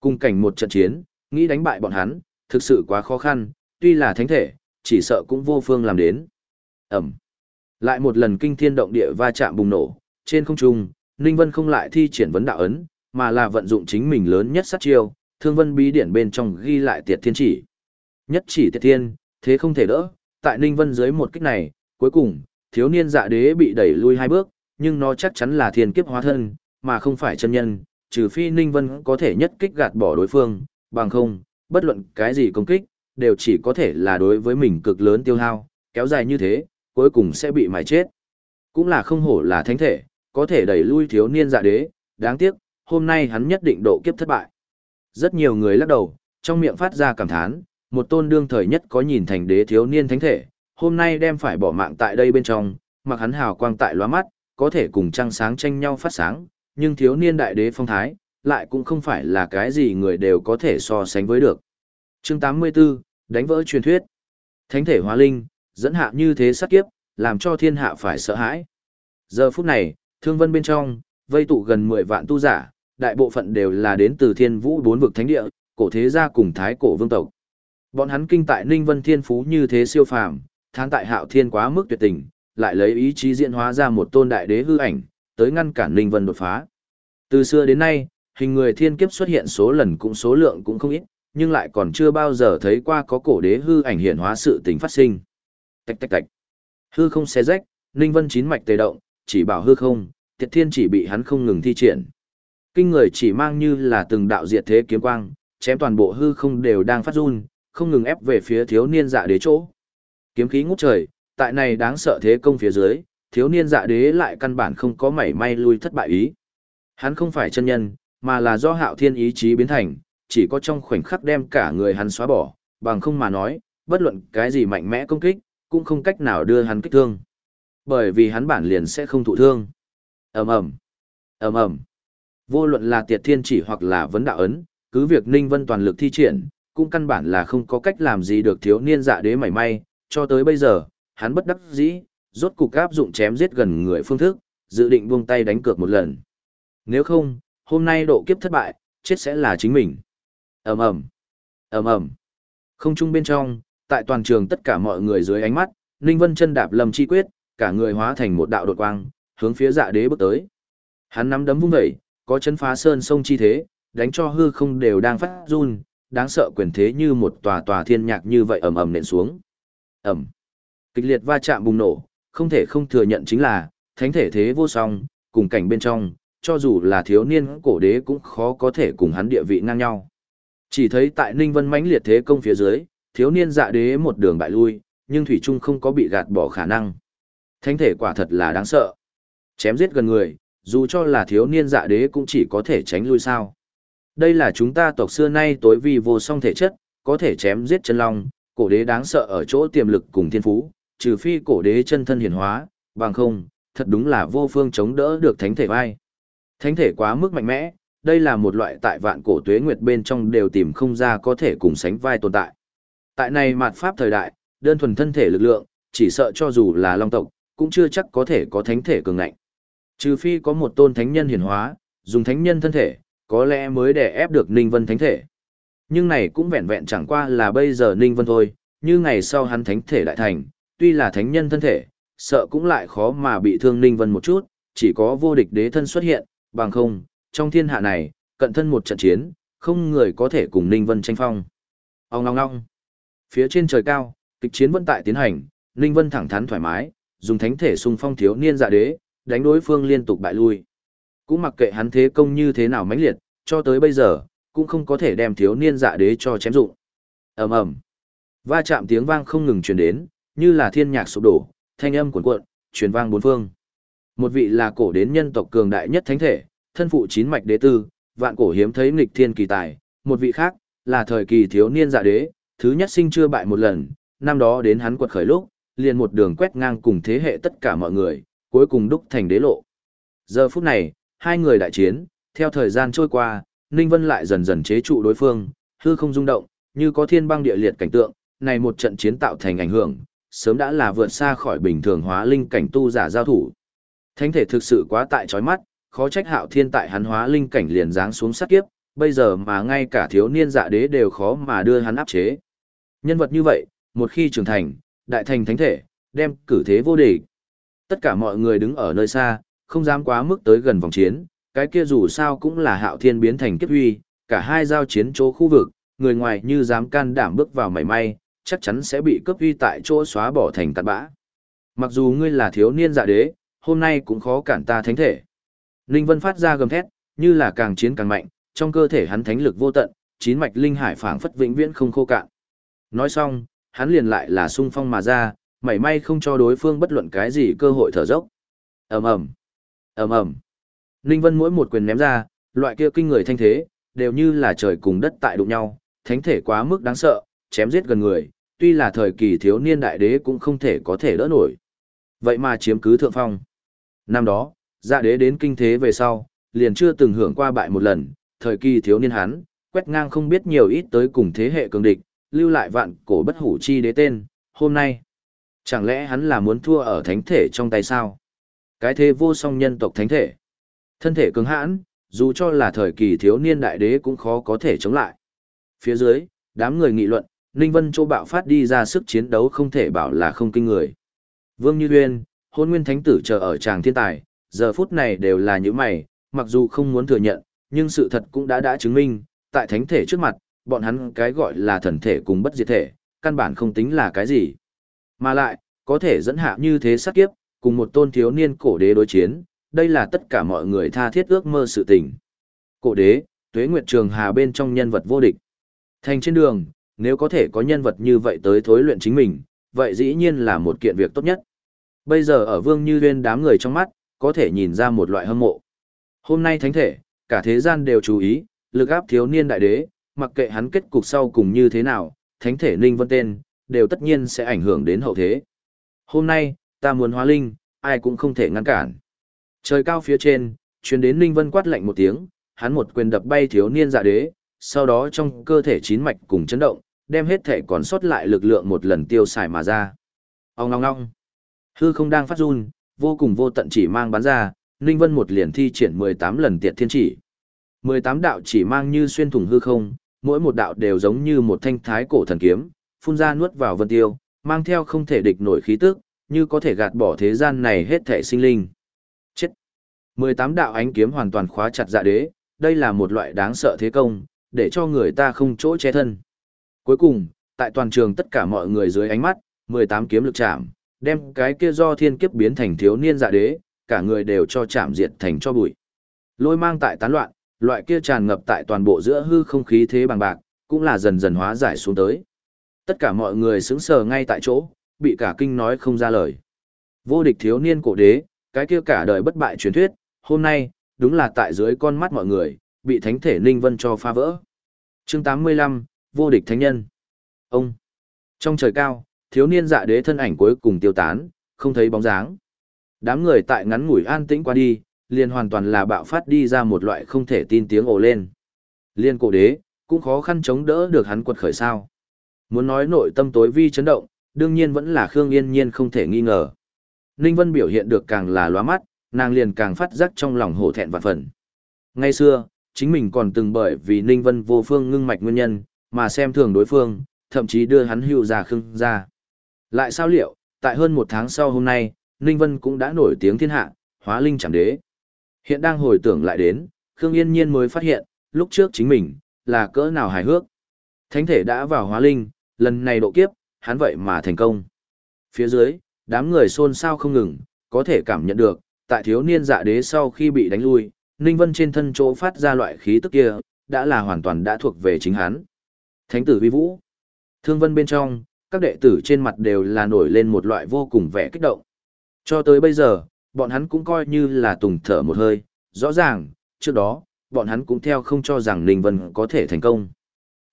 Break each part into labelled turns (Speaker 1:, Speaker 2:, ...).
Speaker 1: Cùng cảnh một trận chiến, nghĩ đánh bại bọn hắn, thực sự quá khó khăn, tuy là thánh thể, chỉ sợ cũng vô phương làm đến. Ẩm. Lại một lần kinh thiên động địa va chạm bùng nổ, trên không trung, Ninh Vân không lại thi triển vấn đạo ấn, mà là vận dụng chính mình lớn nhất sát chiêu, thương vân bí điển bên trong ghi lại tiệt thiên chỉ. Nhất chỉ tiệt thiên, thế không thể đỡ, tại Ninh Vân dưới một kích này, cuối cùng, thiếu niên dạ đế bị đẩy lui hai bước, nhưng nó chắc chắn là thiên kiếp hóa thân, mà không phải chân nhân, trừ phi Ninh Vân có thể nhất kích gạt bỏ đối phương, bằng không, bất luận cái gì công kích, đều chỉ có thể là đối với mình cực lớn tiêu hao, kéo dài như thế, cuối cùng sẽ bị mài chết. Cũng là không hổ là thánh thể, có thể đẩy lui thiếu niên dạ đế, đáng tiếc, hôm nay hắn nhất định độ kiếp thất bại. Rất nhiều người lắc đầu, trong miệng phát ra cảm thán, một tôn đương thời nhất có nhìn thành đế thiếu niên thánh thể, hôm nay đem phải bỏ mạng tại đây bên trong, mặc hắn hào quang tại lóa mắt, có thể cùng trăng sáng tranh nhau phát sáng, nhưng thiếu niên đại đế phong thái, lại cũng không phải là cái gì người đều có thể so sánh với được. Chương 84, đánh vỡ truyền thuyết. Thánh thể hóa linh, dẫn hạ như thế sát kiếp, làm cho thiên hạ phải sợ hãi. Giờ phút này, thương vân bên trong, vây tụ gần 10 vạn tu giả, đại bộ phận đều là đến từ thiên vũ bốn vực thánh địa, cổ thế gia cùng thái cổ vương tộc. Bọn hắn kinh tại Ninh Vân Thiên Phú như thế siêu phàm, thán tại hạo thiên quá mức tuyệt tình, lại lấy ý chí diễn hóa ra một tôn đại đế hư ảnh, tới ngăn cản Ninh Vân đột phá. Từ xưa đến nay, hình người thiên kiếp xuất hiện số lần cũng số lượng cũng không ít, nhưng lại còn chưa bao giờ thấy qua có cổ đế hư ảnh hiện hóa sự tình phát sinh. Tạch tạch tạch. Hư không xé rách, Ninh Vân chín mạch tề động, chỉ bảo hư không, Tiệt Thiên chỉ bị hắn không ngừng thi triển. Kinh người chỉ mang như là từng đạo diệt thế kiếm quang, chém toàn bộ hư không đều đang phát run, không ngừng ép về phía thiếu niên dạ đế chỗ. Kiếm khí ngút trời, tại này đáng sợ thế công phía dưới, thiếu niên dạ đế lại căn bản không có mảy may lui thất bại ý. Hắn không phải chân nhân, mà là do hạo thiên ý chí biến thành, chỉ có trong khoảnh khắc đem cả người hắn xóa bỏ, bằng không mà nói, bất luận cái gì mạnh mẽ công kích, cũng không cách nào đưa hắn kích thương. Bởi vì hắn bản liền sẽ không thụ thương. ầm ầm ầm ầm Vô luận là tiệt thiên chỉ hoặc là vấn đạo ấn, cứ việc Ninh Vân toàn lực thi triển, cũng căn bản là không có cách làm gì được thiếu niên dạ đế mảy may, cho tới bây giờ, hắn bất đắc dĩ, rốt cục áp dụng chém giết gần người phương thức, dự định buông tay đánh cược một lần. Nếu không, hôm nay độ kiếp thất bại, chết sẽ là chính mình. ầm ầm ầm ầm Không trung bên trong, tại toàn trường tất cả mọi người dưới ánh mắt, Ninh Vân chân đạp lầm chi quyết, cả người hóa thành một đạo đột quang, hướng phía dạ đế bước tới. Hắn nắm đấm vung dậy, có chấn phá sơn sông chi thế, đánh cho hư không đều đang phát run, đáng sợ quyền thế như một tòa tòa thiên nhạc như vậy ầm ầm nện xuống. Ầm. Kịch liệt va chạm bùng nổ, không thể không thừa nhận chính là thánh thể thế vô song, cùng cảnh bên trong, cho dù là thiếu niên cổ đế cũng khó có thể cùng hắn địa vị ngang nhau. Chỉ thấy tại Ninh Vân mãnh liệt thế công phía dưới, thiếu niên dạ đế một đường bại lui, nhưng thủy trung không có bị gạt bỏ khả năng. Thánh thể quả thật là đáng sợ. Chém giết gần người, dù cho là thiếu niên dạ đế cũng chỉ có thể tránh lui sao. Đây là chúng ta tộc xưa nay tối vi vô song thể chất, có thể chém giết chân long, cổ đế đáng sợ ở chỗ tiềm lực cùng thiên phú, trừ phi cổ đế chân thân hiển hóa, bằng không, thật đúng là vô phương chống đỡ được thánh thể vai. Thánh thể quá mức mạnh mẽ, đây là một loại tại vạn cổ tuế nguyệt bên trong đều tìm không ra có thể cùng sánh vai tồn tại. Tại này mạt pháp thời đại, đơn thuần thân thể lực lượng, chỉ sợ cho dù là long tộc, cũng chưa chắc có thể có thánh thể cường ngạnh. Trừ phi có một tôn thánh nhân hiển hóa, dùng thánh nhân thân thể, có lẽ mới để ép được Ninh Vân thánh thể. Nhưng này cũng vẹn vẹn chẳng qua là bây giờ Ninh Vân thôi, như ngày sau hắn thánh thể đại thành, tuy là thánh nhân thân thể, sợ cũng lại khó mà bị thương Ninh Vân một chút, chỉ có vô địch đế thân xuất hiện, bằng không, trong thiên hạ này, cận thân một trận chiến, không người có thể cùng Ninh Vân tranh phong. Ông ngong ngong. Phía trên trời cao, kịch chiến vẫn tại tiến hành, Ninh Vân thẳng thắn thoải mái, dùng thánh thể xung phong thiếu niên dạ đế, đánh đối phương liên tục bại lui. Cũng mặc kệ hắn thế công như thế nào mãnh liệt, cho tới bây giờ, cũng không có thể đem thiếu niên dạ đế cho chém dụng. ầm ầm, va chạm tiếng vang không ngừng truyền đến, như là thiên nhạc sụp đổ, thanh âm cuồn cuộn, truyền vang bốn phương. Một vị là cổ đến nhân tộc cường đại nhất thánh thể, thân phụ chín mạch đế tư, vạn cổ hiếm thấy nghịch thiên kỳ tài, một vị khác là thời kỳ thiếu niên dạ đế, thứ nhất sinh chưa bại một lần, năm đó đến hắn quật khởi lúc, liền một đường quét ngang cùng thế hệ tất cả mọi người, cuối cùng đúc thành đế lộ. Giờ phút này, hai người đại chiến, theo thời gian trôi qua, Ninh Vân lại dần dần chế trụ đối phương, hư không rung động, như có thiên băng địa liệt cảnh tượng, này một trận chiến tạo thành ảnh hưởng, sớm đã là vượt xa khỏi bình thường hóa linh cảnh tu giả giao thủ. Thánh thể thực sự quá tại chói mắt, khó trách hạo thiên tại hắn hóa linh cảnh liền giáng xuống sát kiếp, bây giờ mà ngay cả thiếu niên dạ đế đều khó mà đưa hắn áp chế. Nhân vật như vậy, một khi trưởng thành, đại thành thánh thể, đem cử thế vô địch. Tất cả mọi người đứng ở nơi xa, không dám quá mức tới gần vòng chiến, cái kia dù sao cũng là hạo thiên biến thành kiếp huy, cả hai giao chiến chỗ khu vực, người ngoài như dám can đảm bước vào mảy may, chắc chắn sẽ bị cướp uy tại chỗ xóa bỏ thành cát bã. Mặc dù ngươi là thiếu niên dạ đế, hôm nay cũng khó cản ta thánh thể. Ninh Vân phát ra gầm thét, như là càng chiến càng mạnh, trong cơ thể hắn thánh lực vô tận, chín mạch linh hải phảng phất vĩnh viễn không khô cạn. Nói xong, hắn liền lại là sung phong mà ra, mảy may không cho đối phương bất luận cái gì cơ hội thở dốc. Ầm ầm, ầm ầm. Ninh Vân mỗi một quyền ném ra, loại kia kinh người thanh thế, đều như là trời cùng đất tại đụng nhau, thánh thể quá mức đáng sợ, chém giết gần người, tuy là thời kỳ thiếu niên đại đế cũng không thể có thể đỡ nổi. Vậy mà chiếm cứ thượng phong. Năm đó, dạ đế đến kinh thế về sau, liền chưa từng hưởng qua bại một lần, thời kỳ thiếu niên hắn, quét ngang không biết nhiều ít tới cùng thế hệ cường địch, lưu lại vạn cổ bất hủ chi đế tên, hôm nay. Chẳng lẽ hắn là muốn thua ở thánh thể trong tay sao? Cái thế vô song nhân tộc thánh thể. Thân thể cứng hãn, dù cho là thời kỳ thiếu niên đại đế cũng khó có thể chống lại. Phía dưới, đám người nghị luận, Ninh Vân Châu bạo phát đi ra sức chiến đấu không thể bảo là không kinh người. Vương Như Uyên, hôn nguyên thánh tử chờ ở tràng thiên tài, giờ phút này đều là những mày, mặc dù không muốn thừa nhận, nhưng sự thật cũng đã đã chứng minh, tại thánh thể trước mặt, bọn hắn cái gọi là thần thể cùng bất diệt thể, căn bản không tính là cái gì. Mà lại, có thể dẫn hạ như thế sát kiếp, cùng một tôn thiếu niên cổ đế đối chiến, đây là tất cả mọi người tha thiết ước mơ sự tình. Cổ đế, tuế nguyệt trường hà bên trong nhân vật vô địch. Thành trên đường, nếu có thể có nhân vật như vậy tới thối luyện chính mình, vậy dĩ nhiên là một kiện việc tốt nhất. Bây giờ ở vương như duyên đám người trong mắt, có thể nhìn ra một loại hâm mộ. Hôm nay thánh thể, cả thế gian đều chú ý, lực áp thiếu niên đại đế, mặc kệ hắn kết cục sau cùng như thế nào, thánh thể ninh vân tên, đều tất nhiên sẽ ảnh hưởng đến hậu thế. Hôm nay, ta muốn hóa linh, ai cũng không thể ngăn cản. Trời cao phía trên, truyền đến ninh vân quát lạnh một tiếng, hắn một quyền đập bay thiếu niên dạ đế, sau đó trong cơ thể chín mạch cùng chấn động, đem hết thể còn sót lại lực lượng một lần tiêu xài mà ra. Ông ngong ngong. Hư không đang phát run, vô cùng vô tận chỉ mang bắn ra, Ninh Vân một liền thi triển 18 lần tiệt thiên chỉ. 18 đạo chỉ mang như xuyên thủng hư không, mỗi một đạo đều giống như một thanh thái cổ thần kiếm, phun ra nuốt vào vân tiêu, mang theo không thể địch nổi khí tức, như có thể gạt bỏ thế gian này hết thể sinh linh. Chết! 18 đạo ánh kiếm hoàn toàn khóa chặt dạ đế, đây là một loại đáng sợ thế công, để cho người ta không chỗ che thân. Cuối cùng, tại toàn trường tất cả mọi người dưới ánh mắt, 18 kiếm lực chạm, đem cái kia do thiên kiếp biến thành thiếu niên dạ đế, cả người đều cho chạm diệt thành cho bụi. Lôi mang tại tán loạn, loại kia tràn ngập tại toàn bộ giữa hư không khí thế bằng bạc, cũng là dần dần hóa giải xuống tới. Tất cả mọi người sững sờ ngay tại chỗ, bị cả kinh nói không ra lời. Vô địch thiếu niên cổ đế, cái kia cả đời bất bại truyền thuyết, hôm nay, đúng là tại dưới con mắt mọi người, bị thánh thể Ninh Vân cho phá vỡ. chương 85, vô địch thánh nhân. Ông. Trong trời cao, thiếu niên dạ đế thân ảnh cuối cùng tiêu tán, không thấy bóng dáng. Đám người tại ngắn ngủi an tĩnh qua đi, liền hoàn toàn là bạo phát đi ra một loại không thể tin tiếng ồ lên. Liên cổ đế, cũng khó khăn chống đỡ được hắn quật khởi sao. Muốn nói nội tâm tối vi chấn động, đương nhiên vẫn là Khương Yên Nhiên không thể nghi ngờ. Ninh Vân biểu hiện được càng là loa mắt, nàng liền càng phát giác trong lòng hổ thẹn vạn phần. Ngay xưa, chính mình còn từng bởi vì Ninh Vân vô phương ngưng mạch nguyên nhân, mà xem thường đối phương, thậm chí đưa hắn hưu ra khưng ra. Lại sao liệu, tại hơn một tháng sau hôm nay, Ninh Vân cũng đã nổi tiếng thiên hạ, hóa linh chẳng đế. Hiện đang hồi tưởng lại đến, Khương Yên Nhiên mới phát hiện, lúc trước chính mình, là cỡ nào hài hước. Thánh thể đã vào hóa linh, lần này độ kiếp, hắn vậy mà thành công. Phía dưới, đám người xôn xao không ngừng, có thể cảm nhận được, tại thiếu niên dạ đế sau khi bị đánh lui, Ninh Vân trên thân chỗ phát ra loại khí tức kia, đã là hoàn toàn đã thuộc về chính hắn. Thánh tử vi vũ. Thương vân bên trong, các đệ tử trên mặt đều là nổi lên một loại vô cùng vẻ kích động. Cho tới bây giờ, bọn hắn cũng coi như là tùng thở một hơi, rõ ràng, trước đó, bọn hắn cũng theo không cho rằng Ninh Vân có thể thành công.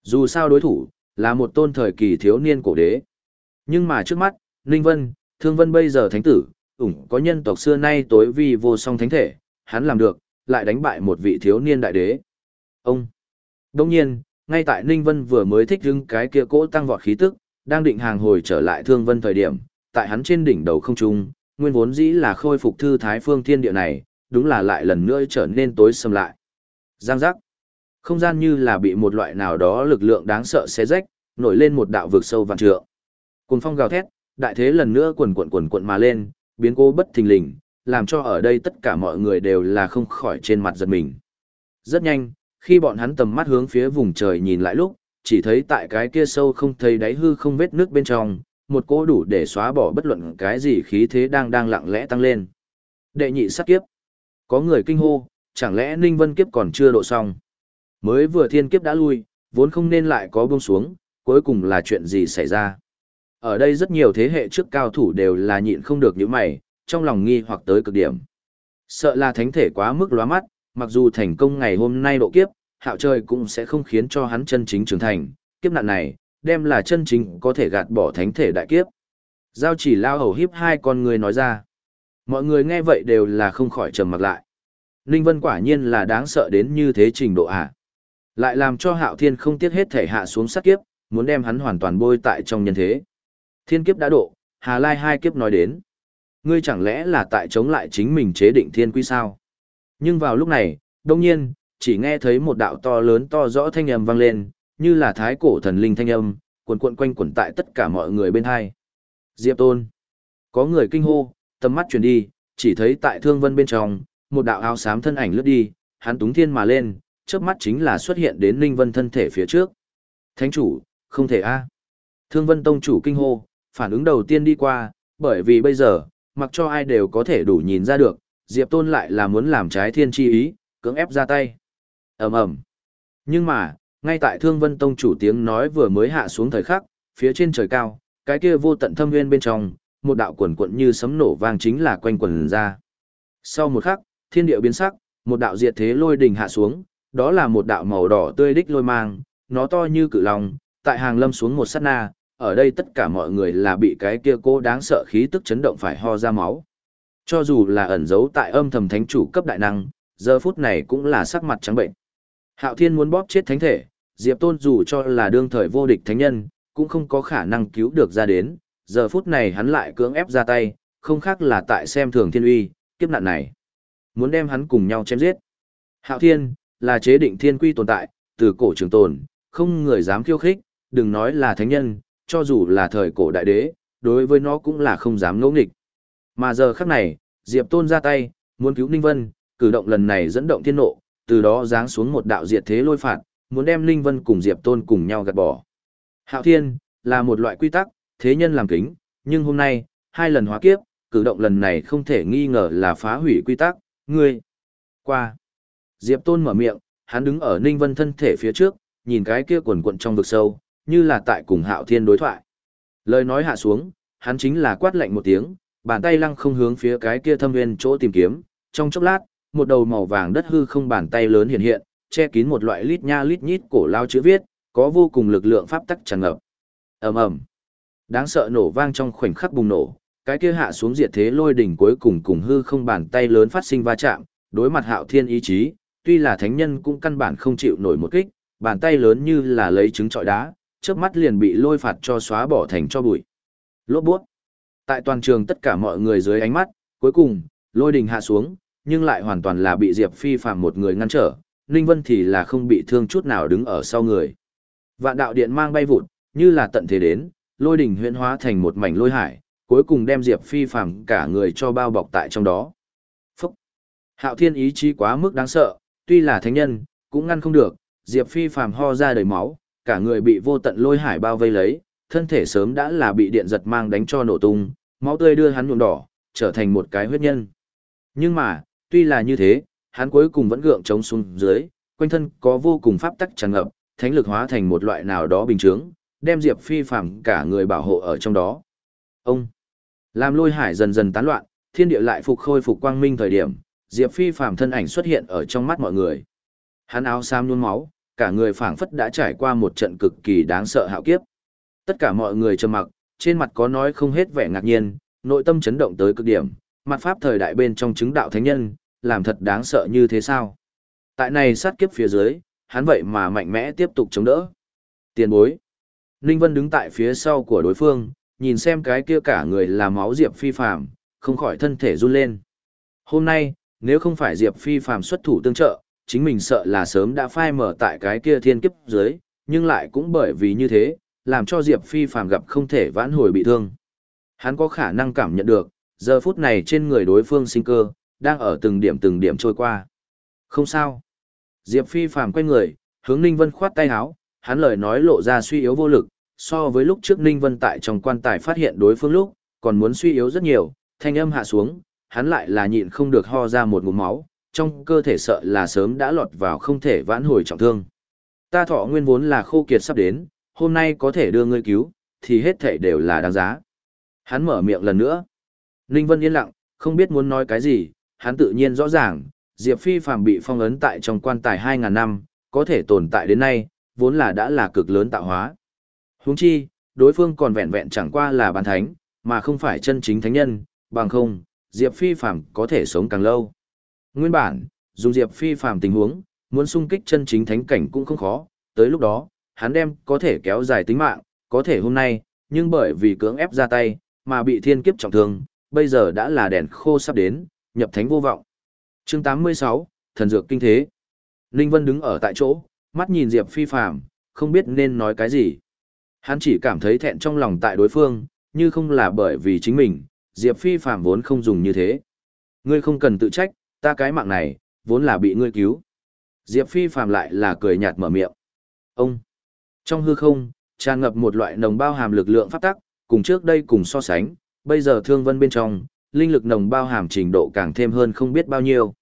Speaker 1: Dù sao đối thủ, là một tôn thời kỳ thiếu niên cổ đế. Nhưng mà trước mắt, Ninh Vân, Thương Vân bây giờ thánh tử, ủng có nhân tộc xưa nay tối vi vô song thánh thể, hắn làm được, lại đánh bại một vị thiếu niên đại đế. Ông! Đông nhiên, ngay tại Ninh Vân vừa mới thích hứng cái kia cỗ tăng vọt khí tức, đang định hàng hồi trở lại Thương Vân thời điểm, tại hắn trên đỉnh đầu không trung, nguyên vốn dĩ là khôi phục thư thái phương thiên địa này, đúng là lại lần nữa trở nên tối sầm lại. Giang giác. Không gian như là bị một loại nào đó lực lượng đáng sợ xé rách, nổi lên một đạo vực sâu vạn trượng. Cùng phong gào thét, đại thế lần nữa quần quần quần quần mà lên, biến cố bất thình lình, làm cho ở đây tất cả mọi người đều là không khỏi trên mặt giật mình. Rất nhanh, khi bọn hắn tầm mắt hướng phía vùng trời nhìn lại lúc, chỉ thấy tại cái kia sâu không thấy đáy hư không vết nước bên trong, một cỗ đủ để xóa bỏ bất luận cái gì khí thế đang đang lặng lẽ tăng lên. Đệ nhị sát kiếp. Có người kinh hô, chẳng lẽ Ninh Vân kiếp còn chưa độ xong. Mới vừa thiên kiếp đã lui, vốn không nên lại có buông xuống, cuối cùng là chuyện gì xảy ra. Ở đây rất nhiều thế hệ trước cao thủ đều là nhịn không được những mày, trong lòng nghi hoặc tới cực điểm. Sợ là thánh thể quá mức lóa mắt, mặc dù thành công ngày hôm nay độ kiếp, hạo trời cũng sẽ không khiến cho hắn chân chính trưởng thành, kiếp nạn này, đem là chân chính có thể gạt bỏ thánh thể đại kiếp. Giao chỉ lao hầu hiếp hai con người nói ra. Mọi người nghe vậy đều là không khỏi trầm mặc lại. Ninh Vân quả nhiên là đáng sợ đến như thế trình độ à. Lại làm cho hạo thiên không tiếc hết thể hạ xuống sát kiếp, muốn đem hắn hoàn toàn bôi tại trong nhân thế. Thiên kiếp đã độ, Hà Lai hai kiếp nói đến. Ngươi chẳng lẽ là tại chống lại chính mình chế định thiên quy sao? Nhưng vào lúc này, đông nhiên, chỉ nghe thấy một đạo to lớn to rõ thanh âm vang lên, như là thái cổ thần linh thanh âm, cuộn cuộn quanh quẩn tại tất cả mọi người bên hai. Diệp Tôn. Có người kinh hô, tầm mắt chuyển đi, chỉ thấy tại thương vân bên trong, một đạo áo xám thân ảnh lướt đi, hắn túng thiên mà lên, trước mắt chính là xuất hiện đến Ninh Vân thân thể phía trước. Thánh chủ, không thể a. Thương Vân Tông chủ kinh hô, phản ứng đầu tiên đi qua, bởi vì bây giờ, mặc cho ai đều có thể đủ nhìn ra được, Diệp Tôn lại là muốn làm trái thiên chi ý, cưỡng ép ra tay. ầm ầm. Nhưng mà, ngay tại Thương Vân Tông chủ tiếng nói vừa mới hạ xuống thời khắc, phía trên trời cao, cái kia vô tận thâm nguyên bên trong, một đạo quần quận như sấm nổ vang chính là quanh quần ra. Sau một khắc, thiên địa biến sắc, một đạo diệt thế lôi đỉnh hạ xuống, đó là một đạo màu đỏ tươi đích lôi mang, nó to như cự long, tại hàng lâm xuống một sát na, ở đây tất cả mọi người là bị cái kia cô đáng sợ khí tức chấn động phải ho ra máu. Cho dù là ẩn giấu tại âm thầm thánh chủ cấp đại năng, giờ phút này cũng là sắc mặt trắng bệnh. Hạo Thiên muốn bóp chết thánh thể, Diệp Tôn dù cho là đương thời vô địch thánh nhân, cũng không có khả năng cứu được ra đến, giờ phút này hắn lại cưỡng ép ra tay, không khác là tại xem thường thiên uy, kiếp nạn này. Muốn đem hắn cùng nhau chém giết. Hạo Thiên, là chế định thiên quy tồn tại, từ cổ trường tồn, không người dám khiêu khích, đừng nói là thánh nhân, cho dù là thời cổ đại đế, đối với nó cũng là không dám ngỗ nghịch. Mà giờ khắc này, Diệp Tôn ra tay, muốn cứu Ninh Vân, cử động lần này dẫn động thiên nộ, từ đó giáng xuống một đạo diệt thế lôi phạt, muốn đem Ninh Vân cùng Diệp Tôn cùng nhau gạt bỏ. Hạo Thiên, là một loại quy tắc, thế nhân làm kính, nhưng hôm nay, hai lần hóa kiếp, cử động lần này không thể nghi ngờ là phá hủy quy tắc, ngươi. Qua. Diệp Tôn mở miệng, hắn đứng ở Ninh Vân thân thể phía trước, nhìn cái kia quần quận trong vực sâu, như là tại cùng Hạo Thiên đối thoại. Lời nói hạ xuống, hắn chính là quát lạnh một tiếng, bàn tay lăng không hướng phía cái kia thâm nguyên chỗ tìm kiếm, trong chốc lát, một đầu màu vàng đất hư không bàn tay lớn hiện hiện, che kín một loại lít nha lít nhít cổ lao chữ viết, có vô cùng lực lượng pháp tắc tràn ngập. Ầm ầm. Đáng sợ nổ vang trong khoảnh khắc bùng nổ, cái kia hạ xuống diệt thế lôi đỉnh cuối cùng cùng hư không bàn tay lớn phát sinh va chạm, đối mặt Hạo Thiên ý chí, tuy là thánh nhân cũng căn bản không chịu nổi một kích, bàn tay lớn như là lấy trứng trọi đá, chớp mắt liền bị lôi phạt cho xóa bỏ thành cho bụi. lốp buốt. Tại toàn trường tất cả mọi người dưới ánh mắt, cuối cùng, lôi đình hạ xuống, nhưng lại hoàn toàn là bị Diệp Phi phàm một người ngăn trở, Ninh Vân thì là không bị thương chút nào đứng ở sau người. Vạn đạo điện mang bay vụt, như là tận thế đến, lôi đỉnh huyễn hóa thành một mảnh lôi hải, cuối cùng đem Diệp Phi phàm cả người cho bao bọc tại trong đó. Phúc! Hạo thiên ý chí quá mức đáng sợ, tuy là thánh nhân, cũng ngăn không được, Diệp Phi phàm ho ra đầy máu, cả người bị vô tận lôi hải bao vây lấy, thân thể sớm đã là bị điện giật mang đánh cho nổ tung, máu tươi đưa hắn nhuộm đỏ, trở thành một cái huyết nhân. Nhưng mà, tuy là như thế, hắn cuối cùng vẫn gượng chống xuống dưới, quanh thân có vô cùng pháp tắc tràn ngập, thánh lực hóa thành một loại nào đó bình chứng, đem Diệp Phi phàm cả người bảo hộ ở trong đó. Ông làm lôi hải dần dần tán loạn, thiên địa lại phục khôi phục quang minh thời điểm, Diệp Phi phàm thân ảnh xuất hiện ở trong mắt mọi người. Hắn áo sam nhuốm máu, cả người phảng phất đã trải qua một trận cực kỳ đáng sợ hạo kiếp. Tất cả mọi người trầm mặc, trên mặt có nói không hết vẻ ngạc nhiên, nội tâm chấn động tới cực điểm, mặt pháp thời đại bên trong chứng đạo thánh nhân, làm thật đáng sợ như thế sao? Tại này sát kiếp phía dưới, hắn vậy mà mạnh mẽ tiếp tục chống đỡ. Tiền bối. Ninh Vân đứng tại phía sau của đối phương, nhìn xem cái kia cả người là máu Diệp Phi Phàm, không khỏi thân thể run lên. Hôm nay, nếu không phải Diệp Phi Phàm xuất thủ tương trợ, chính mình sợ là sớm đã phai mở tại cái kia thiên kiếp dưới, nhưng lại cũng bởi vì như thế, làm cho Diệp Phi phàm gặp không thể vãn hồi bị thương. Hắn có khả năng cảm nhận được, giờ phút này trên người đối phương sinh cơ, đang ở từng điểm từng điểm trôi qua. Không sao. Diệp Phi phàm quay người, hướng Ninh Vân khoát tay áo, hắn lời nói lộ ra suy yếu vô lực, so với lúc trước Ninh Vân tại trong quan tài phát hiện đối phương lúc, còn muốn suy yếu rất nhiều, thanh âm hạ xuống, hắn lại là nhịn không được ho ra một ngụm máu, trong cơ thể sợ là sớm đã lọt vào không thể vãn hồi trọng thương. Ta thọ nguyên vốn là khô kiệt sắp đến, hôm nay có thể đưa ngươi cứu, thì hết thể đều là đáng giá. Hắn mở miệng lần nữa. Ninh Vân yên lặng, không biết muốn nói cái gì, hắn tự nhiên rõ ràng, Diệp Phi phàm bị phong ấn tại trong quan tài 2.000 năm, có thể tồn tại đến nay, vốn là đã là cực lớn tạo hóa. Huống chi, đối phương còn vẹn vẹn chẳng qua là bán thánh, mà không phải chân chính thánh nhân, bằng không, Diệp Phi phàm có thể sống càng lâu. Nguyên bản, dùng Diệp Phi phàm tình huống, muốn xung kích chân chính thánh cảnh cũng không khó, tới lúc đó, hắn đem có thể kéo dài tính mạng, có thể hôm nay, nhưng bởi vì cưỡng ép ra tay, mà bị thiên kiếp trọng thương, bây giờ đã là đèn khô sắp đến, nhập thánh vô vọng. Chương 86, Thần dược kinh thế. Ninh Vân đứng ở tại chỗ, mắt nhìn Diệp Phi Phạm, không biết nên nói cái gì. Hắn chỉ cảm thấy thẹn trong lòng tại đối phương, như không là bởi vì chính mình, Diệp Phi Phạm vốn không dùng như thế. Ngươi không cần tự trách, ta cái mạng này, vốn là bị ngươi cứu. Diệp Phi Phạm lại là cười nhạt mở miệng. Ông, trong hư không, tràn ngập một loại nồng bao hàm lực lượng pháp tắc, cùng trước đây cùng so sánh, bây giờ thương vân bên trong, linh lực nồng bao hàm trình độ càng thêm hơn không biết bao nhiêu.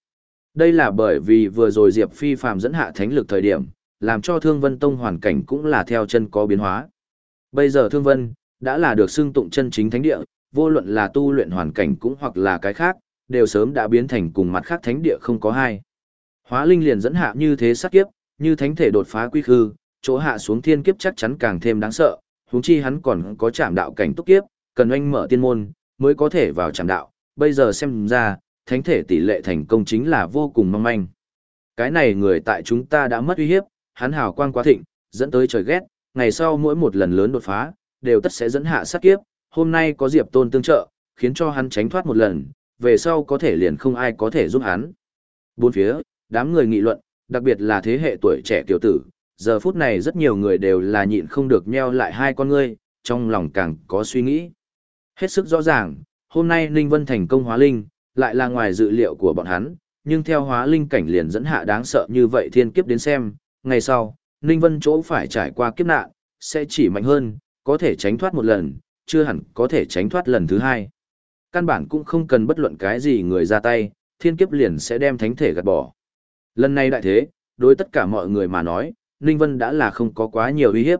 Speaker 1: Đây là bởi vì vừa rồi Diệp Phi phàm dẫn hạ thánh lực thời điểm, làm cho Thương Vân Tông hoàn cảnh cũng là theo chân có biến hóa. Bây giờ Thương Vân đã là được xưng tụng chân chính thánh địa, vô luận là tu luyện hoàn cảnh cũng hoặc là cái khác, đều sớm đã biến thành cùng mặt khác thánh địa không có hai. Hóa linh liền dẫn hạ như thế sát kiếp, như thánh thể đột phá quy khư, chỗ hạ xuống thiên kiếp chắc chắn càng thêm đáng sợ, huống chi hắn còn có chạm đạo cảnh tốc kiếp, cần anh mở tiên môn mới có thể vào chạm đạo, bây giờ xem ra, thánh thể tỷ lệ thành công chính là vô cùng mong manh. Cái này người tại chúng ta đã mất uy hiếp, hắn hào quang quá thịnh, dẫn tới trời ghét, ngày sau mỗi một lần lớn đột phá, đều tất sẽ dẫn hạ sát kiếp, hôm nay có Diệp Tôn tương trợ, khiến cho hắn tránh thoát một lần, về sau có thể liền không ai có thể giúp hắn. Bốn phía, đám người nghị luận, đặc biệt là thế hệ tuổi trẻ tiểu tử, giờ phút này rất nhiều người đều là nhịn không được nheo lại hai con ngươi, trong lòng càng có suy nghĩ. Hết sức rõ ràng, hôm nay Ninh Vân thành công hóa linh, lại là ngoài dự liệu của bọn hắn, nhưng theo hóa linh cảnh liền dẫn hạ đáng sợ như vậy thiên kiếp đến xem, ngày sau, Ninh Vân chỗ phải trải qua kiếp nạn, sẽ chỉ mạnh hơn, có thể tránh thoát một lần, chưa hẳn có thể tránh thoát lần thứ hai. Căn bản cũng không cần bất luận cái gì người ra tay, thiên kiếp liền sẽ đem thánh thể gạt bỏ. Lần này đại thế, đối tất cả mọi người mà nói, Ninh Vân đã là không có quá nhiều uy hiếp.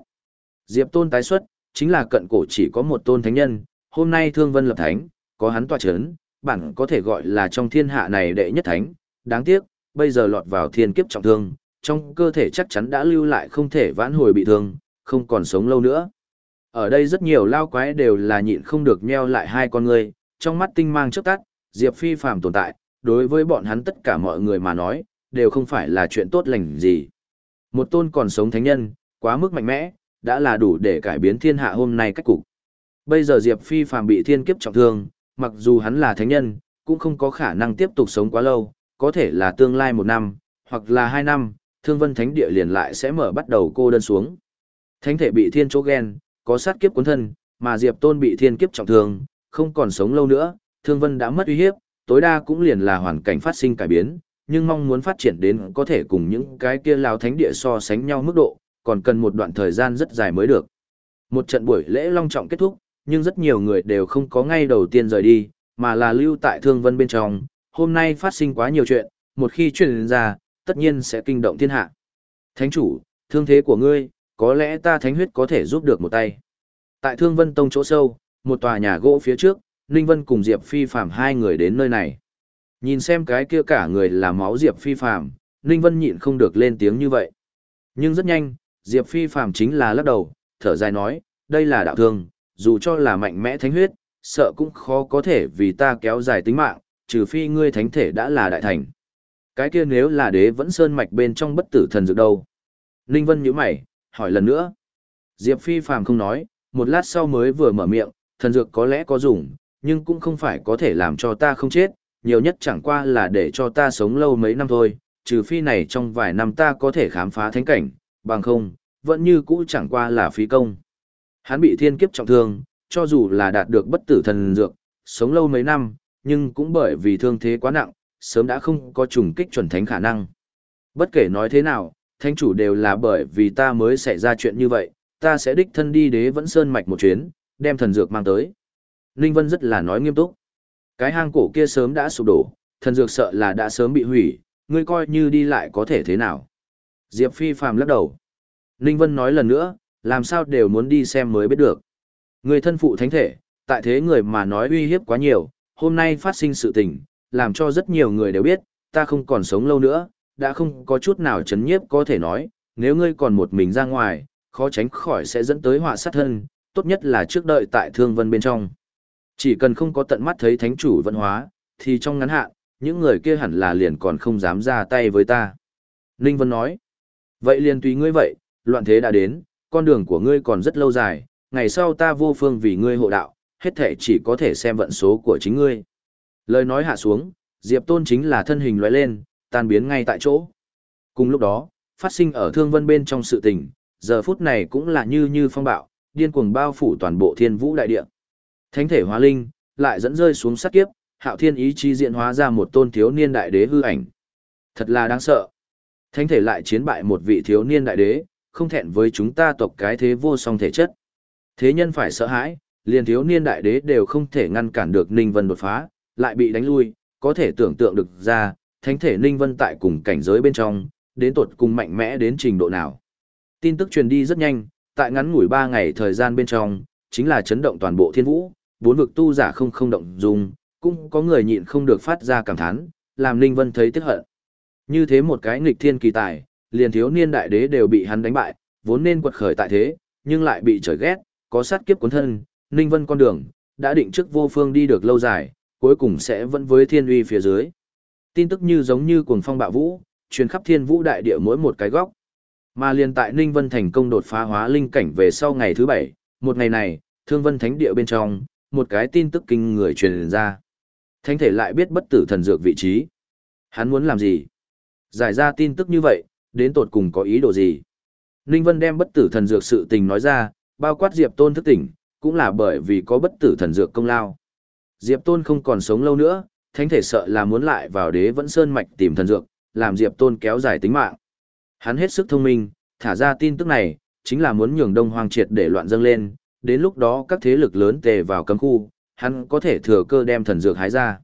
Speaker 1: Diệp Tôn tái xuất, chính là cận cổ chỉ có một tôn thánh nhân, hôm nay Thương Vân lập thánh, có hắn tọa chấn, bản có thể gọi là trong thiên hạ này đệ nhất thánh, đáng tiếc, bây giờ lọt vào thiên kiếp trọng thương, trong cơ thể chắc chắn đã lưu lại không thể vãn hồi bị thương, không còn sống lâu nữa. Ở đây rất nhiều lao quái đều là nhịn không được nheo lại hai con người, trong mắt tinh mang chớp tắt, Diệp Phi phàm tồn tại, đối với bọn hắn tất cả mọi người mà nói, đều không phải là chuyện tốt lành gì. Một tôn còn sống thánh nhân, quá mức mạnh mẽ, đã là đủ để cải biến thiên hạ hôm nay cách cục. Bây giờ Diệp Phi phàm bị thiên kiếp trọng thương, mặc dù hắn là thánh nhân, cũng không có khả năng tiếp tục sống quá lâu, có thể là tương lai một năm, hoặc là hai năm, thương vân thánh địa liền lại sẽ mở bắt đầu cô đơn xuống. Thánh thể bị thiên chỗ ghen, có sát kiếp cuốn thân, mà Diệp Tôn bị thiên kiếp trọng thương, không còn sống lâu nữa, thương vân đã mất uy hiếp, tối đa cũng liền là hoàn cảnh phát sinh cải biến, nhưng mong muốn phát triển đến có thể cùng những cái kia lao thánh địa so sánh nhau mức độ, còn cần một đoạn thời gian rất dài mới được. Một trận buổi lễ long trọng kết thúc, nhưng rất nhiều người đều không có ngay đầu tiên rời đi, mà là lưu tại thương vân bên trong. Hôm nay phát sinh quá nhiều chuyện, một khi truyền ra, tất nhiên sẽ kinh động thiên hạ. Thánh chủ, thương thế của ngươi, có lẽ ta thánh huyết có thể giúp được một tay. Tại thương vân tông chỗ sâu, một tòa nhà gỗ phía trước, Ninh Vân cùng Diệp Phi Phạm hai người đến nơi này. Nhìn xem cái kia cả người là máu Diệp Phi Phạm, Ninh Vân nhịn không được lên tiếng như vậy. Nhưng rất nhanh, Diệp Phi Phạm chính là lắc đầu, thở dài nói, đây là đạo thương, dù cho là mạnh mẽ thánh huyết, sợ cũng khó có thể vì ta kéo dài tính mạng, trừ phi ngươi thánh thể đã là đại thành. Cái kia nếu là đế vẫn sơn mạch bên trong bất tử thần dược đâu? Ninh Vân nhíu mày, hỏi lần nữa. Diệp Phi phàm không nói, một lát sau mới vừa mở miệng, thần dược có lẽ có dùng, nhưng cũng không phải có thể làm cho ta không chết, nhiều nhất chẳng qua là để cho ta sống lâu mấy năm thôi, trừ phi này trong vài năm ta có thể khám phá thánh cảnh, bằng không, vẫn như cũ chẳng qua là phí công. Hắn bị thiên kiếp trọng thương, cho dù là đạt được bất tử thần dược, sống lâu mấy năm, nhưng cũng bởi vì thương thế quá nặng, sớm đã không có trùng kích chuẩn thánh khả năng. Bất kể nói thế nào, thánh chủ đều là bởi vì ta mới xảy ra chuyện như vậy, ta sẽ đích thân đi đế vẫn sơn mạch một chuyến, đem thần dược mang tới. Ninh Vân rất là nói nghiêm túc. Cái hang cổ kia sớm đã sụp đổ, thần dược sợ là đã sớm bị hủy, ngươi coi như đi lại có thể thế nào. Diệp Phi phàm lắc đầu. Ninh Vân nói lần nữa, làm sao đều muốn đi xem mới biết được. Người thân phụ thánh thể, tại thế người mà nói uy hiếp quá nhiều, hôm nay phát sinh sự tình, làm cho rất nhiều người đều biết, ta không còn sống lâu nữa, đã không có chút nào chấn nhiếp có thể nói, nếu ngươi còn một mình ra ngoài, khó tránh khỏi sẽ dẫn tới họa sát thân, tốt nhất là trước đợi tại thương vân bên trong. Chỉ cần không có tận mắt thấy thánh chủ vận hóa, thì trong ngắn hạn, những người kia hẳn là liền còn không dám ra tay với ta. Ninh Vân nói, vậy liền tùy ngươi vậy, loạn thế đã đến, con đường của ngươi còn rất lâu dài, ngày sau ta vô phương vì ngươi hộ đạo, hết thể chỉ có thể xem vận số của chính ngươi. Lời nói hạ xuống, Diệp Tôn chính là thân hình lóe lên, tan biến ngay tại chỗ. Cùng lúc đó, phát sinh ở thương vân bên trong sự tình, giờ phút này cũng là như như phong bạo, điên cuồng bao phủ toàn bộ thiên vũ đại địa. Thánh thể hóa linh, lại dẫn rơi xuống sát kiếp, hạo thiên ý chí diện hóa ra một tôn thiếu niên đại đế hư ảnh. Thật là đáng sợ. Thánh thể lại chiến bại một vị thiếu niên đại đế, không thẹn với chúng ta tộc cái thế vô song thể chất. Thế nhân phải sợ hãi, liền thiếu niên đại đế đều không thể ngăn cản được Ninh Vân đột phá, lại bị đánh lui, có thể tưởng tượng được ra, thánh thể Ninh Vân tại cùng cảnh giới bên trong, đến tột cùng mạnh mẽ đến trình độ nào. Tin tức truyền đi rất nhanh, tại ngắn ngủi 3 ngày thời gian bên trong, chính là chấn động toàn bộ thiên vũ, bốn vực tu giả không không động dung, cũng có người nhịn không được phát ra cảm thán, làm Ninh Vân thấy tiếc hận. Như thế một cái nghịch thiên kỳ tài, liền thiếu niên đại đế đều bị hắn đánh bại, vốn nên quật khởi tại thế, nhưng lại bị trời ghét, có sát kiếp cuốn thân, Ninh Vân con đường, đã định trước vô phương đi được lâu dài, cuối cùng sẽ vẫn với thiên uy phía dưới. Tin tức như giống như cuồng phong bạo vũ, truyền khắp thiên vũ đại địa mỗi một cái góc. Mà liền tại Ninh Vân thành công đột phá hóa linh cảnh về sau ngày thứ bảy, một ngày này, Thương Vân Thánh địa bên trong, một cái tin tức kinh người truyền ra. Thánh thể lại biết bất tử thần dược vị trí. Hắn muốn làm gì? Giải ra tin tức như vậy, đến tột cùng có ý đồ gì? Ninh Vân đem bất tử thần dược sự tình nói ra, bao quát Diệp Tôn thức tỉnh, cũng là bởi vì có bất tử thần dược công lao. Diệp Tôn không còn sống lâu nữa, thánh thể sợ là muốn lại vào đế vẫn sơn mạch tìm thần dược, làm Diệp Tôn kéo dài tính mạng. Hắn hết sức thông minh, thả ra tin tức này, chính là muốn nhường Đông Hoang triệt để loạn dâng lên, đến lúc đó các thế lực lớn tề vào cấm khu, hắn có thể thừa cơ đem thần dược hái ra.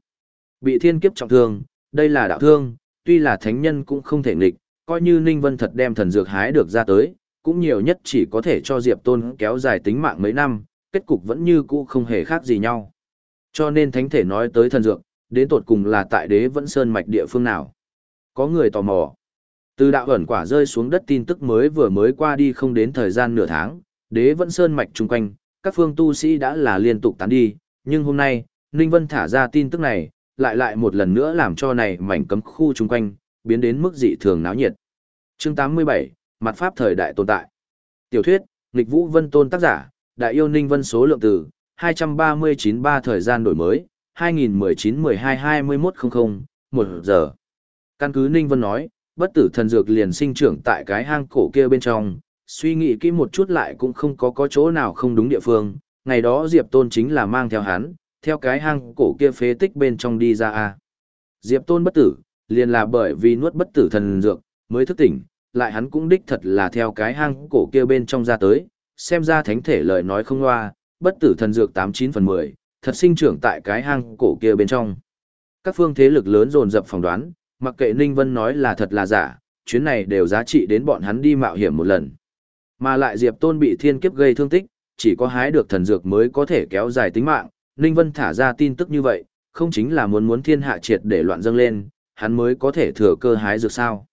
Speaker 1: Bị thiên kiếp trọng thương, đây là đạo thương, tuy là thánh nhân cũng không thể nghịch, coi như Ninh Vân thật đem thần dược hái được ra tới, cũng nhiều nhất chỉ có thể cho Diệp Tôn kéo dài tính mạng mấy năm, kết cục vẫn như cũ không hề khác gì nhau. Cho nên thánh thể nói tới thần dược, đến tột cùng là tại đế vẫn sơn mạch địa phương nào. Có người tò mò. Từ đạo ẩn quả rơi xuống đất tin tức mới vừa mới qua đi không đến thời gian nửa tháng, đế vẫn sơn mạch chung quanh, các phương tu sĩ đã là liên tục tán đi, nhưng hôm nay, Ninh Vân thả ra tin tức này, lại lại một lần nữa làm cho này mảnh cấm khu chung quanh, biến đến mức dị thường náo nhiệt. Chương 87, mặt pháp thời đại tồn tại. Tiểu thuyết, nghịch vũ vân tôn tác giả, đại yêu Ninh Vân số lượng từ, 2393 thời gian đổi mới, 2019-12-2100, 1 giờ. Căn cứ Ninh Vân nói, bất tử thần dược liền sinh trưởng tại cái hang cổ kia bên trong, suy nghĩ kỹ một chút lại cũng không có có chỗ nào không đúng địa phương, ngày đó Diệp Tôn chính là mang theo hắn, theo cái hang cổ kia phế tích bên trong đi ra a. Diệp Tôn bất tử, liền là bởi vì nuốt bất tử thần dược, mới thức tỉnh, lại hắn cũng đích thật là theo cái hang cổ kia bên trong ra tới, xem ra thánh thể lời nói không loa, bất tử thần dược 89 phần 10, thật sinh trưởng tại cái hang cổ kia bên trong. Các phương thế lực lớn dồn dập phỏng đoán, mặc kệ Ninh Vân nói là thật là giả, chuyến này đều giá trị đến bọn hắn đi mạo hiểm một lần. Mà lại Diệp Tôn bị thiên kiếp gây thương tích, chỉ có hái được thần dược mới có thể kéo dài tính mạng, Ninh Vân thả ra tin tức như vậy, không chính là muốn muốn thiên hạ triệt để loạn dâng lên, hắn mới có thể thừa cơ hái dược sao.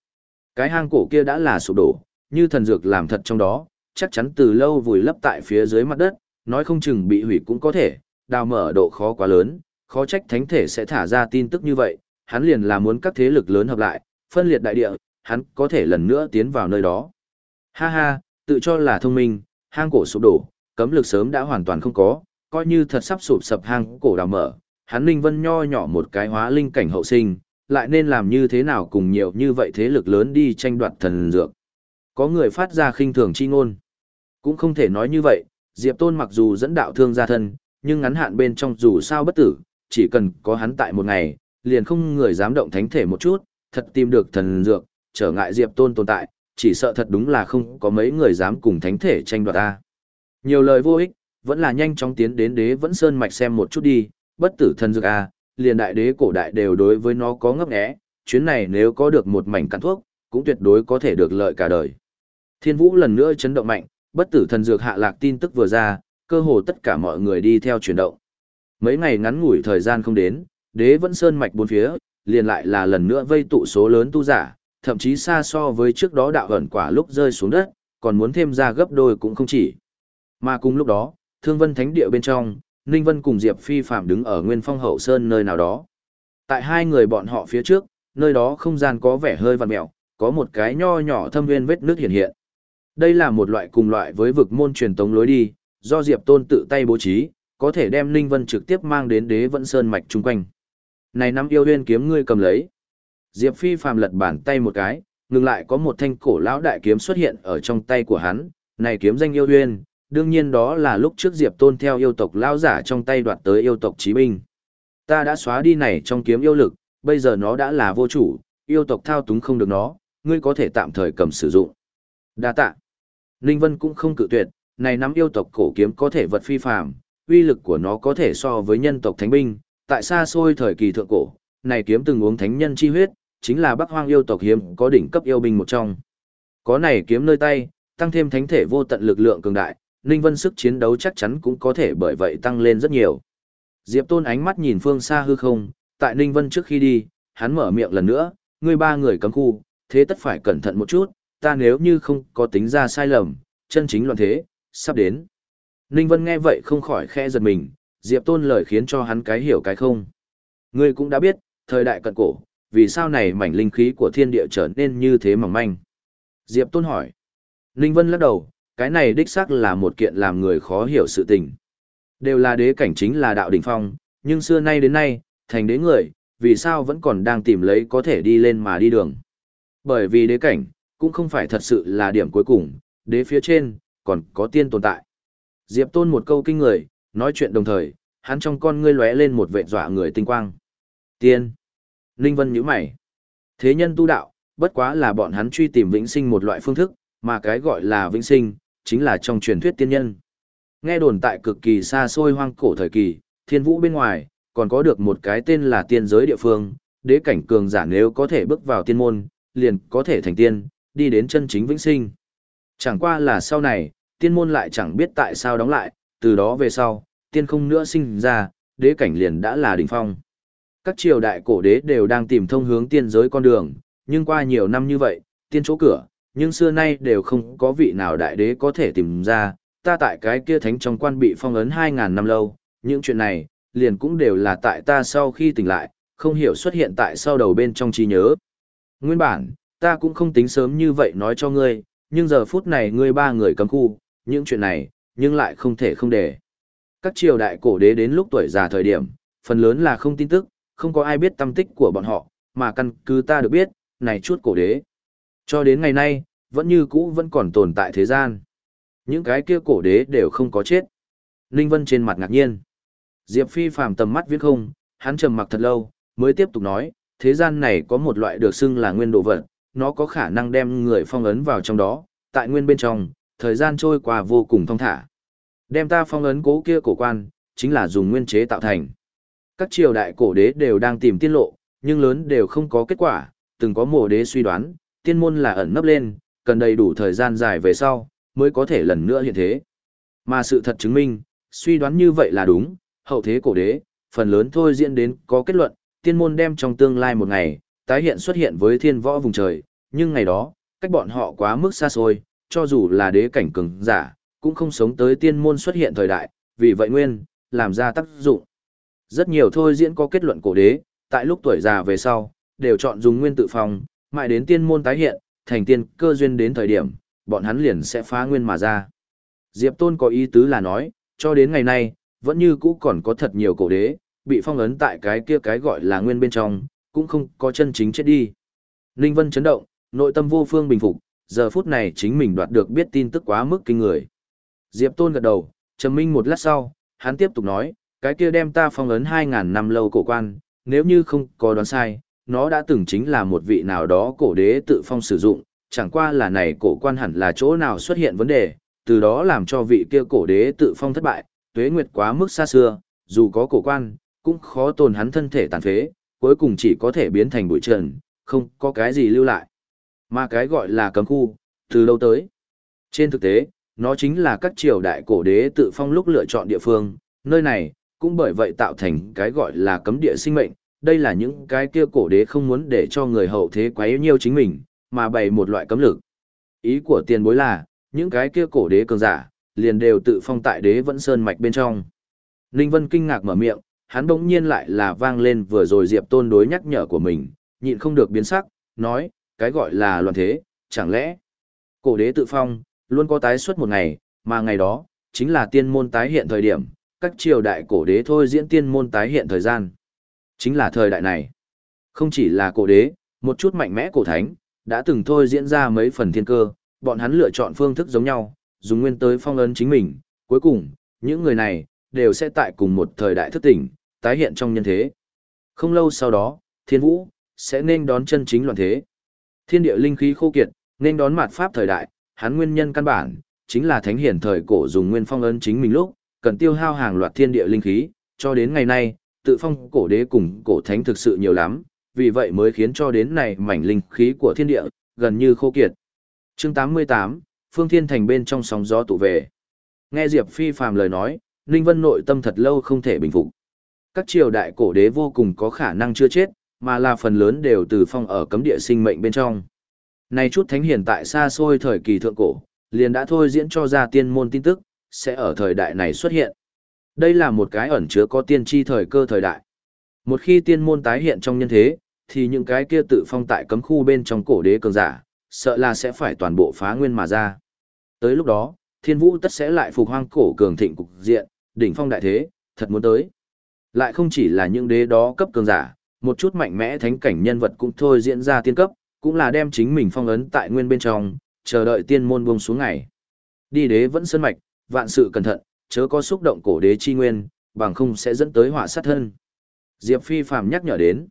Speaker 1: Cái hang cổ kia đã là sụp đổ, như thần dược làm thật trong đó, chắc chắn từ lâu vùi lấp tại phía dưới mặt đất, nói không chừng bị hủy cũng có thể, đào mở độ khó quá lớn, khó trách thánh thể sẽ thả ra tin tức như vậy, hắn liền là muốn các thế lực lớn hợp lại, phân liệt đại địa, hắn có thể lần nữa tiến vào nơi đó. Ha ha, tự cho là thông minh, hang cổ sụp đổ, cấm lực sớm đã hoàn toàn không có, coi như thật sắp sụp sập hang cổ đào mở, hắn Ninh Vân nho nhỏ một cái hóa linh cảnh hậu sinh, lại nên làm như thế nào cùng nhiều như vậy thế lực lớn đi tranh đoạt thần dược. Có người phát ra khinh thường chi ngôn. Cũng không thể nói như vậy, Diệp Tôn mặc dù dẫn đạo thương gia thân, nhưng ngắn hạn bên trong dù sao bất tử, chỉ cần có hắn tại một ngày, liền không người dám động thánh thể một chút, thật tìm được thần dược, trở ngại Diệp Tôn tồn tại, chỉ sợ thật đúng là không có mấy người dám cùng thánh thể tranh đoạt ta. Nhiều lời vô ích, vẫn là nhanh chóng tiến đến đế vẫn sơn mạch xem một chút đi, bất tử thần dược a, liền đại đế cổ đại đều đối với nó có ngấp nghé, chuyến này nếu có được một mảnh cắn thuốc, cũng tuyệt đối có thể được lợi cả đời. Thiên Vũ lần nữa chấn động mạnh, bất tử thần dược hạ lạc tin tức vừa ra, cơ hồ tất cả mọi người đi theo chuyển động. Mấy ngày ngắn ngủi thời gian không đến, đế vẫn sơn mạch bốn phía, liền lại là lần nữa vây tụ số lớn tu giả, thậm chí xa so với trước đó đạo ẩn quả lúc rơi xuống đất, còn muốn thêm ra gấp đôi cũng không chỉ. Mà cùng lúc đó, Thương Vân Thánh địa bên trong, Ninh Vân cùng Diệp Phi Phạm đứng ở Nguyên Phong Hậu Sơn nơi nào đó. Tại hai người bọn họ phía trước, nơi đó không gian có vẻ hơi vằn mẹo, có một cái nho nhỏ thâm nguyên vết nước hiện hiện. Đây là một loại cùng loại với vực môn truyền tống lối đi, do Diệp Tôn tự tay bố trí, có thể đem Ninh Vân trực tiếp mang đến đế vận sơn mạch chung quanh. Này năm yêu huyên kiếm ngươi cầm lấy. Diệp Phi phàm lật bàn tay một cái, ngừng lại có một thanh cổ lão đại kiếm xuất hiện ở trong tay của hắn, này kiếm danh yêu huyên, đương nhiên đó là lúc trước Diệp Tôn theo yêu tộc lão giả trong tay đoạt tới yêu tộc chí binh. Ta đã xóa đi này trong kiếm yêu lực, bây giờ nó đã là vô chủ, yêu tộc thao túng không được nó, ngươi có thể tạm thời cầm sử dụng. Đa tạ. Ninh Vân cũng không cự tuyệt, này nắm yêu tộc cổ kiếm có thể vật phi phàm, uy lực của nó có thể so với nhân tộc thánh binh, tại xa xôi thời kỳ thượng cổ, này kiếm từng uống thánh nhân chi huyết, chính là Bắc Hoang yêu tộc hiếm có đỉnh cấp yêu binh một trong. Có này kiếm nơi tay, tăng thêm thánh thể vô tận lực lượng cường đại, Ninh Vân sức chiến đấu chắc chắn cũng có thể bởi vậy tăng lên rất nhiều. Diệp Tôn ánh mắt nhìn phương xa hư không, tại Ninh Vân trước khi đi, hắn mở miệng lần nữa, ngươi ba người cấm khu, thế tất phải cẩn thận một chút, ta nếu như không có tính ra sai lầm, chân chính loạn thế, sắp đến. Ninh Vân nghe vậy không khỏi khẽ giật mình, Diệp Tôn lời khiến cho hắn cái hiểu cái không. Ngươi cũng đã biết, thời đại cận cổ, vì sao này mảnh linh khí của thiên địa trở nên như thế mỏng manh? Diệp Tôn hỏi. Ninh Vân lắc đầu, cái này đích xác là một kiện làm người khó hiểu sự tình. Đều là đế cảnh chính là đạo đỉnh phong, nhưng xưa nay đến nay, thành đế người, vì sao vẫn còn đang tìm lấy có thể đi lên mà đi đường. Bởi vì đế cảnh, cũng không phải thật sự là điểm cuối cùng, đế phía trên, còn có tiên tồn tại. Diệp Tôn một câu kinh người, nói chuyện đồng thời, hắn trong con ngươi lóe lên một vệ dọa người tinh quang. Tiên. Ninh Vân nhíu mày. Thế nhân tu đạo, bất quá là bọn hắn truy tìm vĩnh sinh một loại phương thức, mà cái gọi là vĩnh sinh, chính là trong truyền thuyết tiên nhân. Nghe đồn tại cực kỳ xa xôi hoang cổ thời kỳ, thiên vũ bên ngoài, còn có được một cái tên là tiên giới địa phương, đế cảnh cường giả nếu có thể bước vào tiên môn, liền có thể thành tiên, đi đến chân chính vĩnh sinh. Chẳng qua là sau này, tiên môn lại chẳng biết tại sao đóng lại, từ đó về sau, tiên không nữa sinh ra, đế cảnh liền đã là đỉnh phong. Các triều đại cổ đế đều đang tìm thông hướng tiên giới con đường, nhưng qua nhiều năm như vậy, tiên chỗ cửa, nhưng xưa nay đều không có vị nào đại đế có thể tìm ra, ta tại cái kia thánh trong quan bị phong ấn 2.000 năm lâu, những chuyện này, liền cũng đều là tại ta sau khi tỉnh lại, không hiểu xuất hiện tại sau đầu bên trong trí nhớ. Nguyên bản, ta cũng không tính sớm như vậy nói cho ngươi, nhưng giờ phút này ngươi ba người cấm khu, những chuyện này, nhưng lại không thể không để. Các triều đại cổ đế đến lúc tuổi già thời điểm, phần lớn là không tin tức, không có ai biết tâm tích của bọn họ, mà căn cứ ta được biết, này chút cổ đế. Cho đến ngày nay, vẫn như cũ vẫn còn tồn tại thế gian. Những cái kia cổ đế đều không có chết. Ninh Vân trên mặt ngạc nhiên. Diệp Phi phàm tầm mắt viết không, hắn trầm mặc thật lâu, mới tiếp tục nói, thế gian này có một loại được xưng là nguyên đồ vật, nó có khả năng đem người phong ấn vào trong đó, tại nguyên bên trong, thời gian trôi qua vô cùng thong thả. Đem ta phong ấn cố kia cổ quan, chính là dùng nguyên chế tạo thành. Các triều đại cổ đế đều đang tìm tiên lộ, nhưng lớn đều không có kết quả, từng có mộ đế suy đoán, tiên môn là ẩn nấp lên, cần đầy đủ thời gian dài về sau, mới có thể lần nữa hiện thế. Mà sự thật chứng minh, suy đoán như vậy là đúng, hậu thế cổ đế, phần lớn thôi diễn đến có kết luận, tiên môn đem trong tương lai một ngày, tái hiện xuất hiện với thiên võ vùng trời, nhưng ngày đó, cách bọn họ quá mức xa xôi, cho dù là đế cảnh cường giả, cũng không sống tới tiên môn xuất hiện thời đại, vì vậy nguyên, làm ra tác dụng. Rất nhiều thôi diễn có kết luận cổ đế, tại lúc tuổi già về sau, đều chọn dùng nguyên tự phòng, mãi đến tiên môn tái hiện, thành tiên cơ duyên đến thời điểm, bọn hắn liền sẽ phá nguyên mà ra. Diệp Tôn có ý tứ là nói, cho đến ngày nay, vẫn như cũ còn có thật nhiều cổ đế, bị phong ấn tại cái kia cái gọi là nguyên bên trong, cũng không có chân chính chết đi. Ninh Vân chấn động, nội tâm vô phương bình phục, giờ phút này chính mình đoạt được biết tin tức quá mức kinh người. Diệp Tôn gật đầu, trầm minh một lát sau, hắn tiếp tục nói, cái kia đem ta phong ấn 2.000 năm lâu cổ quan, nếu như không có đoán sai, nó đã từng chính là một vị nào đó cổ đế tự phong sử dụng, chẳng qua là này cổ quan hẳn là chỗ nào xuất hiện vấn đề, từ đó làm cho vị kia cổ đế tự phong thất bại, tuế nguyệt quá mức xa xưa, dù có cổ quan, cũng khó tồn hắn thân thể tàn phế, cuối cùng chỉ có thể biến thành bụi trần, không có cái gì lưu lại. Mà cái gọi là cấm khu, từ lâu tới. Trên thực tế, nó chính là các triều đại cổ đế tự phong lúc lựa chọn địa phương, nơi này, cũng bởi vậy tạo thành cái gọi là cấm địa sinh mệnh, đây là những cái kia cổ đế không muốn để cho người hậu thế quá yếu nhiều chính mình, mà bày một loại cấm lực. Ý của tiền bối là, những cái kia cổ đế cường giả, liền đều tự phong tại đế vẫn sơn mạch bên trong. Ninh Vân kinh ngạc mở miệng, hắn bỗng nhiên lại là vang lên vừa rồi Diệp Tôn đối nhắc nhở của mình, nhịn không được biến sắc, nói, cái gọi là loạn thế, chẳng lẽ cổ đế tự phong, luôn có tái xuất một ngày, mà ngày đó, chính là tiên môn tái hiện thời điểm, các triều đại cổ đế thôi diễn tiên môn tái hiện thời gian. Chính là thời đại này. Không chỉ là cổ đế, một chút mạnh mẽ cổ thánh, đã từng thôi diễn ra mấy phần thiên cơ, bọn hắn lựa chọn phương thức giống nhau, dùng nguyên tới phong ấn chính mình, cuối cùng, những người này, đều sẽ tại cùng một thời đại thức tỉnh, tái hiện trong nhân thế. Không lâu sau đó, thiên vũ, sẽ nên đón chân chính loạn thế. Thiên địa linh khí khô kiệt, nên đón mạt pháp thời đại, hắn nguyên nhân căn bản, chính là thánh hiển thời cổ dùng nguyên phong ấn chính mình lúc, cần tiêu hao hàng loạt thiên địa linh khí, cho đến ngày nay, tự phong cổ đế cùng cổ thánh thực sự nhiều lắm, vì vậy mới khiến cho đến này mảnh linh khí của thiên địa, gần như khô kiệt. Chương 88, Phương Thiên Thành bên trong sóng gió tụ về. Nghe Diệp Phi phàm lời nói, Ninh Vân nội tâm thật lâu không thể bình phục. Các triều đại cổ đế vô cùng có khả năng chưa chết, mà là phần lớn đều từ phong ở cấm địa sinh mệnh bên trong. Này chút thánh hiển tại xa xôi thời kỳ thượng cổ, liền đã thôi diễn cho ra tiên môn tin tức, sẽ ở thời đại này xuất hiện. Đây là một cái ẩn chứa có tiên tri thời cơ thời đại. Một khi tiên môn tái hiện trong nhân thế, thì những cái kia tự phong tại cấm khu bên trong cổ đế cường giả, sợ là sẽ phải toàn bộ phá nguyên mà ra. Tới lúc đó, thiên vũ tất sẽ lại phục hoang cổ cường thịnh cục diện, đỉnh phong đại thế, thật muốn tới. Lại không chỉ là những đế đó cấp cường giả, một chút mạnh mẽ thánh cảnh nhân vật cũng thôi diễn ra tiên cấp, cũng là đem chính mình phong ấn tại nguyên bên trong, chờ đợi tiên môn buông xuống ngày. Đi đế vẫn sơn mạch, vạn sự cẩn thận, chớ có xúc động cổ đế chi nguyên, bằng không sẽ dẫn tới họa sát thân. Diệp Phi phàm nhắc nhở đến.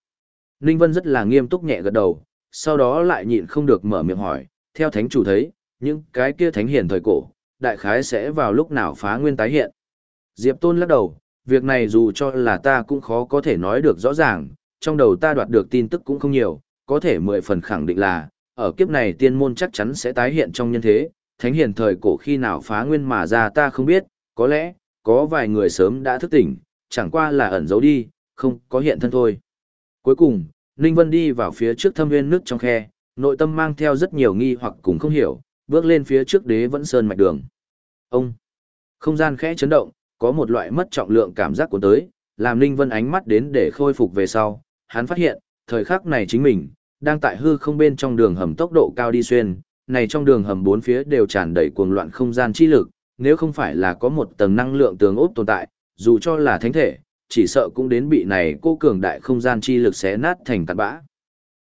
Speaker 1: Ninh Vân rất là nghiêm túc nhẹ gật đầu, sau đó lại nhịn không được mở miệng hỏi, theo thánh chủ thấy, những cái kia thánh hiển thời cổ, đại khái sẽ vào lúc nào phá nguyên tái hiện. Diệp Tôn lắc đầu, việc này dù cho là ta cũng khó có thể nói được rõ ràng, trong đầu ta đoạt được tin tức cũng không nhiều, có thể mười phần khẳng định là, ở kiếp này tiên môn chắc chắn sẽ tái hiện trong nhân thế, thánh hiền thời cổ khi nào phá nguyên mà ra ta không biết, có lẽ, có vài người sớm đã thức tỉnh, chẳng qua là ẩn giấu đi, không có hiện thân thôi. Cuối cùng, Ninh Vân đi vào phía trước thâm viên nước trong khe, nội tâm mang theo rất nhiều nghi hoặc cũng không hiểu, bước lên phía trước đế vẫn sơn mạch đường. Ông, không gian khẽ chấn động, có một loại mất trọng lượng cảm giác của tới, làm Ninh Vân ánh mắt đến để khôi phục về sau, hắn phát hiện, thời khắc này chính mình, đang tại hư không bên trong đường hầm tốc độ cao đi xuyên, này trong đường hầm bốn phía đều tràn đầy cuồng loạn không gian chi lực, nếu không phải là có một tầng năng lượng tường ốp tồn tại, dù cho là thánh thể, chỉ sợ cũng đến bị này cô cường đại không gian chi lực xé nát thành tạt bã.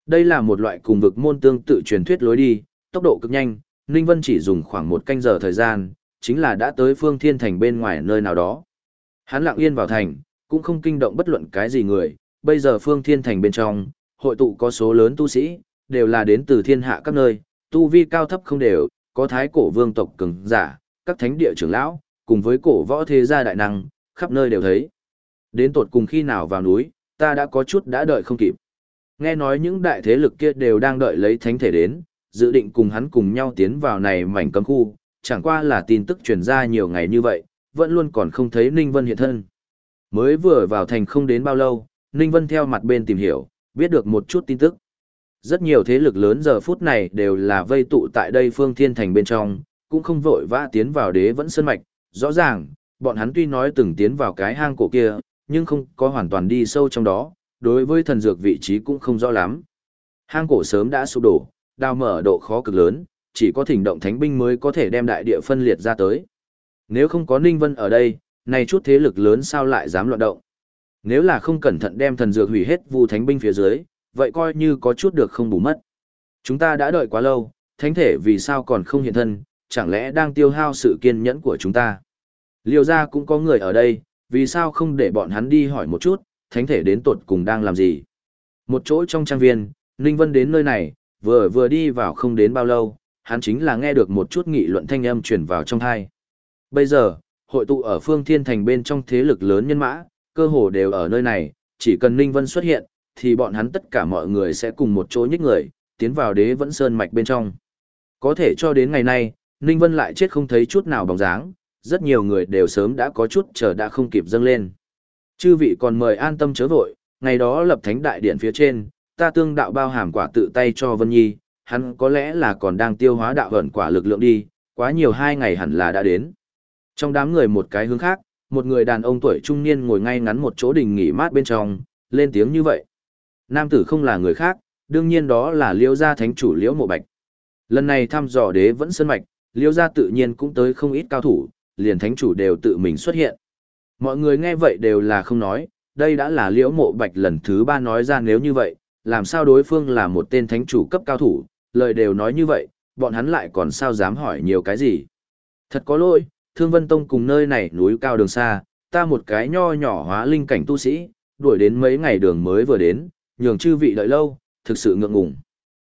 Speaker 1: Đây là một loại cùng vực môn tương tự truyền thuyết lối đi, tốc độ cực nhanh, Ninh Vân chỉ dùng khoảng một canh giờ thời gian, chính là đã tới phương thiên thành bên ngoài nơi nào đó. Hắn lặng yên vào thành, cũng không kinh động bất luận cái gì người, bây giờ phương thiên thành bên trong, hội tụ có số lớn tu sĩ, đều là đến từ thiên hạ các nơi, tu vi cao thấp không đều, có thái cổ vương tộc cường giả, các thánh địa trưởng lão, cùng với cổ võ thế gia đại năng, khắp nơi đều thấy. Đến tột cùng khi nào vào núi, ta đã có chút đã đợi không kịp. Nghe nói những đại thế lực kia đều đang đợi lấy thánh thể đến, dự định cùng hắn cùng nhau tiến vào này mảnh cấm khu, chẳng qua là tin tức truyền ra nhiều ngày như vậy, vẫn luôn còn không thấy Ninh Vân hiện thân. Mới vừa vào thành không đến bao lâu, Ninh Vân theo mặt bên tìm hiểu, biết được một chút tin tức. Rất nhiều thế lực lớn giờ phút này đều là vây tụ tại đây phương thiên thành bên trong, cũng không vội vã tiến vào đế vẫn sơn mạch. Rõ ràng, bọn hắn tuy nói từng tiến vào cái hang cổ kia, nhưng không có hoàn toàn đi sâu trong đó, đối với thần dược vị trí cũng không rõ lắm. Hang cổ sớm đã sụp đổ, đào mở độ khó cực lớn, chỉ có thỉnh động thánh binh mới có thể đem đại địa phân liệt ra tới. Nếu không có Ninh Vân ở đây, này chút thế lực lớn sao lại dám loạn động. Nếu là không cẩn thận đem thần dược hủy hết vu thánh binh phía dưới, vậy coi như có chút được không bù mất. Chúng ta đã đợi quá lâu, thánh thể vì sao còn không hiện thân, chẳng lẽ đang tiêu hao sự kiên nhẫn của chúng ta. Liêu ra cũng có người ở đây, vì sao không để bọn hắn đi hỏi một chút, thánh thể đến tột cùng đang làm gì. Một chỗ trong trang viên, Ninh Vân đến nơi này, vừa vừa đi vào không đến bao lâu, hắn chính là nghe được một chút nghị luận thanh âm truyền vào trong thai. Bây giờ, hội tụ ở phương thiên thành bên trong thế lực lớn nhân mã, cơ hồ đều ở nơi này, chỉ cần Ninh Vân xuất hiện, thì bọn hắn tất cả mọi người sẽ cùng một chỗ nhích người, tiến vào đế vẫn sơn mạch bên trong. Có thể cho đến ngày nay, Ninh Vân lại chết không thấy chút nào bóng dáng, rất nhiều người đều sớm đã có chút chờ đã không kịp dâng lên. Chư vị còn mời an tâm chớ vội, ngày đó lập thánh đại điện phía trên, ta tương đạo bao hàm quả tự tay cho Vân Nhi, hắn có lẽ là còn đang tiêu hóa đạo vẩn quả lực lượng đi, quá nhiều hai ngày hẳn là đã đến. Trong đám người một cái hướng khác, một người đàn ông tuổi trung niên ngồi ngay ngắn một chỗ đình nghỉ mát bên trong, lên tiếng như vậy. Nam tử không là người khác, đương nhiên đó là liêu gia thánh chủ liễu mộ bạch. Lần này thăm dò đế vẫn sơn mạch, liêu gia tự nhiên cũng tới không ít cao thủ, liền thánh chủ đều tự mình xuất hiện. Mọi người nghe vậy đều là không nói, đây đã là liễu mộ bạch lần thứ ba nói ra nếu như vậy, làm sao đối phương là một tên thánh chủ cấp cao thủ, lời đều nói như vậy, bọn hắn lại còn sao dám hỏi nhiều cái gì. Thật có lỗi, Thương Vân Tông cùng nơi này núi cao đường xa, ta một cái nho nhỏ hóa linh cảnh tu sĩ, đuổi đến mấy ngày đường mới vừa đến, nhường chư vị đợi lâu, thực sự ngượng ngùng.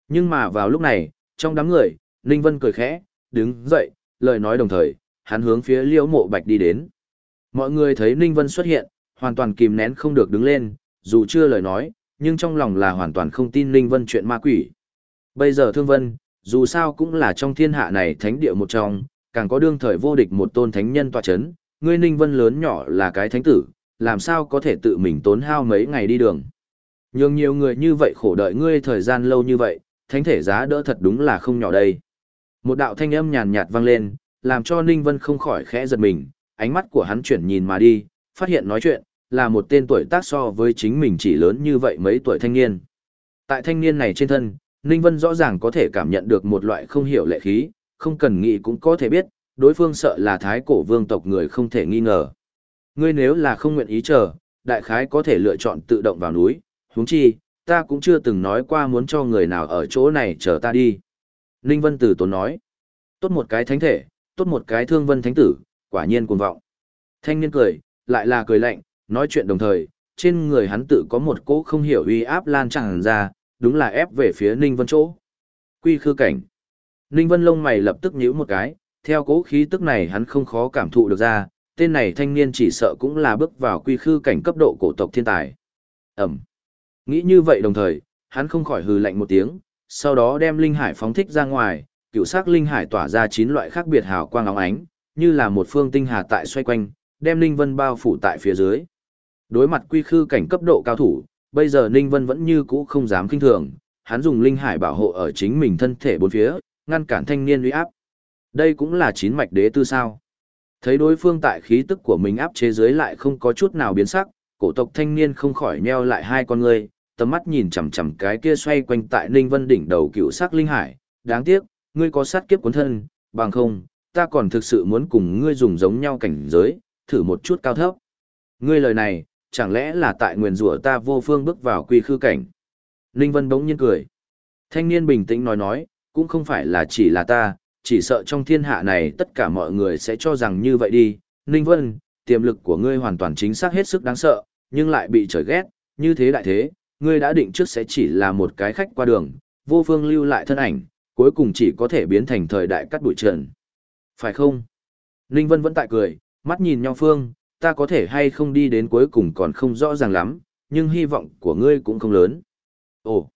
Speaker 1: Nhưng mà vào lúc này, trong đám người, Ninh Vân cười khẽ, đứng dậy, lời nói đồng thời, hắn hướng phía liễu mộ bạch đi đến. Mọi người thấy Ninh Vân xuất hiện, hoàn toàn kìm nén không được đứng lên, dù chưa lời nói, nhưng trong lòng là hoàn toàn không tin Ninh Vân chuyện ma quỷ. Bây giờ Thương Vân, dù sao cũng là trong thiên hạ này thánh địa một trong, càng có đương thời vô địch một tôn thánh nhân tọa chấn, ngươi Ninh Vân lớn nhỏ là cái thánh tử, làm sao có thể tự mình tốn hao mấy ngày đi đường. Nhưng nhiều người như vậy khổ đợi ngươi thời gian lâu như vậy, thánh thể giá đỡ thật đúng là không nhỏ đây. Một đạo thanh âm nhàn nhạt vang lên, làm cho Ninh Vân không khỏi khẽ giật mình, ánh mắt của hắn chuyển nhìn mà đi, phát hiện nói chuyện, là một tên tuổi tác so với chính mình chỉ lớn như vậy mấy tuổi thanh niên. Tại thanh niên này trên thân, Ninh Vân rõ ràng có thể cảm nhận được một loại không hiểu lệ khí, không cần nghĩ cũng có thể biết, đối phương sợ là thái cổ vương tộc người không thể nghi ngờ. Ngươi nếu là không nguyện ý chờ, đại khái có thể lựa chọn tự động vào núi, huống chi, ta cũng chưa từng nói qua muốn cho người nào ở chỗ này chờ ta đi. Ninh Vân Tử Tốn nói, tốt một cái thánh thể, tốt một cái thương vân thánh tử, quả nhiên cuồng vọng. Thanh niên cười, lại là cười lạnh, nói chuyện đồng thời, trên người hắn tự có một cỗ không hiểu uy áp lan tràn ra, đúng là ép về phía Ninh Vân chỗ. Quy khư cảnh. Ninh Vân lông mày lập tức nhíu một cái, theo cỗ khí tức này hắn không khó cảm thụ được ra, tên này thanh niên chỉ sợ cũng là bước vào quy khư cảnh cấp độ cổ tộc thiên tài. Ẩm. Nghĩ như vậy đồng thời, hắn không khỏi hừ lạnh một tiếng, sau đó đem linh hải phóng thích ra ngoài, cựu sắc linh hải tỏa ra chín loại khác biệt hào quang óng ánh, như là một phương tinh hà tại xoay quanh, đem linh Vân bao phủ tại phía dưới. Đối mặt quy khư cảnh cấp độ cao thủ, bây giờ Ninh Vân vẫn như cũ không dám kinh thường, hắn dùng linh hải bảo hộ ở chính mình thân thể bốn phía, ngăn cản thanh niên uy áp. Đây cũng là chín mạch đế tư sao. Thấy đối phương tại khí tức của mình áp chế dưới lại không có chút nào biến sắc, cổ tộc thanh niên không khỏi nheo lại hai con ngươi, tầm mắt nhìn chằm chằm cái kia xoay quanh tại Ninh Vân đỉnh đầu cựu sắc linh hải, đáng tiếc, ngươi có sát kiếp cuốn thân, bằng không, ta còn thực sự muốn cùng ngươi dùng giống nhau cảnh giới, thử một chút cao thấp. Ngươi lời này, chẳng lẽ là tại nguyền rủa ta vô phương bước vào quy khư cảnh. Ninh Vân bỗng nhiên cười. Thanh niên bình tĩnh nói nói, cũng không phải là chỉ là ta, chỉ sợ trong thiên hạ này tất cả mọi người sẽ cho rằng như vậy đi. Ninh Vân, tiềm lực của ngươi hoàn toàn chính xác hết sức đáng sợ, nhưng lại bị trời ghét, như thế đại thế, ngươi đã định trước sẽ chỉ là một cái khách qua đường, vô phương lưu lại thân ảnh, cuối cùng chỉ có thể biến thành thời đại cắt bụi trần. Phải không? Ninh Vân vẫn tại cười, mắt nhìn nhau phương, ta có thể hay không đi đến cuối cùng còn không rõ ràng lắm, nhưng hy vọng của ngươi cũng không lớn. Ồ,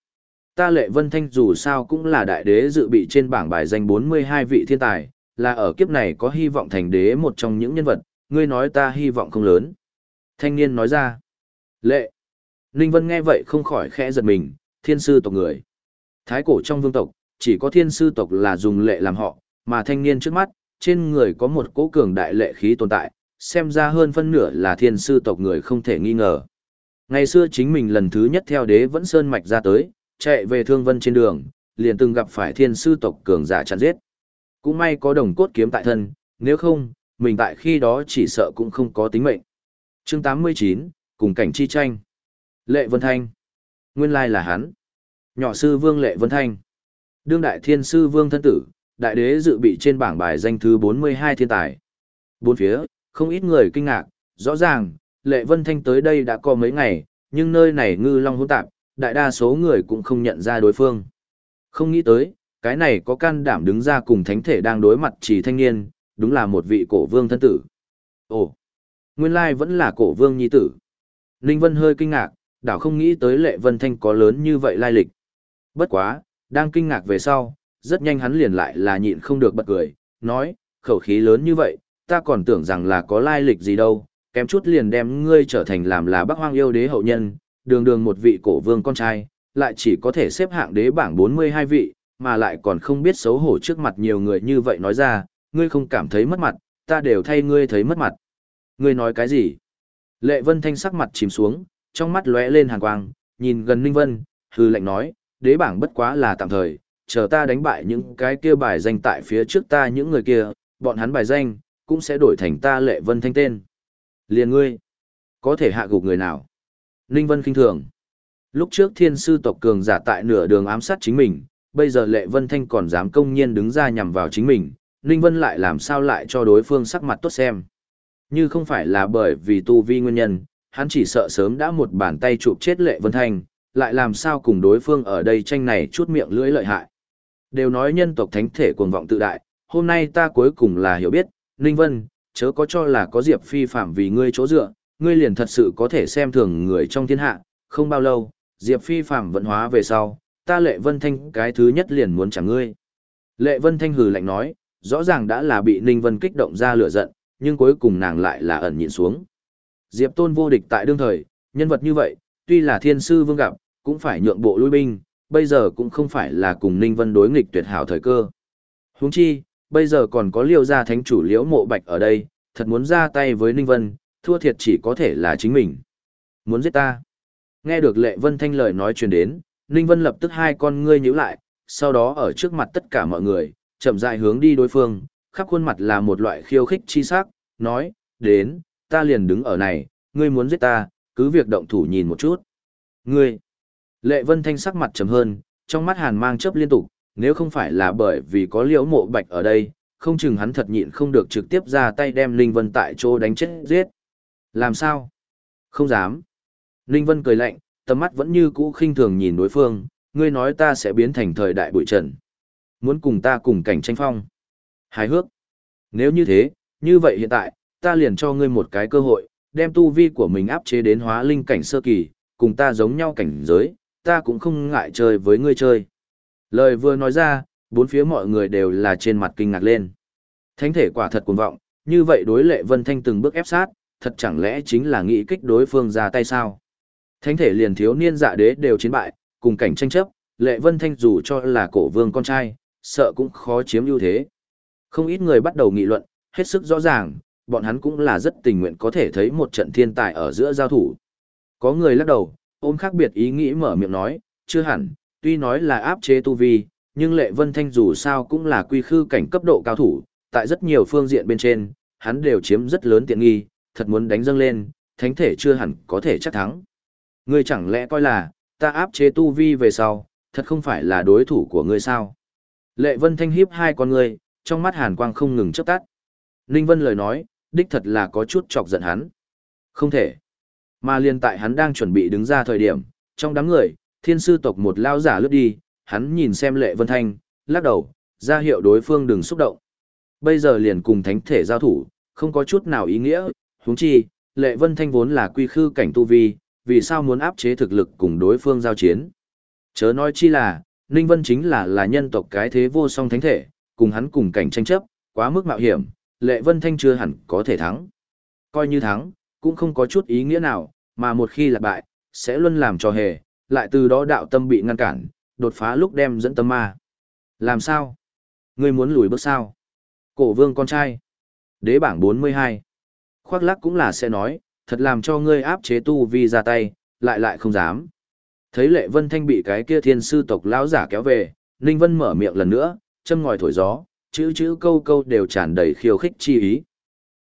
Speaker 1: ta lệ vân thanh dù sao cũng là đại đế dự bị trên bảng bài danh 42 vị thiên tài, là ở kiếp này có hy vọng thành đế một trong những nhân vật, ngươi nói ta hy vọng không lớn. Thanh niên nói ra, lệ. Ninh Vân nghe vậy không khỏi khẽ giật mình, thiên sư tộc người. Thái cổ trong vương tộc, chỉ có thiên sư tộc là dùng lệ làm họ, mà thanh niên trước mắt, trên người có một cỗ cường đại lệ khí tồn tại, xem ra hơn phân nửa là thiên sư tộc người không thể nghi ngờ. Ngày xưa chính mình lần thứ nhất theo đế vẫn sơn mạch ra tới, chạy về thương vân trên đường, liền từng gặp phải thiên sư tộc cường giả chặn giết. Cũng may có đồng cốt kiếm tại thân, nếu không, mình tại khi đó chỉ sợ cũng không có tính mệnh. Chương 89, cùng cảnh chi tranh. Lệ Vân Thanh. Nguyên lai là hắn. Nhỏ sư vương Lệ Vân Thanh. Đương đại thiên sư vương thân tử, đại đế dự bị trên bảng bài danh thứ 42 thiên tài. Bốn phía, không ít người kinh ngạc, rõ ràng, Lệ Vân Thanh tới đây đã có mấy ngày, nhưng nơi này ngư long hỗn tạp, đại đa số người cũng không nhận ra đối phương. Không nghĩ tới, cái này có can đảm đứng ra cùng thánh thể đang đối mặt chỉ thanh niên, đúng là một vị cổ vương thân tử. Ồ, nguyên lai vẫn là cổ vương nhi tử. Ninh Vân hơi kinh ngạc, đảo không nghĩ tới Lệ Vân Thanh có lớn như vậy lai lịch. Bất quá, đang kinh ngạc về sau, rất nhanh hắn liền lại là nhịn không được bật cười, nói, khẩu khí lớn như vậy, ta còn tưởng rằng là có lai lịch gì đâu, kém chút liền đem ngươi trở thành làm là bác hoang yêu đế hậu nhân, đường đường một vị cổ vương con trai, lại chỉ có thể xếp hạng đế bảng 42 vị, mà lại còn không biết xấu hổ trước mặt nhiều người như vậy nói ra, ngươi không cảm thấy mất mặt, ta đều thay ngươi thấy mất mặt. Ngươi nói cái gì? Lệ Vân Thanh sắc mặt chìm xuống, trong mắt lóe lên hàn quang, nhìn gần Ninh Vân, hư lệnh nói, đế bảng bất quá là tạm thời, chờ ta đánh bại những cái kia bài danh tại phía trước ta những người kia, bọn hắn bài danh, cũng sẽ đổi thành ta Lệ Vân Thanh tên. Liền ngươi, có thể hạ gục người nào? Ninh Vân kinh thường. Lúc trước thiên sư tộc cường giả tại nửa đường ám sát chính mình, bây giờ Lệ Vân Thanh còn dám công nhiên đứng ra nhằm vào chính mình, Ninh Vân lại làm sao lại cho đối phương sắc mặt tốt xem. Như không phải là bởi vì tu vi nguyên nhân, hắn chỉ sợ sớm đã một bàn tay chụp chết Lệ Vân Thanh, lại làm sao cùng đối phương ở đây tranh này chút miệng lưỡi lợi hại. Đều nói nhân tộc thánh thể cuồng vọng tự đại, hôm nay ta cuối cùng là hiểu biết, Ninh Vân, chớ có cho là có Diệp Phi phạm vì ngươi chỗ dựa, ngươi liền thật sự có thể xem thường người trong thiên hạ, không bao lâu, Diệp Phi phạm vận hóa về sau, ta Lệ Vân Thanh cái thứ nhất liền muốn chẳng ngươi. Lệ Vân Thanh hừ lạnh nói, rõ ràng đã là bị Ninh Vân kích động ra lửa giận, nhưng cuối cùng nàng lại là ẩn nhịn xuống. Diệp Tôn vô địch tại đương thời, nhân vật như vậy, tuy là thiên sư vương gặp, cũng phải nhượng bộ lui binh, bây giờ cũng không phải là cùng Ninh Vân đối nghịch tuyệt hảo thời cơ. Huống chi, bây giờ còn có liêu gia thánh chủ liễu mộ bạch ở đây, thật muốn ra tay với Ninh Vân, thua thiệt chỉ có thể là chính mình. Muốn giết ta. Nghe được lệ vân thanh lời nói truyền đến, Ninh Vân lập tức hai con ngươi nhíu lại, sau đó ở trước mặt tất cả mọi người, chậm rãi hướng đi đối phương, khắp khuôn mặt là một loại khiêu khích chi sắc, nói, đến, ta liền đứng ở này, ngươi muốn giết ta, cứ việc động thủ nhìn một chút. Ngươi, lệ vân thanh sắc mặt trầm hơn, trong mắt hàn mang chớp liên tục, nếu không phải là bởi vì có liễu mộ bạch ở đây, không chừng hắn thật nhịn không được trực tiếp ra tay đem Ninh Vân tại chỗ đánh chết giết. Làm sao? Không dám. Ninh Vân cười lạnh, tầm mắt vẫn như cũ khinh thường nhìn đối phương, ngươi nói ta sẽ biến thành thời đại bụi trần. Muốn cùng ta cùng cảnh tranh phong. Hài hước. Nếu như thế, như vậy hiện tại, ta liền cho ngươi một cái cơ hội, đem tu vi của mình áp chế đến hóa linh cảnh sơ kỳ, cùng ta giống nhau cảnh giới, ta cũng không ngại chơi với ngươi chơi. Lời vừa nói ra, bốn phía mọi người đều là trên mặt kinh ngạc lên. Thánh thể quả thật cuồng vọng, như vậy đối lệ vân thanh từng bước ép sát, thật chẳng lẽ chính là nghĩ kích đối phương ra tay sao? Thánh thể liền thiếu niên dạ đế đều chiến bại, cùng cảnh tranh chấp, lệ vân thanh dù cho là cổ vương con trai, sợ cũng khó chiếm ưu thế. Không ít người bắt đầu nghị luận, hết sức rõ ràng, bọn hắn cũng là rất tình nguyện có thể thấy một trận thiên tài ở giữa giao thủ. Có người lắc đầu, ôm khác biệt ý nghĩ mở miệng nói, chưa hẳn, tuy nói là áp chế tu vi, nhưng lệ vân thanh dù sao cũng là quy khư cảnh cấp độ cao thủ, tại rất nhiều phương diện bên trên, hắn đều chiếm rất lớn tiện nghi, thật muốn đánh dâng lên, thánh thể chưa hẳn có thể chắc thắng. Ngươi chẳng lẽ coi là, ta áp chế tu vi về sau, thật không phải là đối thủ của ngươi sao? Lệ Vân Thanh hiếp hai con ngươi, trong mắt hàn quang không ngừng chớp tắt. Ninh Vân lời nói, đích thật là có chút chọc giận hắn. Không thể. Mà liên tại hắn đang chuẩn bị đứng ra thời điểm, trong đám người, thiên sư tộc một lao giả lướt đi, hắn nhìn xem Lệ Vân Thanh, lắc đầu, ra hiệu đối phương đừng xúc động. Bây giờ liền cùng thánh thể giao thủ, không có chút nào ý nghĩa, huống chi, Lệ Vân Thanh vốn là quy khư cảnh tu vi, vì sao muốn áp chế thực lực cùng đối phương giao chiến. Chớ nói chi là, Ninh Vân chính là là nhân tộc cái thế vô song thánh thể, cùng hắn cùng cảnh tranh chấp, quá mức mạo hiểm, Lệ Vân Thanh chưa hẳn có thể thắng. Coi như thắng, cũng không có chút ý nghĩa nào, mà một khi là bại, sẽ luôn làm cho hề, lại từ đó đạo tâm bị ngăn cản, đột phá lúc đem dẫn tâm ma. Làm sao? Ngươi muốn lùi bước sao? Cổ vương con trai. Đế bảng 42. Khoác lắc cũng là sẽ nói, thật làm cho ngươi áp chế tu vi ra tay, lại lại không dám. Thấy lệ vân thanh bị cái kia thiên sư tộc lão giả kéo về, Ninh Vân mở miệng lần nữa, châm ngòi thổi gió, chữ chữ câu câu đều tràn đầy khiêu khích chi ý.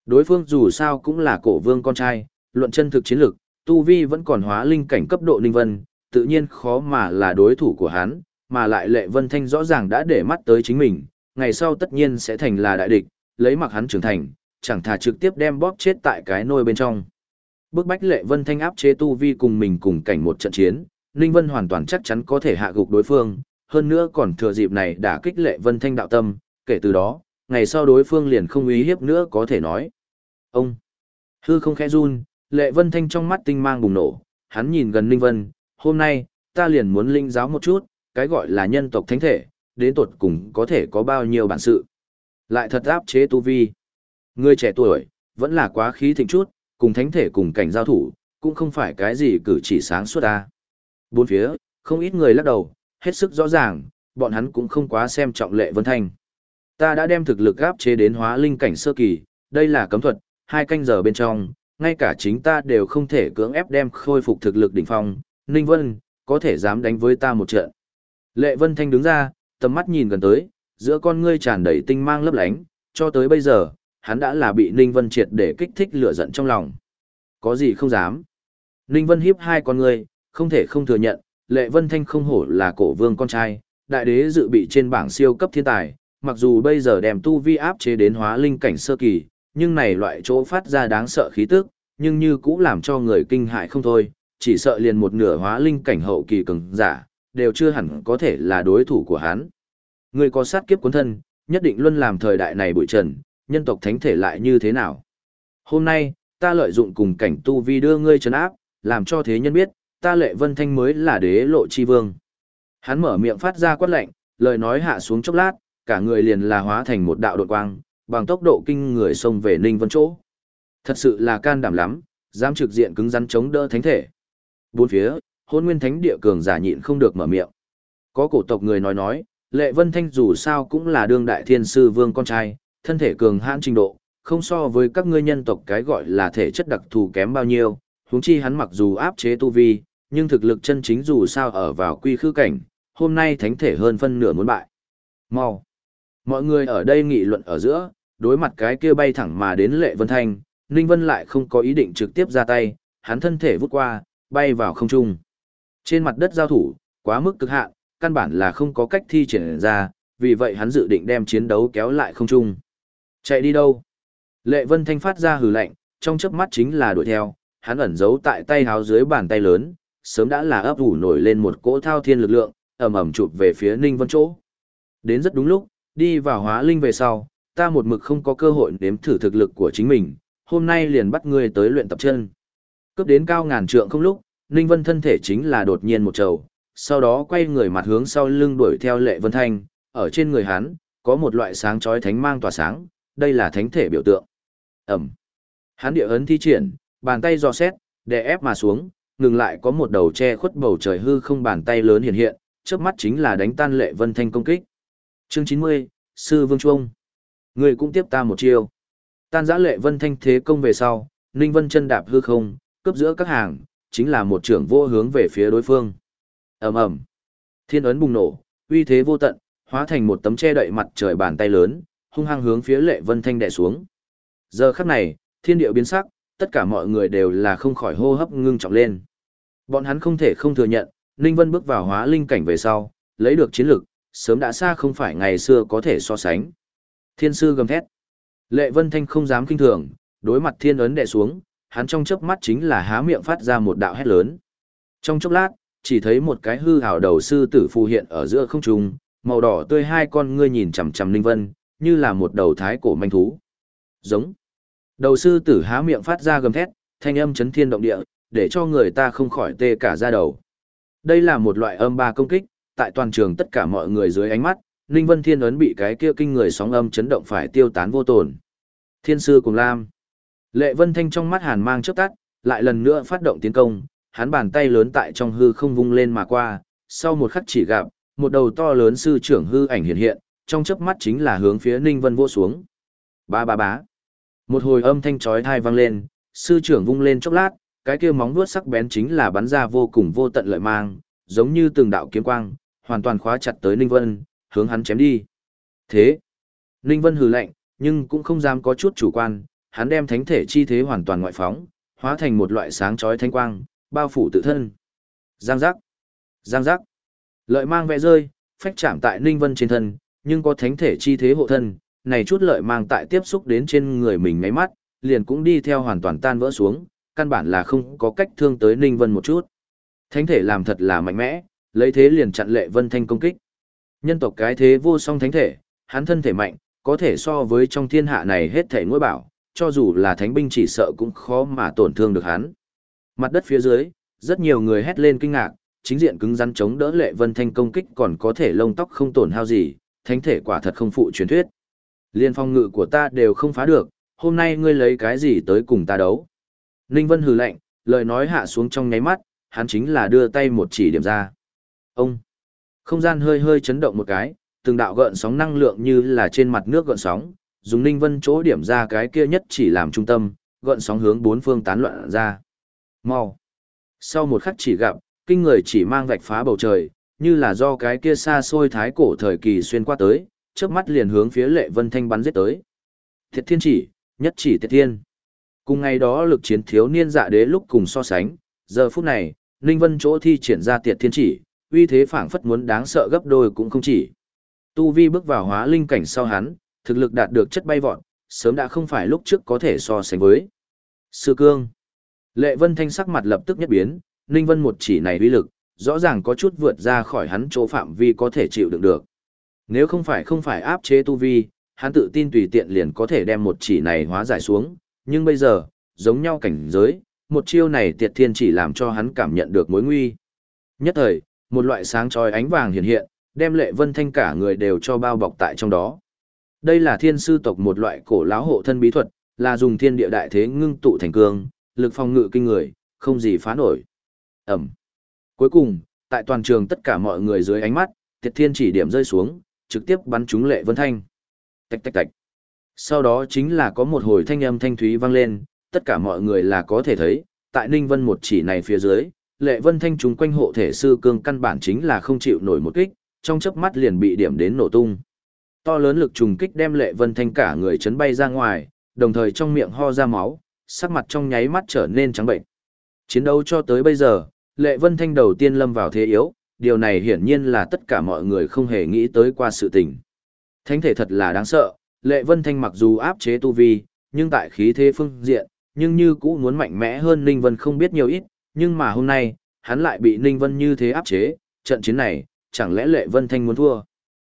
Speaker 1: Đối phương dù sao cũng là cổ vương con trai, luận chân thực chiến lực, tu vi vẫn còn hóa linh cảnh cấp độ Ninh Vân, tự nhiên khó mà là đối thủ của hắn, mà lại Lệ Vân Thanh rõ ràng đã để mắt tới chính mình, ngày sau tất nhiên sẽ thành là đại địch, lấy mặc hắn trưởng thành, chẳng thà trực tiếp đem bóp chết tại cái nôi bên trong. Bước bách Lệ Vân Thanh áp chế tu vi cùng mình cùng cảnh một trận chiến, Ninh Vân hoàn toàn chắc chắn có thể hạ gục đối phương, hơn nữa còn thừa dịp này đã kích Lệ Vân Thanh đạo tâm, kể từ đó, ngày sau đối phương liền không uy hiếp nữa có thể nói. Ông, hư không khẽ run, Lệ Vân Thanh trong mắt tinh mang bùng nổ, hắn nhìn gần Ninh Vân, hôm nay, ta liền muốn linh giáo một chút, cái gọi là nhân tộc thánh thể, đến tột cùng có thể có bao nhiêu bản sự. Lại thật áp chế tu vi. Người trẻ tuổi, vẫn là quá khí thịnh chút, cùng thánh thể cùng cảnh giao thủ, cũng không phải cái gì cử chỉ sáng suốt ta. Bốn phía, không ít người lắc đầu, hết sức rõ ràng, bọn hắn cũng không quá xem trọng lệ vân thanh. Ta đã đem thực lực áp chế đến hóa linh cảnh sơ kỳ, đây là cấm thuật, hai canh giờ bên trong, ngay cả chính ta đều không thể cưỡng ép đem khôi phục thực lực đỉnh phong, Ninh Vân, có thể dám đánh với ta một trận. Lệ Vân Thanh đứng ra, tầm mắt nhìn gần tới, giữa con ngươi tràn đầy tinh mang lấp lánh, cho tới bây giờ, hắn đã là bị Ninh Vân triệt để kích thích lửa giận trong lòng. Có gì không dám. Ninh Vân hiếp hai con ngươi, không thể không thừa nhận, Lệ Vân Thanh không hổ là cổ vương con trai, đại đế dự bị trên bảng siêu cấp thiên tài, mặc dù bây giờ đem tu vi áp chế đến hóa linh cảnh sơ kỳ, nhưng này loại chỗ phát ra đáng sợ khí tức, nhưng như cũng làm cho người kinh hại không thôi, chỉ sợ liền một nửa hóa linh cảnh hậu kỳ cường giả, đều chưa hẳn có thể là đối thủ của hắn. Người có sát kiếp cuốn thân, nhất định luôn làm thời đại này bụi trần, nhân tộc thánh thể lại như thế nào. Hôm nay, ta lợi dụng cùng cảnh tu vi đưa ngươi trấn áp, làm cho thế nhân biết, ta lệ vân thanh mới là đế lộ chi vương. Hắn mở miệng phát ra quát lệnh, lời nói hạ xuống chốc lát, cả người liền là hóa thành một đạo đột quang, bằng tốc độ kinh người xông về Ninh Vân chỗ. Thật sự là can đảm lắm, dám trực diện cứng rắn chống đỡ thánh thể. Bốn phía, hôn nguyên thánh địa cường giả nhịn không được mở miệng. Có cổ tộc người nói nói, Lệ Vân Thanh dù sao cũng là đương đại thiên sư vương con trai, thân thể cường hãn trình độ, không so với các ngươi nhân tộc cái gọi là thể chất đặc thù kém bao nhiêu, huống chi hắn mặc dù áp chế tu vi, nhưng thực lực chân chính dù sao ở vào quy khư cảnh, hôm nay thánh thể hơn phân nửa muốn bại. Mau. Mọi người ở đây nghị luận ở giữa, đối mặt cái kia bay thẳng mà đến Lệ Vân Thanh, Ninh Vân lại không có ý định trực tiếp ra tay, hắn thân thể vút qua, bay vào không trung. Trên mặt đất giao thủ, quá mức cực hạn, căn bản là không có cách thi triển ra, vì vậy hắn dự định đem chiến đấu kéo lại không trung. Chạy đi đâu? Lệ Vân Thanh phát ra hừ lạnh, trong chớp mắt chính là đuổi theo, hắn ẩn giấu tại tay háo dưới bàn tay lớn, sớm đã là ấp ủ nổi lên một cỗ thao thiên lực lượng, ầm ầm chụp về phía Ninh Vân chỗ. Đến rất đúng lúc, đi vào hóa linh về sau, ta một mực không có cơ hội nếm thử thực lực của chính mình, hôm nay liền bắt ngươi tới luyện tập chân. Cướp đến cao ngàn trượng không lúc, Ninh Vân thân thể chính là đột nhiên một trầu, sau đó quay người mặt hướng sau lưng đuổi theo Lệ Vân Thanh, ở trên người hắn, có một loại sáng chói thánh mang tỏa sáng, đây là thánh thể biểu tượng. Ẩm. Hắn địa ấn thi triển, bàn tay dò xét, đè ép mà xuống, ngừng lại có một đầu che khuất bầu trời hư không bàn tay lớn hiện hiện, trước mắt chính là đánh tan Lệ Vân Thanh công kích. Chương 90, Sư Vương Trung. Người cũng tiếp ta một chiêu. Tan giã Lệ Vân Thanh thế công về sau, Ninh Vân chân đạp hư không, cướp giữa các hàng, chính là một trưởng vô hướng về phía đối phương. ầm ầm, thiên ấn bùng nổ, uy thế vô tận, hóa thành một tấm che đậy mặt trời bàn tay lớn, hung hăng hướng phía lệ vân thanh đè xuống. Giờ khắc này, thiên địa biến sắc, tất cả mọi người đều là không khỏi hô hấp ngưng trọng lên. Bọn hắn không thể không thừa nhận, Ninh Vân bước vào hóa linh cảnh về sau, lấy được chiến lực, sớm đã xa không phải ngày xưa có thể so sánh. Thiên sư gầm thét. Lệ Vân Thanh không dám kinh thường, đối mặt thiên ấn đè xuống, hắn trong chớp mắt chính là há miệng phát ra một đạo hét lớn. Trong chốc lát, chỉ thấy một cái hư ảo đầu sư tử phù hiện ở giữa không trung, màu đỏ tươi hai con ngươi nhìn chằm chằm Linh Vân, như là một đầu thái cổ manh thú. Giống. Đầu sư tử há miệng phát ra gầm thét, thanh âm chấn thiên động địa, để cho người ta không khỏi tê cả da đầu. Đây là một loại âm ba công kích, tại toàn trường tất cả mọi người dưới ánh mắt, Ninh Vân Thiên ấn bị cái kia kinh người sóng âm chấn động phải tiêu tán vô tổn. Thiên sư cùng Lam. Lệ Vân Thanh trong mắt hàn mang chớp tắt, lại lần nữa phát động tiến công, hắn bàn tay lớn tại trong hư không vung lên mà qua, sau một khắc chỉ gặp, một đầu to lớn sư trưởng hư ảnh hiện hiện, trong chớp mắt chính là hướng phía Ninh Vân vô xuống. Ba ba bá. Một hồi âm thanh chói tai vang lên, sư trưởng vung lên chốc lát, cái kia móng vuốt sắc bén chính là bắn ra vô cùng vô tận lợi mang, giống như từng đạo kiếm quang, hoàn toàn khóa chặt tới Ninh Vân, hướng hắn chém đi. Thế, Ninh Vân hừ lạnh, nhưng cũng không dám có chút chủ quan, hắn đem thánh thể chi thế hoàn toàn ngoại phóng, hóa thành một loại sáng chói thanh quang, bao phủ tự thân. Giang giác. Giang giác. Lợi mang vẽ rơi, phách chạm tại Ninh Vân trên thân, nhưng có thánh thể chi thế hộ thân, này chút lợi mang tại tiếp xúc đến trên người mình ngáy mắt, liền cũng đi theo hoàn toàn tan vỡ xuống, căn bản là không có cách thương tới Ninh Vân một chút. Thánh thể làm thật là mạnh mẽ, lấy thế liền chặn lệ Vân Thanh công kích. Nhân tộc cái thế vô song thánh thể, hắn thân thể mạnh, có thể so với trong thiên hạ này hết thể ngôi bảo, cho dù là thánh binh chỉ sợ cũng khó mà tổn thương được hắn. Mặt đất phía dưới, rất nhiều người hét lên kinh ngạc, chính diện cứng rắn chống đỡ lệ vân thanh công kích còn có thể lông tóc không tổn hao gì, thánh thể quả thật không phụ truyền thuyết. Liên phong ngự của ta đều không phá được, hôm nay ngươi lấy cái gì tới cùng ta đấu. Ninh Vân hừ lạnh, lời nói hạ xuống trong nháy mắt, hắn chính là đưa tay một chỉ điểm ra. Ông! Không gian hơi hơi chấn động một cái, từng đạo gợn sóng năng lượng như là trên mặt nước gợn sóng, dùng Ninh Vân chỗ điểm ra cái kia nhất chỉ làm trung tâm, gợn sóng hướng bốn phương tán loạn ra. Mau! Sau một khắc chỉ gặp, kinh người chỉ mang vạch phá bầu trời, như là do cái kia xa xôi thái cổ thời kỳ xuyên qua tới, trước mắt liền hướng phía lệ vân thanh bắn giết tới. Thiệt thiên chỉ, nhất chỉ thiệt thiên. Cùng ngày đó lực chiến thiếu niên dạ đế lúc cùng so sánh, giờ phút này, Ninh Vân chỗ thi triển ra tiệt thiên chỉ, uy thế phảng phất muốn đáng sợ gấp đôi cũng không chỉ. Tu Vi bước vào hóa linh cảnh sau hắn, thực lực đạt được chất bay vọt, sớm đã không phải lúc trước có thể so sánh với. Sư cương. Lệ Vân Thanh sắc mặt lập tức nhất biến, Ninh Vân một chỉ này uy lực, rõ ràng có chút vượt ra khỏi hắn chỗ phạm vi có thể chịu đựng được. Nếu không phải không phải áp chế tu vi, hắn tự tin tùy tiện liền có thể đem một chỉ này hóa giải xuống, nhưng bây giờ, giống nhau cảnh giới, một chiêu này tiệt thiên chỉ làm cho hắn cảm nhận được mối nguy. Nhất thời, một loại sáng chói ánh vàng hiện hiện, đem lệ vân thanh cả người đều cho bao bọc tại trong đó. Đây là thiên sư tộc một loại cổ lão hộ thân bí thuật, là dùng thiên địa đại thế ngưng tụ thành cương, lực phòng ngự kinh người, không gì phá nổi. Ẩm. Cuối cùng, tại toàn trường tất cả mọi người dưới ánh mắt, tiệt thiên chỉ điểm rơi xuống, trực tiếp bắn trúng lệ vân thanh. Tạch tạch tạch. Sau đó chính là có một hồi thanh âm thanh thúy vang lên, tất cả mọi người là có thể thấy, tại Ninh Vân một chỉ này phía dưới, lệ vân thanh chúng quanh hộ thể sư cương căn bản chính là không chịu nổi một kích, trong chớp mắt liền bị điểm đến nổ tung. To lớn lực trùng kích đem lệ vân thanh cả người chấn bay ra ngoài, đồng thời trong miệng ho ra máu, sắc mặt trong nháy mắt trở nên trắng bệnh. Chiến đấu cho tới bây giờ, lệ vân thanh đầu tiên lâm vào thế yếu, điều này hiển nhiên là tất cả mọi người không hề nghĩ tới qua sự tình. Thánh thể thật là đáng sợ, lệ vân thanh mặc dù áp chế tu vi, nhưng tại khí thế phương diện, nhưng như cũ muốn mạnh mẽ hơn Ninh Vân không biết nhiều ít, nhưng mà hôm nay, hắn lại bị Ninh Vân như thế áp chế, trận chiến này, chẳng lẽ lệ vân thanh muốn thua.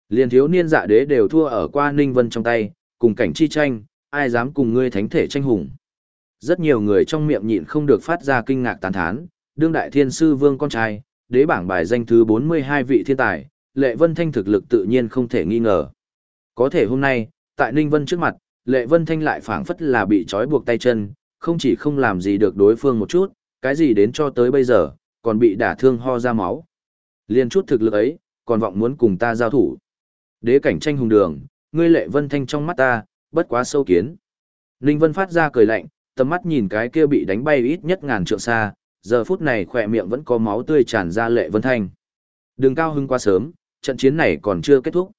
Speaker 1: Liền thiếu niên dạ đế đều thua ở qua Ninh Vân trong tay, cùng cảnh chi tranh, ai dám cùng ngươi thánh thể tranh hùng. Rất nhiều người trong miệng nhịn không được phát ra kinh ngạc tán thán, đương đại thiên sư vương con trai, đế bảng bài danh thứ 42 vị thiên tài, lệ vân thanh thực lực tự nhiên không thể nghi ngờ. Có thể hôm nay, tại Ninh Vân trước mặt, lệ vân thanh lại phảng phất là bị trói buộc tay chân, không chỉ không làm gì được đối phương một chút, cái gì đến cho tới bây giờ, còn bị đả thương ho ra máu. Liên chút thực lực ấy, còn vọng muốn cùng ta giao thủ. Đế cảnh tranh hùng đường, ngươi lệ vân thanh trong mắt ta, bất quá sâu kiến. Ninh Vân phát ra cười lạnh, tầm mắt nhìn cái kia bị đánh bay ít nhất ngàn trượng xa, giờ phút này khỏe miệng vẫn có máu tươi tràn ra lệ vân thanh. Đừng cao hưng quá sớm, trận chiến này còn chưa kết thúc.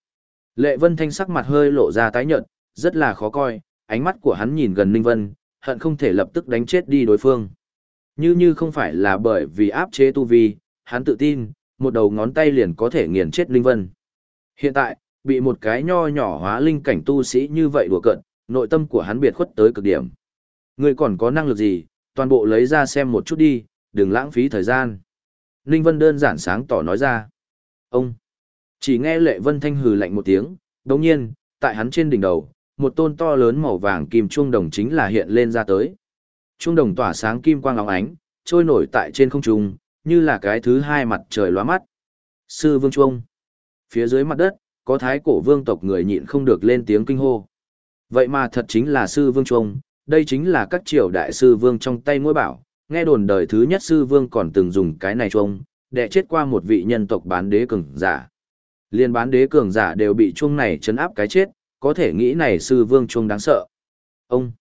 Speaker 1: Lệ vân thanh sắc mặt hơi lộ ra tái nhợt, rất là khó coi, ánh mắt của hắn nhìn gần Ninh Vân, hận không thể lập tức đánh chết đi đối phương. Như như không phải là bởi vì áp chế tu vi, hắn tự tin, một đầu ngón tay liền có thể nghiền chết Linh Vân. Hiện tại, bị một cái nho nhỏ hóa linh cảnh tu sĩ như vậy đùa cận, nội tâm của hắn biệt khuất tới cực điểm. Ngươi còn có năng lực gì, toàn bộ lấy ra xem một chút đi, đừng lãng phí thời gian. Linh Vân đơn giản sáng tỏ nói ra. Ông! Chỉ nghe lệ vân thanh hừ lạnh một tiếng, đồng nhiên, tại hắn trên đỉnh đầu, một tôn to lớn màu vàng kim chuông đồng chính là hiện lên ra tới. Trung đồng tỏa sáng kim quang óng ánh, trôi nổi tại trên không trung, như là cái thứ hai mặt trời lóa mắt. Sư vương trung, Phía dưới mặt đất, có thái cổ vương tộc người nhịn không được lên tiếng kinh hô. Vậy mà thật chính là sư vương trung, đây chính là các triều đại sư vương trong tay ngôi bảo, nghe đồn đời thứ nhất sư vương còn từng dùng cái này chuông, để chết qua một vị nhân tộc bán đế cường giả. Liên bán đế cường giả đều bị chuông này chấn áp cái chết, có thể nghĩ này sư vương chuông đáng sợ. Ông,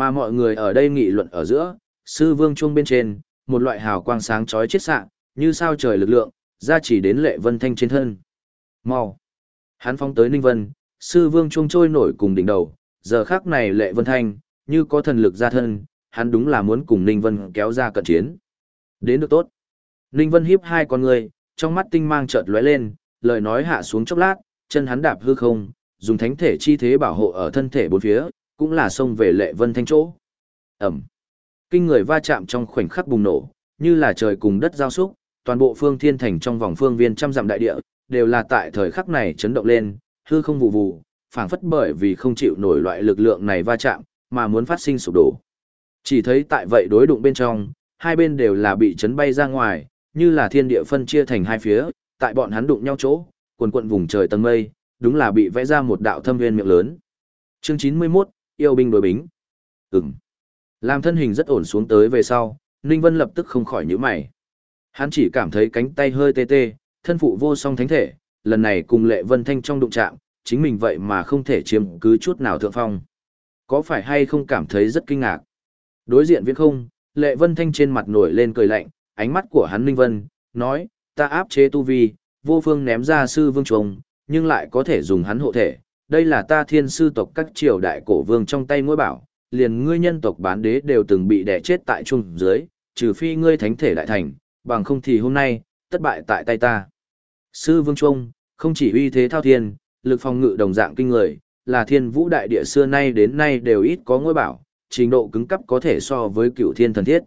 Speaker 1: mà mọi người ở đây nghị luận ở giữa, sư vương chuông bên trên, một loại hào quang sáng chói chết sạng, như sao trời lực lượng, ra chỉ đến lệ vân thanh trên thân. Mau! Hắn phóng tới Ninh Vân, sư vương chuông trôi nổi cùng đỉnh đầu, giờ khác này lệ vân thanh, như có thần lực ra thân, hắn đúng là muốn cùng Ninh Vân kéo ra cận chiến. Đến được tốt. Ninh Vân hiếp hai con người, Trong mắt tinh mang chợt lóe lên, lời nói hạ xuống chốc lát, chân hắn đạp hư không, dùng thánh thể chi thế bảo hộ ở thân thể bốn phía, cũng là xông về lệ vân thanh chỗ. Ẩm. Kinh người va chạm trong khoảnh khắc bùng nổ, như là trời cùng đất giao xúc, toàn bộ phương thiên thành trong vòng phương viên trăm dặm đại địa, đều là tại thời khắc này chấn động lên, hư không vụ vụ, phảng phất bởi vì không chịu nổi loại lực lượng này va chạm, mà muốn phát sinh sụp đổ. Chỉ thấy tại vậy đối đụng bên trong, hai bên đều là bị chấn bay ra ngoài, như là thiên địa phân chia thành hai phía, tại bọn hắn đụng nhau chỗ, quần quận vùng trời tầng mây, đúng là bị vẽ ra một đạo thâm nguyên miệng lớn. Chương 91, yêu binh đối bính. Ừm. Làm thân hình rất ổn xuống tới về sau, Ninh Vân lập tức không khỏi nhíu mày. Hắn chỉ cảm thấy cánh tay hơi tê tê, thân phụ vô song thánh thể, lần này cùng Lệ Vân Thanh trong đụng chạm, chính mình vậy mà không thể chiếm cứ chút nào thượng phong. Có phải hay không cảm thấy rất kinh ngạc? Đối diện viễn không, Lệ Vân Thanh trên mặt nổi lên cười lạnh, ánh mắt của hắn Ninh Vân, nói, ta áp chế tu vi, vô phương ném ra sư vương trùng, nhưng lại có thể dùng hắn hộ thể. Đây là ta thiên sư tộc các triều đại cổ vương trong tay ngôi bảo, liền ngươi nhân tộc bán đế đều từng bị đẻ chết tại trung dưới, trừ phi ngươi thánh thể đại thành, bằng không thì hôm nay, tất bại tại tay ta. Sư vương trung, không chỉ uy thế thao thiên, lực phòng ngự đồng dạng kinh người, là thiên vũ đại địa xưa nay đến nay đều ít có ngôi bảo, trình độ cứng cấp có thể so với cựu thiên thần thiết.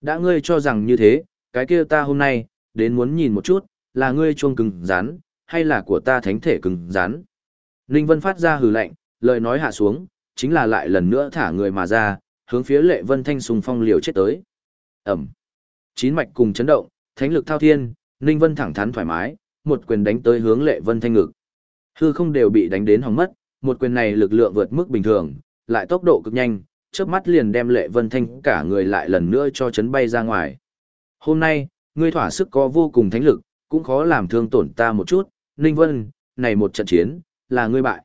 Speaker 1: Đã ngươi cho rằng như thế, cái kia ta hôm nay, đến muốn nhìn một chút, là ngươi chuông cứng rắn, hay là của ta thánh thể cứng rắn. Ninh Vân phát ra hừ lạnh, lời nói hạ xuống, chính là lại lần nữa thả người mà ra, hướng phía lệ vân thanh sùng phong liều chết tới. Ẩm. Chín mạch cùng chấn động, thánh lực thao thiên, Ninh Vân thẳng thắn thoải mái, một quyền đánh tới hướng lệ vân thanh ngực. Hư không đều bị đánh đến hỏng mất, một quyền này lực lượng vượt mức bình thường, lại tốc độ cực nhanh, chớp mắt liền đem lệ vân thanh cả người lại lần nữa cho chấn bay ra ngoài. Hôm nay, ngươi thỏa sức có vô cùng thánh lực, cũng khó làm thương tổn ta một chút, Ninh Vân, này một trận chiến, là ngươi bại.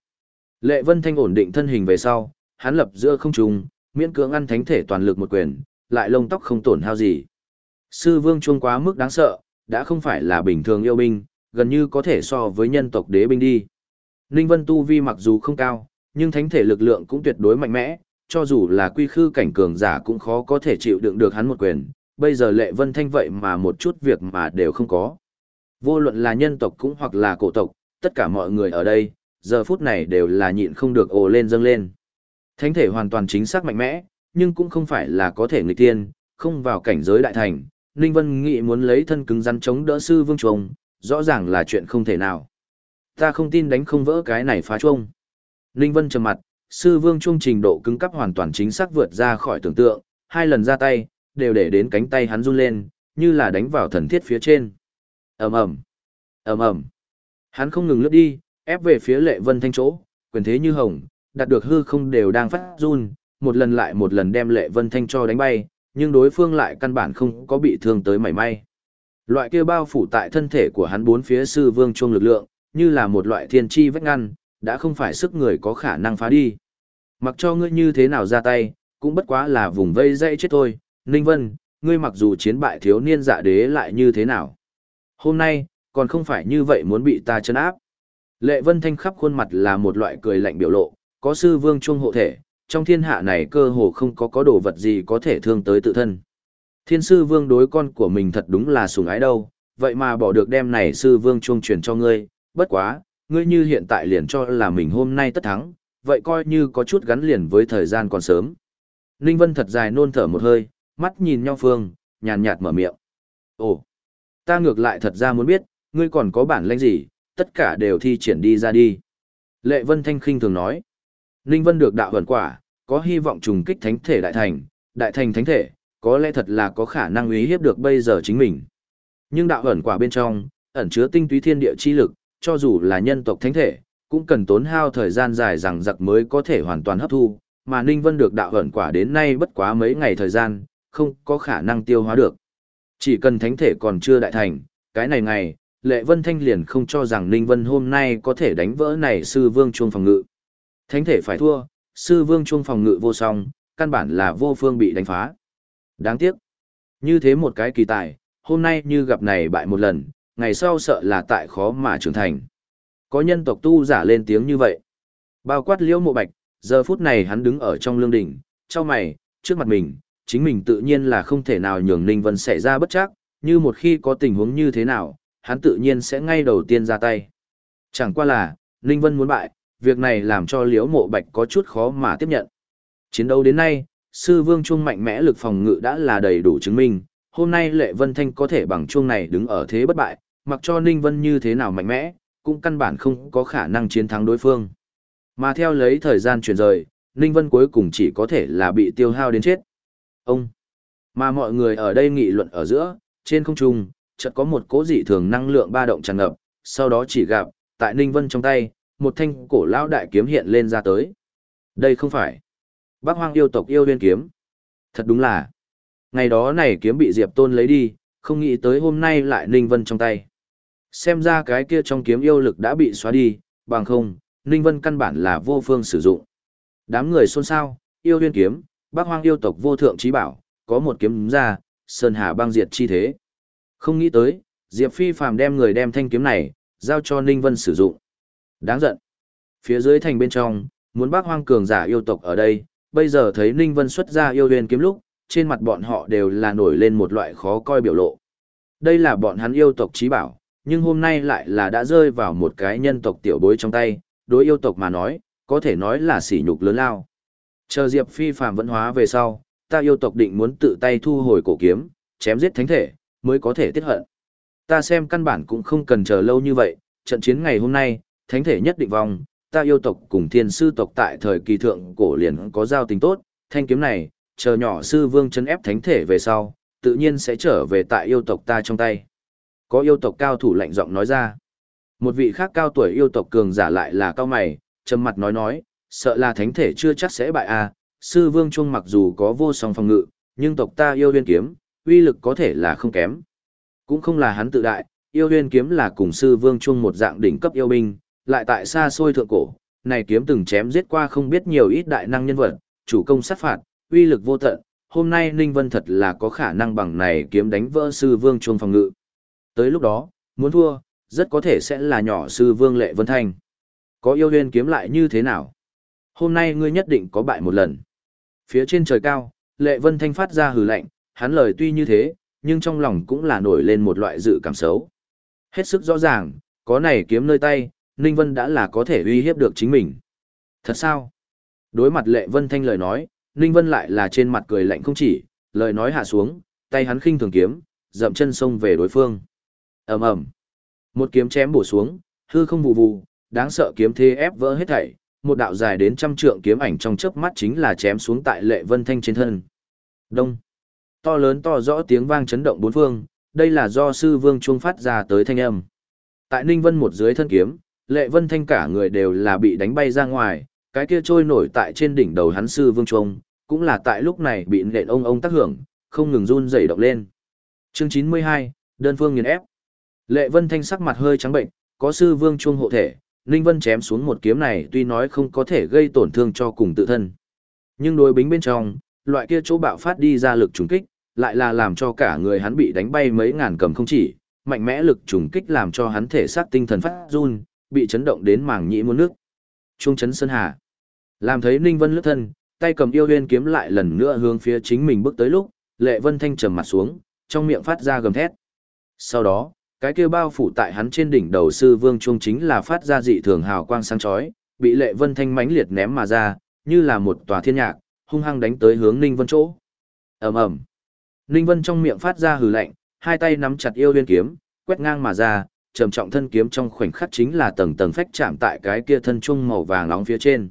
Speaker 1: Lệ Vân Thanh ổn định thân hình về sau, hắn lập giữa không trung, miễn cưỡng ăn thánh thể toàn lực một quyền, lại lông tóc không tổn hao gì. Sư Vương chuông quá mức đáng sợ, đã không phải là bình thường yêu binh, gần như có thể so với nhân tộc đế binh đi. Ninh Vân tu vi mặc dù không cao, nhưng thánh thể lực lượng cũng tuyệt đối mạnh mẽ, cho dù là quy khư cảnh cường giả cũng khó có thể chịu đựng được hắn một quyền, bây giờ lệ vân thanh vậy mà một chút việc mà đều không có. Vô luận là nhân tộc cũng hoặc là cổ tộc, tất cả mọi người ở đây, giờ phút này đều là nhịn không được ồ lên dâng lên. Thánh thể hoàn toàn chính xác mạnh mẽ, nhưng cũng không phải là có thể người tiên, không vào cảnh giới đại thành. Ninh Vân nghĩ muốn lấy thân cứng rắn chống đỡ sư vương trùng, rõ ràng là chuyện không thể nào. Ta không tin đánh không vỡ cái này phá chuông. Ninh Vân trầm mặt, sư vương trung trình độ cứng cấp hoàn toàn chính xác vượt ra khỏi tưởng tượng, hai lần ra tay, đều để đến cánh tay hắn run lên, như là đánh vào thần thiết phía trên. ầm ầm, ầm ầm, hắn không ngừng lướt đi, ép về phía lệ vân thanh chỗ, quyền thế như hồng, đạt được hư không đều đang phát run, một lần lại một lần đem lệ vân thanh cho đánh bay, nhưng đối phương lại căn bản không có bị thương tới mảy may. Loại kia bao phủ tại thân thể của hắn bốn phía sư vương chuông lực lượng, như là một loại thiên chi vách ngăn, đã không phải sức người có khả năng phá đi. Mặc cho ngươi như thế nào ra tay, cũng bất quá là vùng vây dây chết thôi, Ninh Vân, ngươi mặc dù chiến bại thiếu niên dạ đế lại như thế nào. Hôm nay, còn không phải như vậy muốn bị ta chân áp. Lệ Vân Thanh khắp khuôn mặt là một loại cười lạnh biểu lộ, có sư vương chuông hộ thể, trong thiên hạ này cơ hồ không có có đồ vật gì có thể thương tới tự thân. Thiên sư vương đối con của mình thật đúng là sủng ái đâu, vậy mà bỏ được đem này sư vương chuông truyền cho ngươi, bất quá, ngươi như hiện tại liền cho là mình hôm nay tất thắng, vậy coi như có chút gắn liền với thời gian còn sớm. Ninh Vân thật dài nôn thở một hơi, mắt nhìn nhau phương, nhàn nhạt mở miệng. Ồ, ta ngược lại thật ra muốn biết, ngươi còn có bản lĩnh gì, tất cả đều thi triển đi ra đi. Lệ Vân Thanh khinh thường nói. Ninh Vân được đạo vận quả, có hy vọng trùng kích thánh thể đại thành, đại thành thánh thể, có lẽ thật là có khả năng uy hiếp được bây giờ chính mình. Nhưng đạo hẩn quả bên trong, ẩn chứa tinh túy thiên địa chi lực, cho dù là nhân tộc thánh thể, cũng cần tốn hao thời gian dài rằng giặc mới có thể hoàn toàn hấp thu, mà Ninh Vân được đạo hẩn quả đến nay bất quá mấy ngày thời gian, không có khả năng tiêu hóa được. Chỉ cần thánh thể còn chưa đại thành, cái này ngày, Lệ Vân Thanh liền không cho rằng Ninh Vân hôm nay có thể đánh vỡ này sư vương chuông phòng ngự. Thánh thể phải thua, sư vương chuông phòng ngự vô song, căn bản là vô phương bị đánh phá. Đáng tiếc. Như thế một cái kỳ tài, hôm nay như gặp này bại một lần, ngày sau sợ là tại khó mà trưởng thành. Có nhân tộc tu giả lên tiếng như vậy. Bao quát liễu mộ bạch, giờ phút này hắn đứng ở trong lương đỉnh, cho mày, trước mặt mình, chính mình tự nhiên là không thể nào nhường Ninh Vân xảy ra bất chắc, như một khi có tình huống như thế nào, hắn tự nhiên sẽ ngay đầu tiên ra tay. Chẳng qua là, Ninh Vân muốn bại, việc này làm cho Liễu Mộ Bạch có chút khó mà tiếp nhận. Chiến đấu đến nay, sư vương chuông mạnh mẽ lực phòng ngự đã là đầy đủ chứng minh, hôm nay Lệ Vân Thanh có thể bằng chuông này đứng ở thế bất bại, mặc cho Ninh Vân như thế nào mạnh mẽ, cũng căn bản không có khả năng chiến thắng đối phương. Mà theo lấy thời gian chuyển rời, Ninh Vân cuối cùng chỉ có thể là bị tiêu hao đến chết. Ông! Mà mọi người ở đây nghị luận ở giữa, trên không trung, chợt có một cố dị thường năng lượng ba động tràn ngập, sau đó chỉ gặp, tại Ninh Vân trong tay, một thanh cổ lão đại kiếm hiện lên ra tới. Đây không phải Bác Hoang yêu tộc yêu liên kiếm. Thật đúng là, ngày đó này kiếm bị Diệp Tôn lấy đi, không nghĩ tới hôm nay lại Ninh Vân trong tay. Xem ra cái kia trong kiếm yêu lực đã bị xóa đi, bằng không, Ninh Vân căn bản là vô phương sử dụng. Đám người xôn xao, yêu liên kiếm, bác hoang yêu tộc vô thượng trí bảo, có một kiếm ra, sơn hà băng diệt chi thế. Không nghĩ tới, Diệp Phi phàm đem người đem thanh kiếm này, giao cho Ninh Vân sử dụng. Đáng giận. Phía dưới thành bên trong, muốn bác hoang cường giả yêu tộc ở đây, bây giờ thấy Ninh Vân xuất ra yêu huyền kiếm lúc, trên mặt bọn họ đều là nổi lên một loại khó coi biểu lộ. Đây là bọn hắn yêu tộc trí bảo, nhưng hôm nay lại là đã rơi vào một cái nhân tộc tiểu bối trong tay, đối yêu tộc mà nói, có thể nói là sỉ nhục lớn lao. Chờ Diệp Phi phàm vẫn hóa về sau, ta yêu tộc định muốn tự tay thu hồi cổ kiếm, chém giết thánh thể, mới có thể tiết hận. Ta xem căn bản cũng không cần chờ lâu như vậy, trận chiến ngày hôm nay, thánh thể nhất định vong, ta yêu tộc cùng thiên sư tộc tại thời kỳ thượng cổ liền có giao tình tốt, thanh kiếm này, chờ nhỏ sư vương chân ép thánh thể về sau, tự nhiên sẽ trở về tại yêu tộc ta trong tay. Có yêu tộc cao thủ lạnh giọng nói ra. Một vị khác cao tuổi yêu tộc cường giả lại là cao mày, trầm mặt nói nói, sợ là thánh thể chưa chắc sẽ bại a. À. sư vương trung mặc dù có vô song phòng ngự, nhưng tộc ta yêu liên kiếm, uy lực có thể là không kém. Cũng không là hắn tự đại, yêu huyên kiếm là cùng sư vương chung một dạng đỉnh cấp yêu binh, lại tại xa xôi thượng cổ, này kiếm từng chém giết qua không biết nhiều ít đại năng nhân vật, chủ công sát phạt, uy lực vô tận, hôm nay Ninh Vân thật là có khả năng bằng này kiếm đánh vỡ sư vương chuông phòng ngự. Tới lúc đó, muốn thua, rất có thể sẽ là nhỏ sư vương lệ vân thanh. Có yêu huyên kiếm lại như thế nào? Hôm nay ngươi nhất định có bại một lần. Phía trên trời cao, lệ vân thanh phát ra hừ lạnh, hắn lời tuy như thế, nhưng trong lòng cũng là nổi lên một loại dự cảm xấu. Hết sức rõ ràng, có này kiếm nơi tay, Ninh Vân đã là có thể uy hiếp được chính mình. Thật sao? Đối mặt lệ vân thanh lời nói, Ninh Vân lại là trên mặt cười lạnh không chỉ, lời nói hạ xuống, tay hắn khinh thường kiếm, dậm chân xông về đối phương. ầm ầm, một kiếm chém bổ xuống, hư không vụ vụ, đáng sợ kiếm thế ép vỡ hết thảy, một đạo dài đến trăm trượng kiếm ảnh trong chớp mắt chính là chém xuống tại lệ vân thanh trên thân. Đông, to lớn to rõ tiếng vang chấn động bốn phương, đây là do sư vương chuông phát ra tới thanh âm. Tại Ninh Vân một dưới thân kiếm, lệ vân thanh cả người đều là bị đánh bay ra ngoài, cái kia trôi nổi tại trên đỉnh đầu hắn sư vương chuông, cũng là tại lúc này bị nện ông ông tác hưởng, không ngừng run rẩy động lên. Chương 92, đơn phương nghiền ép. Lệ Vân Thanh sắc mặt hơi trắng bệnh, có sư vương chuông hộ thể, Ninh Vân chém xuống một kiếm này tuy nói không có thể gây tổn thương cho cùng tự thân. Nhưng đối bính bên trong, loại kia chỗ bạo phát đi ra lực trùng kích, lại là làm cho cả người hắn bị đánh bay mấy ngàn cầm không chỉ, mạnh mẽ lực trùng kích làm cho hắn thể xác tinh thần phát run, bị chấn động đến màng nhĩ muôn nước. Trung chấn sơn hà. Làm thấy Ninh Vân lướt thân, tay cầm yêu huyên kiếm lại lần nữa hướng phía chính mình bước tới lúc, Lệ Vân Thanh trầm mặt xuống, trong miệng phát ra gầm thét. Sau đó, cái kia bao phủ tại hắn trên đỉnh đầu sư vương trung chính là phát ra dị thường hào quang sáng chói, bị Lệ Vân Thanh mãnh liệt ném mà ra, như là một tòa thiên nhạc, hung hăng đánh tới hướng Ninh Vân chỗ. Ầm ầm. Ninh Vân trong miệng phát ra hừ lạnh, hai tay nắm chặt yêu liên kiếm, quét ngang mà ra, trầm trọng thân kiếm trong khoảnh khắc chính là tầng tầng phách chạm tại cái kia thân trung màu vàng nóng phía trên.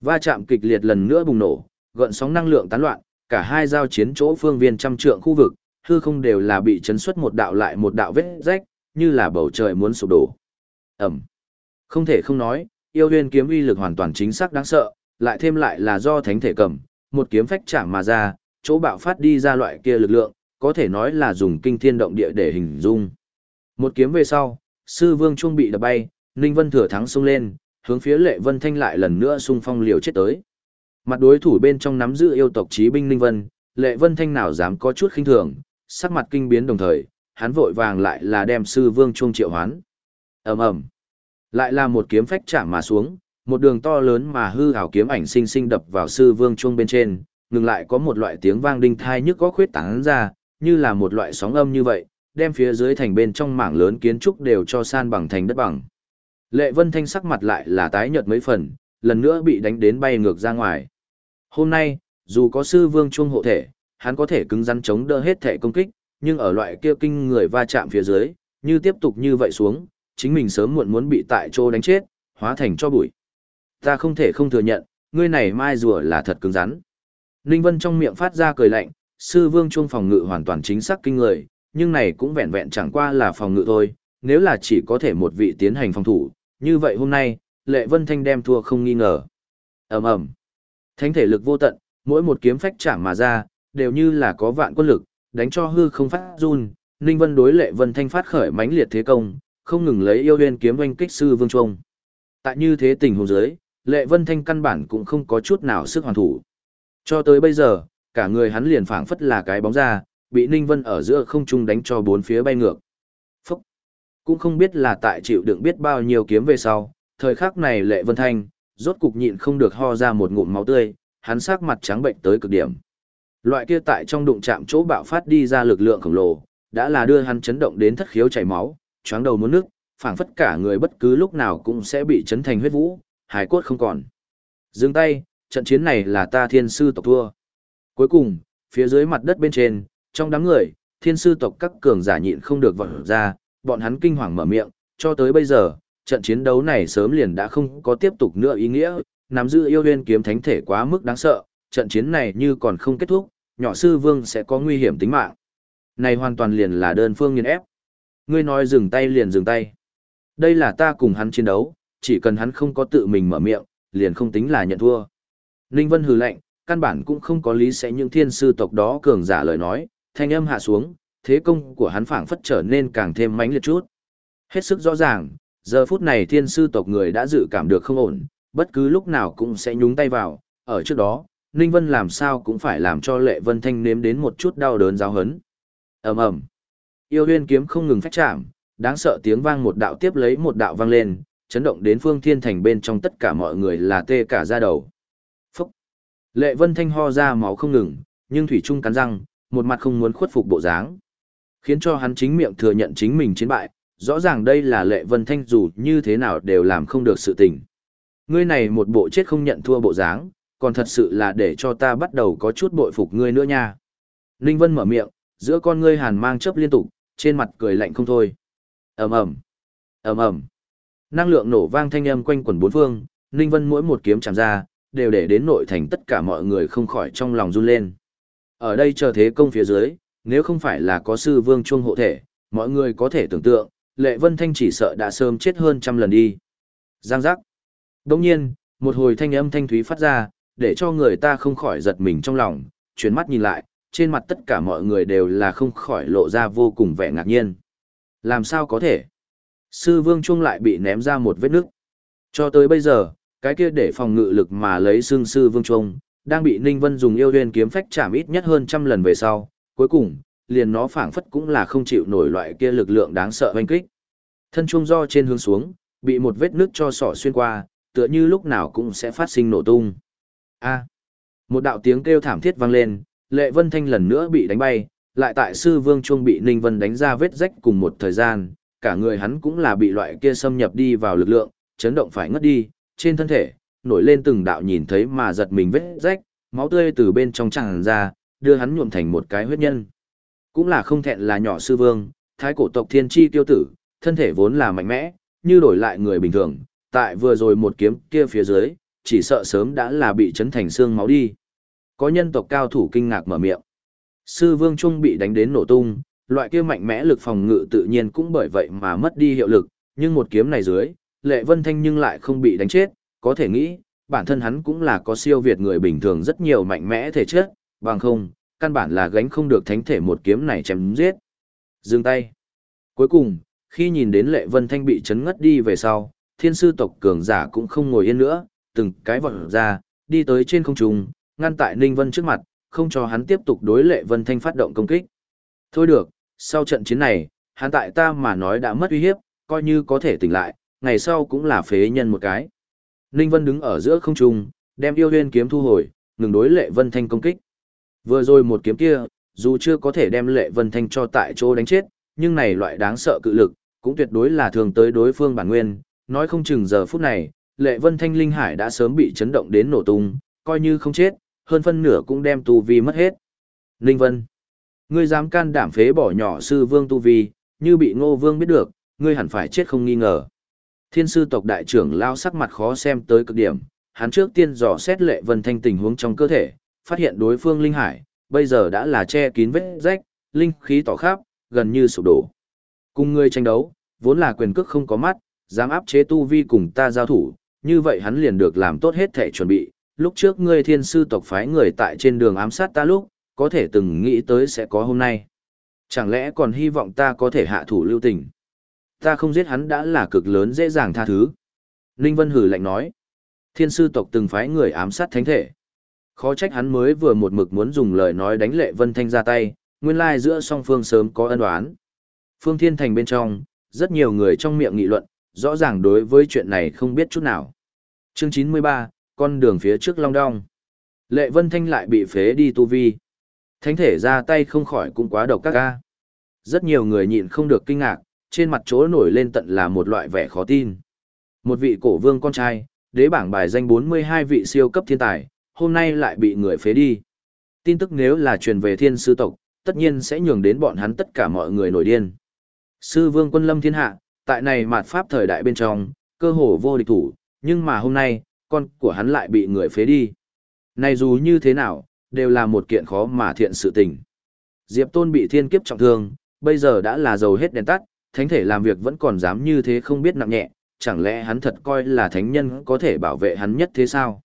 Speaker 1: Va chạm kịch liệt lần nữa bùng nổ, gợn sóng năng lượng tán loạn, cả hai giao chiến chỗ phương viên trăm trượng khu vực, hư không đều là bị chấn xuất một đạo lại một đạo vết rách, như là bầu trời muốn sụp đổ. ầm, Không thể không nói, yêu liên kiếm uy lực hoàn toàn chính xác đáng sợ, lại thêm lại là do thánh thể cầm, một kiếm phách chạm mà ra, chỗ bạo phát đi ra loại kia lực lượng, có thể nói là dùng kinh thiên động địa để hình dung. Một kiếm về sau, sư vương trung bị đập bay, Ninh Vân thừa thắng xông lên, hướng phía Lệ Vân Thanh lại lần nữa xung phong liều chết tới. Mặt đối thủ bên trong nắm giữ yêu tộc chí binh Ninh Vân, Lệ Vân Thanh nào dám có chút khinh thường, sắc mặt kinh biến đồng thời, hắn vội vàng lại là đem sư vương chuông triệu hoán. Ầm ầm. Lại là một kiếm phách chạm mà xuống, một đường to lớn mà hư ảo kiếm ảnh sinh sinh đập vào sư vương chuông bên trên, ngừng lại có một loại tiếng vang đinh thai nhức có khuyết tán ra, như là một loại sóng âm như vậy, đem phía dưới thành bên trong mảng lớn kiến trúc đều cho san bằng thành đất bằng. Lệ Vân Thanh sắc mặt lại là tái nhợt mấy phần, lần nữa bị đánh đến bay ngược ra ngoài. Hôm nay, dù có sư vương chuông hộ thể, hắn có thể cứng rắn chống đỡ hết thể công kích, nhưng ở loại kia kinh người va chạm phía dưới, như tiếp tục như vậy xuống, chính mình sớm muộn muốn bị tại chỗ đánh chết, hóa thành cho bụi. Ta không thể không thừa nhận, ngươi này mai rùa là thật cứng rắn. Ninh Vân trong miệng phát ra cười lạnh, sư vương chuông phòng ngự hoàn toàn chính xác kinh người, nhưng này cũng vẹn vẹn chẳng qua là phòng ngự thôi, nếu là chỉ có thể một vị tiến hành phòng thủ, như vậy hôm nay, Lệ Vân Thanh đem thua không nghi ngờ. Ầm ầm. Thánh thể lực vô tận, mỗi một kiếm phách chạm mà ra, đều như là có vạn quân lực, đánh cho hư không phát run. Ninh Vân đối Lệ Vân Thanh phát khởi mãnh liệt thế công, không ngừng lấy yêu nguyên kiếm oanh kích sư vương chuông. Tại như thế tình huống dưới, Lệ Vân Thanh căn bản cũng không có chút nào sức hoàn thủ. Cho tới bây giờ, cả người hắn liền phảng phất là cái bóng ra, bị Ninh Vân ở giữa không trung đánh cho bốn phía bay ngược. Phúc! Cũng không biết là tại chịu đựng biết bao nhiêu kiếm về sau, thời khắc này Lệ Vân Thanh, rốt cục nhịn không được ho ra một ngụm máu tươi, hắn sắc mặt trắng bệnh tới cực điểm. Loại kia tại trong đụng chạm chỗ bạo phát đi ra lực lượng khổng lồ, đã là đưa hắn chấn động đến thất khiếu chảy máu, choáng đầu muốn nước, phảng phất cả người bất cứ lúc nào cũng sẽ bị chấn thành huyết vũ, hải cốt không còn. Dừng tay, trận chiến này là ta thiên sư tộc thua. Cuối cùng, phía dưới mặt đất bên trên, trong đám người, thiên sư tộc các cường giả nhịn không được vọt ra, bọn hắn kinh hoàng mở miệng, cho tới bây giờ, trận chiến đấu này sớm liền đã không có tiếp tục nữa ý nghĩa, nắm giữ yêu nguyên kiếm thánh thể quá mức đáng sợ, trận chiến này như còn không kết thúc, nhỏ sư vương sẽ có nguy hiểm tính mạng. Này hoàn toàn liền là đơn phương nghiền ép. Ngươi nói dừng tay liền dừng tay. Đây là ta cùng hắn chiến đấu, chỉ cần hắn không có tự mình mở miệng, liền không tính là nhận thua. Ninh Vân hừ lạnh, căn bản cũng không có lý sẽ những thiên sư tộc đó cường giả lời nói, thanh âm hạ xuống, thế công của hắn phảng phất trở nên càng thêm mãnh liệt chút. Hết sức rõ ràng, giờ phút này thiên sư tộc người đã dự cảm được không ổn, bất cứ lúc nào cũng sẽ nhúng tay vào, ở trước đó, Ninh Vân làm sao cũng phải làm cho Lệ Vân Thanh nếm đến một chút đau đớn giáo hấn. ầm ầm, Yêu huyên kiếm không ngừng phách chạm, đáng sợ tiếng vang một đạo tiếp lấy một đạo vang lên, chấn động đến phương thiên thành bên trong tất cả mọi người là tê cả ra đầu. Phúc! Lệ Vân Thanh ho ra máu không ngừng, nhưng Thủy Trung cắn răng, một mặt không muốn khuất phục bộ dáng. Khiến cho hắn chính miệng thừa nhận chính mình chiến bại, rõ ràng đây là Lệ Vân Thanh dù như thế nào đều làm không được sự tình. Ngươi này một bộ chết không nhận thua bộ dáng, còn thật sự là để cho ta bắt đầu có chút bội phục ngươi nữa nha. Ninh Vân mở miệng, giữa con ngươi hàn mang chớp liên tục, trên mặt cười lạnh không thôi. ầm ầm, ầm ầm, năng lượng nổ vang thanh âm quanh quẩn bốn phương, Ninh Vân mỗi một kiếm chạm ra, đều để đến nội thành tất cả mọi người không khỏi trong lòng run lên. Ở đây chờ thế công phía dưới, nếu không phải là có sư vương chuông hộ thể, mọi người có thể tưởng tượng, Lệ Vân Thanh chỉ sợ đã sớm chết hơn trăm lần đi. Giang giác. Đồng nhiên, một hồi thanh âm thanh thúy phát ra, để cho người ta không khỏi giật mình trong lòng, chuyển mắt nhìn lại, trên mặt tất cả mọi người đều là không khỏi lộ ra vô cùng vẻ ngạc nhiên. Làm sao có thể? Sư vương chuông lại bị ném ra một vết nước. Cho tới bây giờ, cái kia để phòng ngự lực mà lấy xương sư vương chuông, đang bị Ninh Vân dùng yêu duyên kiếm phách chạm ít nhất hơn trăm lần về sau, cuối cùng, liền nó phảng phất cũng là không chịu nổi loại kia lực lượng đáng sợ hoanh kích. Thân chuông do trên hướng xuống, bị một vết nước cho sỏ xuyên qua, tựa như lúc nào cũng sẽ phát sinh nổ tung. A. một đạo tiếng kêu thảm thiết vang lên, Lệ Vân Thanh lần nữa bị đánh bay, lại tại sư vương chuông bị Ninh Vân đánh ra vết rách cùng một thời gian, cả người hắn cũng là bị loại kia xâm nhập đi vào lực lượng, chấn động phải ngất đi, trên thân thể, nổi lên từng đạo nhìn thấy mà giật mình vết rách, máu tươi từ bên trong tràn ra, đưa hắn nhuộm thành một cái huyết nhân. Cũng là không thẹn là nhỏ sư vương, thái cổ tộc thiên chi tiêu tử, thân thể vốn là mạnh mẽ, như đổi lại người bình thường, tại vừa rồi một kiếm kia phía dưới, chỉ sợ sớm đã là bị chấn thành xương máu đi. Có nhân tộc cao thủ kinh ngạc mở miệng. Sư vương trung bị đánh đến nổ tung, loại kia mạnh mẽ lực phòng ngự tự nhiên cũng bởi vậy mà mất đi hiệu lực, nhưng một kiếm này dưới, lệ vân thanh nhưng lại không bị đánh chết, có thể nghĩ, bản thân hắn cũng là có siêu việt người bình thường rất nhiều mạnh mẽ thể chất, bằng không, căn bản là gánh không được thánh thể một kiếm này chém giết. Dừng tay. Cuối cùng, khi nhìn đến lệ vân thanh bị chấn ngất đi về sau, thiên sư tộc cường giả cũng không ngồi yên nữa, từng cái vọt ra, đi tới trên không trung, ngăn tại Ninh Vân trước mặt, không cho hắn tiếp tục đối lệ vân thanh phát động công kích. Thôi được, sau trận chiến này, hắn tại ta mà nói đã mất uy hiếp, coi như có thể tỉnh lại, ngày sau cũng là phế nhân một cái. Ninh Vân đứng ở giữa không trung, đem yêu huyên kiếm thu hồi, ngừng đối lệ vân thanh công kích. Vừa rồi một kiếm kia, dù chưa có thể đem lệ vân thanh cho tại chỗ đánh chết, nhưng này loại đáng sợ cự lực, cũng tuyệt đối là thường tới đối phương bản nguyên, nói không chừng giờ phút này, lệ vân thanh linh hải đã sớm bị chấn động đến nổ tung, coi như không chết, hơn phân nửa cũng đem tu vi mất hết. Linh Vân, ngươi dám can đảm phế bỏ nhỏ sư vương tu vi, như bị ngô vương biết được, ngươi hẳn phải chết không nghi ngờ. Thiên sư tộc đại trưởng lao sắc mặt khó xem tới cực điểm, hắn trước tiên dò xét lệ vân thanh tình huống trong cơ thể, phát hiện đối phương linh hải, bây giờ đã là che kín vết rách, linh khí tỏ khắp, gần như sụp đổ. Cùng ngươi tranh đấu, vốn là quyền cước không có mắt, dám áp chế tu vi cùng ta giao thủ, như vậy hắn liền được làm tốt hết thể chuẩn bị. Lúc trước ngươi thiên sư tộc phái người tại trên đường ám sát ta lúc, có thể từng nghĩ tới sẽ có hôm nay. Chẳng lẽ còn hy vọng ta có thể hạ thủ lưu tình? Ta không giết hắn đã là cực lớn dễ dàng tha thứ. Ninh Vân hử lạnh nói. Thiên sư tộc từng phái người ám sát thánh thể. Khó trách hắn mới vừa một mực muốn dùng lời nói đánh lệ Vân Thanh ra tay, nguyên lai giữa song phương sớm có ân oán. Phương Thiên Thành bên trong, rất nhiều người trong miệng nghị luận, rõ ràng đối với chuyện này không biết chút nào. Chương 93, con đường phía trước long đong. Lệ Vân Thanh lại bị phế đi tu vi. Thánh thể ra tay không khỏi cũng quá độc các ca. Rất nhiều người nhịn không được kinh ngạc, trên mặt chỗ nổi lên tận là một loại vẻ khó tin. Một vị cổ vương con trai, đế bảng bài danh 42 vị siêu cấp thiên tài, hôm nay lại bị người phế đi. Tin tức nếu là truyền về thiên sư tộc, tất nhiên sẽ nhường đến bọn hắn tất cả mọi người nổi điên. Sư vương quân lâm thiên hạ, tại này mạt pháp thời đại bên trong, cơ hồ vô địch thủ, nhưng mà hôm nay, con của hắn lại bị người phế đi. Này dù như thế nào, đều là một kiện khó mà thiện sự tình. Diệp Tôn bị thiên kiếp trọng thương, bây giờ đã là dầu hết đèn tắt, thánh thể làm việc vẫn còn dám như thế không biết nặng nhẹ, chẳng lẽ hắn thật coi là thánh nhân có thể bảo vệ hắn nhất thế sao?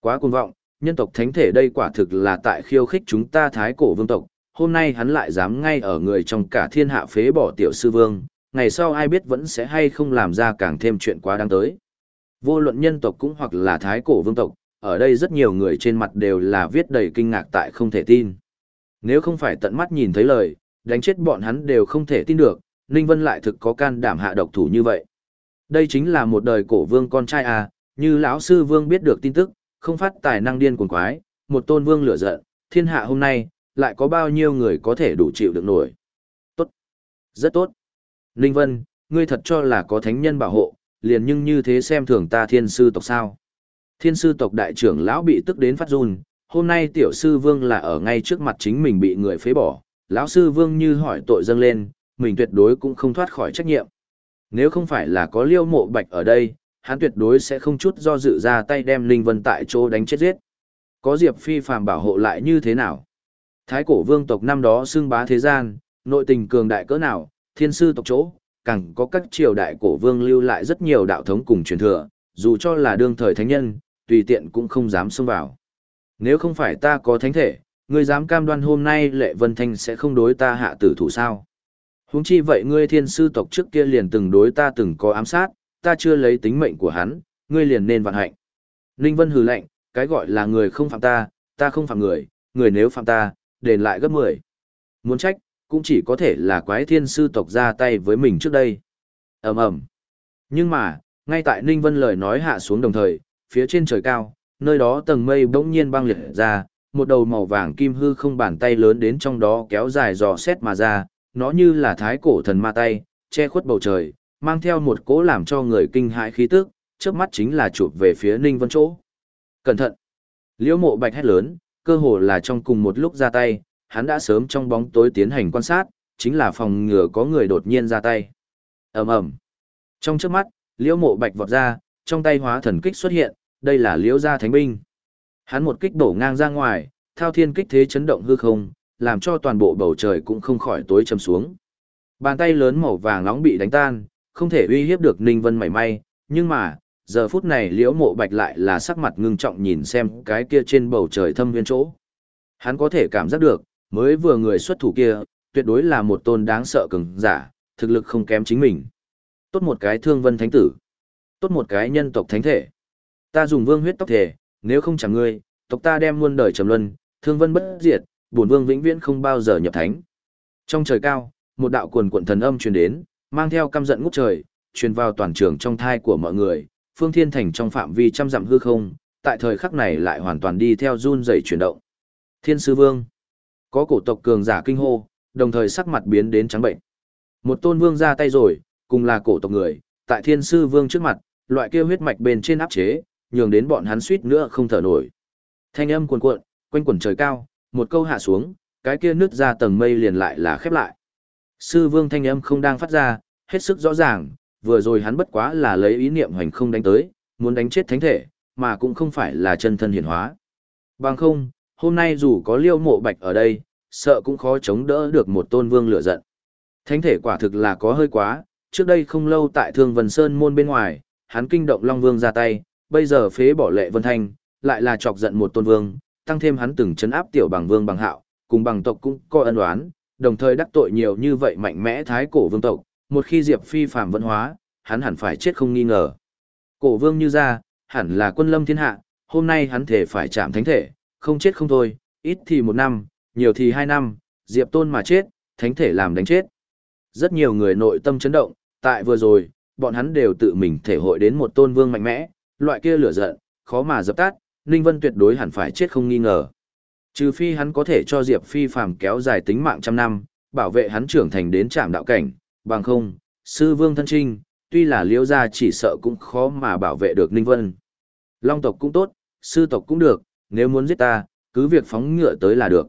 Speaker 1: Quá cuồng vọng, nhân tộc thánh thể đây quả thực là tại khiêu khích chúng ta thái cổ vương tộc, hôm nay hắn lại dám ngay ở người trong cả thiên hạ phế bỏ tiểu sư vương, ngày sau ai biết vẫn sẽ hay không làm ra càng thêm chuyện quá đáng tới. Vô luận nhân tộc cũng hoặc là thái cổ vương tộc, ở đây rất nhiều người trên mặt đều là viết đầy kinh ngạc tại không thể tin. Nếu không phải tận mắt nhìn thấy lời, đánh chết bọn hắn đều không thể tin được, Ninh Vân lại thực có can đảm hạ độc thủ như vậy. Đây chính là một đời cổ vương con trai à, như lão sư vương biết được tin tức, không phát tài năng điên cuồng quái, một tôn vương lửa giận, thiên hạ hôm nay, lại có bao nhiêu người có thể đủ chịu được nổi. Tốt. Rất tốt. Ninh Vân, ngươi thật cho là có thánh nhân bảo hộ, liền nhưng như thế xem thường ta thiên sư tộc sao. Thiên sư tộc đại trưởng lão bị tức đến phát run, hôm nay tiểu sư vương là ở ngay trước mặt chính mình bị người phế bỏ, lão sư vương như hỏi tội dâng lên, mình tuyệt đối cũng không thoát khỏi trách nhiệm. Nếu không phải là có liêu mộ bạch ở đây, hắn tuyệt đối sẽ không chút do dự ra tay đem Linh Vân tại chỗ đánh chết giết. Có Diệp Phi phàm bảo hộ lại như thế nào? Thái cổ vương tộc năm đó xưng bá thế gian, nội tình cường đại cỡ nào, thiên sư tộc chỗ, càng có các triều đại cổ vương lưu lại rất nhiều đạo thống cùng truyền thừa, dù cho là đương thời thánh nhân, tùy tiện cũng không dám xông vào. Nếu không phải ta có thánh thể, ngươi dám cam đoan hôm nay lệ vân thanh sẽ không đối ta hạ tử thủ sao? Huống chi vậy ngươi thiên sư tộc trước kia liền từng đối ta từng có ám sát, ta chưa lấy tính mệnh của hắn, ngươi liền nên vạn hạnh. Ninh Vân hừ lạnh, cái gọi là người không phạm ta, ta không phạm người, người nếu phạm ta, đền lại gấp 10. Muốn trách, cũng chỉ có thể là quái thiên sư tộc ra tay với mình trước đây. ầm ầm Nhưng mà, ngay tại Ninh Vân lời nói hạ xuống đồng thời, phía trên trời cao, nơi đó tầng mây bỗng nhiên băng liệt ra, một đầu màu vàng kim hư không bàn tay lớn đến trong đó kéo dài dò xét mà ra, nó như là thái cổ thần ma tay, che khuất bầu trời, mang theo một cỗ làm cho người kinh hãi khí tức, trước mắt chính là chụp về phía Ninh Vân chỗ. Cẩn thận! Liễu mộ bạch hét lớn, cơ hồ là trong cùng một lúc ra tay, hắn đã sớm trong bóng tối tiến hành quan sát, chính là phòng ngừa có người đột nhiên ra tay. ầm ầm Trong trước mắt, liễu mộ bạch vọt ra, trong tay hóa thần kích xuất hiện, đây là liễu gia thánh binh. Hắn một kích đổ ngang ra ngoài, thao thiên kích thế chấn động hư không, làm cho toàn bộ bầu trời cũng không khỏi tối châm xuống. Bàn tay lớn màu vàng nóng bị đánh tan, không thể uy hiếp được Ninh Vân mảy may, nhưng mà, giờ phút này liễu mộ bạch lại là sắc mặt ngưng trọng nhìn xem cái kia trên bầu trời thâm viên chỗ. Hắn có thể cảm giác được, mới vừa người xuất thủ kia, tuyệt đối là một tôn đáng sợ cường giả, thực lực không kém chính mình. Tốt một cái thương vân thánh tử. Tốt một cái nhân tộc thánh thể. Ta dùng vương huyết tóc thể, nếu không chẳng ngươi, tộc ta đem muôn đời trầm luân, thương vân bất diệt, bổn vương vĩnh viễn không bao giờ nhập thánh. Trong trời cao, một đạo quần quận thần âm truyền đến, mang theo căm giận ngút trời, truyền vào toàn trường trong thai của mọi người, phương thiên thành trong phạm vi trăm dặm hư không, tại thời khắc này lại hoàn toàn đi theo run rẩy chuyển động. Thiên sư vương, có cổ tộc cường giả kinh hô, đồng thời sắc mặt biến đến trắng bệnh. Một tôn vương ra tay rồi, cùng là cổ tộc người, tại thiên sư vương trước mặt, loại kia huyết mạch bên trên áp chế, nhường đến bọn hắn suýt nữa không thở nổi. Thanh âm cuồn cuộn, quanh quẩn trời cao, một câu hạ xuống, cái kia nứt ra tầng mây liền lại là khép lại. Sư vương thanh âm không đang phát ra, hết sức rõ ràng, vừa rồi hắn bất quá là lấy ý niệm hoành không đánh tới, muốn đánh chết thánh thể, mà cũng không phải là chân thân hiển hóa. Bằng không, hôm nay dù có liêu mộ bạch ở đây, sợ cũng khó chống đỡ được một tôn vương lửa giận. Thánh thể quả thực là có hơi quá, trước đây không lâu tại Thương Vân Sơn môn bên ngoài, hắn kinh động Long Vương ra tay, bây giờ phế bỏ lệ Vân Thanh, lại là chọc giận một tôn vương, tăng thêm hắn từng chấn áp tiểu bằng vương bằng hạo, cùng bằng tộc cũng coi ân oán, đồng thời đắc tội nhiều như vậy mạnh mẽ thái cổ vương tộc, một khi Diệp Phi phàm vận hóa, hắn hẳn phải chết không nghi ngờ. Cổ vương như ra, hẳn là quân lâm thiên hạ, hôm nay hắn thể phải chạm thánh thể, không chết không thôi, ít thì một năm, nhiều thì hai năm, Diệp Tôn mà chết, thánh thể làm đánh chết. Rất nhiều người nội tâm chấn động, tại vừa rồi, bọn hắn đều tự mình thể hội đến một tôn vương mạnh mẽ, loại kia lửa giận, khó mà dập tắt, Ninh Vân tuyệt đối hẳn phải chết không nghi ngờ. Trừ phi hắn có thể cho Diệp Phi phàm kéo dài tính mạng trăm năm, bảo vệ hắn trưởng thành đến trạm đạo cảnh, bằng không, sư vương thân trinh, tuy là liễu gia chỉ sợ cũng khó mà bảo vệ được Ninh Vân. Long tộc cũng tốt, sư tộc cũng được, nếu muốn giết ta, cứ việc phóng ngựa tới là được.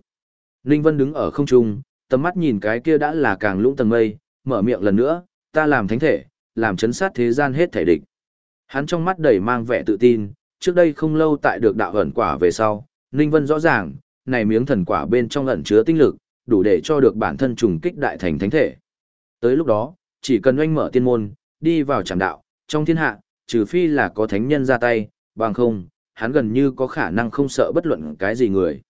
Speaker 1: Ninh Vân đứng ở không trung, tầm mắt nhìn cái kia đã là càng lũng tầng mây, mở miệng lần nữa, ta làm thánh thể, làm chấn sát thế gian hết thể địch. Hắn trong mắt đầy mang vẻ tự tin, trước đây không lâu tại được đạo ẩn quả về sau, Ninh Vân rõ ràng, này miếng thần quả bên trong ẩn chứa tinh lực, đủ để cho được bản thân trùng kích đại thành thánh thể. Tới lúc đó, chỉ cần oanh mở tiên môn, đi vào trảm đạo, trong thiên hạ, trừ phi là có thánh nhân ra tay, bằng không, hắn gần như có khả năng không sợ bất luận cái gì người.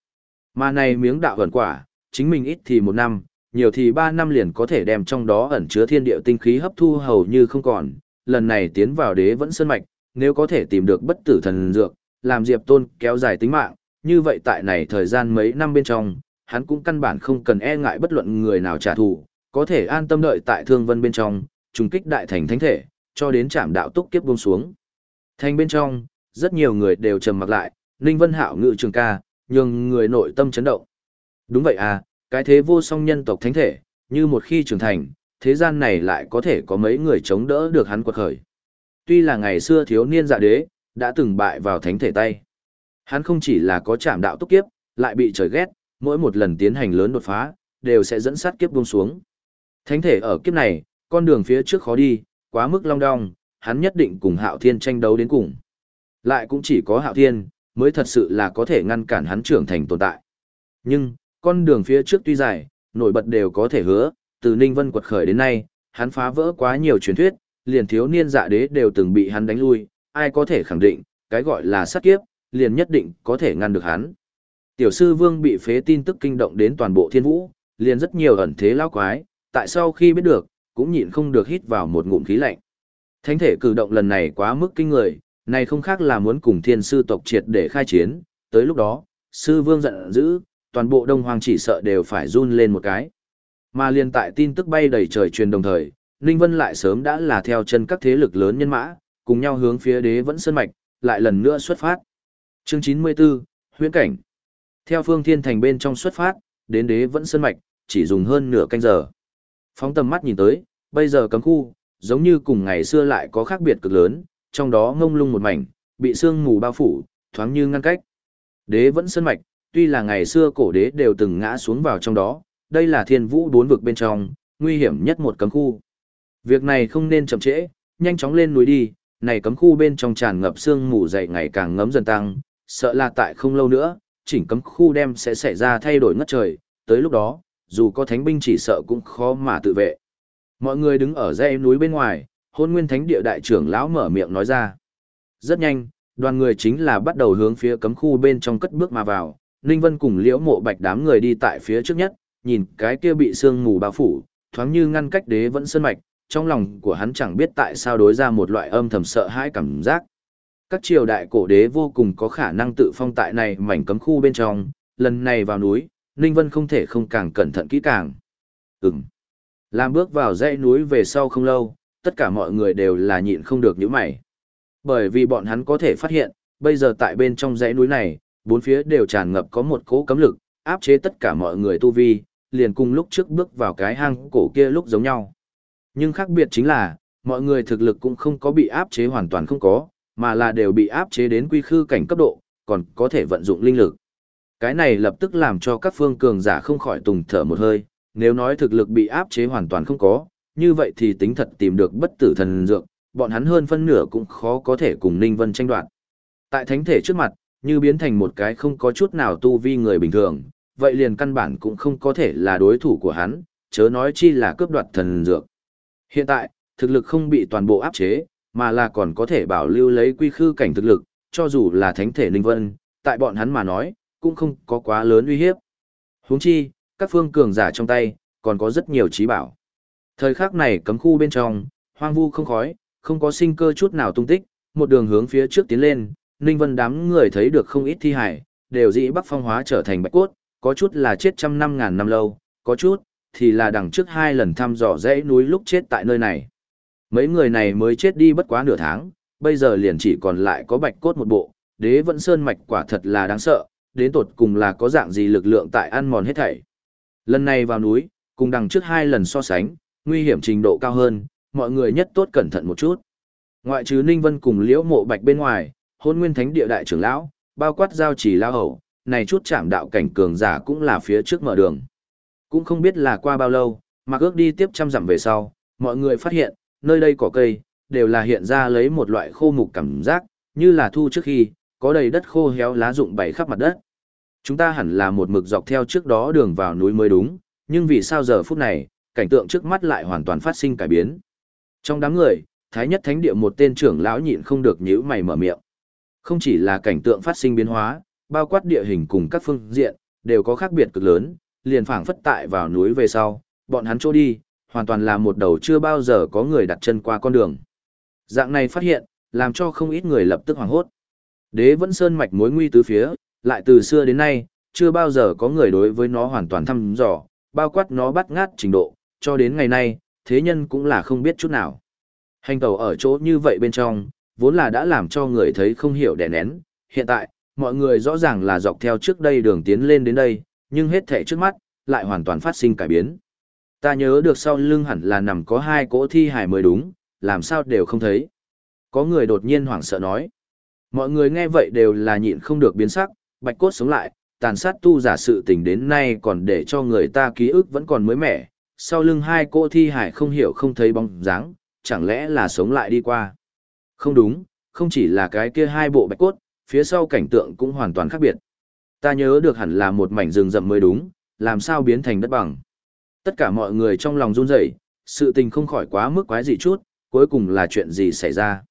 Speaker 1: Mà này miếng đạo ẩn quả, chính mình ít thì một năm, nhiều thì ba năm liền có thể đem trong đó ẩn chứa thiên địa tinh khí hấp thu hầu như không còn, lần này tiến vào đế vẫn sơn mạch, nếu có thể tìm được bất tử thần dược, làm Diệp Tôn kéo dài tính mạng, như vậy tại này thời gian mấy năm bên trong, hắn cũng căn bản không cần e ngại bất luận người nào trả thù, có thể an tâm đợi tại thương vân bên trong, trùng kích đại thành thánh thể, cho đến trạm đạo túc kiếp buông xuống. Thành bên trong, rất nhiều người đều trầm mặc lại, Ninh Vân Hạo ngự trường ca, nhưng người nội tâm chấn động. Đúng vậy à, cái thế vô song nhân tộc thánh thể, như một khi trưởng thành, thế gian này lại có thể có mấy người chống đỡ được hắn quật khởi. Tuy là ngày xưa thiếu niên dạ đế, đã từng bại vào thánh thể tay. Hắn không chỉ là có chạm đạo túc kiếp, lại bị trời ghét, mỗi một lần tiến hành lớn đột phá, đều sẽ dẫn sát kiếp buông xuống. Thánh thể ở kiếp này, con đường phía trước khó đi, quá mức long đong, hắn nhất định cùng Hạo Thiên tranh đấu đến cùng. Lại cũng chỉ có Hạo Thiên, mới thật sự là có thể ngăn cản hắn trưởng thành tồn tại. Nhưng, con đường phía trước tuy dài, nổi bật đều có thể hứa, từ Ninh Vân quật khởi đến nay, hắn phá vỡ quá nhiều truyền thuyết, liền thiếu niên dạ đế đều từng bị hắn đánh lui, ai có thể khẳng định, cái gọi là sát kiếp, liền nhất định có thể ngăn được hắn. Tiểu sư vương bị phế tin tức kinh động đến toàn bộ thiên vũ, liền rất nhiều ẩn thế lão quái, tại sau khi biết được, cũng nhịn không được hít vào một ngụm khí lạnh. Thánh thể cử động lần này quá mức kinh người, này không khác là muốn cùng thiên sư tộc triệt để khai chiến, tới lúc đó, sư vương giận dữ, toàn bộ đông hoàng chỉ sợ đều phải run lên một cái. Mà liên tại tin tức bay đầy trời truyền đồng thời, Ninh Vân lại sớm đã là theo chân các thế lực lớn nhân mã, cùng nhau hướng phía đế vẫn sơn mạch, lại lần nữa xuất phát. Chương 94, huyễn cảnh. Theo phương thiên thành bên trong xuất phát, đến đế vẫn sơn mạch, chỉ dùng hơn nửa canh giờ. Phóng tầm mắt nhìn tới, bây giờ cấm khu, giống như cùng ngày xưa lại có khác biệt cực lớn, trong đó ngông lung một mảnh, bị sương mù bao phủ, thoáng như ngăn cách. Đế vẫn sơn mạch, tuy là ngày xưa cổ đế đều từng ngã xuống vào trong đó, đây là thiên vũ bốn vực bên trong, nguy hiểm nhất một cấm khu. Việc này không nên chậm trễ, nhanh chóng lên núi đi, này cấm khu bên trong tràn ngập sương mù dày ngày càng ngấm dần tăng, sợ là tại không lâu nữa, chỉnh cấm khu đem sẽ xảy ra thay đổi ngất trời, tới lúc đó, dù có thánh binh chỉ sợ cũng khó mà tự vệ. Mọi người đứng ở dãy núi bên ngoài, hôn nguyên thánh địa đại trưởng lão mở miệng nói ra. Rất nhanh, đoàn người chính là bắt đầu hướng phía cấm khu bên trong cất bước mà vào, Ninh Vân cùng liễu mộ bạch đám người đi tại phía trước nhất, nhìn cái kia bị sương mù bao phủ, thoáng như ngăn cách đế vẫn sơn mạch, trong lòng của hắn chẳng biết tại sao đối ra một loại âm thầm sợ hãi cảm giác. Các triều đại cổ đế vô cùng có khả năng tự phong tại này mảnh cấm khu bên trong, lần này vào núi, Ninh Vân không thể không càng cẩn thận kỹ càng. Ừm. Làm bước vào dãy núi về sau không lâu, tất cả mọi người đều là nhịn không được những mày. Bởi vì bọn hắn có thể phát hiện, bây giờ tại bên trong dãy núi này, bốn phía đều tràn ngập có một cỗ cấm lực, áp chế tất cả mọi người tu vi, liền cùng lúc trước bước vào cái hang cổ kia lúc giống nhau. Nhưng khác biệt chính là, mọi người thực lực cũng không có bị áp chế hoàn toàn không có, mà là đều bị áp chế đến quy khư cảnh cấp độ, còn có thể vận dụng linh lực. Cái này lập tức làm cho các phương cường giả không khỏi tùng thở một hơi, nếu nói thực lực bị áp chế hoàn toàn không có, như vậy thì tính thật tìm được bất tử thần dược, bọn hắn hơn phân nửa cũng khó có thể cùng Ninh Vân tranh đoạt. Tại thánh thể trước mặt, như biến thành một cái không có chút nào tu vi người bình thường, vậy liền căn bản cũng không có thể là đối thủ của hắn, chớ nói chi là cướp đoạt thần dược. Hiện tại, thực lực không bị toàn bộ áp chế, mà là còn có thể bảo lưu lấy quy khư cảnh thực lực, cho dù là thánh thể Ninh Vân, tại bọn hắn mà nói, cũng không có quá lớn uy hiếp. Huống chi, các phương cường giả trong tay, còn có rất nhiều trí bảo. Thời khắc này cấm khu bên trong, hoang vu không khói, không có sinh cơ chút nào tung tích, một đường hướng phía trước tiến lên, Ninh Vân đám người thấy được không ít thi hải, đều dĩ bắc phong hóa trở thành bạch cốt, có chút là chết trăm năm ngàn năm lâu, có chút, thì là đằng trước hai lần thăm dò dãy núi lúc chết tại nơi này. Mấy người này mới chết đi bất quá nửa tháng, bây giờ liền chỉ còn lại có bạch cốt một bộ, đế vẫn sơn mạch quả thật là đáng sợ, đến tột cùng là có dạng gì lực lượng tại ăn mòn hết thảy. Lần này vào núi, cùng đằng trước hai lần so sánh, nguy hiểm trình độ cao hơn, mọi người nhất tốt cẩn thận một chút. Ngoại trừ Ninh Vân cùng Liễu Mộ Bạch bên ngoài, Hôn Nguyên Thánh Địa đại trưởng lão, bao quát giao chỉ lao hậu, này chút chạm đạo cảnh cường giả cũng là phía trước mở đường. Cũng không biết là qua bao lâu, mà ước đi tiếp trăm dặm về sau, mọi người phát hiện, nơi đây cỏ cây, đều là hiện ra lấy một loại khô mục cảm giác, như là thu trước khi, có đầy đất khô héo lá rụng bày khắp mặt đất. Chúng ta hẳn là một mực dọc theo trước đó đường vào núi mới đúng, nhưng vì sao giờ phút này, cảnh tượng trước mắt lại hoàn toàn phát sinh cải biến. Trong đám người, Thái nhất thánh địa một tên trưởng lão nhịn không được nhíu mày mở miệng. Không chỉ là cảnh tượng phát sinh biến hóa, bao quát địa hình cùng các phương diện, đều có khác biệt cực lớn, liền phảng phất tại vào núi về sau, bọn hắn trôi đi, hoàn toàn là một đầu chưa bao giờ có người đặt chân qua con đường. Dạng này phát hiện, làm cho không ít người lập tức hoảng hốt. Đế vẫn sơn mạch mối nguy tứ phía, lại từ xưa đến nay, chưa bao giờ có người đối với nó hoàn toàn thăm dò, bao quát nó bắt ngát trình độ, cho đến ngày nay, thế nhân cũng là không biết chút nào. Hành tàu ở chỗ như vậy bên trong, vốn là đã làm cho người thấy không hiểu đè nén, hiện tại, mọi người rõ ràng là dọc theo trước đây đường tiến lên đến đây, nhưng hết thể trước mắt, lại hoàn toàn phát sinh cải biến. Ta nhớ được sau lưng hẳn là nằm có hai cỗ thi hải mới đúng, làm sao đều không thấy. Có người đột nhiên hoảng sợ nói. Mọi người nghe vậy đều là nhịn không được biến sắc, bạch cốt sống lại, tàn sát tu giả sự tình đến nay còn để cho người ta ký ức vẫn còn mới mẻ. Sau lưng hai cỗ thi hải không hiểu không thấy bóng dáng, chẳng lẽ là sống lại đi qua. Không đúng, không chỉ là cái kia hai bộ bạch cốt, phía sau cảnh tượng cũng hoàn toàn khác biệt. Ta nhớ được hẳn là một mảnh rừng rậm mới đúng, làm sao biến thành đất bằng. Tất cả mọi người trong lòng run rẩy, sự tình không khỏi quá mức quái dị chút, cuối cùng là chuyện gì xảy ra.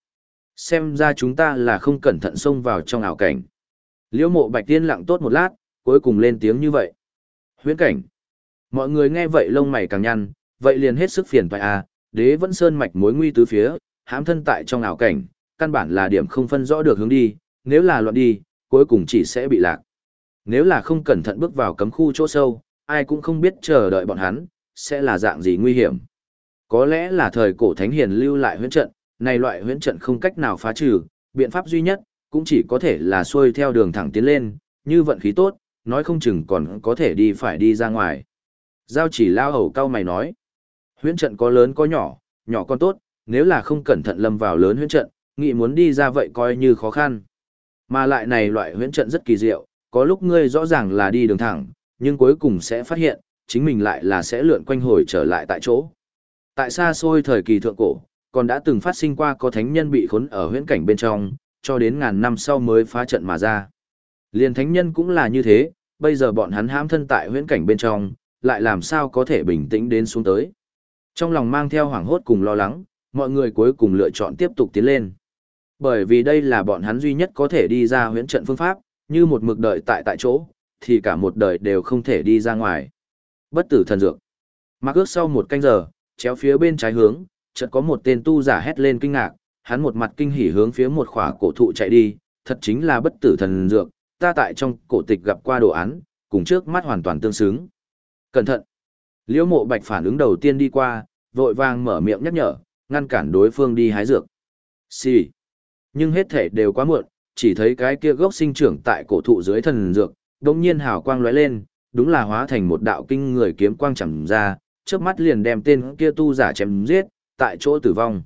Speaker 1: Xem ra chúng ta là không cẩn thận xông vào trong ảo cảnh. Liễu mộ bạch tiên lặng tốt một lát, cuối cùng lên tiếng như vậy. Huyễn cảnh. Mọi người nghe vậy lông mày càng nhăn, vậy liền hết sức phiền phải à, đế vẫn sơn mạch mối nguy tứ phía, hãm thân tại trong ảo cảnh, căn bản là điểm không phân rõ được hướng đi, nếu là loạn đi, cuối cùng chỉ sẽ bị lạc. Nếu là không cẩn thận bước vào cấm khu chỗ sâu, ai cũng không biết chờ đợi bọn hắn, sẽ là dạng gì nguy hiểm. Có lẽ là thời cổ thánh hiền lưu lại huyễn trận, này loại huyễn trận không cách nào phá trừ, biện pháp duy nhất, cũng chỉ có thể là xuôi theo đường thẳng tiến lên, như vận khí tốt, nói không chừng còn có thể đi phải đi ra ngoài. Giao chỉ lao hầu cao mày nói, huyễn trận có lớn có nhỏ, nhỏ con tốt, nếu là không cẩn thận lâm vào lớn huyễn trận, nghĩ muốn đi ra vậy coi như khó khăn. Mà lại này loại huyễn trận rất kỳ diệu, có lúc ngươi rõ ràng là đi đường thẳng, nhưng cuối cùng sẽ phát hiện, chính mình lại là sẽ lượn quanh hồi trở lại tại chỗ. Tại xa xôi thời kỳ thượng cổ, còn đã từng phát sinh qua có thánh nhân bị khốn ở huyễn cảnh bên trong, cho đến ngàn năm sau mới phá trận mà ra. Liên thánh nhân cũng là như thế, bây giờ bọn hắn hãm thân tại huyễn cảnh bên trong, lại làm sao có thể bình tĩnh đến xuống tới. Trong lòng mang theo hoảng hốt cùng lo lắng, mọi người cuối cùng lựa chọn tiếp tục tiến lên. Bởi vì đây là bọn hắn duy nhất có thể đi ra huyễn trận phương pháp, như một mực đợi tại tại chỗ, thì cả một đời đều không thể đi ra ngoài. Bất tử thần dược. Mặc ước sau một canh giờ, chéo phía bên trái hướng, chợt có một tên tu giả hét lên kinh ngạc, hắn một mặt kinh hỉ hướng phía một khỏa cổ thụ chạy đi, thật chính là bất tử thần dược, ta tại trong cổ tịch gặp qua đồ án, cùng trước mắt hoàn toàn tương xứng. Cẩn thận. Liễu Mộ Bạch phản ứng đầu tiên đi qua, vội vàng mở miệng nhắc nhở, ngăn cản đối phương đi hái dược. Xì. Nhưng hết thể đều quá muộn, chỉ thấy cái kia gốc sinh trưởng tại cổ thụ dưới thần dược, đống nhiên hào quang lóe lên, đúng là hóa thành một đạo kinh người kiếm quang chẳng ra, chớp mắt liền đem tên kia tu giả chém giết, tại chỗ tử vong.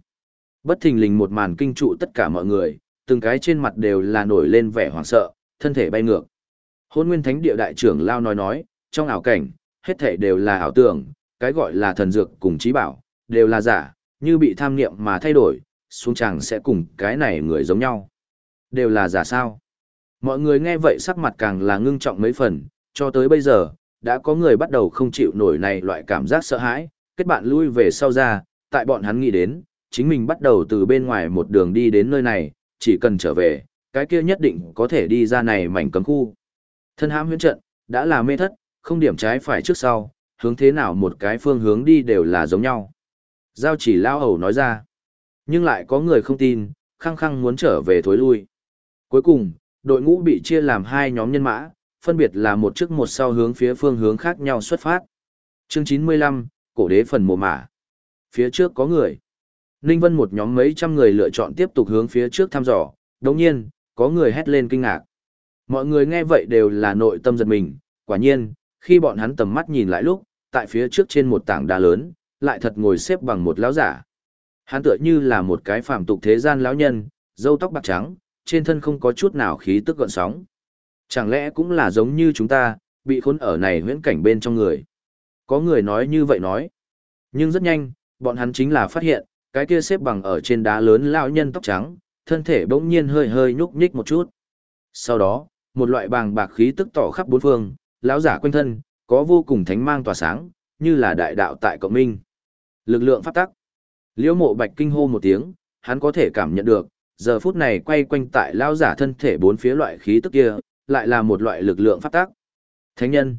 Speaker 1: Bất thình lình một màn kinh trụ tất cả mọi người, từng cái trên mặt đều là nổi lên vẻ hoảng sợ, thân thể bay ngược. Hôn Nguyên Thánh Địa đại trưởng lao nói nói, trong ảo cảnh, hết thể đều là ảo tưởng, cái gọi là thần dược cùng trí bảo, đều là giả, như bị tham niệm mà thay đổi, xuống chàng sẽ cùng cái này người giống nhau. Đều là giả sao? Mọi người nghe vậy sắc mặt càng là ngưng trọng mấy phần, cho tới bây giờ, đã có người bắt đầu không chịu nổi này loại cảm giác sợ hãi, kết bạn lui về sau ra, tại bọn hắn nghĩ đến, chính mình bắt đầu từ bên ngoài một đường đi đến nơi này, chỉ cần trở về, cái kia nhất định có thể đi ra này mảnh cấm khu. Thân hãm huyễn trận, đã là mê thất, không điểm trái phải trước sau, hướng thế nào một cái phương hướng đi đều là giống nhau. Giao chỉ lao hầu nói ra. Nhưng lại có người không tin, khăng khăng muốn trở về thối lui. Cuối cùng, đội ngũ bị chia làm hai nhóm nhân mã, phân biệt là một trước một sau hướng phía phương hướng khác nhau xuất phát. Chương 95, Cổ đế phần mộ mã. Phía trước có người. Ninh Vân một nhóm mấy trăm người lựa chọn tiếp tục hướng phía trước thăm dò, đồng nhiên, có người hét lên kinh ngạc. Mọi người nghe vậy đều là nội tâm giật mình, quả nhiên, khi bọn hắn tầm mắt nhìn lại lúc, tại phía trước trên một tảng đá lớn, lại thật ngồi xếp bằng một lão giả. Hắn tựa như là một cái phàm tục thế gian lão nhân, râu tóc bạc trắng, trên thân không có chút nào khí tức gợn sóng. Chẳng lẽ cũng là giống như chúng ta, bị khốn ở này huyễn cảnh bên trong người. Có người nói như vậy nói. Nhưng rất nhanh, bọn hắn chính là phát hiện, cái kia xếp bằng ở trên đá lớn lão nhân tóc trắng, thân thể bỗng nhiên hơi hơi nhúc nhích một chút. Sau đó, một loại bàng bạc khí tức tỏ khắp bốn phương, lão giả quanh thân, có vô cùng thánh mang tỏa sáng, như là đại đạo tại cộng minh. Lực lượng pháp tắc. Liễu mộ bạch kinh hô một tiếng, hắn có thể cảm nhận được, giờ phút này quay quanh tại lao giả thân thể bốn phía loại khí tức kia, lại là một loại lực lượng pháp tắc. Thánh nhân.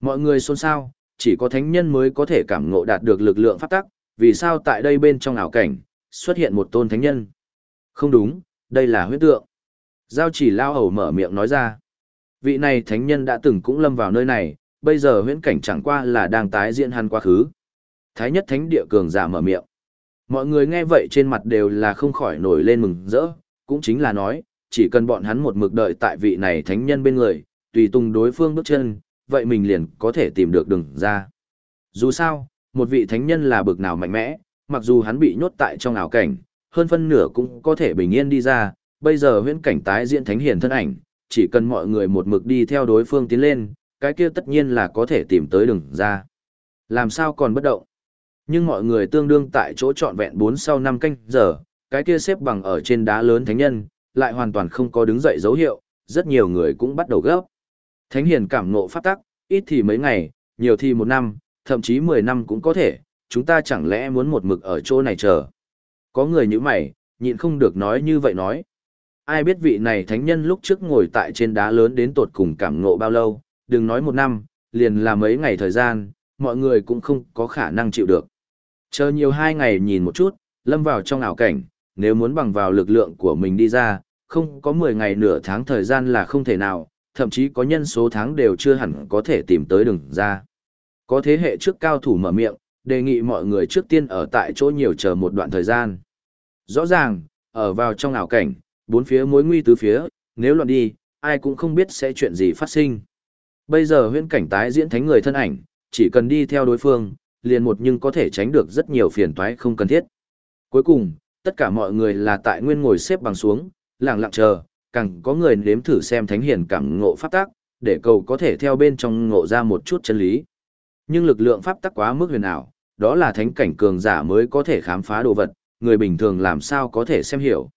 Speaker 1: Mọi người xôn xao, chỉ có thánh nhân mới có thể cảm ngộ đạt được lực lượng pháp tắc, vì sao tại đây bên trong ảo cảnh, xuất hiện một tôn thánh nhân. Không đúng, đây là huyết tượng. Giao chỉ lao hầu mở miệng nói ra. Vị này thánh nhân đã từng cũng lâm vào nơi này, bây giờ huyễn cảnh chẳng qua là đang tái diễn hắn quá khứ. Thái nhất thánh địa cường giả mở miệng. Mọi người nghe vậy trên mặt đều là không khỏi nổi lên mừng rỡ, cũng chính là nói, chỉ cần bọn hắn một mực đợi tại vị này thánh nhân bên người, tùy tung đối phương bước chân, vậy mình liền có thể tìm được đường ra. Dù sao, một vị thánh nhân là bực nào mạnh mẽ, mặc dù hắn bị nhốt tại trong ảo cảnh, hơn phân nửa cũng có thể bình yên đi ra, bây giờ huyễn cảnh tái diễn thánh hiển thân ảnh, chỉ cần mọi người một mực đi theo đối phương tiến lên, cái kia tất nhiên là có thể tìm tới đường ra. Làm sao còn bất động? Nhưng mọi người tương đương tại chỗ trọn vẹn 4 sau 5 canh giờ, cái kia xếp bằng ở trên đá lớn thánh nhân, lại hoàn toàn không có đứng dậy dấu hiệu, rất nhiều người cũng bắt đầu gấp. Thánh hiền cảm ngộ phát tắc, ít thì mấy ngày, nhiều thì một năm, thậm chí 10 năm cũng có thể, chúng ta chẳng lẽ muốn một mực ở chỗ này chờ. Có người như mày, nhịn không được nói như vậy nói. Ai biết vị này thánh nhân lúc trước ngồi tại trên đá lớn đến tột cùng cảm ngộ bao lâu, đừng nói một năm, liền là mấy ngày thời gian, mọi người cũng không có khả năng chịu được. Chờ nhiều hai ngày nhìn một chút, lâm vào trong ảo cảnh, nếu muốn bằng vào lực lượng của mình đi ra, không có 10 ngày nửa tháng thời gian là không thể nào, thậm chí có nhân số tháng đều chưa hẳn có thể tìm tới đường ra. Có thế hệ trước cao thủ mở miệng, đề nghị mọi người trước tiên ở tại chỗ nhiều chờ một đoạn thời gian. Rõ ràng, ở vào trong ảo cảnh, bốn phía mối nguy tứ phía, nếu loạn đi, ai cũng không biết sẽ chuyện gì phát sinh. Bây giờ huyễn cảnh tái diễn thánh người thân ảnh, chỉ cần đi theo đối phương, liền một nhưng có thể tránh được rất nhiều phiền toái không cần thiết. Cuối cùng, tất cả mọi người là tại nguyên ngồi xếp bằng xuống, lặng lặng chờ, càng có người nếm thử xem thánh hiền cảm ngộ pháp tắc, để cầu có thể theo bên trong ngộ ra một chút chân lý. Nhưng lực lượng pháp tắc quá mức huyền ảo, đó là thánh cảnh cường giả mới có thể khám phá đồ vật, người bình thường làm sao có thể xem hiểu.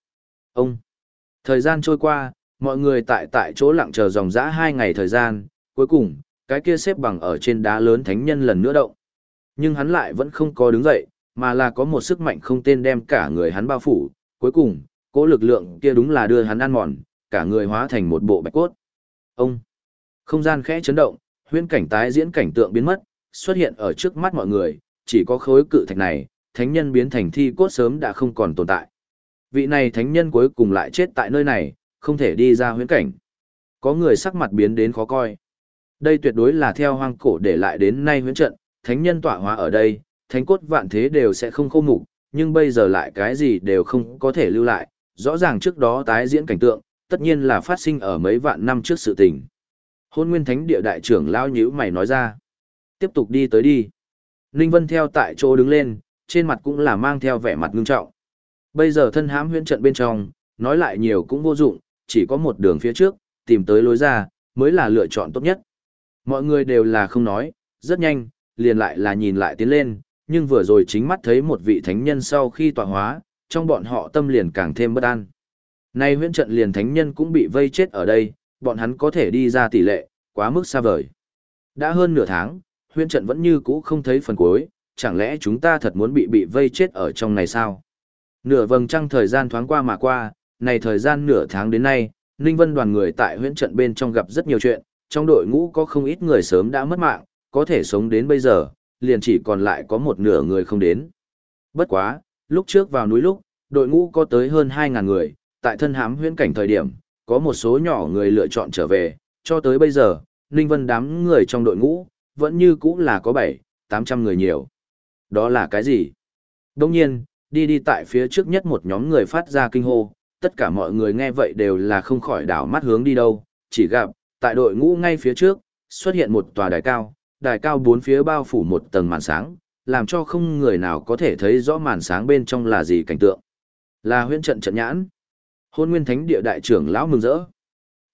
Speaker 1: Ông, thời gian trôi qua, mọi người tại tại chỗ lặng chờ dòng dã hai ngày thời gian, cuối cùng, cái kia xếp bằng ở trên đá lớn thánh nhân lần nữa động. Nhưng hắn lại vẫn không có đứng dậy, mà là có một sức mạnh không tên đem cả người hắn bao phủ, cuối cùng, cỗ lực lượng kia đúng là đưa hắn ăn mòn, cả người hóa thành một bộ bạch cốt. Ông, không gian khẽ chấn động, huyễn cảnh tái diễn cảnh tượng biến mất, xuất hiện ở trước mắt mọi người, chỉ có khối cự thạch này, thánh nhân biến thành thi cốt sớm đã không còn tồn tại. Vị này thánh nhân cuối cùng lại chết tại nơi này, không thể đi ra huyễn cảnh. Có người sắc mặt biến đến khó coi. Đây tuyệt đối là theo hoang cổ để lại đến nay huyễn trận, thánh nhân tọa hóa ở đây, thánh cốt vạn thế đều sẽ không khô mục, nhưng bây giờ lại cái gì đều không có thể lưu lại, rõ ràng trước đó tái diễn cảnh tượng, tất nhiên là phát sinh ở mấy vạn năm trước sự tình. Hôn nguyên thánh địa đại trưởng lao nhữ mày nói ra tiếp tục đi tới đi. Ninh Vân theo tại chỗ đứng lên, trên mặt cũng là mang theo vẻ mặt ngưng trọng. Bây giờ thân hãm huyễn trận bên trong, nói lại nhiều cũng vô dụng, chỉ có một đường phía trước, tìm tới lối ra, mới là lựa chọn tốt nhất. Mọi người đều là không nói, rất nhanh, liền lại là nhìn lại tiến lên, nhưng vừa rồi chính mắt thấy một vị thánh nhân sau khi tọa hóa, trong bọn họ tâm liền càng thêm bất an. Nay huyễn trận liền thánh nhân cũng bị vây chết ở đây, bọn hắn có thể đi ra tỷ lệ, quá mức xa vời. Đã hơn nửa tháng, huyễn trận vẫn như cũ không thấy phần cuối, chẳng lẽ chúng ta thật muốn bị bị vây chết ở trong này sao? Nửa vầng trăng thời gian thoáng qua mà qua, này thời gian nửa tháng đến nay, Ninh Vân đoàn người tại huyễn trận bên trong gặp rất nhiều chuyện, trong đội ngũ có không ít người sớm đã mất mạng, có thể sống đến bây giờ, liền chỉ còn lại có một nửa người không đến. Bất quá, lúc trước vào núi lúc, đội ngũ có tới hơn 2.000 người, tại thân hám huyễn cảnh thời điểm, có một số nhỏ người lựa chọn trở về, cho tới bây giờ, Ninh Vân đám người trong đội ngũ, vẫn như cũ là có 7, 800 người nhiều. Đó là cái gì? Đông nhiên, đi đi tại phía trước nhất một nhóm người phát ra kinh hô, tất cả mọi người nghe vậy đều là không khỏi đảo mắt hướng đi đâu, chỉ gặp, tại đội ngũ ngay phía trước, xuất hiện một tòa đài cao, đài cao bốn phía bao phủ một tầng màn sáng, làm cho không người nào có thể thấy rõ màn sáng bên trong là gì cảnh tượng. Là huyễn trận trận nhãn. Hôn nguyên thánh địa đại trưởng lão mừng rỡ.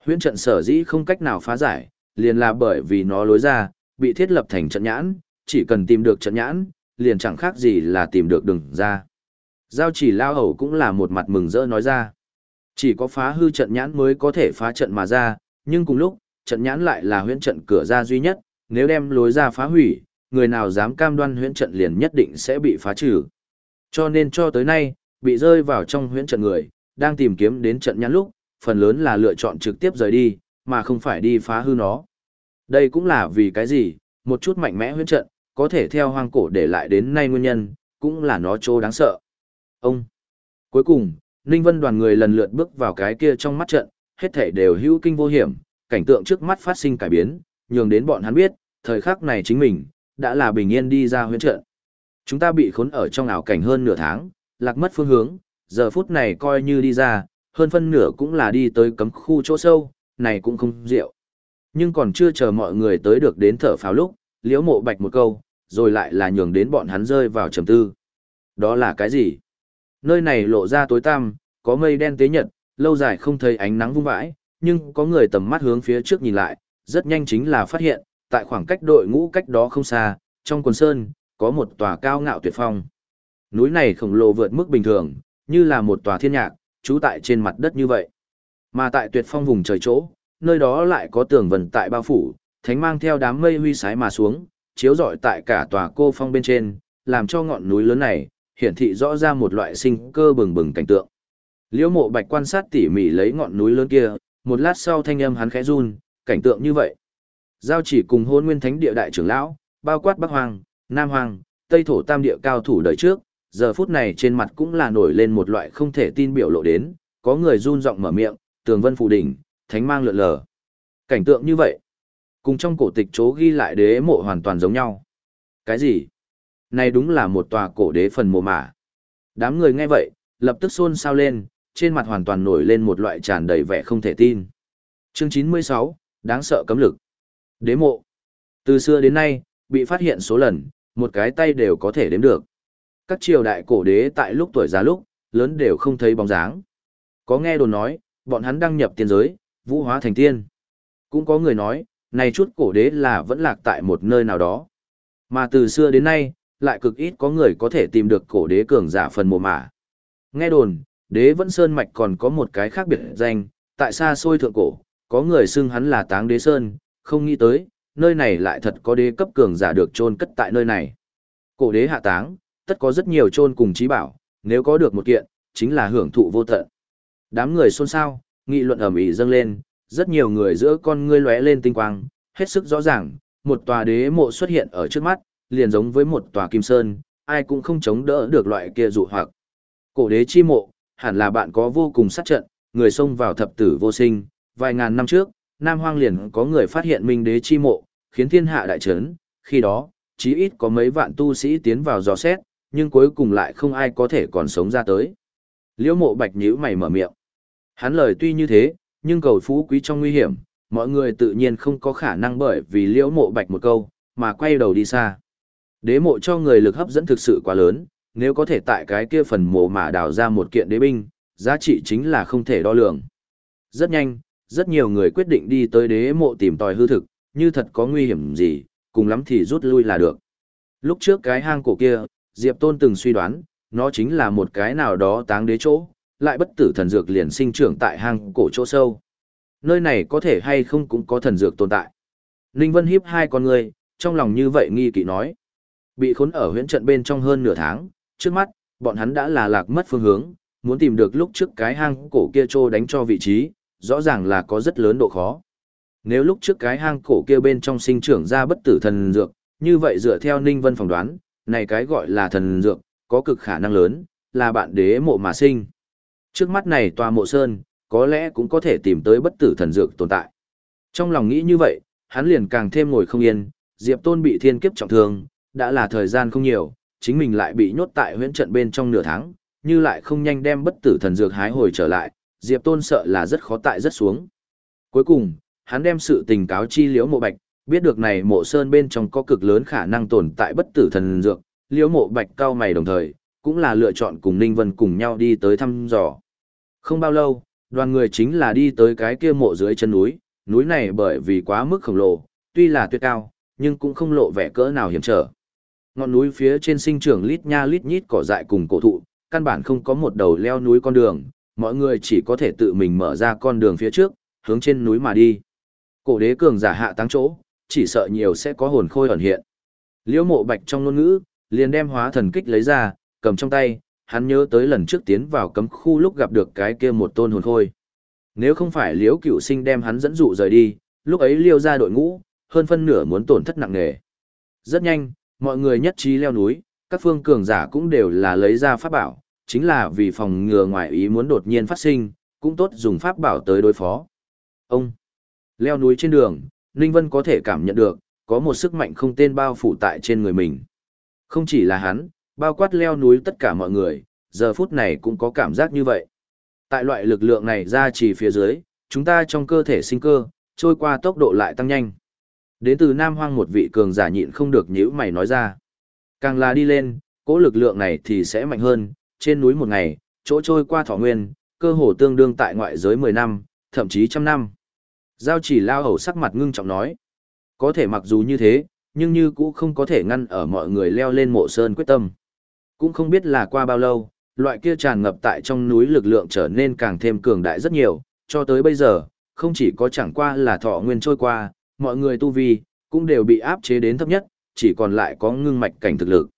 Speaker 1: Huyễn trận sở dĩ không cách nào phá giải, liền là bởi vì nó lối ra, bị thiết lập thành trận nhãn, chỉ cần tìm được trận nhãn, liền chẳng khác gì là tìm được đường ra. Giao chỉ lao hầu cũng là một mặt mừng rỡ nói ra. Chỉ có phá hư trận nhãn mới có thể phá trận mà ra, nhưng cùng lúc, trận nhãn lại là huyễn trận cửa ra duy nhất, nếu đem lối ra phá hủy, người nào dám cam đoan huyễn trận liền nhất định sẽ bị phá trừ. Cho nên cho tới nay, bị rơi vào trong huyễn trận người, đang tìm kiếm đến trận nhãn lúc, phần lớn là lựa chọn trực tiếp rời đi, mà không phải đi phá hư nó. Đây cũng là vì cái gì, một chút mạnh mẽ huyễn trận, có thể theo hoang cổ để lại đến nay nguyên nhân, cũng là nó trô đáng sợ. Ông! Cuối cùng, Ninh Vân đoàn người lần lượt bước vào cái kia trong mắt trận, hết thể đều hữu kinh vô hiểm, cảnh tượng trước mắt phát sinh cải biến, nhường đến bọn hắn biết, thời khắc này chính mình, đã là bình yên đi ra huyễn trận. Chúng ta bị khốn ở trong ảo cảnh hơn nửa tháng, lạc mất phương hướng, giờ phút này coi như đi ra, hơn phân nửa cũng là đi tới cấm khu chỗ sâu, này cũng không rượu. Nhưng còn chưa chờ mọi người tới được đến thở pháo lúc, liễu mộ bạch một câu, rồi lại là nhường đến bọn hắn rơi vào trầm tư. Đó là cái gì? Nơi này lộ ra tối tăm, có mây đen tế nhật, lâu dài không thấy ánh nắng vung vãi, nhưng có người tầm mắt hướng phía trước nhìn lại, rất nhanh chính là phát hiện, tại khoảng cách đội ngũ cách đó không xa, trong quần sơn, có một tòa cao ngạo tuyệt phong. Núi này khổng lồ vượt mức bình thường, như là một tòa thiên nhạc, trú tại trên mặt đất như vậy. Mà tại tuyệt phong vùng trời chỗ, nơi đó lại có tường vần tại bao phủ, thánh mang theo đám mây huy sái mà xuống, chiếu rọi tại cả tòa cô phong bên trên, làm cho ngọn núi lớn này, hiển thị rõ ra một loại sinh cơ bừng bừng cảnh tượng. Liễu mộ bạch quan sát tỉ mỉ lấy ngọn núi lớn kia, một lát sau thanh âm hắn khẽ run, cảnh tượng như vậy. Giao chỉ cùng hôn nguyên thánh địa đại trưởng lão, bao quát Bắc Hoàng, Nam Hoàng, Tây Thổ Tam địa cao thủ đời trước, giờ phút này trên mặt cũng là nổi lên một loại không thể tin biểu lộ đến, có người run giọng mở miệng, tường vân phủ đỉnh, thánh mang lượn lờ. Cảnh tượng như vậy, cùng trong cổ tịch chố ghi lại đế mộ hoàn toàn giống nhau. Cái gì? Này đúng là một tòa cổ đế phần mộ mà. Đám người nghe vậy, lập tức xôn xao lên, trên mặt hoàn toàn nổi lên một loại tràn đầy vẻ không thể tin. Chương 96, đáng sợ cấm lực. Đế mộ. Từ xưa đến nay, bị phát hiện số lần, một cái tay đều có thể đếm được. Các triều đại cổ đế tại lúc tuổi già lúc, lớn đều không thấy bóng dáng. Có nghe đồn nói, bọn hắn đăng nhập tiên giới, vũ hóa thành tiên. Cũng có người nói, này chút cổ đế là vẫn lạc tại một nơi nào đó. Mà từ xưa đến nay, lại cực ít có người có thể tìm được cổ đế cường giả phần mộ mả. Nghe đồn, đế vẫn sơn mạch còn có một cái khác biệt danh, tại xa xôi thượng cổ, có người xưng hắn là táng đế sơn, không nghĩ tới, nơi này lại thật có đế cấp cường giả được chôn cất tại nơi này. Cổ đế hạ táng, tất có rất nhiều chôn cùng trí bảo, nếu có được một kiện, chính là hưởng thụ vô tận. Đám người xôn xao, nghị luận ầm ĩ dâng lên, rất nhiều người giữa con ngươi lóe lên tinh quang, hết sức rõ ràng, một tòa đế mộ xuất hiện ở trước mắt, liền giống với một tòa kim sơn, ai cũng không chống đỡ được loại kia dụ hoặc. Cổ đế chi mộ, hẳn là bạn có vô cùng sát trận, người xông vào thập tử vô sinh, vài ngàn năm trước, Nam Hoang liền có người phát hiện minh đế chi mộ, khiến thiên hạ đại chấn, khi đó, chí ít có mấy vạn tu sĩ tiến vào dò xét, nhưng cuối cùng lại không ai có thể còn sống ra tới. Liễu mộ bạch nhíu mày mở miệng. Hắn lời tuy như thế, nhưng cầu phú quý trong nguy hiểm, mọi người tự nhiên không có khả năng bởi vì liễu mộ bạch một câu, mà quay đầu đi xa. Đế mộ cho người lực hấp dẫn thực sự quá lớn, nếu có thể tại cái kia phần mộ mà đào ra một kiện đế binh, giá trị chính là không thể đo lường. Rất nhanh, rất nhiều người quyết định đi tới đế mộ tìm tòi hư thực, như thật có nguy hiểm gì, cùng lắm thì rút lui là được. Lúc trước cái hang cổ kia, Diệp Tôn từng suy đoán, nó chính là một cái nào đó táng đế chỗ, lại bất tử thần dược liền sinh trưởng tại hang cổ chỗ sâu. Nơi này có thể hay không cũng có thần dược tồn tại. Ninh Vân hiếp hai con người, trong lòng như vậy nghi kỵ nói. Bị khốn ở huyễn trận bên trong hơn nửa tháng, trước mắt, bọn hắn đã là lạc mất phương hướng, muốn tìm được lúc trước cái hang cổ kia trô đánh cho vị trí, rõ ràng là có rất lớn độ khó. Nếu lúc trước cái hang cổ kia bên trong sinh trưởng ra bất tử thần dược, như vậy dựa theo Ninh Vân phỏng đoán, này cái gọi là thần dược, có cực khả năng lớn, là bạn đế mộ mà sinh. Trước mắt này tòa mộ sơn, có lẽ cũng có thể tìm tới bất tử thần dược tồn tại. Trong lòng nghĩ như vậy, hắn liền càng thêm ngồi không yên, Diệp Tôn bị thiên kiếp trọng thương, đã là thời gian không nhiều, chính mình lại bị nhốt tại huyễn trận bên trong nửa tháng, như lại không nhanh đem bất tử thần dược hái hồi trở lại, Diệp Tôn sợ là rất khó tại rất xuống. Cuối cùng, hắn đem sự tình cáo chi liễu mộ bạch, biết được này mộ sơn bên trong có cực lớn khả năng tồn tại bất tử thần dược, liễu mộ bạch cao mày đồng thời, cũng là lựa chọn cùng Ninh Vân cùng nhau đi tới thăm dò. Không bao lâu, đoàn người chính là đi tới cái kia mộ dưới chân núi, núi này bởi vì quá mức khổng lồ, tuy là tuyệt cao, nhưng cũng không lộ vẻ cỡ nào hiểm trở. Ngọn núi phía trên sinh trưởng lít nha lít nhít cỏ dại cùng cổ thụ, căn bản không có một đầu leo núi con đường, mọi người chỉ có thể tự mình mở ra con đường phía trước, hướng trên núi mà đi. Cổ đế cường giả hạ tăng chỗ, chỉ sợ nhiều sẽ có hồn khôi ẩn hiện. Liễu mộ bạch trong ngôn ngữ, liền đem hóa thần kích lấy ra, cầm trong tay, hắn nhớ tới lần trước tiến vào cấm khu lúc gặp được cái kia một tôn hồn khôi. Nếu không phải liễu cựu sinh đem hắn dẫn dụ rời đi, lúc ấy liêu ra đội ngũ, hơn phân nửa muốn tổn thất nặng nề. Rất nhanh, mọi người nhất trí leo núi, các phương cường giả cũng đều là lấy ra pháp bảo, chính là vì phòng ngừa ngoại ý muốn đột nhiên phát sinh, cũng tốt dùng pháp bảo tới đối phó. Ông, leo núi trên đường, Ninh Vân có thể cảm nhận được, có một sức mạnh không tên bao phủ tại trên người mình. Không chỉ là hắn, bao quát leo núi tất cả mọi người, giờ phút này cũng có cảm giác như vậy. Tại loại lực lượng này ra chỉ phía dưới, chúng ta trong cơ thể sinh cơ, trôi qua tốc độ lại tăng nhanh. Đến từ Nam Hoang một vị cường giả nhịn không được nhữ mày nói ra. Càng là đi lên, cỗ lực lượng này thì sẽ mạnh hơn, trên núi một ngày, chỗ trôi qua thọ nguyên, cơ hồ tương đương tại ngoại giới 10 năm, thậm chí trăm năm. Giao chỉ lao hầu sắc mặt ngưng trọng nói. Có thể mặc dù như thế, nhưng như cũ không có thể ngăn ở mọi người leo lên mộ sơn quyết tâm. Cũng không biết là qua bao lâu, loại kia tràn ngập tại trong núi lực lượng trở nên càng thêm cường đại rất nhiều, cho tới bây giờ, không chỉ có chẳng qua là thọ nguyên trôi qua, mọi người tu vi, cũng đều bị áp chế đến thấp nhất, chỉ còn lại có ngưng mạch cảnh thực lực.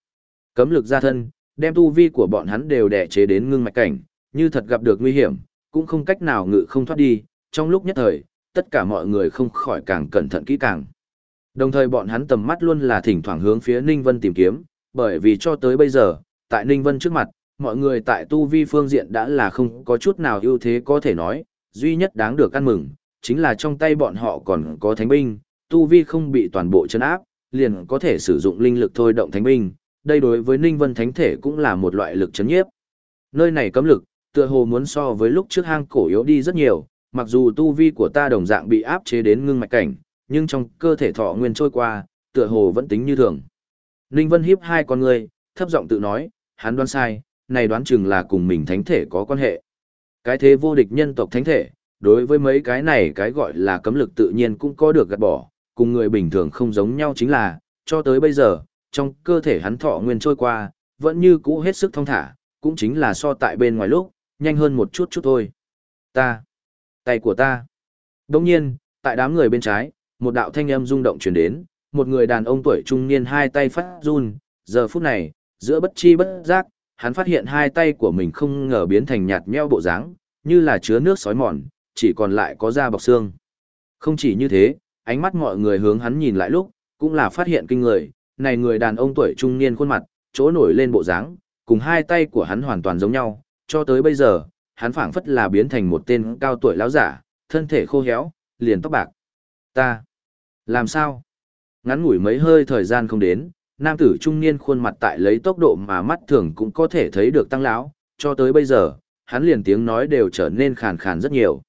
Speaker 1: Cấm lực ra thân, đem tu vi của bọn hắn đều đè chế đến ngưng mạch cảnh, như thật gặp được nguy hiểm, cũng không cách nào ngự không thoát đi, trong lúc nhất thời, tất cả mọi người không khỏi càng cẩn thận kỹ càng. Đồng thời bọn hắn tầm mắt luôn là thỉnh thoảng hướng phía Ninh Vân tìm kiếm, bởi vì cho tới bây giờ, tại Ninh Vân trước mặt, mọi người tại tu vi phương diện đã là không có chút nào ưu thế có thể nói, duy nhất đáng được ăn mừng, chính là trong tay bọn họ còn có thánh binh, tu vi không bị toàn bộ chấn áp, liền có thể sử dụng linh lực thôi động thánh binh, đây đối với Ninh Vân Thánh Thể cũng là một loại lực chấn nhiếp. Nơi này cấm lực, tựa hồ muốn so với lúc trước hang cổ yếu đi rất nhiều, mặc dù tu vi của ta đồng dạng bị áp chế đến ngưng mạch cảnh, nhưng trong cơ thể thọ nguyên trôi qua, tựa hồ vẫn tính như thường. Ninh Vân hiếp hai con người, thấp giọng tự nói, hắn đoán sai, này đoán chừng là cùng mình thánh thể có quan hệ. Cái thế vô địch nhân tộc thánh thể, đối với mấy cái này cái gọi là cấm lực tự nhiên cũng có được gạt bỏ, cùng người bình thường không giống nhau chính là, cho tới bây giờ, trong cơ thể hắn thọ nguyên trôi qua, vẫn như cũ hết sức thông thả, cũng chính là so tại bên ngoài lúc, nhanh hơn một chút chút thôi. Ta, tay của ta. Đồng nhiên, tại đám người bên trái, một đạo thanh âm rung động truyền đến, một người đàn ông tuổi trung niên hai tay phát run, giờ phút này, giữa bất chi bất giác, hắn phát hiện hai tay của mình không ngờ biến thành nhạt nheo bộ dáng, như là chứa nước sói mòn, chỉ còn lại có da bọc xương. Không chỉ như thế, ánh mắt mọi người hướng hắn nhìn lại lúc, cũng là phát hiện kinh người, này người đàn ông tuổi trung niên khuôn mặt, chỗ nổi lên bộ dáng, cùng hai tay của hắn hoàn toàn giống nhau, cho tới bây giờ, hắn phảng phất là biến thành một tên cao tuổi lão giả, thân thể khô héo, liền tóc bạc. Ta, làm sao? Ngắn ngủi mấy hơi thời gian không đến, nam tử trung niên khuôn mặt tại lấy tốc độ mà mắt thường cũng có thể thấy được tăng lão, cho tới bây giờ, hắn liền tiếng nói đều trở nên khàn khàn rất nhiều.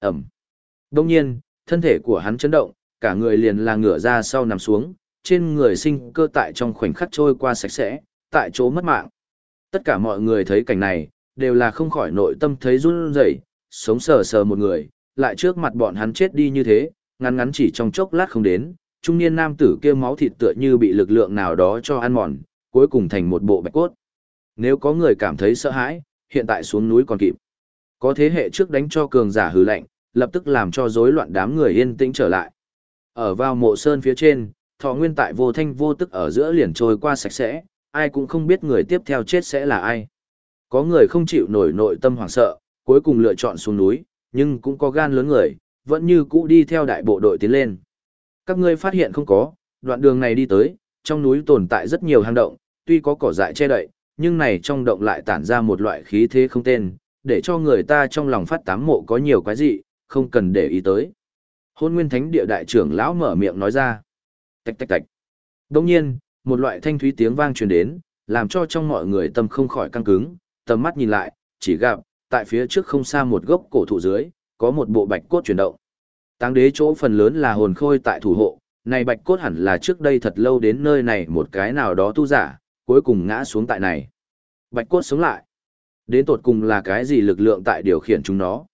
Speaker 1: Ẩm. Đông nhiên, thân thể của hắn chấn động, cả người liền là ngửa ra sau nằm xuống, trên người sinh cơ tại trong khoảnh khắc trôi qua sạch sẽ, tại chỗ mất mạng. Tất cả mọi người thấy cảnh này, đều là không khỏi nội tâm thấy run rẩy, sống sờ sờ một người, lại trước mặt bọn hắn chết đi như thế, ngắn ngắn chỉ trong chốc lát không đến, trung niên nam tử kia máu thịt tựa như bị lực lượng nào đó cho ăn mòn, cuối cùng thành một bộ bạch cốt. Nếu có người cảm thấy sợ hãi, hiện tại xuống núi còn kịp. Có thế hệ trước đánh cho cường giả hư lạnh, lập tức làm cho rối loạn đám người yên tĩnh trở lại. Ở vào mộ sơn phía trên, thọ nguyên tại vô thanh vô tức ở giữa liền trôi qua sạch sẽ, ai cũng không biết người tiếp theo chết sẽ là ai. Có người không chịu nổi nội tâm hoảng sợ, cuối cùng lựa chọn xuống núi, nhưng cũng có gan lớn người, vẫn như cũ đi theo đại bộ đội tiến lên. Các ngươi phát hiện không có, đoạn đường này đi tới, trong núi tồn tại rất nhiều hang động, tuy có cỏ dại che đậy, nhưng này trong động lại tản ra một loại khí thế không tên, để cho người ta trong lòng phát tám mộ có nhiều cái gì, không cần để ý tới. Hôn nguyên thánh địa đại trưởng lão mở miệng nói ra. Tạch tạch tạch. Đồng nhiên, một loại thanh thúy tiếng vang truyền đến, làm cho trong mọi người tâm không khỏi căng cứng, tầm mắt nhìn lại, chỉ gặp, tại phía trước không xa một gốc cổ thụ dưới, có một bộ bạch cốt chuyển động. Táng đế chỗ phần lớn là hồn khôi tại thủ hộ, này bạch cốt hẳn là trước đây thật lâu đến nơi này một cái nào đó tu giả, cuối cùng ngã xuống tại này. Bạch cốt sống lại. Đến tột cùng là cái gì lực lượng tại điều khiển chúng nó.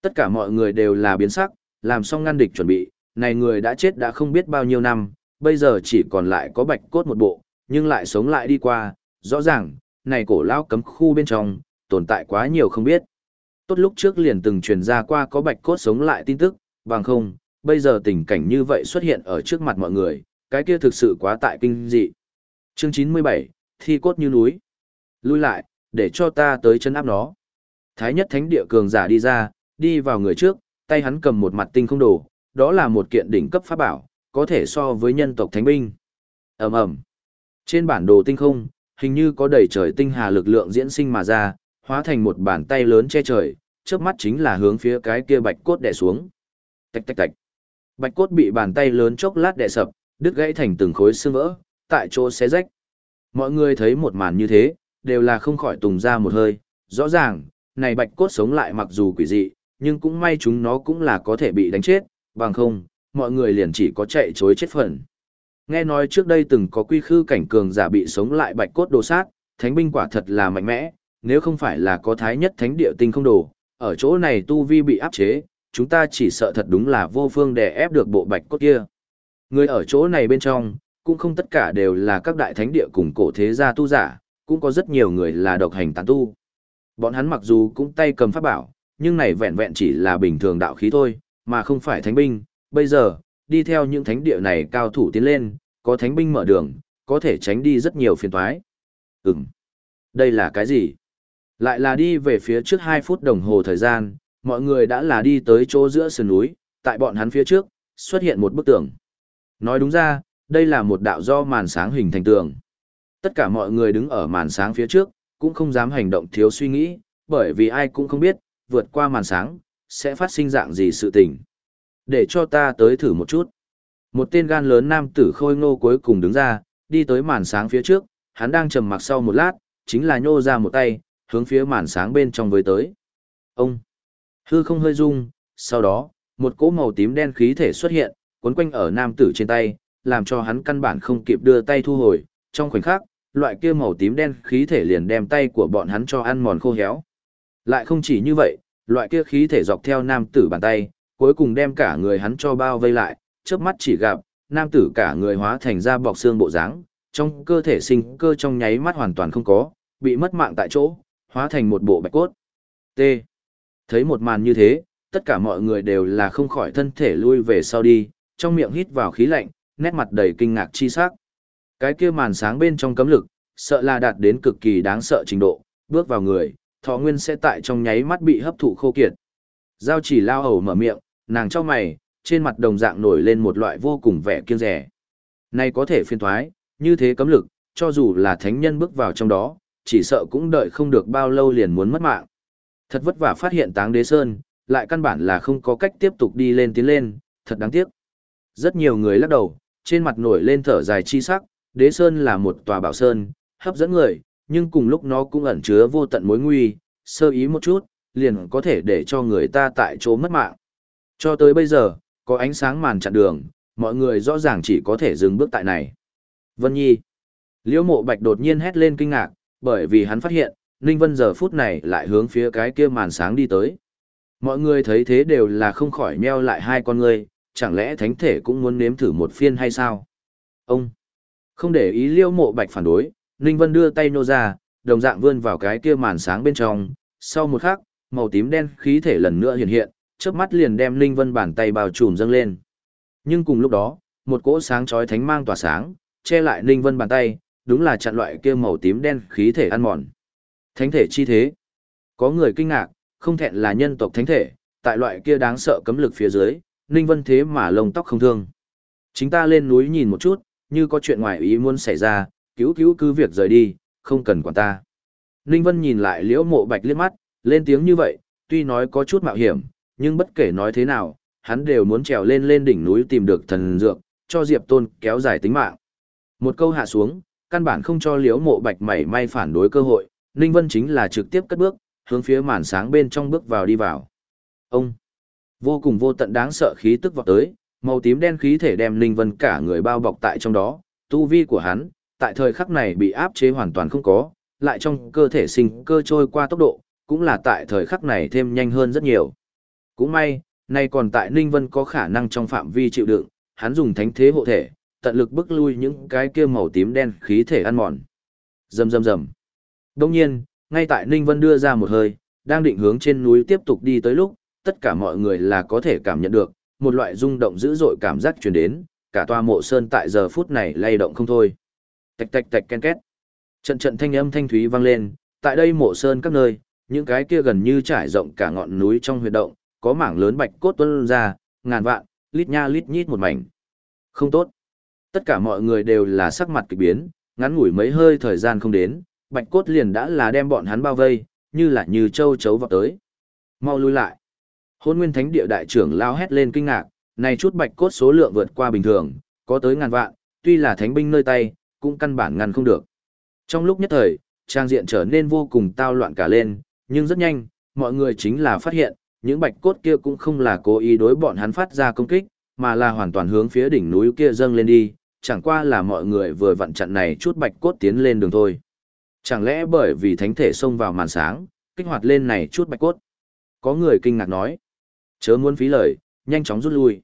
Speaker 1: Tất cả mọi người đều là biến sắc, làm xong ngăn địch chuẩn bị, này người đã chết đã không biết bao nhiêu năm, bây giờ chỉ còn lại có bạch cốt một bộ, nhưng lại sống lại đi qua, rõ ràng, này cổ lao cấm khu bên trong, tồn tại quá nhiều không biết. Tốt lúc trước liền từng truyền ra qua có bạch cốt sống lại tin tức, bằng không, bây giờ tình cảnh như vậy xuất hiện ở trước mặt mọi người, cái kia thực sự quá tại kinh dị. Chương 97, thi cốt như núi. Lui lại, để cho ta tới chân áp nó. Thái nhất thánh địa cường giả đi ra, đi vào người trước, tay hắn cầm một mặt tinh không đồ, đó là một kiện đỉnh cấp pháp bảo, có thể so với nhân tộc thánh binh. ầm ầm Trên bản đồ tinh không, hình như có đầy trời tinh hà lực lượng diễn sinh mà ra, hóa thành một bàn tay lớn che trời, trước mắt chính là hướng phía cái kia bạch cốt đè xuống. Tạch tạch tạch. Bạch cốt bị bàn tay lớn chốc lát đè sập, đứt gãy thành từng khối xương vỡ, tại chỗ xé rách. Mọi người thấy một màn như thế, đều là không khỏi tùng ra một hơi, rõ ràng, này bạch cốt sống lại mặc dù quỷ dị, nhưng cũng may chúng nó cũng là có thể bị đánh chết, bằng không, mọi người liền chỉ có chạy chối chết phần. Nghe nói trước đây từng có quy khư cảnh cường giả bị sống lại bạch cốt đồ sát, thánh binh quả thật là mạnh mẽ, nếu không phải là có thái nhất thánh địa tinh không đồ, ở chỗ này tu vi bị áp chế, chúng ta chỉ sợ thật đúng là vô phương đè ép được bộ bạch cốt kia. Người ở chỗ này bên trong, cũng không tất cả đều là các đại thánh địa cùng cổ thế gia tu giả, cũng có rất nhiều người là độc hành tán tu. Bọn hắn mặc dù cũng tay cầm pháp bảo, nhưng này vẹn vẹn chỉ là bình thường đạo khí thôi, mà không phải thánh binh. Bây giờ, đi theo những thánh địa này cao thủ tiến lên, có thánh binh mở đường, có thể tránh đi rất nhiều phiền toái. Ừm, đây là cái gì? Lại là đi về phía trước 2 phút đồng hồ thời gian, mọi người đã là đi tới chỗ giữa sườn núi, tại bọn hắn phía trước, xuất hiện một bức tường. Nói đúng ra, đây là một đạo do màn sáng hình thành tường. Tất cả mọi người đứng ở màn sáng phía trước, cũng không dám hành động thiếu suy nghĩ, bởi vì ai cũng không biết, vượt qua màn sáng, sẽ phát sinh dạng gì sự tình. Để cho ta tới thử một chút. Một tên gan lớn nam tử khôi ngô cuối cùng đứng ra, đi tới màn sáng phía trước, hắn đang trầm mặc sau một lát, chính là nhô ra một tay, hướng phía màn sáng bên trong với tới. Ông! Hư không hơi rung, sau đó, một cỗ màu tím đen khí thể xuất hiện, cuốn quanh ở nam tử trên tay, làm cho hắn căn bản không kịp đưa tay thu hồi, trong khoảnh khắc, loại kia màu tím đen khí thể liền đem tay của bọn hắn cho ăn mòn khô héo. Lại không chỉ như vậy, loại kia khí thể dọc theo nam tử bàn tay, cuối cùng đem cả người hắn cho bao vây lại, chớp mắt chỉ gặp, nam tử cả người hóa thành ra bọc xương bộ dáng, trong cơ thể sinh cơ trong nháy mắt hoàn toàn không có, bị mất mạng tại chỗ, hóa thành một bộ bạch cốt. T. Thấy một màn như thế, tất cả mọi người đều là không khỏi thân thể lui về sau đi, trong miệng hít vào khí lạnh, nét mặt đầy kinh ngạc chi sắc. Cái kia màn sáng bên trong cấm lực, sợ là đạt đến cực kỳ đáng sợ trình độ, bước vào người, thọ nguyên sẽ tại trong nháy mắt bị hấp thụ khô kiệt. Giao chỉ lao hầu mở miệng, nàng cho mày, trên mặt đồng dạng nổi lên một loại vô cùng vẻ kiêng rẻ. Này có thể phiên thoái, như thế cấm lực, cho dù là thánh nhân bước vào trong đó, chỉ sợ cũng đợi không được bao lâu liền muốn mất mạng. Thật vất vả phát hiện táng đế sơn, lại căn bản là không có cách tiếp tục đi lên tiến lên, thật đáng tiếc. Rất nhiều người lắc đầu, trên mặt nổi lên thở dài chi sắc, đế sơn là một tòa bảo sơn, hấp dẫn người, nhưng cùng lúc nó cũng ẩn chứa vô tận mối nguy, sơ ý một chút, liền có thể để cho người ta tại chỗ mất mạng. Cho tới bây giờ, có ánh sáng màn chặn đường, mọi người rõ ràng chỉ có thể dừng bước tại này. Vân Nhi. Liễu mộ bạch đột nhiên hét lên kinh ngạc, bởi vì hắn phát hiện, Ninh Vân giờ phút này lại hướng phía cái kia màn sáng đi tới. Mọi người thấy thế đều là không khỏi meo lại hai con người, chẳng lẽ thánh thể cũng muốn nếm thử một phiên hay sao? Ông, không để ý liêu mộ bạch phản đối, Ninh Vân đưa tay nô ra, đồng dạng vươn vào cái kia màn sáng bên trong, sau một khắc, màu tím đen khí thể lần nữa hiện hiện, chớp mắt liền đem Ninh Vân bàn tay bao trùm dâng lên. Nhưng cùng lúc đó, một cỗ sáng chói thánh mang tỏa sáng, che lại Ninh Vân bàn tay, đúng là chặn loại kia màu tím đen khí thể ăn mòn. Thánh thể chi thế. Có người kinh ngạc, không thẹn là nhân tộc thánh thể, tại loại kia đáng sợ cấm lực phía dưới, Ninh Vân thế mà lông tóc không thương. Chính ta lên núi nhìn một chút, như có chuyện ngoài ý muốn xảy ra, cứu cứu cứ việc rời đi, không cần quản ta. Ninh Vân nhìn lại liễu mộ bạch liếc mắt, lên tiếng như vậy, tuy nói có chút mạo hiểm, nhưng bất kể nói thế nào, hắn đều muốn trèo lên lên đỉnh núi tìm được thần dược, cho Diệp Tôn kéo dài tính mạng. Một câu hạ xuống, căn bản không cho liễu mộ bạch mảy may phản đối cơ hội, Ninh Vân chính là trực tiếp cất bước, hướng phía màn sáng bên trong bước vào đi vào. Ông, vô cùng vô tận đáng sợ khí tức vọt tới, màu tím đen khí thể đem Ninh Vân cả người bao bọc tại trong đó, tu vi của hắn, tại thời khắc này bị áp chế hoàn toàn không có, lại trong cơ thể sinh cơ trôi qua tốc độ, cũng là tại thời khắc này thêm nhanh hơn rất nhiều. Cũng may, nay còn tại Ninh Vân có khả năng trong phạm vi chịu đựng, hắn dùng thánh thế hộ thể, tận lực bức lui những cái kia màu tím đen khí thể ăn mòn. Rầm rầm rầm. Đông nhiên, ngay tại Ninh Vân đưa ra một hơi, đang định hướng trên núi tiếp tục đi tới lúc, tất cả mọi người là có thể cảm nhận được, một loại rung động dữ dội cảm giác truyền đến, cả tòa mộ sơn tại giờ phút này lay động không thôi. Tạch tạch tạch ken két. Trận trận thanh âm thanh thúy vang lên, tại đây mộ sơn các nơi, những cái kia gần như trải rộng cả ngọn núi trong huyệt động, có mảng lớn bạch cốt tuôn ra, ngàn vạn, lít nha lít nhít một mảnh. Không tốt. Tất cả mọi người đều là sắc mặt kỳ biến, ngắn ngủi mấy hơi thời gian không đến, bạch cốt liền đã là đem bọn hắn bao vây, như là như châu chấu vào tới. Mau lui lại. Hôn nguyên thánh địa đại trưởng lao hét lên kinh ngạc, này chút bạch cốt số lượng vượt qua bình thường, có tới ngàn vạn, tuy là thánh binh nơi tay, cũng căn bản ngăn không được. Trong lúc nhất thời, trang diện trở nên vô cùng tao loạn cả lên, nhưng rất nhanh, mọi người chính là phát hiện, những bạch cốt kia cũng không là cố ý đối bọn hắn phát ra công kích, mà là hoàn toàn hướng phía đỉnh núi kia dâng lên đi, chẳng qua là mọi người vừa vặn chặn này chút bạch cốt tiến lên đường thôi. Chẳng lẽ bởi vì thánh thể xông vào màn sáng, kích hoạt lên này chút bạch cốt? Có người kinh ngạc nói, chớ muốn phí lời, nhanh chóng rút lui.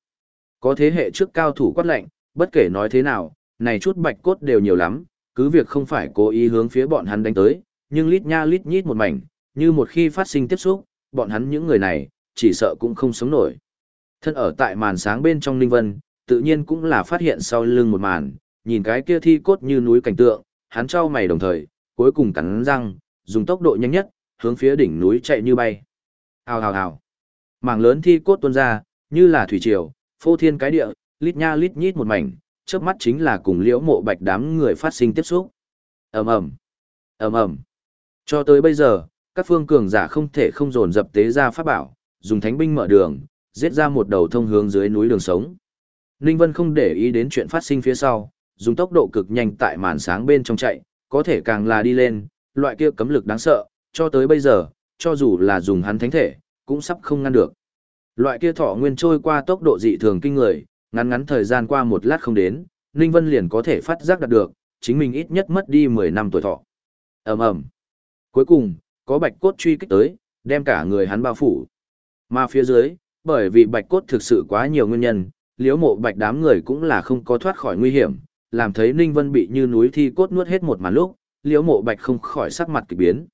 Speaker 1: Có thế hệ trước cao thủ quát lệnh, bất kể nói thế nào, này chút bạch cốt đều nhiều lắm, cứ việc không phải cố ý hướng phía bọn hắn đánh tới, nhưng lít nha lít nhít một mảnh, như một khi phát sinh tiếp xúc, bọn hắn những người này, chỉ sợ cũng không sống nổi. Thân ở tại màn sáng bên trong Ninh Vân, tự nhiên cũng là phát hiện sau lưng một màn, nhìn cái kia thi cốt như núi cảnh tượng, hắn trao mày đồng thời, cuối cùng cắn răng, dùng tốc độ nhanh nhất, hướng phía đỉnh núi chạy như bay. Hào hào hào. Mảng lớn thi cốt tuôn ra, như là thủy triều, phô thiên cái địa, lít nha lít nhít một mảnh, chớp mắt chính là cùng liễu mộ bạch đám người phát sinh tiếp xúc. ầm ầm ầm ầm Cho tới bây giờ, các phương cường giả không thể không dồn dập tế ra pháp bảo, dùng thánh binh mở đường, giết ra một đầu thông hướng dưới núi đường sống. Ninh Vân không để ý đến chuyện phát sinh phía sau, dùng tốc độ cực nhanh tại màn sáng bên trong chạy, có thể càng là đi lên, loại kia cấm lực đáng sợ, cho tới bây giờ, cho dù là dùng hắn thánh thể, cũng sắp không ngăn được. Loại kia thọ nguyên trôi qua tốc độ dị thường kinh người, ngắn ngắn thời gian qua một lát không đến, Ninh Vân liền có thể phát giác đạt được, chính mình ít nhất mất đi 10 năm tuổi thọ. ầm ầm Cuối cùng, có bạch cốt truy kích tới, đem cả người hắn bao phủ. Mà phía dưới, bởi vì bạch cốt thực sự quá nhiều nguyên nhân, liếu mộ bạch đám người cũng là không có thoát khỏi nguy hiểm, làm thấy Ninh Vân bị như núi thi cốt nuốt hết một màn lúc, liếu mộ bạch không khỏi sắc mặt kỳ biến.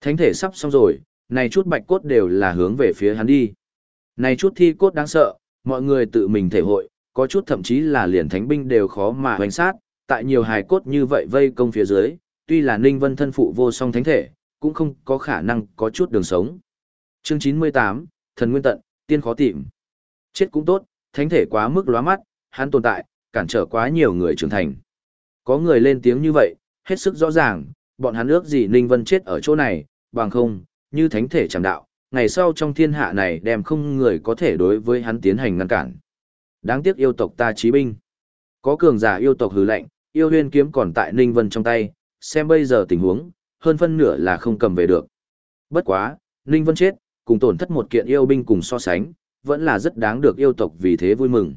Speaker 1: Thánh thể sắp xong rồi, này chút bạch cốt đều là hướng về phía hắn đi. Này chút thi cốt đáng sợ, mọi người tự mình thể hội, có chút thậm chí là liền thánh binh đều khó mà hoành sát, tại nhiều hài cốt như vậy vây công phía dưới, tuy là Ninh Vân thân phụ vô song thánh thể, cũng không có khả năng có chút đường sống. Chương 98, Thần Nguyên Tận, Tiên khó tìm. Chết cũng tốt, thánh thể quá mức lóa mắt, hắn tồn tại, cản trở quá nhiều người trưởng thành. Có người lên tiếng như vậy, hết sức rõ ràng, bọn hắn ước gì Ninh Vân chết ở chỗ này, bằng không, như thánh thể chẳng đạo, ngày sau trong thiên hạ này đem không người có thể đối với hắn tiến hành ngăn cản. Đáng tiếc yêu tộc ta chí binh. Có cường giả yêu tộc hừ lạnh, yêu huyên kiếm còn tại Ninh Vân trong tay, xem bây giờ tình huống, hơn phân nửa là không cầm về được. Bất quá, Ninh Vân chết, cùng tổn thất một kiện yêu binh cùng so sánh, vẫn là rất đáng được yêu tộc vì thế vui mừng.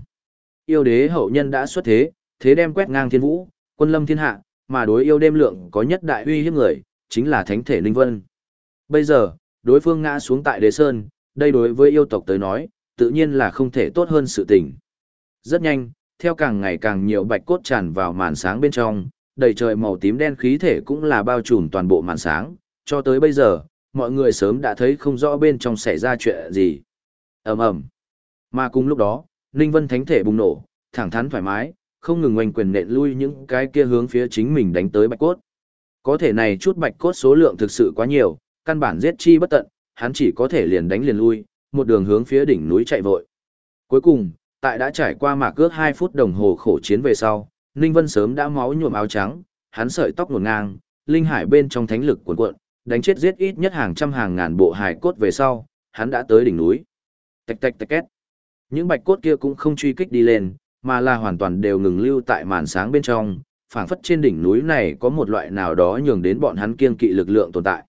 Speaker 1: Yêu đế hậu nhân đã xuất thế, thế đem quét ngang thiên vũ, quân lâm thiên hạ, mà đối yêu đêm lượng có nhất đại uy hiếp người, chính là thánh thể Ninh Vân. Bây giờ, đối phương ngã xuống tại đế sơn, đây đối với yêu tộc tới nói, tự nhiên là không thể tốt hơn sự tình. Rất nhanh, theo càng ngày càng nhiều bạch cốt tràn vào màn sáng bên trong, đầy trời màu tím đen khí thể cũng là bao trùm toàn bộ màn sáng, cho tới bây giờ, mọi người sớm đã thấy không rõ bên trong xảy ra chuyện gì. ầm ầm Mà cùng lúc đó, Ninh Vân thánh thể bùng nổ, thẳng thắn thoải mái, không ngừng oanh quyền nện lui những cái kia hướng phía chính mình đánh tới bạch cốt. Có thể này chút bạch cốt số lượng thực sự quá nhiều, căn bản giết chi bất tận, hắn chỉ có thể liền đánh liền lui, một đường hướng phía đỉnh núi chạy vội. Cuối cùng, tại đã trải qua mạc cước 2 phút đồng hồ khổ chiến về sau, Ninh Vân sớm đã máu nhuộm áo trắng, hắn sợi tóc ngổn ngang, linh hải bên trong thánh lực cuộn cuộn, đánh chết giết ít nhất hàng trăm hàng ngàn bộ hải cốt về sau, hắn đã tới đỉnh núi. Tạch tạch tạch két. Những bạch cốt kia cũng không truy kích đi lên, mà là hoàn toàn đều ngừng lưu tại màn sáng bên trong, phảng phất trên đỉnh núi này có một loại nào đó nhường đến bọn hắn kiên kỵ lực lượng tồn tại.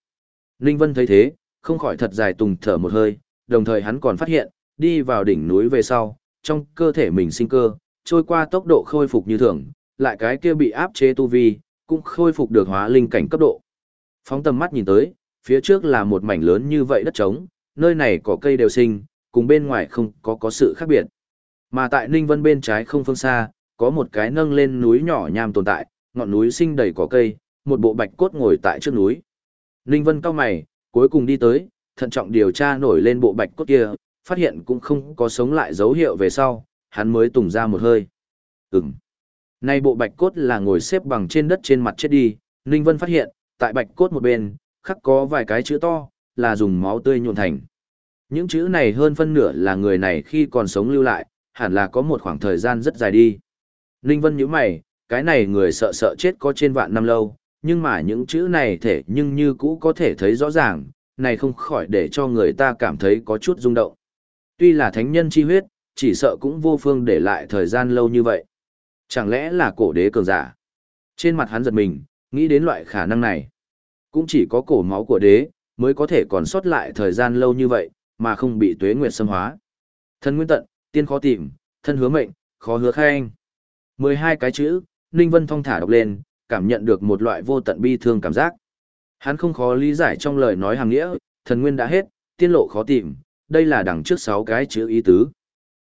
Speaker 1: Ninh Vân thấy thế, không khỏi thật dài tùng thở một hơi, đồng thời hắn còn phát hiện, đi vào đỉnh núi về sau, trong cơ thể mình sinh cơ, trôi qua tốc độ khôi phục như thường, lại cái kia bị áp chế tu vi, cũng khôi phục được hóa linh cảnh cấp độ. Phóng tầm mắt nhìn tới, phía trước là một mảnh lớn như vậy đất trống, nơi này có cây đều sinh, cùng bên ngoài không có có sự khác biệt. Mà tại Ninh Vân bên trái không phương xa, có một cái nâng lên núi nhỏ nham tồn tại, ngọn núi sinh đầy cỏ cây, một bộ bạch cốt ngồi tại trước núi. Ninh Vân cao mày, cuối cùng đi tới, thận trọng điều tra nổi lên bộ bạch cốt kia, phát hiện cũng không có sống lại dấu hiệu về sau, hắn mới tùng ra một hơi. Ừm. Nay bộ bạch cốt là ngồi xếp bằng trên đất trên mặt chết đi, Ninh Vân phát hiện, tại bạch cốt một bên, khắc có vài cái chữ to, là dùng máu tươi nhuộn thành. Những chữ này hơn phân nửa là người này khi còn sống lưu lại, hẳn là có một khoảng thời gian rất dài đi. Ninh Vân nhíu mày, cái này người sợ sợ chết có trên vạn năm lâu, nhưng mà những chữ này thể nhưng như cũ có thể thấy rõ ràng, này không khỏi để cho người ta cảm thấy có chút rung động. Tuy là thánh nhân chi huyết, chỉ sợ cũng vô phương để lại thời gian lâu như vậy. Chẳng lẽ là cổ đế cường giả? Trên mặt hắn giật mình, nghĩ đến loại khả năng này. Cũng chỉ có cổ máu của đế, mới có thể còn sót lại thời gian lâu như vậy, mà không bị tuế nguyệt xâm hóa. Thân nguyên tận, tiên khó tìm, thân hứa mệnh, khó hứa khai anh. 12 cái chữ, Ninh Vân thong thả đọc lên, cảm nhận được một loại vô tận bi thương cảm giác. Hắn không khó lý giải trong lời nói hàng nghĩa, thần nguyên đã hết, tiên lộ khó tìm, đây là đằng trước 6 cái chữ ý tứ.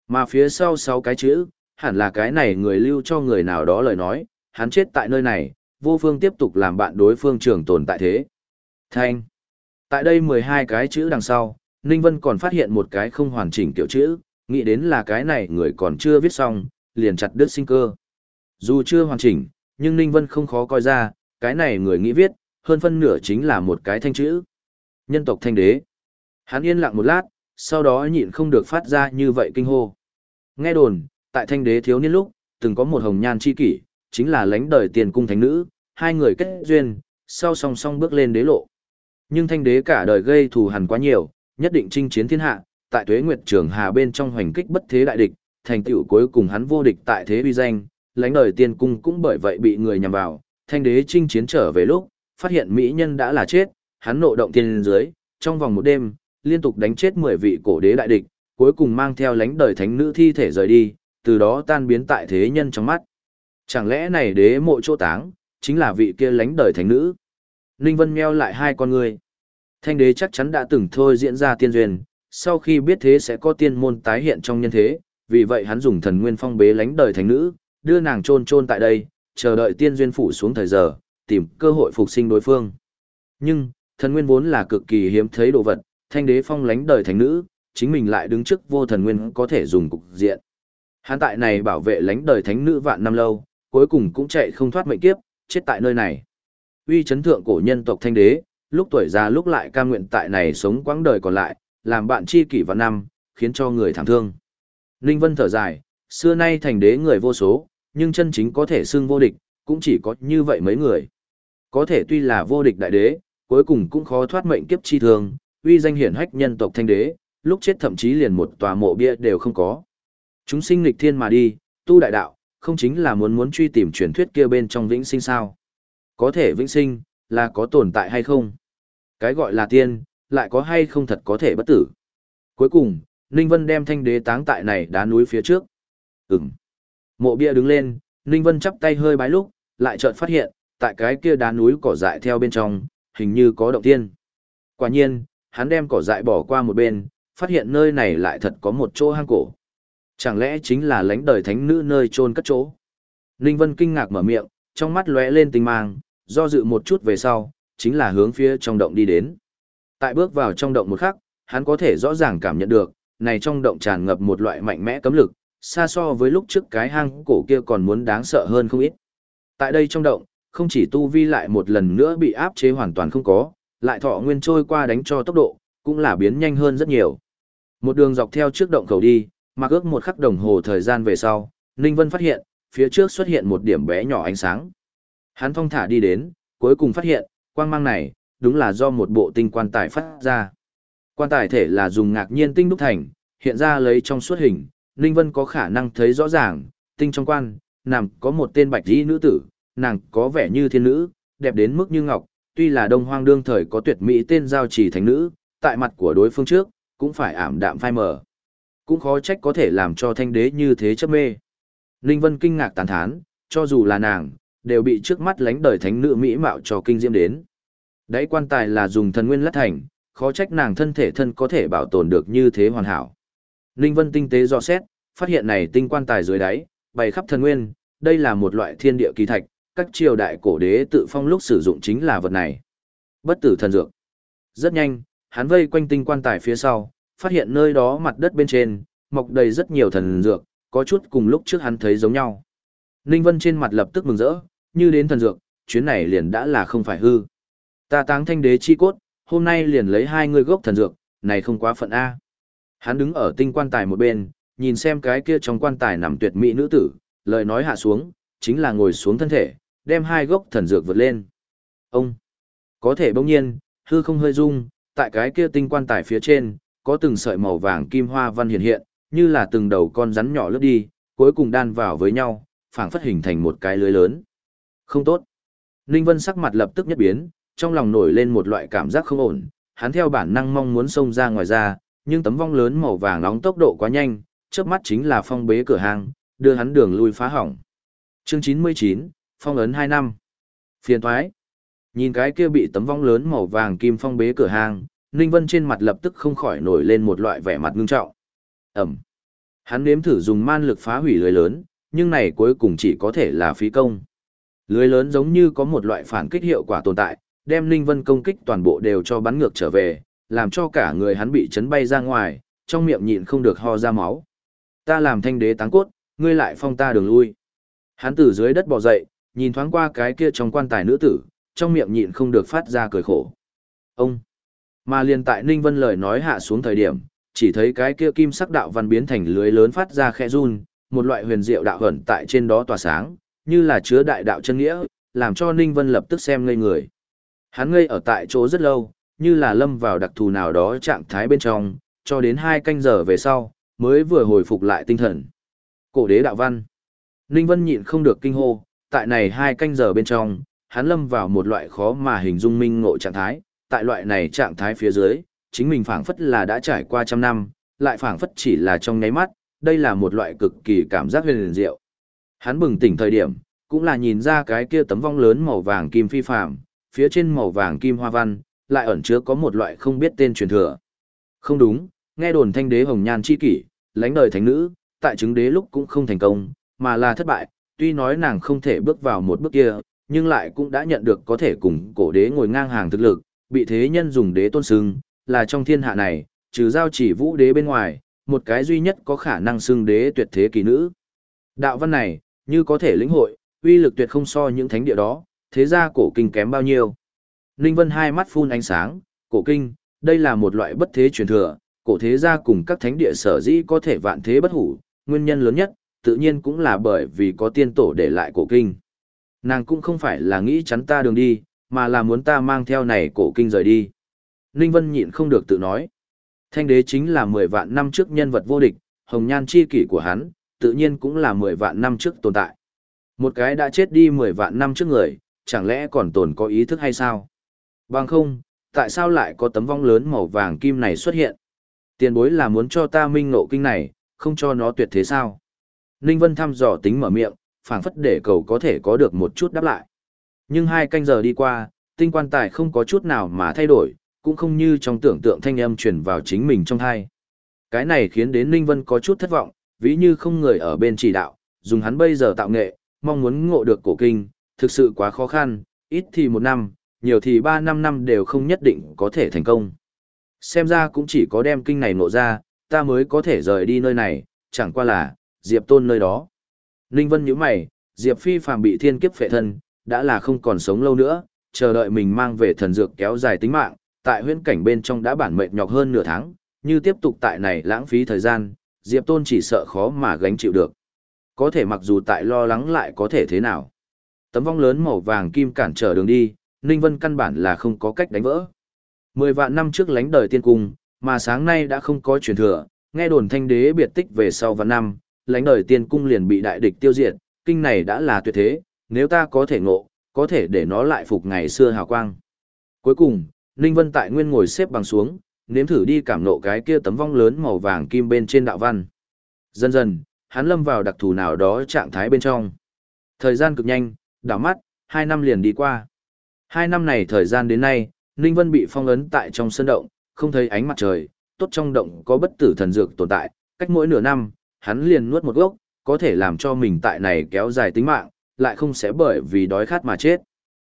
Speaker 1: Mà phía sau 6 cái chữ, hẳn là cái này người lưu cho người nào đó lời nói, hắn chết tại nơi này, vô phương tiếp tục làm bạn đối phương trường tồn tại thế. Thanh. Tại đây 12 cái chữ đằng sau, Ninh Vân còn phát hiện một cái không hoàn chỉnh kiểu chữ, nghĩ đến là cái này người còn chưa viết xong, liền chặt đứt sinh cơ. Dù chưa hoàn chỉnh, nhưng Ninh Vân không khó coi ra, cái này người nghĩ viết, hơn phân nửa chính là một cái thanh chữ. Nhân tộc thanh đế. Hắn yên lặng một lát, sau đó nhịn không được phát ra như vậy kinh hô. Nghe đồn, tại thanh đế thiếu niên lúc, từng có một hồng nhan chi kỷ, chính là lãnh đời tiền cung thánh nữ, hai người kết duyên, sau song song bước lên đế lộ. Nhưng thanh đế cả đời gây thù hằn quá nhiều, nhất định chinh chiến thiên hạ, tại tuế nguyệt trường hà bên trong hoành kích bất thế đại địch, thành tựu cuối cùng hắn vô địch tại thế uy danh, lãnh đời tiên cung cũng bởi vậy bị người nhằm vào, thanh đế chinh chiến trở về lúc, phát hiện mỹ nhân đã là chết, hắn nộ động tiên dưới, trong vòng một đêm, liên tục đánh chết 10 vị cổ đế đại địch, cuối cùng mang theo lãnh đời thánh nữ thi thể rời đi, từ đó tan biến tại thế nhân trong mắt. Chẳng lẽ này đế mộ chỗ táng, chính là vị kia lãnh đời thánh nữ? Ninh Vân meo lại hai con người. Thanh đế chắc chắn đã từng thôi diễn ra tiên duyên, sau khi biết thế sẽ có tiên môn tái hiện trong nhân thế, vì vậy hắn dùng thần nguyên phong bế lãnh đời thánh nữ, đưa nàng chôn chôn tại đây, chờ đợi tiên duyên phủ xuống thời giờ, tìm cơ hội phục sinh đối phương. Nhưng, thần nguyên vốn là cực kỳ hiếm thấy đồ vật, thanh đế phong lãnh đời thánh nữ, chính mình lại đứng trước vô thần nguyên có thể dùng cục diện. Hắn tại này bảo vệ lãnh đời thánh nữ vạn năm lâu, cuối cùng cũng chạy không thoát mệnh kiếp, chết tại nơi này. Uy chấn thượng cổ nhân tộc thanh đế, lúc tuổi già lúc lại cam nguyện tại này sống quãng đời còn lại, làm bạn chi kỷ vạn năm, khiến cho người thảm thương. Ninh Vân thở dài, xưa nay thành đế người vô số, nhưng chân chính có thể xưng vô địch, cũng chỉ có như vậy mấy người. Có thể tuy là vô địch đại đế, cuối cùng cũng khó thoát mệnh kiếp chi thường, uy danh hiển hách nhân tộc thanh đế, lúc chết thậm chí liền một tòa mộ bia đều không có. Chúng sinh nghịch thiên mà đi, tu đại đạo, không chính là muốn muốn truy tìm truyền thuyết kia bên trong vĩnh sinh sao? Có thể vĩnh sinh, là có tồn tại hay không? Cái gọi là tiên, lại có hay không thật có thể bất tử? Cuối cùng, Ninh Vân đem thanh đế táng tại này đá núi phía trước. Ừm. Mộ bia đứng lên, Ninh Vân chắp tay hơi bái lúc, lại chợt phát hiện, tại cái kia đá núi cỏ dại theo bên trong, hình như có động tiên. Quả nhiên, hắn đem cỏ dại bỏ qua một bên, phát hiện nơi này lại thật có một chỗ hang cổ. Chẳng lẽ chính là lãnh đời thánh nữ nơi chôn cất chỗ? Ninh Vân kinh ngạc mở miệng, trong mắt lóe lên tinh mang, do dự một chút về sau, chính là hướng phía trong động đi đến. Tại bước vào trong động một khắc, hắn có thể rõ ràng cảm nhận được, này trong động tràn ngập một loại mạnh mẽ cấm lực, xa so với lúc trước cái hang cổ kia còn muốn đáng sợ hơn không ít. Tại đây trong động, không chỉ tu vi lại một lần nữa bị áp chế hoàn toàn không có, lại thọ nguyên trôi qua đánh cho tốc độ, cũng là biến nhanh hơn rất nhiều. Một đường dọc theo trước động khẩu đi, mà ước một khắc đồng hồ thời gian về sau, Ninh Vân phát hiện, phía trước xuất hiện một điểm bé nhỏ ánh sáng. Hắn thong thả đi đến, cuối cùng phát hiện, quang mang này, đúng là do một bộ tinh quan tài phát ra. Quan tài thể là dùng ngạc nhiên tinh đúc thành, hiện ra lấy trong suốt hình, Ninh Vân có khả năng thấy rõ ràng, tinh trong quan, nằm có một tên bạch y nữ tử, nàng có vẻ như thiên nữ, đẹp đến mức như ngọc, tuy là đông hoang đương thời có tuyệt mỹ tên giao chỉ thánh nữ, tại mặt của đối phương trước, cũng phải ảm đạm phai mờ. Cũng khó trách có thể làm cho thanh đế như thế chấp mê. Ninh Vân kinh ngạc tán thán, cho dù là nàng, đều bị trước mắt lánh đời thánh nữ mỹ mạo cho kinh diễm đến. Đấy quan tài là dùng thần nguyên lát thành, khó trách nàng thân thể thân có thể bảo tồn được như thế hoàn hảo. Ninh Vân tinh tế dò xét, phát hiện này tinh quan tài dưới đáy, bày khắp thần nguyên, đây là một loại thiên địa kỳ thạch, các triều đại cổ đế tự phong lúc sử dụng chính là vật này. Bất tử thần dược. Rất nhanh, hắn vây quanh tinh quan tài phía sau, phát hiện nơi đó mặt đất bên trên, mọc đầy rất nhiều thần dược, có chút cùng lúc trước hắn thấy giống nhau. Ninh Vân trên mặt lập tức mừng rỡ, như đến thần dược, chuyến này liền đã là không phải hư. Ta táng thanh đế chi cốt, hôm nay liền lấy hai người gốc thần dược, này không quá phận A. Hắn đứng ở tinh quan tài một bên, nhìn xem cái kia trong quan tài nằm tuyệt mỹ nữ tử, lời nói hạ xuống, chính là ngồi xuống thân thể, đem hai gốc thần dược vượt lên. Ông, có thể bỗng nhiên, hư không hơi rung, tại cái kia tinh quan tài phía trên, có từng sợi màu vàng kim hoa văn hiện hiện, như là từng đầu con rắn nhỏ lướt đi, cuối cùng đan vào với nhau, phảng phất hình thành một cái lưới lớn. Không tốt. Ninh Vân sắc mặt lập tức nhất biến, trong lòng nổi lên một loại cảm giác không ổn, hắn theo bản năng mong muốn xông ra ngoài ra, nhưng tấm vong lớn màu vàng nóng tốc độ quá nhanh, chớp mắt chính là phong bế cửa hàng, đưa hắn đường lui phá hỏng. Chương 99, phong ấn 2 năm. Phiền thoái. Nhìn cái kia bị tấm vong lớn màu vàng kim phong bế cửa hàng, Ninh Vân trên mặt lập tức không khỏi nổi lên một loại vẻ mặt ngưng trọng. Ẩm. Hắn nếm thử dùng man lực phá hủy lưới lớn, nhưng này cuối cùng chỉ có thể là phí công. Lưới lớn giống như có một loại phản kích hiệu quả tồn tại, đem Ninh Vân công kích toàn bộ đều cho bắn ngược trở về, làm cho cả người hắn bị chấn bay ra ngoài, trong miệng nhịn không được ho ra máu. Ta làm thanh đế táng cốt, ngươi lại phong ta đường lui. Hắn từ dưới đất bò dậy, nhìn thoáng qua cái kia trong quan tài nữ tử, trong miệng nhịn không được phát ra cười khổ. Ông! Mà liền tại Ninh Vân lời nói hạ xuống thời điểm, chỉ thấy cái kia kim sắc đạo văn biến thành lưới lớn phát ra khẽ run, một loại huyền diệu đạo hẩn tại trên đó tỏa sáng, như là chứa đại đạo chân nghĩa, làm cho Ninh Vân lập tức xem ngây người. Hắn ngây ở tại chỗ rất lâu, như là lâm vào đặc thù nào đó trạng thái bên trong, cho đến hai canh giờ về sau, mới vừa hồi phục lại tinh thần. Cổ đế đạo văn. Ninh Vân nhịn không được kinh hô, tại này hai canh giờ bên trong, hắn lâm vào một loại khó mà hình dung minh ngộ trạng thái, tại loại này trạng thái phía dưới, chính mình phảng phất là đã trải qua trăm năm, lại phảng phất chỉ là trong nháy mắt, đây là một loại cực kỳ cảm giác huyền diệu. Hắn bừng tỉnh thời điểm, cũng là nhìn ra cái kia tấm vong lớn màu vàng kim phi phàm, phía trên màu vàng kim hoa văn, lại ẩn chứa có một loại không biết tên truyền thừa. Không đúng, nghe đồn thanh đế hồng nhan chi kỷ, lãnh đời thánh nữ, tại chứng đế lúc cũng không thành công, mà là thất bại, tuy nói nàng không thể bước vào một bước kia, nhưng lại cũng đã nhận được có thể cùng cổ đế ngồi ngang hàng thực lực, bị thế nhân dùng đế tôn xưng, là trong thiên hạ này, trừ giao chỉ vũ đế bên ngoài, một cái duy nhất có khả năng xưng đế tuyệt thế kỳ nữ. Đạo văn này, như có thể lĩnh hội, uy lực tuyệt không so những thánh địa đó, thế ra cổ kinh kém bao nhiêu. Ninh Vân hai mắt phun ánh sáng, cổ kinh, đây là một loại bất thế truyền thừa, cổ thế gia cùng các thánh địa sở dĩ có thể vạn thế bất hủ, nguyên nhân lớn nhất, tự nhiên cũng là bởi vì có tiên tổ để lại cổ kinh. Nàng cũng không phải là nghĩ chắn ta đường đi, mà là muốn ta mang theo này cổ kinh rời đi. Ninh Vân nhịn không được tự nói. Thanh đế chính là 10 vạn năm trước nhân vật vô địch, hồng nhan chi kỷ của hắn, tự nhiên cũng là 10 vạn năm trước tồn tại. Một cái đã chết đi 10 vạn năm trước người, chẳng lẽ còn tồn có ý thức hay sao? Bằng không, tại sao lại có tấm vong lớn màu vàng kim này xuất hiện? Tiền bối là muốn cho ta minh ngộ kinh này, không cho nó tuyệt thế sao? Ninh Vân thăm dò tính mở miệng, phảng phất để cầu có thể có được một chút đáp lại. Nhưng hai canh giờ đi qua, tinh quan tài không có chút nào mà thay đổi, cũng không như trong tưởng tượng thanh âm truyền vào chính mình trong thai. Cái này khiến đến Ninh Vân có chút thất vọng, ví như không người ở bên chỉ đạo, dùng hắn bây giờ tạo nghệ, mong muốn ngộ được cổ kinh, thực sự quá khó khăn, ít thì một năm, nhiều thì ba năm năm đều không nhất định có thể thành công. Xem ra cũng chỉ có đem kinh này nộ ra, ta mới có thể rời đi nơi này, chẳng qua là, Diệp Tôn nơi đó. Ninh Vân nhíu mày, Diệp Phi phàm bị thiên kiếp phệ thân, đã là không còn sống lâu nữa, chờ đợi mình mang về thần dược kéo dài tính mạng, tại huyễn cảnh bên trong đã bản mệnh nhọc hơn nửa tháng, như tiếp tục tại này lãng phí thời gian, Diệp Tôn chỉ sợ khó mà gánh chịu được. Có thể mặc dù tại lo lắng lại có thể thế nào. Tấm vong lớn màu vàng kim cản trở đường đi, Ninh Vân căn bản là không có cách đánh vỡ. Mười vạn năm trước lánh đời tiên cung, mà sáng nay đã không có truyền thừa, nghe đồn thanh đế biệt tích về sau vạn năm, lánh đời tiên cung liền bị đại địch tiêu diệt, kinh này đã là tuyệt thế, nếu ta có thể ngộ, có thể để nó lại phục ngày xưa hào quang. Cuối cùng, Ninh Vân tại nguyên ngồi xếp bằng xuống, nếm thử đi cảm nộ cái kia tấm vong lớn màu vàng kim bên trên đạo văn. Dần dần, hắn lâm vào đặc thù nào đó trạng thái bên trong. Thời gian cực nhanh, đảo mắt, hai năm liền đi qua. Hai năm này thời gian đến nay, Ninh Vân bị phong ấn tại trong sân động, không thấy ánh mặt trời, tốt trong động có bất tử thần dược tồn tại, cách mỗi nửa năm, hắn liền nuốt một gốc, có thể làm cho mình tại này kéo dài tính mạng, lại không sẽ bởi vì đói khát mà chết.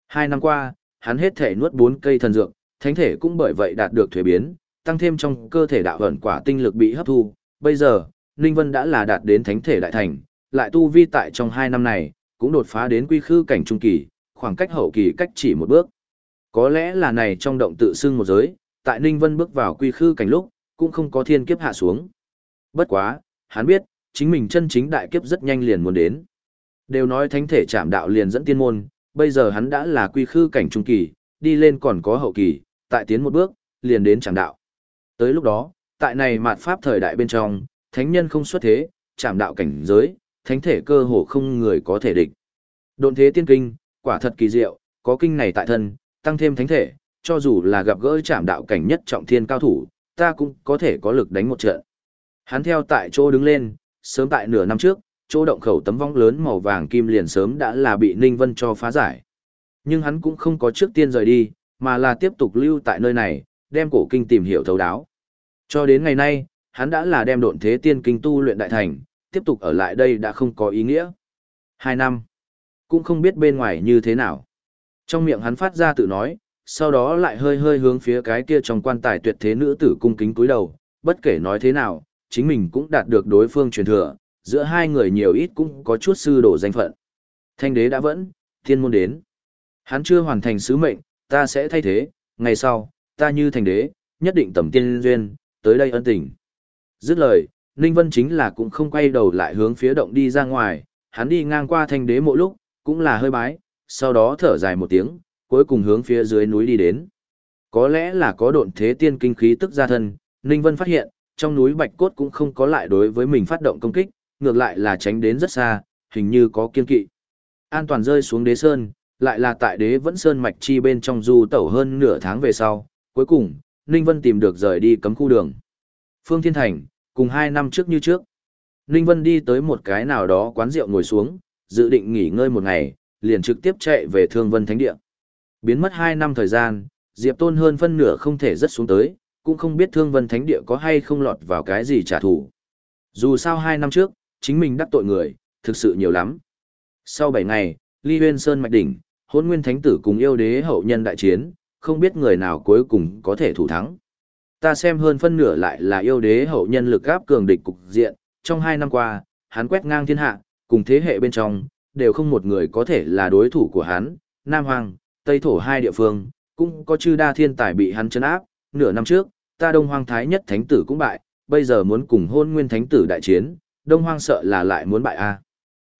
Speaker 1: Hai năm qua, hắn hết thể nuốt bốn cây thần dược, thánh thể cũng bởi vậy đạt được thuế biến, tăng thêm trong cơ thể đạo ẩn quả tinh lực bị hấp thu. Bây giờ, Ninh Vân đã là đạt đến thánh thể đại thành, lại tu vi tại trong hai năm này, cũng đột phá đến quy khư cảnh trung kỳ, khoảng cách hậu kỳ cách chỉ một bước. Có lẽ là này trong động tự xưng một giới, tại Ninh Vân bước vào quy khư cảnh lúc, cũng không có thiên kiếp hạ xuống. Bất quá, hắn biết, chính mình chân chính đại kiếp rất nhanh liền muốn đến. Đều nói thánh thể chạm đạo liền dẫn tiên môn, bây giờ hắn đã là quy khư cảnh trung kỳ, đi lên còn có hậu kỳ, tại tiến một bước, liền đến chạm đạo. Tới lúc đó, tại này mạt pháp thời đại bên trong, thánh nhân không xuất thế, chạm đạo cảnh giới, thánh thể cơ hồ không người có thể địch. Độn thế tiên kinh, quả thật kỳ diệu, có kinh này tại thân, tăng thêm thánh thể, cho dù là gặp gỡ chạm đạo cảnh nhất trọng thiên cao thủ, ta cũng có thể có lực đánh một trận. Hắn theo tại chỗ đứng lên, sớm tại nửa năm trước, chỗ động khẩu tấm vong lớn màu vàng kim liền sớm đã là bị Ninh Vân cho phá giải. Nhưng hắn cũng không có trước tiên rời đi, mà là tiếp tục lưu tại nơi này, đem cổ kinh tìm hiểu thấu đáo. Cho đến ngày nay, hắn đã là đem độn thế tiên kinh tu luyện đại thành, tiếp tục ở lại đây đã không có ý nghĩa. Hai năm, cũng không biết bên ngoài như thế nào. Trong miệng hắn phát ra tự nói, sau đó lại hơi hơi hướng phía cái kia trong quan tài tuyệt thế nữ tử cung kính cúi đầu, bất kể nói thế nào, chính mình cũng đạt được đối phương truyền thừa, giữa hai người nhiều ít cũng có chút sư đổ danh phận. Thanh đế đã vẫn, thiên môn đến. Hắn chưa hoàn thành sứ mệnh, ta sẽ thay thế, ngày sau, ta như thành đế, nhất định tầm tiên duyên, tới đây ân tình. Dứt lời, Ninh Vân chính là cũng không quay đầu lại hướng phía động đi ra ngoài, hắn đi ngang qua thanh đế mỗi lúc, cũng là hơi bái, sau đó thở dài một tiếng, cuối cùng hướng phía dưới núi đi đến. Có lẽ là có độn thế tiên kinh khí tức ra thân, Ninh Vân phát hiện, trong núi Bạch Cốt cũng không có lại đối với mình phát động công kích, ngược lại là tránh đến rất xa, hình như có kiên kỵ. An toàn rơi xuống đế sơn, lại là tại đế vẫn sơn mạch chi bên trong du tẩu hơn nửa tháng về sau, cuối cùng, Ninh Vân tìm được rời đi cấm khu đường. Phương Thiên Thành, cùng hai năm trước như trước. Ninh Vân đi tới một cái nào đó quán rượu ngồi xuống, dự định nghỉ ngơi một ngày, liền trực tiếp chạy về Thương Vân Thánh Địa. Biến mất hai năm thời gian, Diệp Tôn hơn phân nửa không thể rất xuống tới, cũng không biết Thương Vân Thánh Địa có hay không lọt vào cái gì trả thù. Dù sao hai năm trước, chính mình đắc tội người, thực sự nhiều lắm. Sau bảy ngày, Ly Huyên Sơn Mạch Đỉnh, hôn nguyên thánh tử cùng yêu đế hậu nhân đại chiến, không biết người nào cuối cùng có thể thủ thắng. Ta xem hơn phân nửa lại là yêu đế hậu nhân lực gáp cường địch cục diện, trong hai năm qua, hắn quét ngang thiên hạ, cùng thế hệ bên trong, đều không một người có thể là đối thủ của hắn, Nam Hoàng, Tây Thổ hai địa phương, cũng có chư đa thiên tài bị hắn chấn áp, nửa năm trước, ta Đông Hoang Thái nhất thánh tử cũng bại, bây giờ muốn cùng hôn nguyên thánh tử đại chiến, Đông Hoang sợ là lại muốn bại a. À.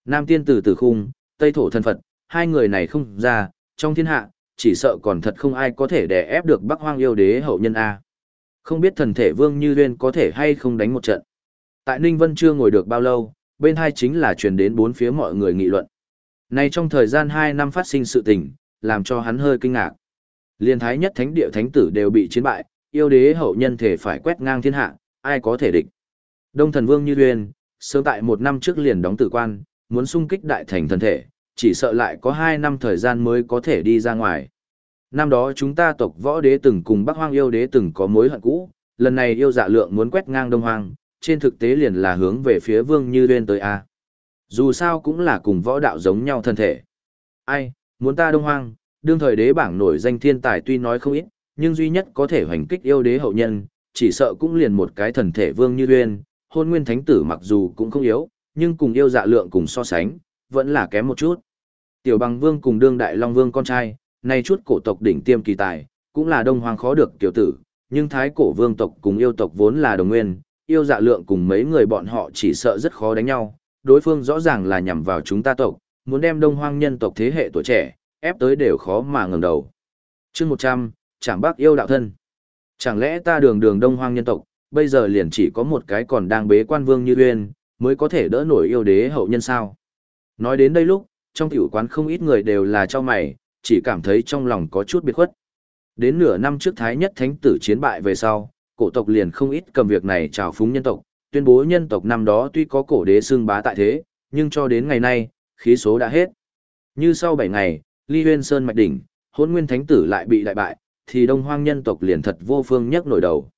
Speaker 1: Nam tiên tử tử khung, Tây Thổ thân Phật, hai người này không ra, trong thiên hạ, chỉ sợ còn thật không ai có thể đè ép được Bắc Hoang yêu đế hậu nhân a. À. Không biết thần thể Vương Như Uyên có thể hay không đánh một trận. Tại Ninh Vân chưa ngồi được bao lâu, bên hai chính là truyền đến bốn phía mọi người nghị luận. Này trong thời gian 2 năm phát sinh sự tình, làm cho hắn hơi kinh ngạc. Liên thái nhất thánh địa thánh tử đều bị chiến bại, yêu đế hậu nhân thể phải quét ngang thiên hạ, ai có thể địch. Đông thần vương như uyên, sớm tại một năm trước liền đóng tử quan, muốn xung kích đại thành thần thể, chỉ sợ lại có 2 năm thời gian mới có thể đi ra ngoài. Năm đó chúng ta tộc võ đế từng cùng Bắc Hoang yêu đế từng có mối hận cũ, lần này yêu dạ lượng muốn quét ngang Đông Hoang, trên thực tế liền là hướng về phía Vương Như Uyên tới a. Dù sao cũng là cùng võ đạo giống nhau thân thể. Ai, muốn ta Đông Hoang, đương thời đế bảng nổi danh thiên tài tuy nói không ít, nhưng duy nhất có thể hoành kích yêu đế hậu nhân, chỉ sợ cũng liền một cái thần thể Vương Như Uyên, hôn nguyên thánh tử mặc dù cũng không yếu, nhưng cùng yêu dạ lượng cùng so sánh, vẫn là kém một chút. Tiểu bằng vương cùng đương đại long vương con trai, nay chút cổ tộc đỉnh tiêm kỳ tài, cũng là đông hoàng khó được tiểu tử, nhưng thái cổ vương tộc cùng yêu tộc vốn là đồng nguyên, yêu dạ lượng cùng mấy người bọn họ chỉ sợ rất khó đánh nhau, đối phương rõ ràng là nhằm vào chúng ta tộc, muốn đem đông hoang nhân tộc thế hệ tuổi trẻ, ép tới đều khó mà ngẩng đầu. chương 100, chẳng bác yêu đạo thân. Chẳng lẽ ta đường đường đông hoang nhân tộc, bây giờ liền chỉ có một cái còn đang bế quan vương như uyên, mới có thể đỡ nổi yêu đế hậu nhân sao? Nói đến đây lúc, trong tiểu quán không ít người đều là cho mày, chỉ cảm thấy trong lòng có chút biệt khuất. Đến nửa năm trước Thái Nhất Thánh tử chiến bại về sau, cổ tộc liền không ít cầm việc này chào phúng nhân tộc, tuyên bố nhân tộc năm đó tuy có cổ đế xương bá tại thế, nhưng cho đến ngày nay, khí số đã hết. Như sau 7 ngày, Ly Huyên Sơn mạch đỉnh, hôn nguyên thánh tử lại bị đại bại, thì đông hoang nhân tộc liền thật vô phương nhấc nổi đầu.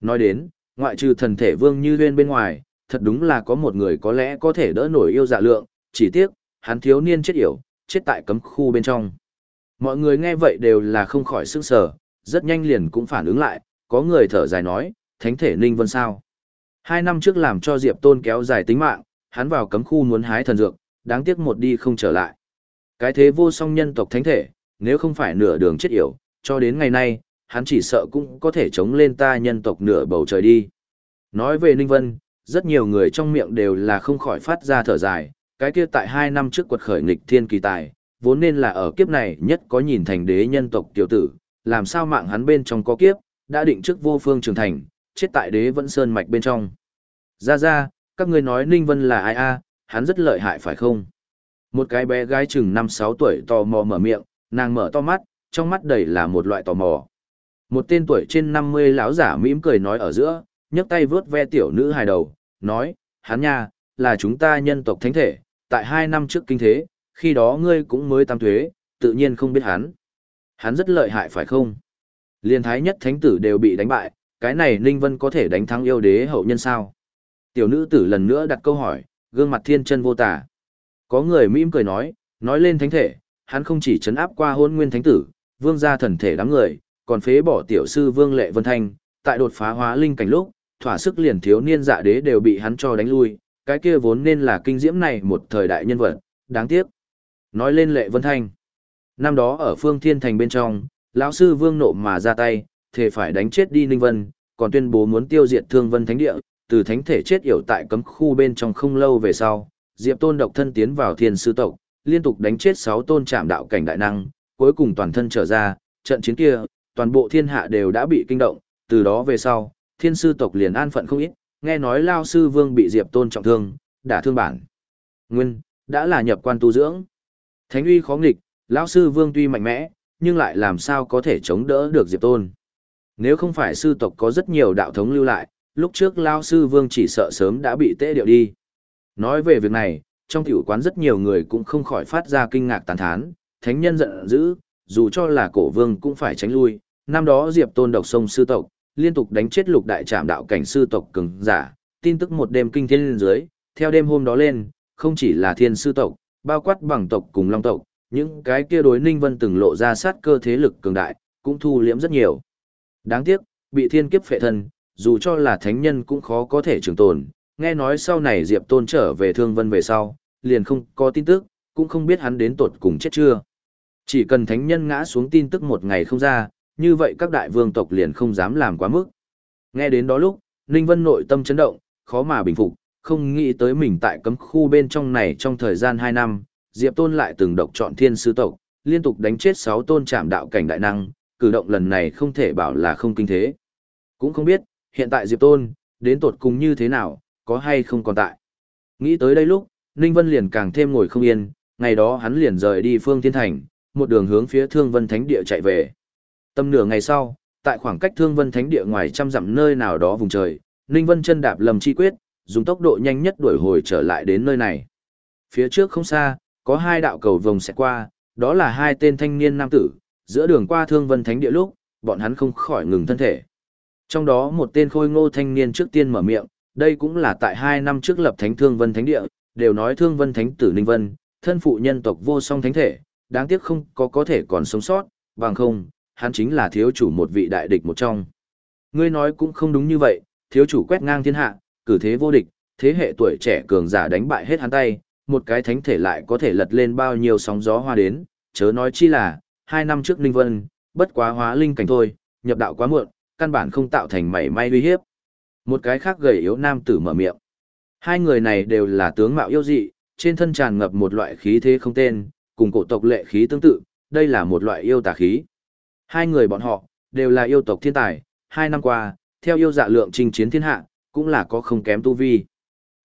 Speaker 1: Nói đến, ngoại trừ thần thể vương như huyên bên ngoài, thật đúng là có một người có lẽ có thể đỡ nổi yêu dạ lượng, chỉ tiếc, hắn thiếu niên chết yểu, chết tại cấm khu bên trong. Mọi người nghe vậy đều là không khỏi sức sở, rất nhanh liền cũng phản ứng lại, có người thở dài nói, thánh thể ninh vân sao. Hai năm trước làm cho Diệp Tôn kéo dài tính mạng, hắn vào cấm khu muốn hái thần dược, đáng tiếc một đi không trở lại. Cái thế vô song nhân tộc thánh thể, nếu không phải nửa đường chết yểu, cho đến ngày nay, hắn chỉ sợ cũng có thể chống lên ta nhân tộc nửa bầu trời đi. Nói về Ninh Vân, rất nhiều người trong miệng đều là không khỏi phát ra thở dài, cái kia tại hai năm trước quật khởi nghịch thiên kỳ tài, vốn nên là ở kiếp này nhất có nhìn thành đế nhân tộc tiểu tử, làm sao mạng hắn bên trong có kiếp, đã định trước vô phương trưởng thành, chết tại đế vẫn sơn mạch bên trong. Ra ra, các ngươi nói Ninh Vân là ai a hắn rất lợi hại phải không? Một cái bé gái chừng 5-6 tuổi tò mò mở miệng, nàng mở to mắt, trong mắt đầy là một loại tò mò. Một tên tuổi trên 50 lão giả mỉm cười nói ở giữa, nhấc tay vướt ve tiểu nữ hài đầu, nói, hắn nha, là chúng ta nhân tộc thánh thể, tại hai năm trước kinh thế, khi đó ngươi cũng mới tam thuế, tự nhiên không biết hắn. Hắn rất lợi hại phải không? Liên thái nhất thánh tử đều bị đánh bại, cái này Ninh Vân có thể đánh thắng yêu đế hậu nhân sao? Tiểu nữ tử lần nữa đặt câu hỏi, gương mặt thiên chân vô tả. Có người mỉm cười nói, nói lên thánh thể, hắn không chỉ chấn áp qua hôn nguyên thánh tử, vương gia thần thể đám người, còn phế bỏ tiểu sư vương lệ vân thanh, tại đột phá hóa linh cảnh lúc, thỏa sức liền thiếu niên dạ đế đều bị hắn cho đánh lui, cái kia vốn nên là kinh diễm này một thời đại nhân vật, đáng tiếc. Nói lên lệ vân thanh. Năm đó ở phương thiên thành bên trong, lão sư vương nộ mà ra tay, thề phải đánh chết đi ninh vân, còn tuyên bố muốn tiêu diệt thương vân thánh địa, từ thánh thể chết yểu tại cấm khu bên trong không lâu về sau, diệp tôn độc thân tiến vào thiên sư tộc, liên tục đánh chết sáu tôn trạm đạo cảnh đại năng, cuối cùng toàn thân trở ra, trận chiến kia, toàn bộ thiên hạ đều đã bị kinh động, từ đó về sau, thiên sư tộc liền an phận không ít, nghe nói lao sư vương bị diệp tôn trọng thương, đả thương bản. Nguyên, đã là nhập quan tu dưỡng. Thánh uy khó nghịch, lão sư vương tuy mạnh mẽ, nhưng lại làm sao có thể chống đỡ được diệp tôn. Nếu không phải sư tộc có rất nhiều đạo thống lưu lại, lúc trước lao sư vương chỉ sợ sớm đã bị tê điệu đi. Nói về việc này, trong tiểu quán rất nhiều người cũng không khỏi phát ra kinh ngạc tàn thán, thánh nhân giận dữ, dù cho là cổ vương cũng phải tránh lui. Năm đó Diệp Tôn độc sông sư tộc, liên tục đánh chết lục đại trạm đạo cảnh sư tộc cường giả, tin tức một đêm kinh thiên lên dưới, theo đêm hôm đó lên, không chỉ là thiên sư tộc, bao quát bằng tộc cùng long tộc, những cái kia đối ninh vân từng lộ ra sát cơ thế lực cường đại, cũng thu liễm rất nhiều. Đáng tiếc, bị thiên kiếp phệ thân, dù cho là thánh nhân cũng khó có thể trường tồn, nghe nói sau này Diệp Tôn trở về thương vân về sau, liền không có tin tức, cũng không biết hắn đến tột cùng chết chưa. Chỉ cần thánh nhân ngã xuống tin tức một ngày không ra, như vậy các đại vương tộc liền không dám làm quá mức. Nghe đến đó lúc, Ninh Vân nội tâm chấn động, khó mà bình phục, không nghĩ tới mình tại cấm khu bên trong này trong thời gian 2 năm, Diệp Tôn lại từng độc chọn thiên sư tộc, liên tục đánh chết 6 tôn trảm đạo cảnh đại năng, cử động lần này không thể bảo là không kinh thế. Cũng không biết, hiện tại Diệp Tôn, đến tột cùng như thế nào, có hay không còn tại. Nghĩ tới đây lúc, Ninh Vân liền càng thêm ngồi không yên, ngày đó hắn liền rời đi phương thiên thành, một đường hướng phía Thương Vân Thánh Địa chạy về. Tâm nửa ngày sau, tại khoảng cách Thương Vân Thánh Địa ngoài trăm dặm nơi nào đó vùng trời, Ninh Vân chân đạp lầm chi quyết, dùng tốc độ nhanh nhất đuổi hồi trở lại đến nơi này. Phía trước không xa, có hai đạo cầu vồng sẽ qua, đó là hai tên thanh niên nam tử, giữa đường qua Thương Vân Thánh Địa lúc, bọn hắn không khỏi ngừng thân thể. Trong đó một tên khôi ngô thanh niên trước tiên mở miệng, đây cũng là tại hai năm trước lập Thánh Thương Vân Thánh Địa, đều nói Thương Vân Thánh tử Ninh Vân, thân phụ nhân tộc vô song thánh thể, đáng tiếc không có có thể còn sống sót, bằng không, hắn chính là thiếu chủ một vị đại địch một trong. Ngươi nói cũng không đúng như vậy, thiếu chủ quét ngang thiên hạ, cử thế vô địch, thế hệ tuổi trẻ cường giả đánh bại hết hắn tay, một cái thánh thể lại có thể lật lên bao nhiêu sóng gió hoa đến, chớ nói chi là, hai năm trước Ninh Vân, bất quá hóa linh cảnh thôi, nhập đạo quá muộn, căn bản không tạo thành mảy may uy hiếp. Một cái khác gầy yếu nam tử mở miệng. Hai người này đều là tướng mạo yêu dị, trên thân tràn ngập một loại khí thế không tên, cùng cổ tộc lệ khí tương tự, đây là một loại yêu tà khí. Hai người bọn họ, đều là yêu tộc thiên tài, hai năm qua, theo yêu dạ lượng trình chiến thiên hạ, cũng là có không kém tu vi.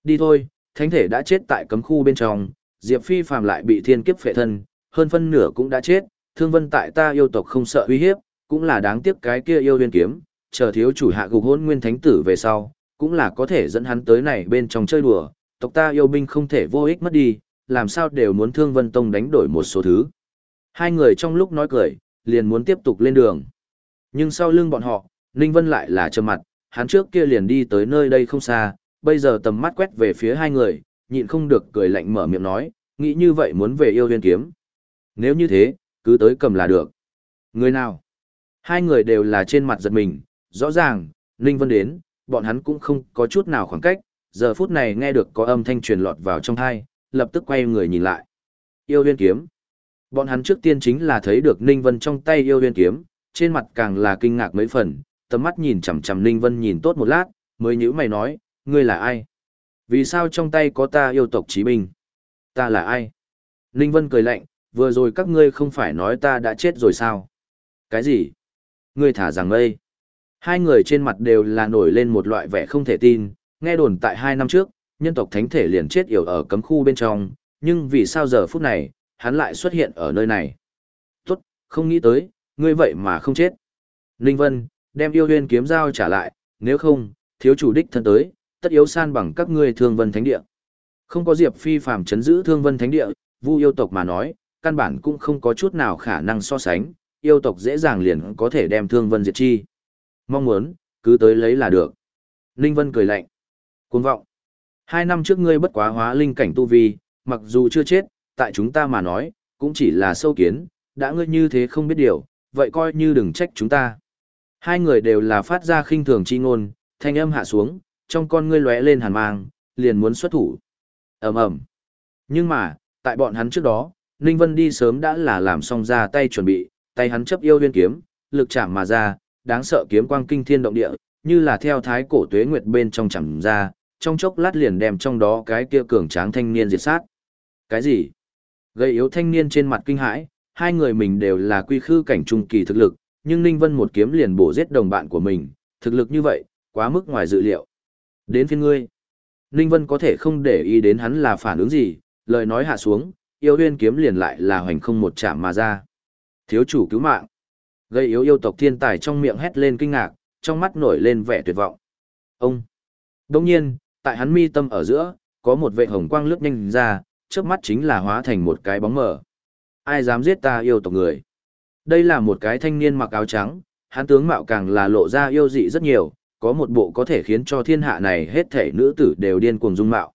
Speaker 1: Đi thôi, thánh thể đã chết tại cấm khu bên trong, Diệp Phi phàm lại bị thiên kiếp phệ thân, hơn phân nửa cũng đã chết, thương vân tại ta yêu tộc không sợ uy hiếp, cũng là đáng tiếc cái kia yêu liên kiếm, chờ thiếu chủ hạ gục hôn nguyên thánh tử về sau, cũng là có thể dẫn hắn tới này bên trong chơi đùa, tộc ta yêu binh không thể vô ích mất đi, làm sao đều muốn thương vân tông đánh đổi một số thứ. Hai người trong lúc nói cười, liền muốn tiếp tục lên đường. Nhưng sau lưng bọn họ, Ninh Vân lại là trầm mặt, hắn trước kia liền đi tới nơi đây không xa, bây giờ tầm mắt quét về phía hai người, nhịn không được cười lạnh mở miệng nói, nghĩ như vậy muốn về yêu viên kiếm. Nếu như thế, cứ tới cầm là được. Người nào? Hai người đều là trên mặt giật mình, rõ ràng, Ninh Vân đến, bọn hắn cũng không có chút nào khoảng cách, giờ phút này nghe được có âm thanh truyền lọt vào trong thai, lập tức quay người nhìn lại. Yêu viên kiếm. Bọn hắn trước tiên chính là thấy được Ninh Vân trong tay yêu viên kiếm, trên mặt càng là kinh ngạc mấy phần, tầm mắt nhìn chằm chằm Ninh Vân nhìn tốt một lát, mới nhíu mày nói, ngươi là ai? Vì sao trong tay có ta yêu tộc chí binh? Ta là ai? Ninh Vân cười lạnh, vừa rồi các ngươi không phải nói ta đã chết rồi sao? Cái gì? Ngươi thả rằng đây? Hai người trên mặt đều là nổi lên một loại vẻ không thể tin, nghe đồn tại hai năm trước, nhân tộc thánh thể liền chết yểu ở cấm khu bên trong, nhưng vì sao giờ phút này, hắn lại xuất hiện ở nơi này? Tốt, không nghĩ tới, ngươi vậy mà không chết. Ninh Vân, đem yêu huyên kiếm dao trả lại, nếu không, thiếu chủ đích thân tới, tất yếu san bằng các ngươi thương vân thánh địa. Không có Diệp Phi phàm chấn giữ thương vân thánh địa, vu yêu tộc mà nói, căn bản cũng không có chút nào khả năng so sánh, yêu tộc dễ dàng liền có thể đem thương vân diệt chi. Mong muốn, cứ tới lấy là được. Ninh Vân cười lạnh. Cuồng vọng. Hai năm trước ngươi bất quá hóa linh cảnh tu vi, mặc dù chưa chết, tại chúng ta mà nói, cũng chỉ là sâu kiến, đã ngươi như thế không biết điều, vậy coi như đừng trách chúng ta. Hai người đều là phát ra khinh thường chi ngôn, thanh âm hạ xuống, trong con ngươi lóe lên hàn mang, liền muốn xuất thủ. ầm ầm. Nhưng mà, tại bọn hắn trước đó, Ninh Vân đi sớm đã là làm xong ra tay chuẩn bị, tay hắn chấp yêu viên kiếm, lực chạm mà ra, đáng sợ kiếm quang kinh thiên động địa, như là theo thái cổ tuế nguyệt bên trong chẳng ra, trong chốc lát liền đem trong đó cái kia cường tráng thanh niên diệt sát. Cái gì? Gây yếu thanh niên trên mặt kinh hãi, hai người mình đều là quy khư cảnh trung kỳ thực lực, nhưng Ninh Vân một kiếm liền bổ giết đồng bạn của mình, thực lực như vậy, quá mức ngoài dự liệu. Đến phiên ngươi. Ninh Vân có thể không để ý đến hắn là phản ứng gì, lời nói hạ xuống, yêu huyên kiếm liền lại là hoành không một chạm mà ra. Thiếu chủ cứu mạng. Gây yếu yêu tộc thiên tài trong miệng hét lên kinh ngạc, trong mắt nổi lên vẻ tuyệt vọng. Ông. Đông nhiên, tại hắn mi tâm ở giữa, có một vệ hồng quang lướt nhanh ra, trước mắt chính là hóa thành một cái bóng mờ. Ai dám giết ta yêu tộc người? Đây là một cái thanh niên mặc áo trắng, hắn tướng mạo càng là lộ ra yêu dị rất nhiều, có một bộ có thể khiến cho thiên hạ này hết thể nữ tử đều điên cuồng dung mạo.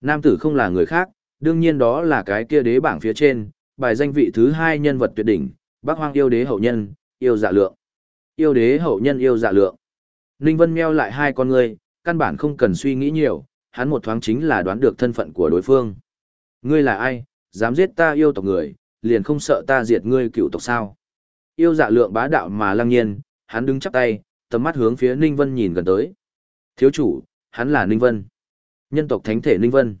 Speaker 1: Nam tử không là người khác, đương nhiên đó là cái kia đế bảng phía trên, bài danh vị thứ hai nhân vật tuyệt đỉnh, bác hoang yêu đế hậu nhân, yêu dạ lượng. Yêu đế hậu nhân yêu dạ lượng. Ninh Vân meo lại hai con người, căn bản không cần suy nghĩ nhiều, hắn một thoáng chính là đoán được thân phận của đối phương. Ngươi là ai, dám giết ta yêu tộc người, liền không sợ ta diệt ngươi cựu tộc sao. Yêu dạ lượng bá đạo mà lăng nhiên, hắn đứng chắp tay, tầm mắt hướng phía Ninh Vân nhìn gần tới. Thiếu chủ, hắn là Ninh Vân. Nhân tộc thánh thể Ninh Vân.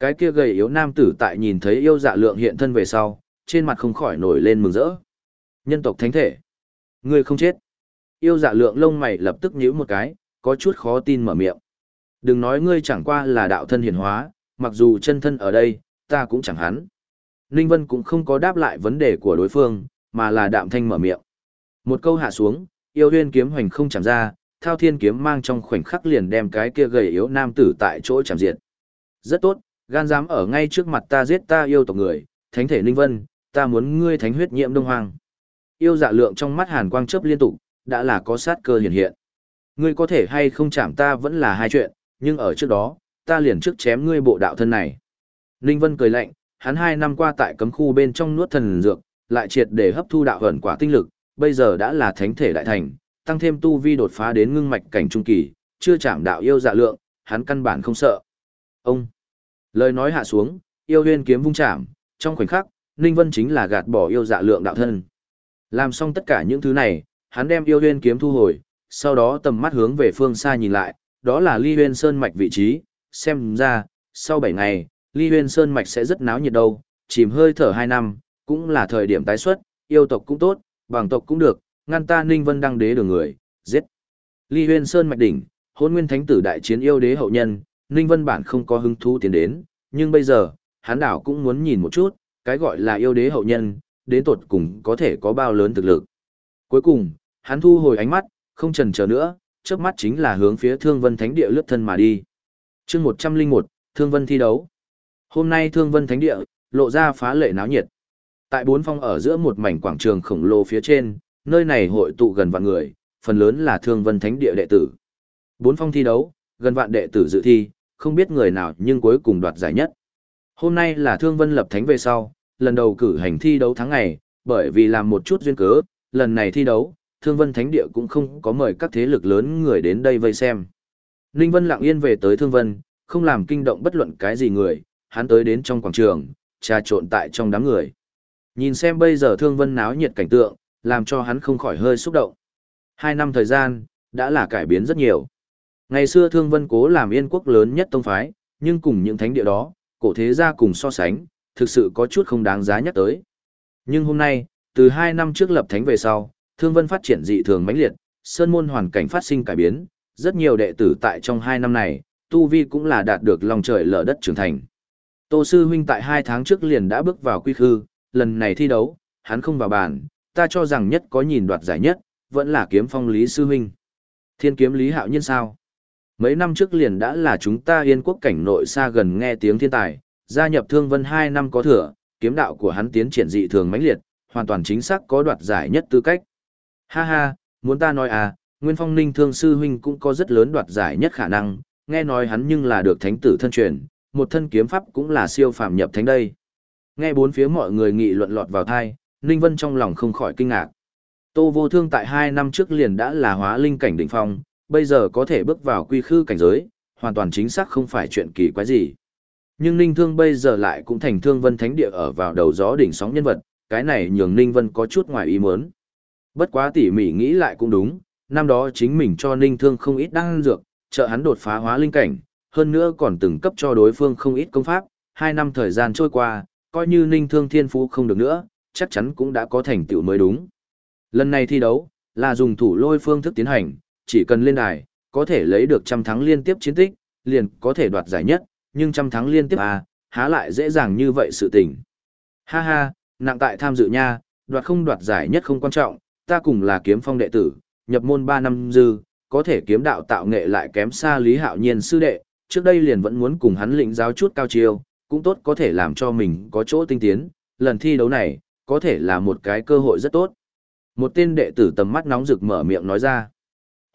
Speaker 1: Cái kia gầy yếu nam tử tại nhìn thấy yêu dạ lượng hiện thân về sau, trên mặt không khỏi nổi lên mừng rỡ. Nhân tộc thánh thể. Ngươi không chết. Yêu dạ lượng lông mày lập tức nhíu một cái, có chút khó tin mở miệng. Đừng nói ngươi chẳng qua là đạo thân hiển hóa, mặc dù chân thân ở đây, ta cũng chẳng hắn. Ninh Vân cũng không có đáp lại vấn đề của đối phương, mà là đạm thanh mở miệng. Một câu hạ xuống, yêu huyên kiếm hoành không chạm ra, thao thiên kiếm mang trong khoảnh khắc liền đem cái kia gầy yếu nam tử tại chỗ chạm diệt. Rất tốt, gan dám ở ngay trước mặt ta giết ta yêu tộc người, thánh thể Linh Vân, ta muốn ngươi thánh huyết nhiễm đông hoàng. Yêu dạ lượng trong mắt hàn quang chớp liên tục, đã là có sát cơ hiện hiện. Ngươi có thể hay không chạm ta vẫn là hai chuyện, nhưng ở trước đó, ta liền trước chém ngươi bộ đạo thân này. Linh Vân cười lạnh, hắn hai năm qua tại cấm khu bên trong nuốt thần dược, lại triệt để hấp thu đạo hẩn quả tinh lực, bây giờ đã là thánh thể đại thành, tăng thêm tu vi đột phá đến ngưng mạch cảnh trung kỳ, chưa chạm đạo yêu dạ lượng, hắn căn bản không sợ. Ông! Lời nói hạ xuống, yêu huyên kiếm vung chạm, trong khoảnh khắc, Ninh Vân chính là gạt bỏ yêu dạ lượng đạo thân. Làm xong tất cả những thứ này, hắn đem yêu huyên kiếm thu hồi, sau đó tầm mắt hướng về phương xa nhìn lại, đó là ly huyên sơn mạch vị trí, xem ra, sau 7 ngày, ly huyên sơn mạch sẽ rất náo nhiệt đâu, chìm hơi thở 2 năm, cũng là thời điểm tái xuất, yêu tộc cũng tốt, bằng tộc cũng được, ngăn ta Ninh Vân đăng đế đường người, giết. Ly huyên sơn mạch đỉnh, hôn nguyên thánh tử đại chiến yêu đế hậu nhân, Ninh Vân bản không có hứng thú tiến đến, nhưng bây giờ, hắn đảo cũng muốn nhìn một chút, cái gọi là yêu đế hậu nhân, đến tột cùng có thể có bao lớn thực lực. Cuối cùng, hắn thu hồi ánh mắt, không chần chờ nữa, trước mắt chính là hướng phía Thương Vân Thánh Địa lướt thân mà đi. chương 101, Thương Vân thi đấu. Hôm nay Thương Vân Thánh Địa, lộ ra phá lệ náo nhiệt. Tại bốn phong ở giữa một mảnh quảng trường khổng lồ phía trên, nơi này hội tụ gần vạn người, phần lớn là Thương Vân Thánh Địa đệ tử. Bốn phong thi đấu, gần vạn đệ tử dự thi, không biết người nào nhưng cuối cùng đoạt giải nhất. Hôm nay là Thương Vân lập thánh về sau, lần đầu cử hành thi đấu tháng ngày, bởi vì làm một chút duyên cớ, lần này thi đấu, Thương Vân Thánh Địa cũng không có mời các thế lực lớn người đến đây vây xem. Ninh Vân lặng yên về tới Thương Vân, không làm kinh động bất luận cái gì người, hắn tới đến trong quảng trường, trà trộn tại trong đám người. Nhìn xem bây giờ Thương Vân náo nhiệt cảnh tượng, làm cho hắn không khỏi hơi xúc động. Hai năm thời gian, đã là cải biến rất nhiều. Ngày xưa Thương Vân cố làm yên quốc lớn nhất tông phái, nhưng cùng những thánh địa đó, cổ thế gia cùng so sánh, thực sự có chút không đáng giá nhắc tới. Nhưng hôm nay, từ hai năm trước lập thánh về sau, Thương Vân phát triển dị thường mãnh liệt, sơn môn hoàn cảnh phát sinh cải biến, rất nhiều đệ tử tại trong hai năm này, tu vi cũng là đạt được lòng trời lở đất trưởng thành. Tô sư huynh tại hai tháng trước liền đã bước vào quy khư, lần này thi đấu, hắn không vào bàn, ta cho rằng nhất có nhìn đoạt giải nhất, vẫn là kiếm phong lý sư huynh. Thiên kiếm lý hạo nhiên sao? Mấy năm trước liền đã là chúng ta yên quốc cảnh nội xa gần nghe tiếng thiên tài, gia nhập thương vân hai năm có thừa, kiếm đạo của hắn tiến triển dị thường mãnh liệt, hoàn toàn chính xác có đoạt giải nhất tư cách. Ha ha, muốn ta nói à, Nguyên Phong Ninh Thương Sư Huynh cũng có rất lớn đoạt giải nhất khả năng, nghe nói hắn nhưng là được thánh tử thân truyền, một thân kiếm pháp cũng là siêu phàm nhập thánh đây. Nghe bốn phía mọi người nghị luận lọt vào thai, Ninh Vân trong lòng không khỏi kinh ngạc. Tô vô thương tại hai năm trước liền đã là hóa linh cảnh đỉnh phong, bây giờ có thể bước vào quy khư cảnh giới, hoàn toàn chính xác không phải chuyện kỳ quái gì. Nhưng Ninh Thương bây giờ lại cũng thành Thương Vân Thánh Địa ở vào đầu gió đỉnh sóng nhân vật, cái này nhường Ninh Vân có chút ngoài ý muốn. Bất quá tỉ mỉ nghĩ lại cũng đúng, năm đó chính mình cho Ninh Thương không ít đăng dược, trợ hắn đột phá hóa linh cảnh, hơn nữa còn từng cấp cho đối phương không ít công pháp, hai năm thời gian trôi qua, coi như Ninh Thương thiên phú không được nữa, chắc chắn cũng đã có thành tựu mới đúng. Lần này thi đấu, là dùng thủ lôi phương thức tiến hành, chỉ cần lên đài, có thể lấy được trăm thắng liên tiếp chiến tích, liền có thể đoạt giải nhất, nhưng trăm thắng liên tiếp à, há lại dễ dàng như vậy sự tình. Ha ha, nặng tại tham dự nha, đoạt không đoạt giải nhất không quan trọng, ta cùng là kiếm phong đệ tử, nhập môn 3 năm dư, có thể kiếm đạo tạo nghệ lại kém xa Lý Hạo Nhiên sư đệ, trước đây liền vẫn muốn cùng hắn lĩnh giáo chút cao chiêu, cũng tốt có thể làm cho mình có chỗ tinh tiến, lần thi đấu này, có thể là một cái cơ hội rất tốt. Một tên đệ tử tầm mắt nóng rực mở miệng nói ra.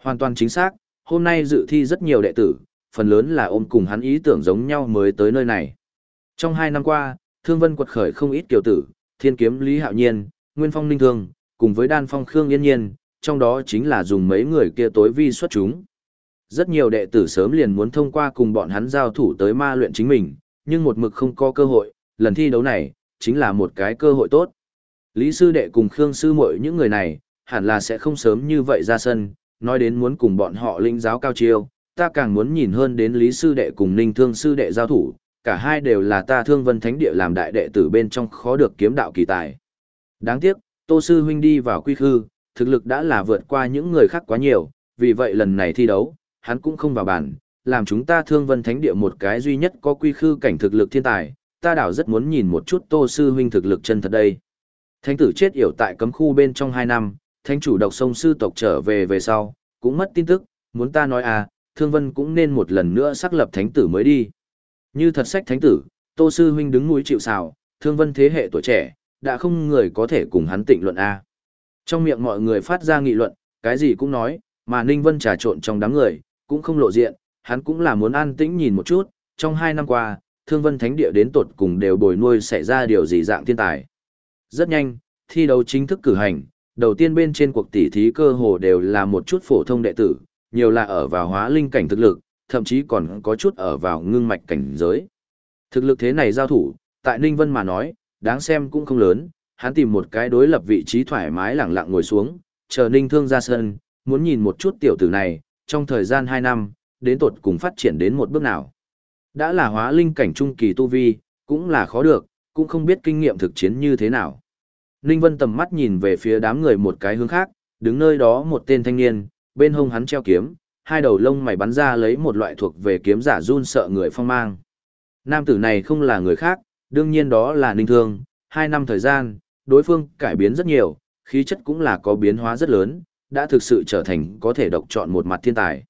Speaker 1: Hoàn toàn chính xác, hôm nay dự thi rất nhiều đệ tử, phần lớn là ôm cùng hắn ý tưởng giống nhau mới tới nơi này. Trong hai năm qua, Thương Vân quật khởi không ít kiều tử, Thiên Kiếm Lý Hạo Nhiên, Nguyên Phong Ninh Thương, cùng với Đan Phong Khương Yên Nhiên, trong đó chính là dùng mấy người kia tối vi xuất chúng. Rất nhiều đệ tử sớm liền muốn thông qua cùng bọn hắn giao thủ tới ma luyện chính mình, nhưng một mực không có cơ hội, lần thi đấu này, chính là một cái cơ hội tốt. Lý sư đệ cùng Khương sư muội những người này, hẳn là sẽ không sớm như vậy ra sân, nói đến muốn cùng bọn họ linh giáo cao chiêu, ta càng muốn nhìn hơn đến Lý sư đệ cùng Ninh Thương sư đệ giao thủ, cả hai đều là ta Thương Vân Thánh địa làm đại đệ tử bên trong khó được kiếm đạo kỳ tài. Đáng tiếc, Tô sư huynh đi vào quy khư, thực lực đã là vượt qua những người khác quá nhiều, vì vậy lần này thi đấu, hắn cũng không vào bàn, làm chúng ta Thương Vân Thánh địa một cái duy nhất có quy khư cảnh thực lực thiên tài, ta đảo rất muốn nhìn một chút Tô sư huynh thực lực chân thật đây. Thánh tử chết yểu tại cấm khu bên trong 2 năm, thánh chủ độc sông sư tộc trở về về sau, cũng mất tin tức, muốn ta nói à, Thương Vân cũng nên một lần nữa xác lập thánh tử mới đi. Như thật sách thánh tử, Tô sư huynh đứng núi chịu sào, Thương Vân thế hệ tuổi trẻ, đã không người có thể cùng hắn tịnh luận a. Trong miệng mọi người phát ra nghị luận, cái gì cũng nói, mà Ninh Vân trà trộn trong đám người, cũng không lộ diện, hắn cũng là muốn an tĩnh nhìn một chút, trong hai năm qua, Thương Vân Thánh Địa đến tột cùng đều bồi nuôi xảy ra điều gì dạng thiên tài. Rất nhanh, thi đấu chính thức cử hành, đầu tiên bên trên cuộc tỷ thí cơ hồ đều là một chút phổ thông đệ tử, nhiều là ở vào hóa linh cảnh thực lực, thậm chí còn có chút ở vào ngưng mạch cảnh giới. Thực lực thế này giao thủ, tại Ninh Vân mà nói, đáng xem cũng không lớn, hắn tìm một cái đối lập vị trí thoải mái lặng lặng ngồi xuống, chờ Ninh Thương ra sân, muốn nhìn một chút tiểu tử này, trong thời gian 2 năm, đến tột cùng phát triển đến một bước nào. Đã là hóa linh cảnh trung kỳ tu vi, cũng là khó được, cũng không biết kinh nghiệm thực chiến như thế nào. Ninh Vân tầm mắt nhìn về phía đám người một cái hướng khác, đứng nơi đó một tên thanh niên, bên hông hắn treo kiếm, hai đầu lông mày bắn ra lấy một loại thuộc về kiếm giả run sợ người phong mang. Nam tử này không là người khác, đương nhiên đó là Ninh Thương, hai năm thời gian, đối phương cải biến rất nhiều, khí chất cũng là có biến hóa rất lớn, đã thực sự trở thành có thể độc chọn một mặt thiên tài.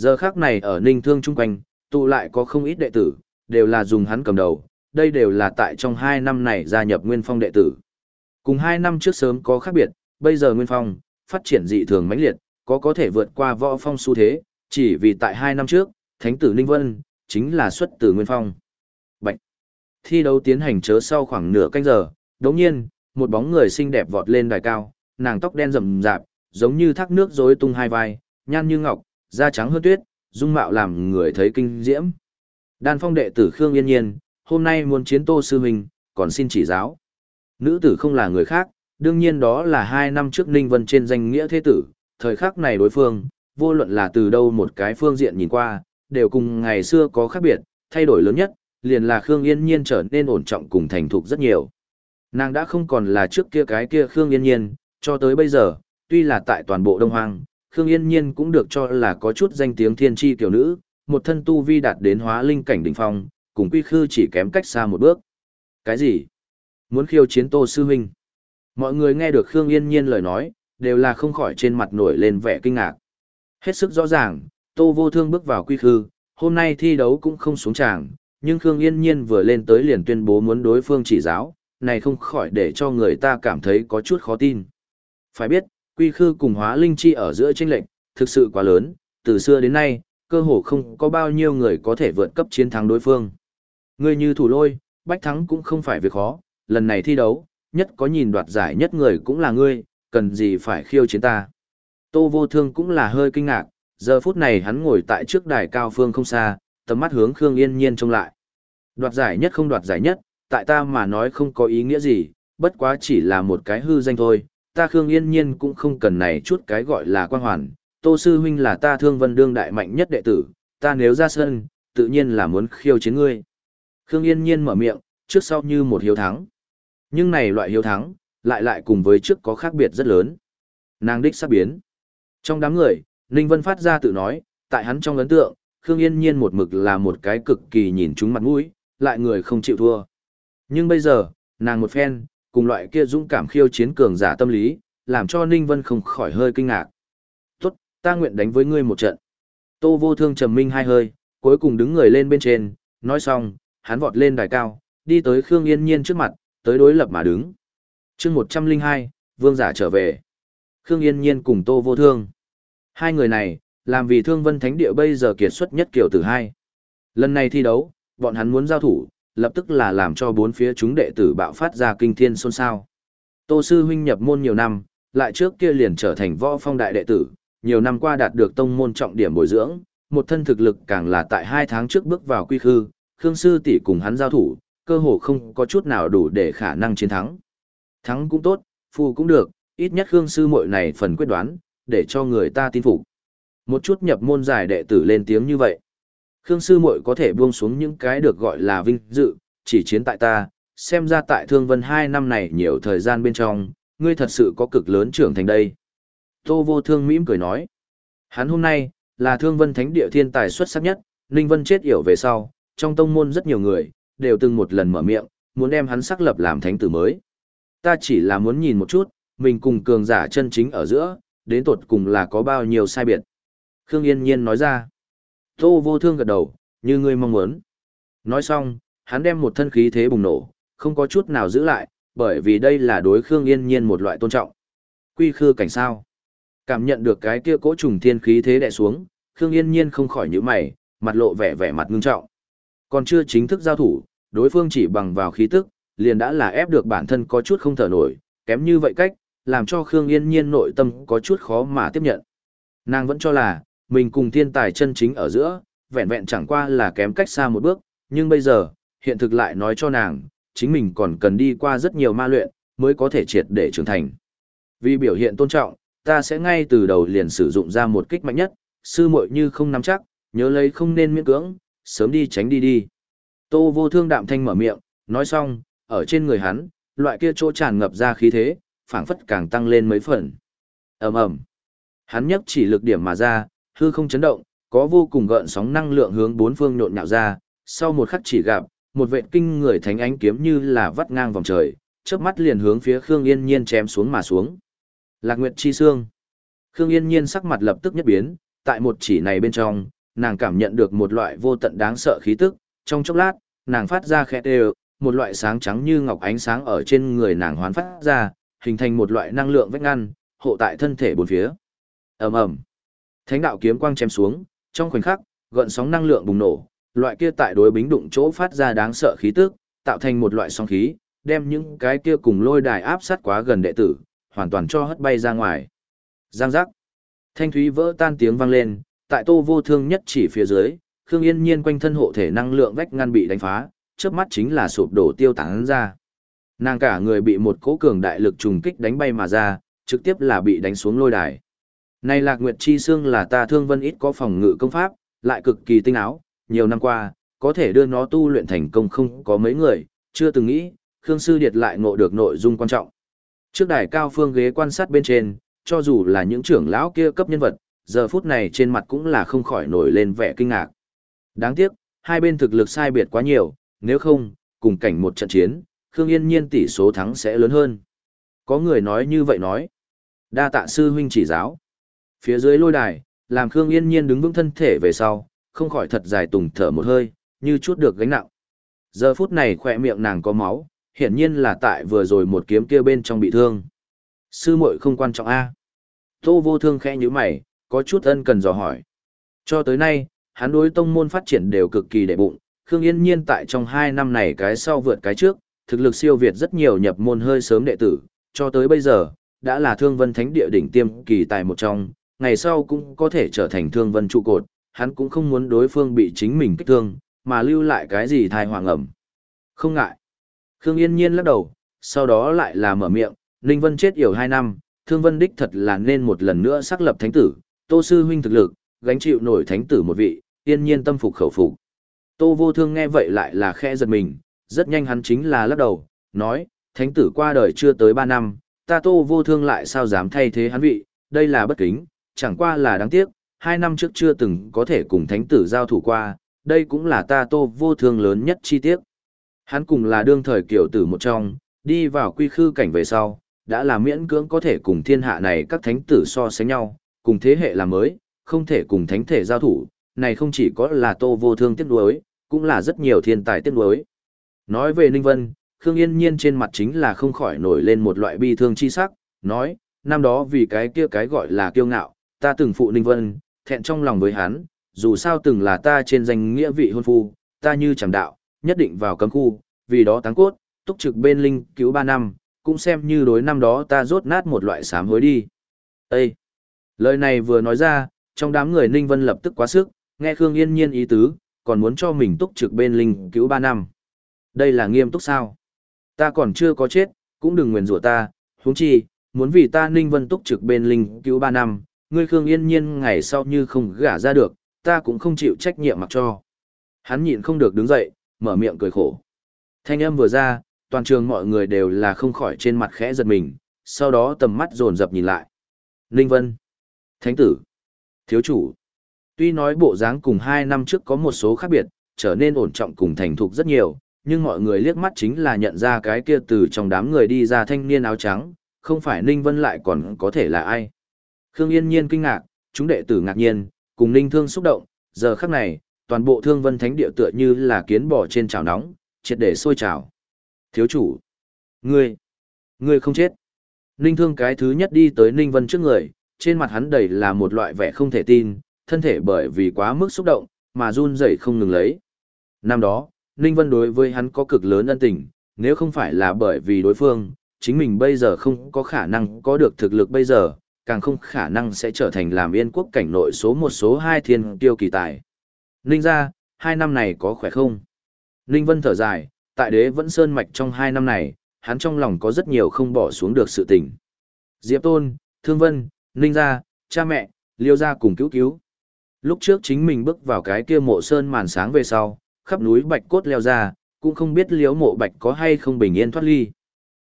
Speaker 1: Giờ khác này ở Ninh Thương chung quanh, tụ lại có không ít đệ tử, đều là dùng hắn cầm đầu, đây đều là tại trong hai năm này gia nhập Nguyên Phong đệ tử. Cùng hai năm trước sớm có khác biệt, bây giờ Nguyên Phong, phát triển dị thường mãnh liệt, có có thể vượt qua võ phong xu thế, chỉ vì tại hai năm trước, Thánh tử Ninh Vân, chính là xuất từ Nguyên Phong. Bạch! Thi đấu tiến hành chớ sau khoảng nửa canh giờ, đống nhiên, một bóng người xinh đẹp vọt lên đài cao, nàng tóc đen rậm rạp, giống như thác nước rối tung hai vai, nhan như ngọc, da trắng hơn tuyết, dung mạo làm người thấy kinh diễm. Đan phong đệ tử Khương Yên Nhiên, hôm nay muốn chiến tô sư huynh, còn xin chỉ giáo. Nữ tử không là người khác, đương nhiên đó là hai năm trước Ninh Vân trên danh nghĩa thế tử, thời khắc này đối phương, vô luận là từ đâu một cái phương diện nhìn qua, đều cùng ngày xưa có khác biệt, thay đổi lớn nhất, liền là Khương Yên Nhiên trở nên ổn trọng cùng thành thục rất nhiều. Nàng đã không còn là trước kia cái kia Khương Yên Nhiên, cho tới bây giờ, tuy là tại toàn bộ Đông Hoang, Khương Yên Nhiên cũng được cho là có chút danh tiếng thiên tri tiểu nữ, một thân tu vi đạt đến hóa linh cảnh đỉnh phong, cùng quy khư chỉ kém cách xa một bước. Cái gì? Muốn khiêu chiến Tô Sư Huynh? Mọi người nghe được Khương Yên Nhiên lời nói, đều là không khỏi trên mặt nổi lên vẻ kinh ngạc. Hết sức rõ ràng, Tô Vô Thương bước vào quy khư, hôm nay thi đấu cũng không xuống tràng, nhưng Khương Yên Nhiên vừa lên tới liền tuyên bố muốn đối phương chỉ giáo, này không khỏi để cho người ta cảm thấy có chút khó tin. Phải biết, quy khư cùng hóa linh chi ở giữa tranh lệnh, thực sự quá lớn, từ xưa đến nay, cơ hồ không có bao nhiêu người có thể vượt cấp chiến thắng đối phương. Người như thủ lôi, bách thắng cũng không phải việc khó, lần này thi đấu, nhất có nhìn đoạt giải nhất người cũng là ngươi, cần gì phải khiêu chiến ta. Tô vô thương cũng là hơi kinh ngạc, giờ phút này hắn ngồi tại trước đài cao phương không xa, tầm mắt hướng Khương Yên Nhiên trông lại. Đoạt giải nhất không đoạt giải nhất, tại ta mà nói không có ý nghĩa gì, bất quá chỉ là một cái hư danh thôi, ta Khương Yên Nhiên cũng không cần này chút cái gọi là quan hoàn, Tô Sư Huynh là ta thương vân đương đại mạnh nhất đệ tử, ta nếu ra sân, tự nhiên là muốn khiêu chiến ngươi. Khương Yên Nhiên mở miệng, trước sau như một hiếu thắng. Nhưng này loại hiếu thắng, lại lại cùng với trước có khác biệt rất lớn. Nàng đích sắp biến. Trong đám người, Ninh Vân phát ra tự nói, tại hắn trong ấn tượng, Khương Yên Nhiên một mực là một cái cực kỳ nhìn chúng mặt mũi, lại người không chịu thua. Nhưng bây giờ, nàng một phen, cùng loại kia dũng cảm khiêu chiến cường giả tâm lý, làm cho Ninh Vân không khỏi hơi kinh ngạc. Tốt, ta nguyện đánh với ngươi một trận. Tô vô thương trầm minh hai hơi, cuối cùng đứng người lên bên trên, nói xong, hắn vọt lên đài cao, đi tới Khương Yên Nhiên trước mặt, tới đối lập mà đứng. chương 102, vương giả trở về. Khương Yên Nhiên cùng Tô vô thương. Hai người này, làm vì thương vân thánh địa bây giờ kiệt xuất nhất kiểu tử hai. Lần này thi đấu, bọn hắn muốn giao thủ, lập tức là làm cho bốn phía chúng đệ tử bạo phát ra kinh thiên xôn xao. Tô sư huynh nhập môn nhiều năm, lại trước kia liền trở thành võ phong đại đệ tử, nhiều năm qua đạt được tông môn trọng điểm bồi dưỡng, một thân thực lực càng là tại hai tháng trước bước vào quy khư, Khương sư tỷ cùng hắn giao thủ, cơ hồ không có chút nào đủ để khả năng chiến thắng. Thắng cũng tốt, phù cũng được, ít nhất Khương sư muội này phần quyết đoán, để cho người ta tin phục. Một chút nhập môn giải đệ tử lên tiếng như vậy. Khương sư muội có thể buông xuống những cái được gọi là vinh dự, chỉ chiến tại ta, xem ra tại Thương Vân hai năm này nhiều thời gian bên trong, ngươi thật sự có cực lớn trưởng thành đây. Tô vô thương mỉm cười nói. Hắn hôm nay, là Thương Vân Thánh địa thiên tài xuất sắc nhất, Ninh Vân chết yểu về sau, trong tông môn rất nhiều người, đều từng một lần mở miệng, muốn đem hắn xác lập làm thánh tử mới. Ta chỉ là muốn nhìn một chút, mình cùng cường giả chân chính ở giữa, đến tột cùng là có bao nhiêu sai biệt. Khương Yên Nhiên nói ra. Tô vô thương gật đầu, như ngươi mong muốn. Nói xong, hắn đem một thân khí thế bùng nổ, không có chút nào giữ lại, bởi vì đây là đối Khương Yên Nhiên một loại tôn trọng. Quy khư cảnh sao? Cảm nhận được cái kia cỗ trùng thiên khí thế đè xuống, Khương Yên Nhiên không khỏi nhíu mày, mặt lộ vẻ vẻ mặt ngưng trọng. Còn chưa chính thức giao thủ, đối phương chỉ bằng vào khí tức, liền đã là ép được bản thân có chút không thở nổi, kém như vậy cách, làm cho Khương Yên Nhiên nội tâm có chút khó mà tiếp nhận. Nàng vẫn cho là, mình cùng thiên tài chân chính ở giữa, vẹn vẹn chẳng qua là kém cách xa một bước, nhưng bây giờ, hiện thực lại nói cho nàng, chính mình còn cần đi qua rất nhiều ma luyện, mới có thể triệt để trưởng thành. Vì biểu hiện tôn trọng, ta sẽ ngay từ đầu liền sử dụng ra một kích mạnh nhất, sư muội như không nắm chắc, nhớ lấy không nên miễn cưỡng, sớm đi tránh đi đi. Tô vô thương đạm thanh mở miệng, nói xong, ở trên người hắn, loại kia chỗ tràn ngập ra khí thế, phảng phất càng tăng lên mấy phần. ầm ầm, Hắn nhấc chỉ lực điểm mà ra, hư không chấn động, có vô cùng gợn sóng năng lượng hướng bốn phương nhộn nhạo ra, sau một khắc chỉ gặp, một vệ kinh người thánh ánh kiếm như là vắt ngang vòng trời, chớp mắt liền hướng phía Khương Yên Nhiên chém xuống mà xuống. Lạc Nguyệt chi xương. Khương Yên Nhiên sắc mặt lập tức nhất biến, tại một chỉ này bên trong, nàng cảm nhận được một loại vô tận đáng sợ khí tức, trong chốc lát, nàng phát ra khẽ đều, một loại sáng trắng như ngọc ánh sáng ở trên người nàng hoán phát ra, hình thành một loại năng lượng vách ngăn, hộ tại thân thể bốn phía. Ầm ầm. Thánh đạo kiếm quang chém xuống, trong khoảnh khắc, gợn sóng năng lượng bùng nổ, loại kia tại đối bính đụng chỗ phát ra đáng sợ khí tức, tạo thành một loại sóng khí, đem những cái kia cùng lôi đài áp sát quá gần đệ tử, hoàn toàn cho hất bay ra ngoài. Giang giác. Thanh thúy vỡ tan tiếng vang lên, tại Tô Vô Thương nhất chỉ phía dưới, Khương Yên Nhiên quanh thân hộ thể năng lượng vách ngăn bị đánh phá, chớp mắt chính là sụp đổ tiêu tán ra. Nàng cả người bị một cỗ cường đại lực trùng kích đánh bay mà ra, trực tiếp là bị đánh xuống lôi đài. Này Lạc Nguyệt Chi Xương là ta thương vân ít có phòng ngự công pháp, lại cực kỳ tinh áo, nhiều năm qua, có thể đưa nó tu luyện thành công không có mấy người, chưa từng nghĩ, Khương Sư Điệt lại ngộ được nội dung quan trọng. Trước đài cao phương ghế quan sát bên trên, cho dù là những trưởng lão kia cấp nhân vật, giờ phút này trên mặt cũng là không khỏi nổi lên vẻ kinh ngạc. Đáng tiếc, hai bên thực lực sai biệt quá nhiều, nếu không, cùng cảnh một trận chiến, Khương Yên Nhiên tỷ số thắng sẽ lớn hơn. Có người nói như vậy nói. Đa tạ sư huynh chỉ giáo. Phía dưới lôi đài, làm Khương Yên Nhiên đứng vững thân thể về sau, không khỏi thật dài tùng thở một hơi, như chút được gánh nặng. Giờ phút này khỏe miệng nàng có máu, hiển nhiên là tại vừa rồi một kiếm kia bên trong bị thương. Sư muội không quan trọng a. Tô vô thương khẽ nhíu mày, có chút ân cần dò hỏi. Cho tới nay, hắn đối tông môn phát triển đều cực kỳ đệ bụng, Khương Yên Nhiên tại trong hai năm này cái sau vượt cái trước, thực lực siêu việt rất nhiều nhập môn hơi sớm đệ tử, cho tới bây giờ, đã là thương vân thánh địa đỉnh tiêm kỳ tài một trong, ngày sau cũng có thể trở thành thương vân trụ cột, hắn cũng không muốn đối phương bị chính mình kích thương, mà lưu lại cái gì thai hoàng ẩm. Không ngại. Khương Yên Nhiên lắc đầu, sau đó lại là mở miệng, Ninh Vân chết yểu hai năm, thương vân đích thật là nên một lần nữa xác lập thánh tử, tô sư huynh thực lực, gánh chịu nổi thánh tử một vị, yên nhiên tâm phục khẩu phục. Tô vô thương nghe vậy lại là khẽ giật mình, rất nhanh hắn chính là lắc đầu, nói, thánh tử qua đời chưa tới ba năm, ta tô vô thương lại sao dám thay thế hắn vị, đây là bất kính, chẳng qua là đáng tiếc, hai năm trước chưa từng có thể cùng thánh tử giao thủ qua, đây cũng là ta tô vô thương lớn nhất chi tiết. Hắn cùng là đương thời kiểu tử một trong, đi vào quy khư cảnh về sau, đã là miễn cưỡng có thể cùng thiên hạ này các thánh tử so sánh nhau, cùng thế hệ là mới, không thể cùng thánh thể giao thủ, này không chỉ có là tô vô thương tiếc nuối, cũng là rất nhiều thiên tài tiếc nuối. Nói về Ninh Vân, Khương Yên Nhiên trên mặt chính là không khỏi nổi lên một loại bi thương chi sắc, nói, năm đó vì cái kia cái gọi là kiêu ngạo, ta từng phụ Ninh Vân, thẹn trong lòng với hắn, dù sao từng là ta trên danh nghĩa vị hôn phu, ta như chẳng đạo, nhất định vào cấm khu, vì đó táng cốt, túc trực bên linh cứu ba năm, cũng xem như đối năm đó ta rốt nát một loại sám hối đi. Ê! Lời này vừa nói ra, trong đám người Ninh Vân lập tức quá sức, nghe Khương Yên Nhiên ý tứ, còn muốn cho mình túc trực bên linh cứu ba năm. Đây là nghiêm túc sao? Ta còn chưa có chết, cũng đừng nguyền rủa ta, huống chi, muốn vì ta Ninh Vân túc trực bên linh cứu ba năm, ngươi Khương Yên Nhiên ngày sau như không gả ra được, ta cũng không chịu trách nhiệm mặc cho. Hắn nhịn không được đứng dậy, mở miệng cười khổ. Thanh âm vừa ra, toàn trường mọi người đều là không khỏi trên mặt khẽ giật mình, sau đó tầm mắt dồn dập nhìn lại. Ninh Vân, Thánh tử, Thiếu chủ. Tuy nói bộ dáng cùng hai năm trước có một số khác biệt, trở nên ổn trọng cùng thành thục rất nhiều, nhưng mọi người liếc mắt chính là nhận ra cái kia từ trong đám người đi ra thanh niên áo trắng, không phải Ninh Vân lại còn có thể là ai. Khương Yên Nhiên kinh ngạc, chúng đệ tử ngạc nhiên, cùng Ninh Thương xúc động, giờ khắc này, toàn bộ Thương Vân Thánh địa tựa như là kiến bò trên chảo nóng, triệt để sôi trào. Thiếu chủ, ngươi, ngươi không chết. Ninh Thương cái thứ nhất đi tới Ninh Vân trước người, trên mặt hắn đầy là một loại vẻ không thể tin, thân thể bởi vì quá mức xúc động, mà run rẩy không ngừng lấy. Năm đó, Ninh Vân đối với hắn có cực lớn ân tình, nếu không phải là bởi vì đối phương, chính mình bây giờ không có khả năng có được thực lực bây giờ, càng không khả năng sẽ trở thành làm yên quốc cảnh nội số một số hai thiên tiêu kỳ tài. Ninh ra, hai năm này có khỏe không? Ninh Vân thở dài, tại đế vẫn sơn mạch trong hai năm này, hắn trong lòng có rất nhiều không bỏ xuống được sự tình. Diệp Tôn, Thương Vân, Ninh gia, cha mẹ, Liêu gia cùng cứu cứu. Lúc trước chính mình bước vào cái kia mộ sơn màn sáng về sau, khắp núi bạch cốt leo ra, cũng không biết liếu mộ bạch có hay không bình yên thoát ly.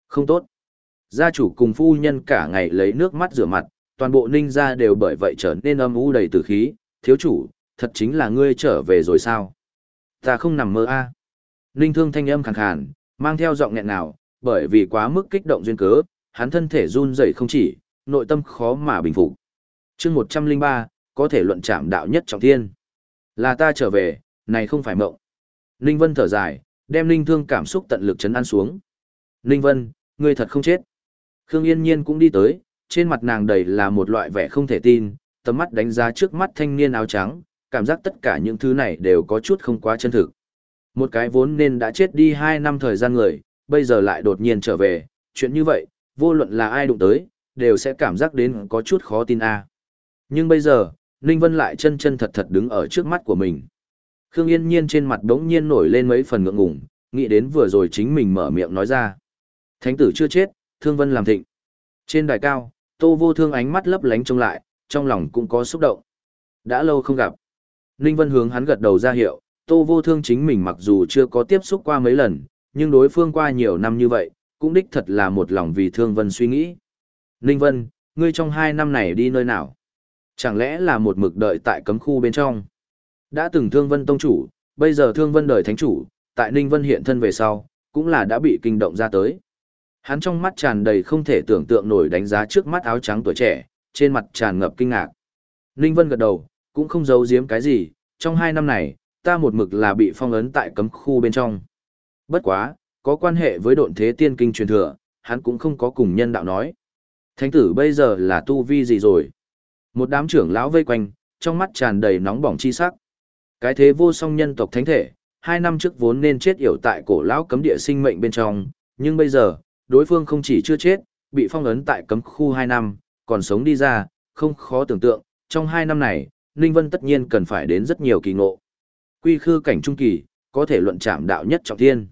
Speaker 1: Không tốt. Gia chủ cùng phu nhân cả ngày lấy nước mắt rửa mặt, toàn bộ ninh gia đều bởi vậy trở nên âm u đầy tử khí, thiếu chủ, thật chính là ngươi trở về rồi sao? Ta không nằm mơ a. Ninh thương thanh âm khàn khàn, mang theo giọng nghẹn nào, bởi vì quá mức kích động duyên cớ, hắn thân thể run rẩy không chỉ, nội tâm khó mà bình phục. Chương 103, có thể luận chạm đạo nhất trọng thiên. Là ta trở về, này không phải mộng. Ninh Vân thở dài, đem Ninh Thương cảm xúc tận lực chấn an xuống. Ninh Vân, ngươi thật không chết. Khương Yên Nhiên cũng đi tới, trên mặt nàng đầy là một loại vẻ không thể tin, tầm mắt đánh giá trước mắt thanh niên áo trắng, cảm giác tất cả những thứ này đều có chút không quá chân thực. Một cái vốn nên đã chết đi 2 năm thời gian người, bây giờ lại đột nhiên trở về, chuyện như vậy, vô luận là ai đụng tới, đều sẽ cảm giác đến có chút khó tin a. À. Nhưng bây giờ, Ninh Vân lại chân chân thật thật đứng ở trước mắt của mình. Khương Yên Nhiên trên mặt đống nhiên nổi lên mấy phần ngượng ngùng, nghĩ đến vừa rồi chính mình mở miệng nói ra. Thánh tử chưa chết, Thương Vân làm thịnh. Trên đài cao, Tô Vô Thương ánh mắt lấp lánh trông lại, trong lòng cũng có xúc động. Đã lâu không gặp. Ninh Vân hướng hắn gật đầu ra hiệu, Tô Vô Thương chính mình mặc dù chưa có tiếp xúc qua mấy lần, nhưng đối phương qua nhiều năm như vậy, cũng đích thật là một lòng vì Thương Vân suy nghĩ. Ninh Vân, ngươi trong hai năm này đi nơi nào? Chẳng lẽ là một mực đợi tại cấm khu bên trong? Đã từng Thương Vân Tông chủ, bây giờ Thương Vân đời thánh chủ, tại Ninh Vân hiện thân về sau, cũng là đã bị kinh động ra tới. Hắn trong mắt tràn đầy không thể tưởng tượng nổi đánh giá trước mắt áo trắng tuổi trẻ, trên mặt tràn ngập kinh ngạc. Ninh Vân gật đầu, cũng không giấu giếm cái gì, trong hai năm này, ta một mực là bị phong ấn tại cấm khu bên trong. Bất quá, có quan hệ với độn thế tiên kinh truyền thừa, hắn cũng không có cùng nhân đạo nói. Thánh tử bây giờ là tu vi gì rồi? Một đám trưởng lão vây quanh, trong mắt tràn đầy nóng bỏng chi sắc. Cái thế vô song nhân tộc thánh thể, hai năm trước vốn nên chết yểu tại cổ lão cấm địa sinh mệnh bên trong, nhưng bây giờ, đối phương không chỉ chưa chết, bị phong ấn tại cấm khu hai năm, còn sống đi ra, không khó tưởng tượng, trong hai năm này, Ninh Vân tất nhiên cần phải đến rất nhiều kỳ ngộ. Quy khư cảnh trung kỳ, có thể luận chạm đạo nhất trọng thiên.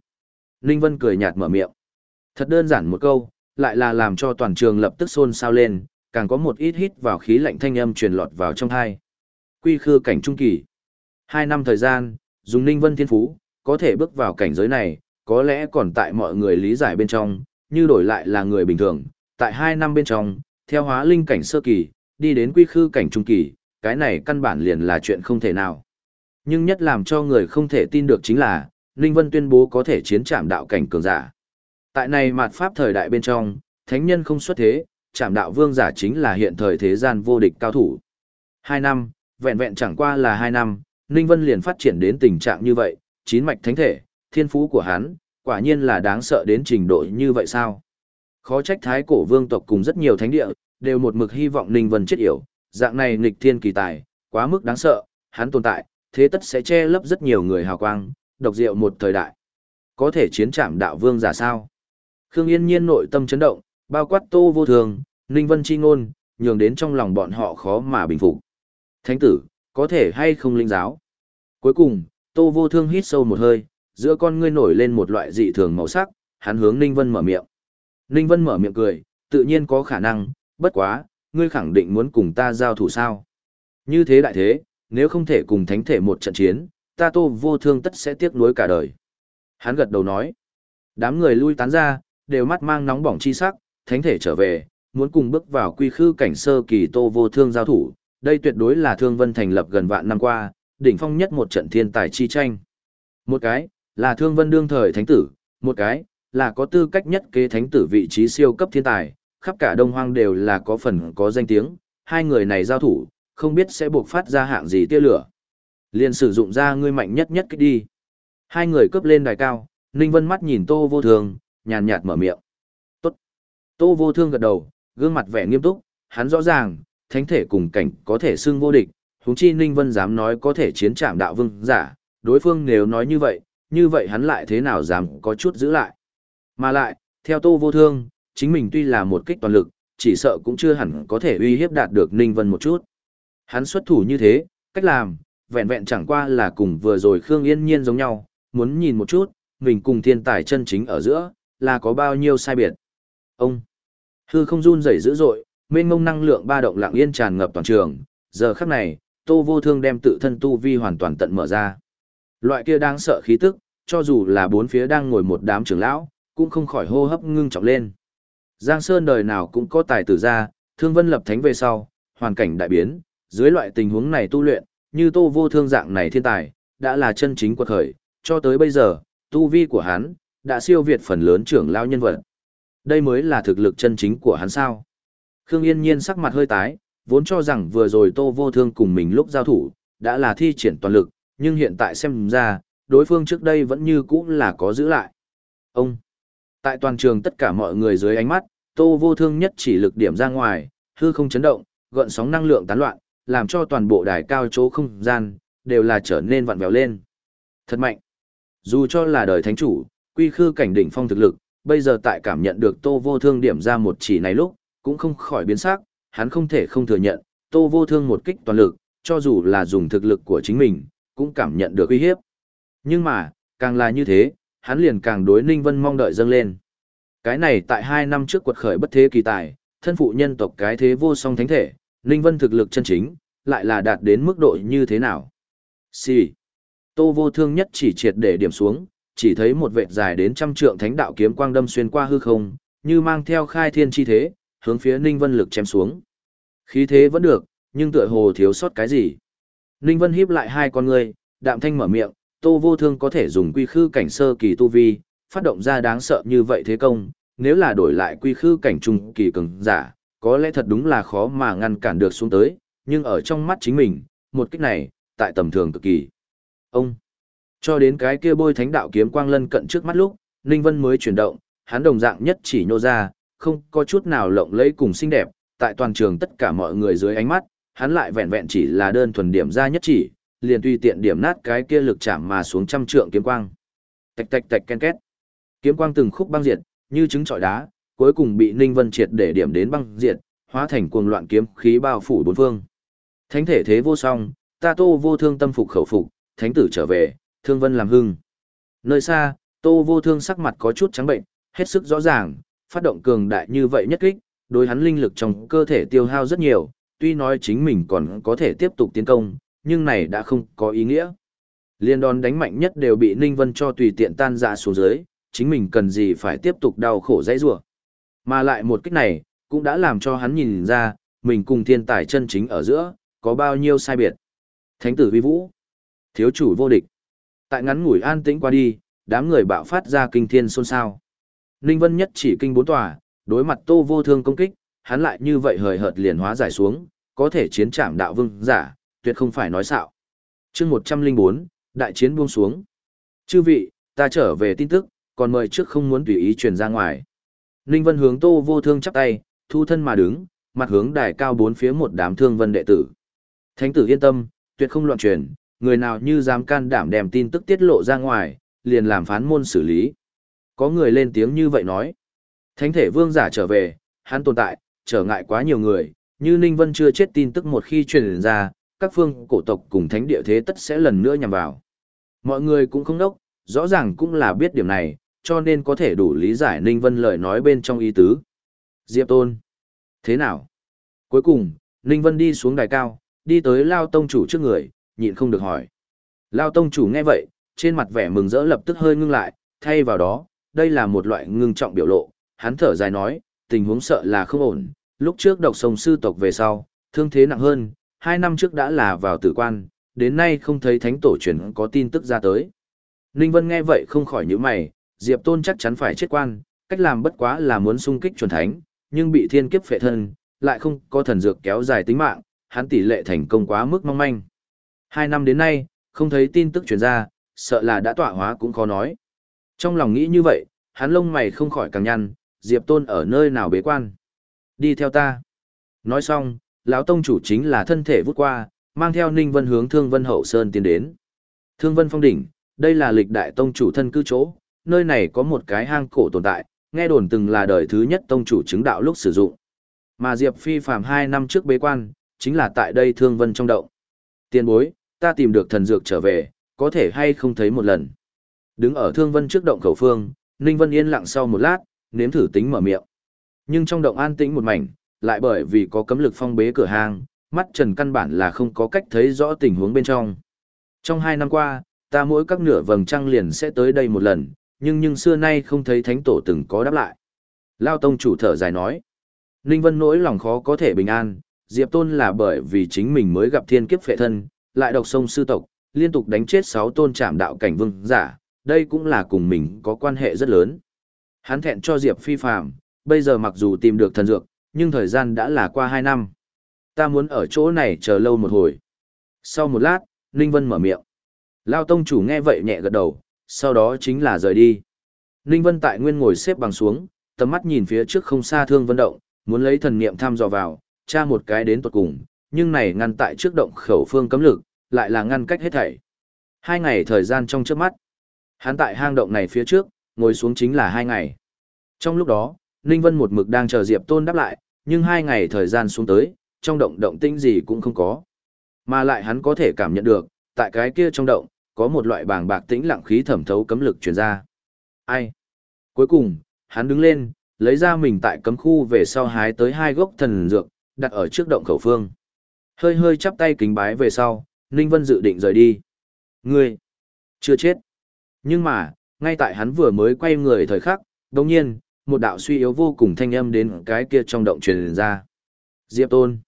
Speaker 1: Ninh Vân cười nhạt mở miệng. Thật đơn giản một câu, lại là làm cho toàn trường lập tức xôn xao lên, càng có một ít hít vào khí lạnh thanh âm truyền lọt vào trong hai. Quy khư cảnh trung kỳ. Hai năm thời gian, dùng Ninh Vân Thiên Phú, có thể bước vào cảnh giới này, có lẽ còn tại mọi người lý giải bên trong, như đổi lại là người bình thường, tại hai năm bên trong, theo hóa linh cảnh sơ kỳ, đi đến quy khư cảnh trung kỳ, cái này căn bản liền là chuyện không thể nào. Nhưng nhất làm cho người không thể tin được chính là, Ninh Vân tuyên bố có thể chiến trảm đạo cảnh cường giả. Tại này mạt pháp thời đại bên trong, thánh nhân không xuất thế, trảm đạo vương giả chính là hiện thời thế gian vô địch cao thủ. Hai năm, vẹn vẹn chẳng qua là hai năm, Ninh Vân liền phát triển đến tình trạng như vậy, chín mạch thánh thể, thiên phú của hắn, quả nhiên là đáng sợ đến trình độ như vậy sao? Khó trách thái cổ vương tộc cùng rất nhiều thánh địa, đều một mực hy vọng Ninh Vân chết yểu, dạng này nghịch thiên kỳ tài, quá mức đáng sợ, hắn tồn tại, thế tất sẽ che lấp rất nhiều người hào quang, độc diệu một thời đại. Có thể chiến trảm đạo vương giả sao? Khương Yên Nhiên nội tâm chấn động, bao quát Tô Vô Thường, Ninh Vân chi ngôn, nhường đến trong lòng bọn họ khó mà bình phục. Thánh tử, có thể hay không linh giáo? Cuối cùng, Tô Vô Thương hít sâu một hơi, giữa con ngươi nổi lên một loại dị thường màu sắc, hắn hướng Ninh Vân mở miệng. Ninh Vân mở miệng cười, tự nhiên có khả năng, bất quá, ngươi khẳng định muốn cùng ta giao thủ sao? Như thế đại thế, nếu không thể cùng thánh thể một trận chiến, ta Tô Vô Thương tất sẽ tiếc nuối cả đời. Hắn gật đầu nói. Đám người lui tán ra, đều mắt mang nóng bỏng chi sắc, thánh thể trở về, muốn cùng bước vào quy khư cảnh sơ kỳ Tô Vô Thương giao thủ, đây tuyệt đối là Thương Vân thành lập gần vạn năm qua, đỉnh phong nhất một trận thiên tài chi tranh. Một cái, là Thương Vân đương thời thánh tử, một cái, là có tư cách nhất kế thánh tử vị trí siêu cấp thiên tài, khắp cả Đông Hoang đều là có phần có danh tiếng, hai người này giao thủ, không biết sẽ buộc phát ra hạng gì tia lửa. Liền sử dụng ra ngươi mạnh nhất nhất kích đi. Hai người cướp lên đài cao, Ninh Vân mắt nhìn Tô Vô thương nhàn nhạt mở miệng. Tốt. Tô vô thương gật đầu, gương mặt vẻ nghiêm túc, hắn rõ ràng, thánh thể cùng cảnh có thể xưng vô địch, huống chi Ninh Vân dám nói có thể chiến trạm đạo vương giả, đối phương nếu nói như vậy, như vậy hắn lại thế nào dám có chút giữ lại. Mà lại, theo Tô Vô Thương, chính mình tuy là một kích toàn lực, chỉ sợ cũng chưa hẳn có thể uy hiếp đạt được Ninh Vân một chút. Hắn xuất thủ như thế, cách làm, vẹn vẹn chẳng qua là cùng vừa rồi Khương Yên Nhiên giống nhau, muốn nhìn một chút, mình cùng thiên tài chân chính ở giữa, là có bao nhiêu sai biệt. Ông, hư không run rẩy dữ dội, mênh mông năng lượng ba động lặng yên tràn ngập toàn trường, giờ khắc này, Tô Vô Thương đem tự thân tu vi hoàn toàn tận mở ra. Loại kia đang sợ khí tức, cho dù là bốn phía đang ngồi một đám trưởng lão, cũng không khỏi hô hấp ngưng trọng lên. Giang Sơn đời nào cũng có tài tử ra, thương vân lập thánh về sau, hoàn cảnh đại biến, dưới loại tình huống này tu luyện, như Tô Vô Thương dạng này thiên tài, đã là chân chính quật khởi, cho tới bây giờ, tu vi của hắn đã siêu việt phần lớn trưởng lão nhân vật. Đây mới là thực lực chân chính của hắn sao? Khương Yên Nhiên sắc mặt hơi tái, vốn cho rằng vừa rồi Tô Vô Thương cùng mình lúc giao thủ, đã là thi triển toàn lực, nhưng hiện tại xem ra, đối phương trước đây vẫn như cũ là có giữ lại. Ông! Tại toàn trường tất cả mọi người dưới ánh mắt, Tô Vô Thương nhất chỉ lực điểm ra ngoài, hư không chấn động, gợn sóng năng lượng tán loạn, làm cho toàn bộ đài cao chỗ không gian, đều là trở nên vặn vẹo lên. Thật mạnh! Dù cho là đời thánh chủ, quy khư cảnh đỉnh phong thực lực, bây giờ tại cảm nhận được Tô Vô Thương điểm ra một chỉ này lúc, cũng không khỏi biến sắc, hắn không thể không thừa nhận, Tô Vô Thương một kích toàn lực, cho dù là dùng thực lực của chính mình, cũng cảm nhận được uy hiếp. Nhưng mà, càng là như thế, hắn liền càng đối Ninh Vân mong đợi dâng lên. Cái này tại hai năm trước quật khởi bất thế kỳ tài, thân phụ nhân tộc cái thế vô song thánh thể, Ninh Vân thực lực chân chính, lại là đạt đến mức độ như thế nào. Xì. Tô vô thương nhất chỉ triệt để điểm xuống, chỉ thấy một vệt dài đến trăm trượng thánh đạo kiếm quang đâm xuyên qua hư không, như mang theo khai thiên chi thế, hướng phía Ninh Vân lực chém xuống. Khí thế vẫn được, nhưng tựa hồ thiếu sót cái gì. Ninh Vân híp lại hai con người, đạm thanh mở miệng, Tô Vô Thương có thể dùng quy khư cảnh sơ kỳ tu vi, phát động ra đáng sợ như vậy thế công, nếu là đổi lại quy khư cảnh trung kỳ cường giả, có lẽ thật đúng là khó mà ngăn cản được xuống tới, nhưng ở trong mắt chính mình, một kích này, tại tầm thường cực kỳ. Ông, cho đến cái kia bôi thánh đạo kiếm quang lân cận trước mắt lúc, Ninh Vân mới chuyển động, hắn đồng dạng nhất chỉ nhô ra, không có chút nào lộng lẫy cùng xinh đẹp, tại toàn trường tất cả mọi người dưới ánh mắt, hắn lại vẹn vẹn chỉ là đơn thuần điểm ra nhất chỉ, liền tùy tiện điểm nát cái kia lực chạm mà xuống trăm trượng kiếm quang. Tạch tạch tạch ken két. Kiếm quang từng khúc băng diệt, như trứng trọi đá, cuối cùng bị Ninh Vân triệt để điểm đến băng diệt, hóa thành cuồng loạn kiếm khí bao phủ bốn phương. Thánh thể thế vô song, ta Tô vô thương tâm phục khẩu phục, thánh tử trở về, thương vân làm hưng. Nơi xa, Tô vô thương sắc mặt có chút trắng bệnh, hết sức rõ ràng, phát động cường đại như vậy nhất kích, đối hắn linh lực trong cơ thể tiêu hao rất nhiều, tuy nói chính mình còn có thể tiếp tục tiến công, nhưng này đã không có ý nghĩa. Liên đòn đánh mạnh nhất đều bị Ninh Vân cho tùy tiện tan ra xuống dưới, chính mình cần gì phải tiếp tục đau khổ dãy rủa. Mà lại một kích này, cũng đã làm cho hắn nhìn ra, mình cùng thiên tài chân chính ở giữa, có bao nhiêu sai biệt. Thánh tử vi vũ, thiếu chủ vô địch. Tại ngắn ngủi an tĩnh qua đi, đám người bạo phát ra kinh thiên xôn xao. Ninh Vân nhất chỉ kinh bốn tòa, đối mặt tô vô thương công kích, hắn lại như vậy hời hợt liền hóa giải xuống, có thể chiến trảm đạo vương giả, tuyệt không phải nói xạo. chương 104, đại chiến buông xuống. Chư vị, ta trở về tin tức, còn mời trước không muốn tùy ý truyền ra ngoài. Ninh Vân hướng Tô Vô Thương chắp tay, thu thân mà đứng, mặt hướng đài cao bốn phía một đám thương vân đệ tử. Thánh tử yên tâm, tuyệt không loạn truyền, người nào như dám can đảm đem tin tức tiết lộ ra ngoài, liền làm phán môn xử lý. Có người lên tiếng như vậy nói. Thánh thể vương giả trở về, hắn tồn tại, trở ngại quá nhiều người, như Ninh Vân chưa chết tin tức một khi truyền ra, các phương cổ tộc cùng thánh địa thế tất sẽ lần nữa nhằm vào. Mọi người cũng không đốc, rõ ràng cũng là biết điểm này, cho nên có thể đủ lý giải Ninh Vân lời nói bên trong ý tứ. Diệp Tôn. Thế nào? Cuối cùng, Ninh Vân đi xuống đài cao, đi tới Lao Tông chủ trước người, nhịn không được hỏi. Lao Tông chủ nghe vậy, trên mặt vẻ mừng rỡ lập tức hơi ngưng lại, thay vào đó, đây là một loại ngưng trọng biểu lộ, hắn thở dài nói, tình huống sợ là không ổn, lúc trước độc sông sư tộc về sau, thương thế nặng hơn, hai năm trước đã là vào tử quan, đến nay không thấy thánh tổ truyền có tin tức ra tới. Ninh Vân nghe vậy không khỏi nhíu mày, Diệp Tôn chắc chắn phải chết quan, cách làm bất quá là muốn xung kích chuẩn thánh, nhưng bị thiên kiếp phệ thân, lại không có thần dược kéo dài tính mạng, hắn tỷ lệ thành công quá mức mong manh. Hai năm đến nay, không thấy tin tức truyền ra, sợ là đã tọa hóa cũng khó nói. Trong lòng nghĩ như vậy, hắn lông mày không khỏi càng nhăn, Diệp Tôn ở nơi nào bế quan. Đi theo ta. Nói xong, lão tông chủ chính là thân thể vút qua, mang theo Ninh Vân hướng Thương Vân Hậu Sơn tiến đến. Thương Vân Phong đỉnh, đây là lịch đại tông chủ thân cư chỗ, nơi này có một cái hang cổ tồn tại, nghe đồn từng là đời thứ nhất tông chủ chứng đạo lúc sử dụng. Mà Diệp Phi phàm hai năm trước bế quan, chính là tại đây Thương Vân trong động. Tiền bối, ta tìm được thần dược trở về, có thể hay không thấy một lần. Đứng ở Thương Vân trước động khẩu phương, Ninh Vân yên lặng sau một lát, nếm thử tính mở miệng. Nhưng trong động an tĩnh một mảnh, lại bởi vì có cấm lực phong bế cửa hang, mắt trần căn bản là không có cách thấy rõ tình huống bên trong. Trong hai năm qua, ta mỗi các nửa vầng trăng liền sẽ tới đây một lần, nhưng nhưng xưa nay không thấy thánh tổ từng có đáp lại. Lao Tông chủ thở dài nói. Ninh Vân nỗi lòng khó có thể bình an, Diệp Tôn là bởi vì chính mình mới gặp thiên kiếp phệ thân, lại độc sông sư tộc, liên tục đánh chết sáu tôn trạm đạo cảnh vương giả, đây cũng là cùng mình có quan hệ rất lớn. Hắn thẹn cho Diệp phi phàm, bây giờ mặc dù tìm được thần dược, nhưng thời gian đã là qua hai năm. Ta muốn ở chỗ này chờ lâu một hồi. Sau một lát, Ninh Vân mở miệng. Lao Tông chủ nghe vậy nhẹ gật đầu, sau đó chính là rời đi. Ninh Vân tại nguyên ngồi xếp bằng xuống, tầm mắt nhìn phía trước không xa thương vân động, muốn lấy thần niệm thăm dò vào, tra một cái đến tuột cùng, nhưng này ngăn tại trước động khẩu phương cấm lực, lại là ngăn cách hết thảy. Hai ngày thời gian trong trước mắt. Hắn tại hang động này phía trước, ngồi xuống chính là hai ngày. Trong lúc đó, Ninh Vân một mực đang chờ Diệp Tôn đáp lại, nhưng hai ngày thời gian xuống tới, trong động động tĩnh gì cũng không có. Mà lại hắn có thể cảm nhận được, tại cái kia trong động, có một loại bàng bạc tĩnh lặng khí thẩm thấu cấm lực truyền ra. Ai? Cuối cùng, hắn đứng lên, lấy ra mình tại cấm khu về sau hái tới hai gốc thần dược, đặt ở trước động khẩu phương. Hơi hơi chắp tay kính bái về sau, Ninh Vân dự định rời đi. Ngươi, chưa chết. Nhưng mà, ngay tại hắn vừa mới quay người thời khắc, đồng nhiên, một đạo suy yếu vô cùng thanh âm đến cái kia trong động truyền ra. Diệp Tôn.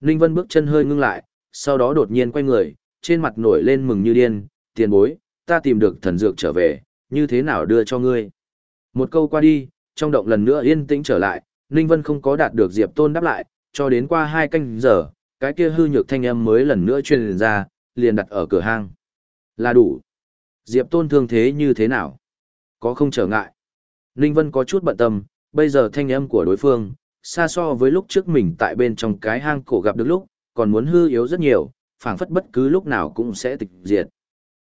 Speaker 1: Ninh Vân bước chân hơi ngưng lại, sau đó đột nhiên quay người, trên mặt nổi lên mừng như điên, tiền bối, ta tìm được thần dược trở về, như thế nào đưa cho ngươi. Một câu qua đi, trong động lần nữa yên tĩnh trở lại, Ninh Vân không có đạt được Diệp Tôn đáp lại, cho đến qua hai canh giờ, cái kia hư nhược thanh âm mới lần nữa truyền ra, liền đặt ở cửa hang. Là đủ. Diệp Tôn thương thế như thế nào? Có không trở ngại? Ninh Vân có chút bận tâm, bây giờ thanh âm của đối phương, xa so với lúc trước mình tại bên trong cái hang cổ gặp được lúc, còn muốn hư yếu rất nhiều, phảng phất bất cứ lúc nào cũng sẽ tịch diệt.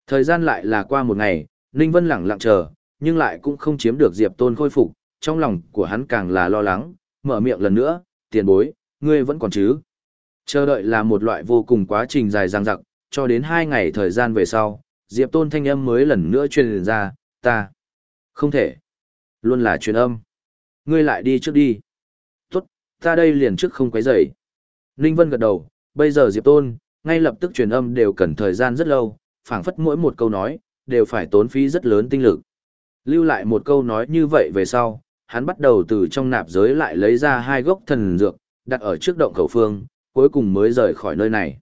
Speaker 1: Thời gian lại là qua một ngày, Ninh Vân lặng lặng chờ, nhưng lại cũng không chiếm được Diệp Tôn khôi phục, trong lòng của hắn càng là lo lắng, mở miệng lần nữa, tiền bối, ngươi vẫn còn chứ. Chờ đợi là một loại vô cùng quá trình dài dằng dặc, cho đến hai ngày thời gian về sau, Diệp Tôn thanh âm mới lần nữa truyền ra, ta. Không thể. Luôn là truyền âm. Ngươi lại đi trước đi. Tốt, ta đây liền trước không quấy rầy. Ninh Vân gật đầu, bây giờ Diệp Tôn, ngay lập tức truyền âm đều cần thời gian rất lâu, phảng phất mỗi một câu nói, đều phải tốn phí rất lớn tinh lực. Lưu lại một câu nói như vậy về sau, hắn bắt đầu từ trong nạp giới lại lấy ra hai gốc thần dược, đặt ở trước động khẩu phương, cuối cùng mới rời khỏi nơi này.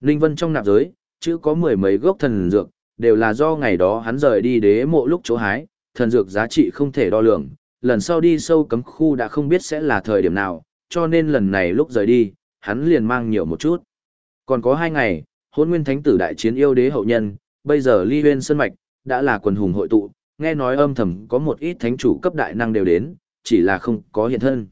Speaker 1: Ninh Vân trong nạp giới, chứ có mười mấy gốc thần dược, đều là do ngày đó hắn rời đi đế mộ lúc chỗ hái, thần dược giá trị không thể đo lường, lần sau đi sâu cấm khu đã không biết sẽ là thời điểm nào, cho nên lần này lúc rời đi, hắn liền mang nhiều một chút. Còn có hai ngày, hôn nguyên thánh tử đại chiến yêu đế hậu nhân, bây giờ ly huyên sơn mạch, đã là quần hùng hội tụ, nghe nói âm thầm có một ít thánh chủ cấp đại năng đều đến, chỉ là không có hiện thân.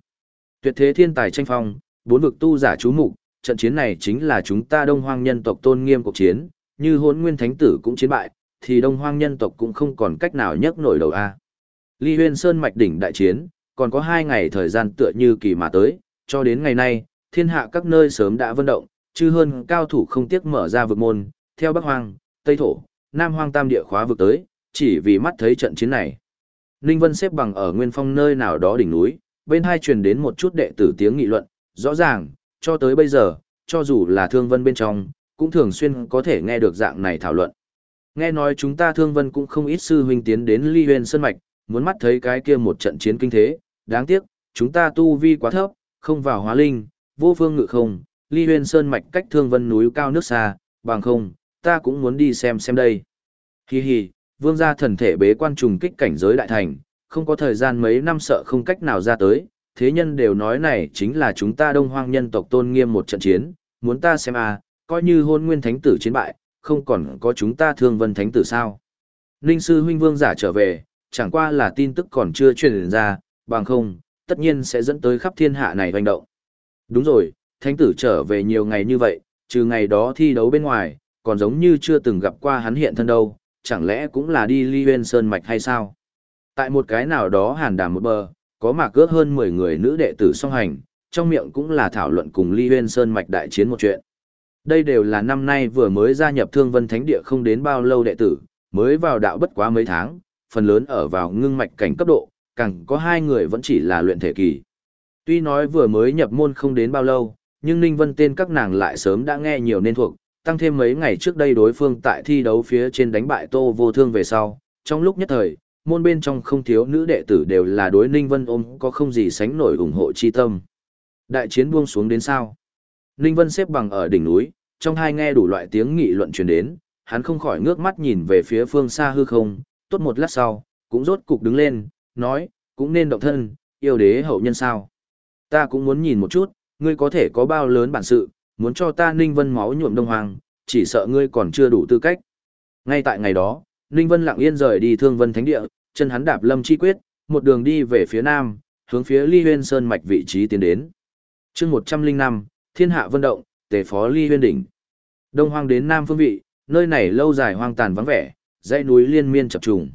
Speaker 1: Tuyệt thế thiên tài tranh phong, bốn vực tu giả chú mục, trận chiến này chính là chúng ta đông hoang nhân tộc tôn nghiêm cuộc chiến, như hôn nguyên thánh tử cũng chiến bại, thì đông hoang nhân tộc cũng không còn cách nào nhấc nổi đầu A. Ly huyên sơn mạch đỉnh đại chiến, còn có hai ngày thời gian tựa như kỳ mà tới, cho đến ngày nay, thiên hạ các nơi sớm đã vận động, chứ hơn cao thủ không tiếc mở ra vực môn, theo Bắc Hoang, Tây Thổ, Nam Hoang tam địa khóa vực tới, chỉ vì mắt thấy trận chiến này. Ninh Vân xếp bằng ở nguyên phong nơi nào đó đỉnh núi, bên hai truyền đến một chút đệ tử tiếng nghị luận, rõ ràng, cho tới bây giờ, cho dù là thương vân bên trong, cũng thường xuyên có thể nghe được dạng này thảo luận. Nghe nói chúng ta thương vân cũng không ít sư huynh tiến đến ly huyền sân mạch, muốn mắt thấy cái kia một trận chiến kinh thế, đáng tiếc, chúng ta tu vi quá thấp, không vào hóa linh, vô phương ngự không, ly huyền sơn mạch cách thương vân núi cao nước xa, bằng không, ta cũng muốn đi xem xem đây. Hi hi, vương gia thần thể bế quan trùng kích cảnh giới đại thành, không có thời gian mấy năm sợ không cách nào ra tới, thế nhân đều nói này chính là chúng ta đông hoang nhân tộc tôn nghiêm một trận chiến, muốn ta xem à, coi như hôn nguyên thánh tử chiến bại, không còn có chúng ta thương vân thánh tử sao. Ninh sư huynh vương giả trở về, chẳng qua là tin tức còn chưa truyền ra, bằng không, tất nhiên sẽ dẫn tới khắp thiên hạ này hoành động. Đúng rồi, thánh tử trở về nhiều ngày như vậy, trừ ngày đó thi đấu bên ngoài, còn giống như chưa từng gặp qua hắn hiện thân đâu, chẳng lẽ cũng là đi ly huyên sơn mạch hay sao? Tại một cái nào đó hàn đàm một bờ, có mạc cướp hơn 10 người nữ đệ tử song hành, trong miệng cũng là thảo luận cùng ly huyên sơn mạch đại chiến một chuyện. Đây đều là năm nay vừa mới gia nhập thương vân thánh địa không đến bao lâu đệ tử, mới vào đạo bất quá mấy tháng, phần lớn ở vào ngưng mạch cảnh cấp độ, càng có hai người vẫn chỉ là luyện thể kỳ. Tuy nói vừa mới nhập môn không đến bao lâu, nhưng Ninh Vân tên các nàng lại sớm đã nghe nhiều nên thuộc, tăng thêm mấy ngày trước đây đối phương tại thi đấu phía trên đánh bại Tô Vô Thương về sau, trong lúc nhất thời, môn bên trong không thiếu nữ đệ tử đều là đối Ninh Vân ôm có không gì sánh nổi ủng hộ chi tâm. Đại chiến buông xuống đến sao? Ninh Vân xếp bằng ở đỉnh núi, trong hai nghe đủ loại tiếng nghị luận truyền đến, hắn không khỏi ngước mắt nhìn về phía phương xa hư không, tốt một lát sau, cũng rốt cục đứng lên, nói, cũng nên động thân, yêu đế hậu nhân sao. Ta cũng muốn nhìn một chút, ngươi có thể có bao lớn bản sự, muốn cho ta Ninh Vân máu nhuộm đông hoàng, chỉ sợ ngươi còn chưa đủ tư cách. Ngay tại ngày đó, Ninh Vân lặng yên rời đi Thương Vân Thánh Địa, chân hắn đạp lâm chi quyết, một đường đi về phía nam, hướng phía Ly Huyên Sơn mạch vị trí tiến đến. Chương 105, Thiên Hạ Vân Động, Tề Phó Ly Huyên đỉnh. Đông Hoang đến Nam phương vị, nơi này lâu dài hoang tàn vắng vẻ, dãy núi liên miên chập trùng.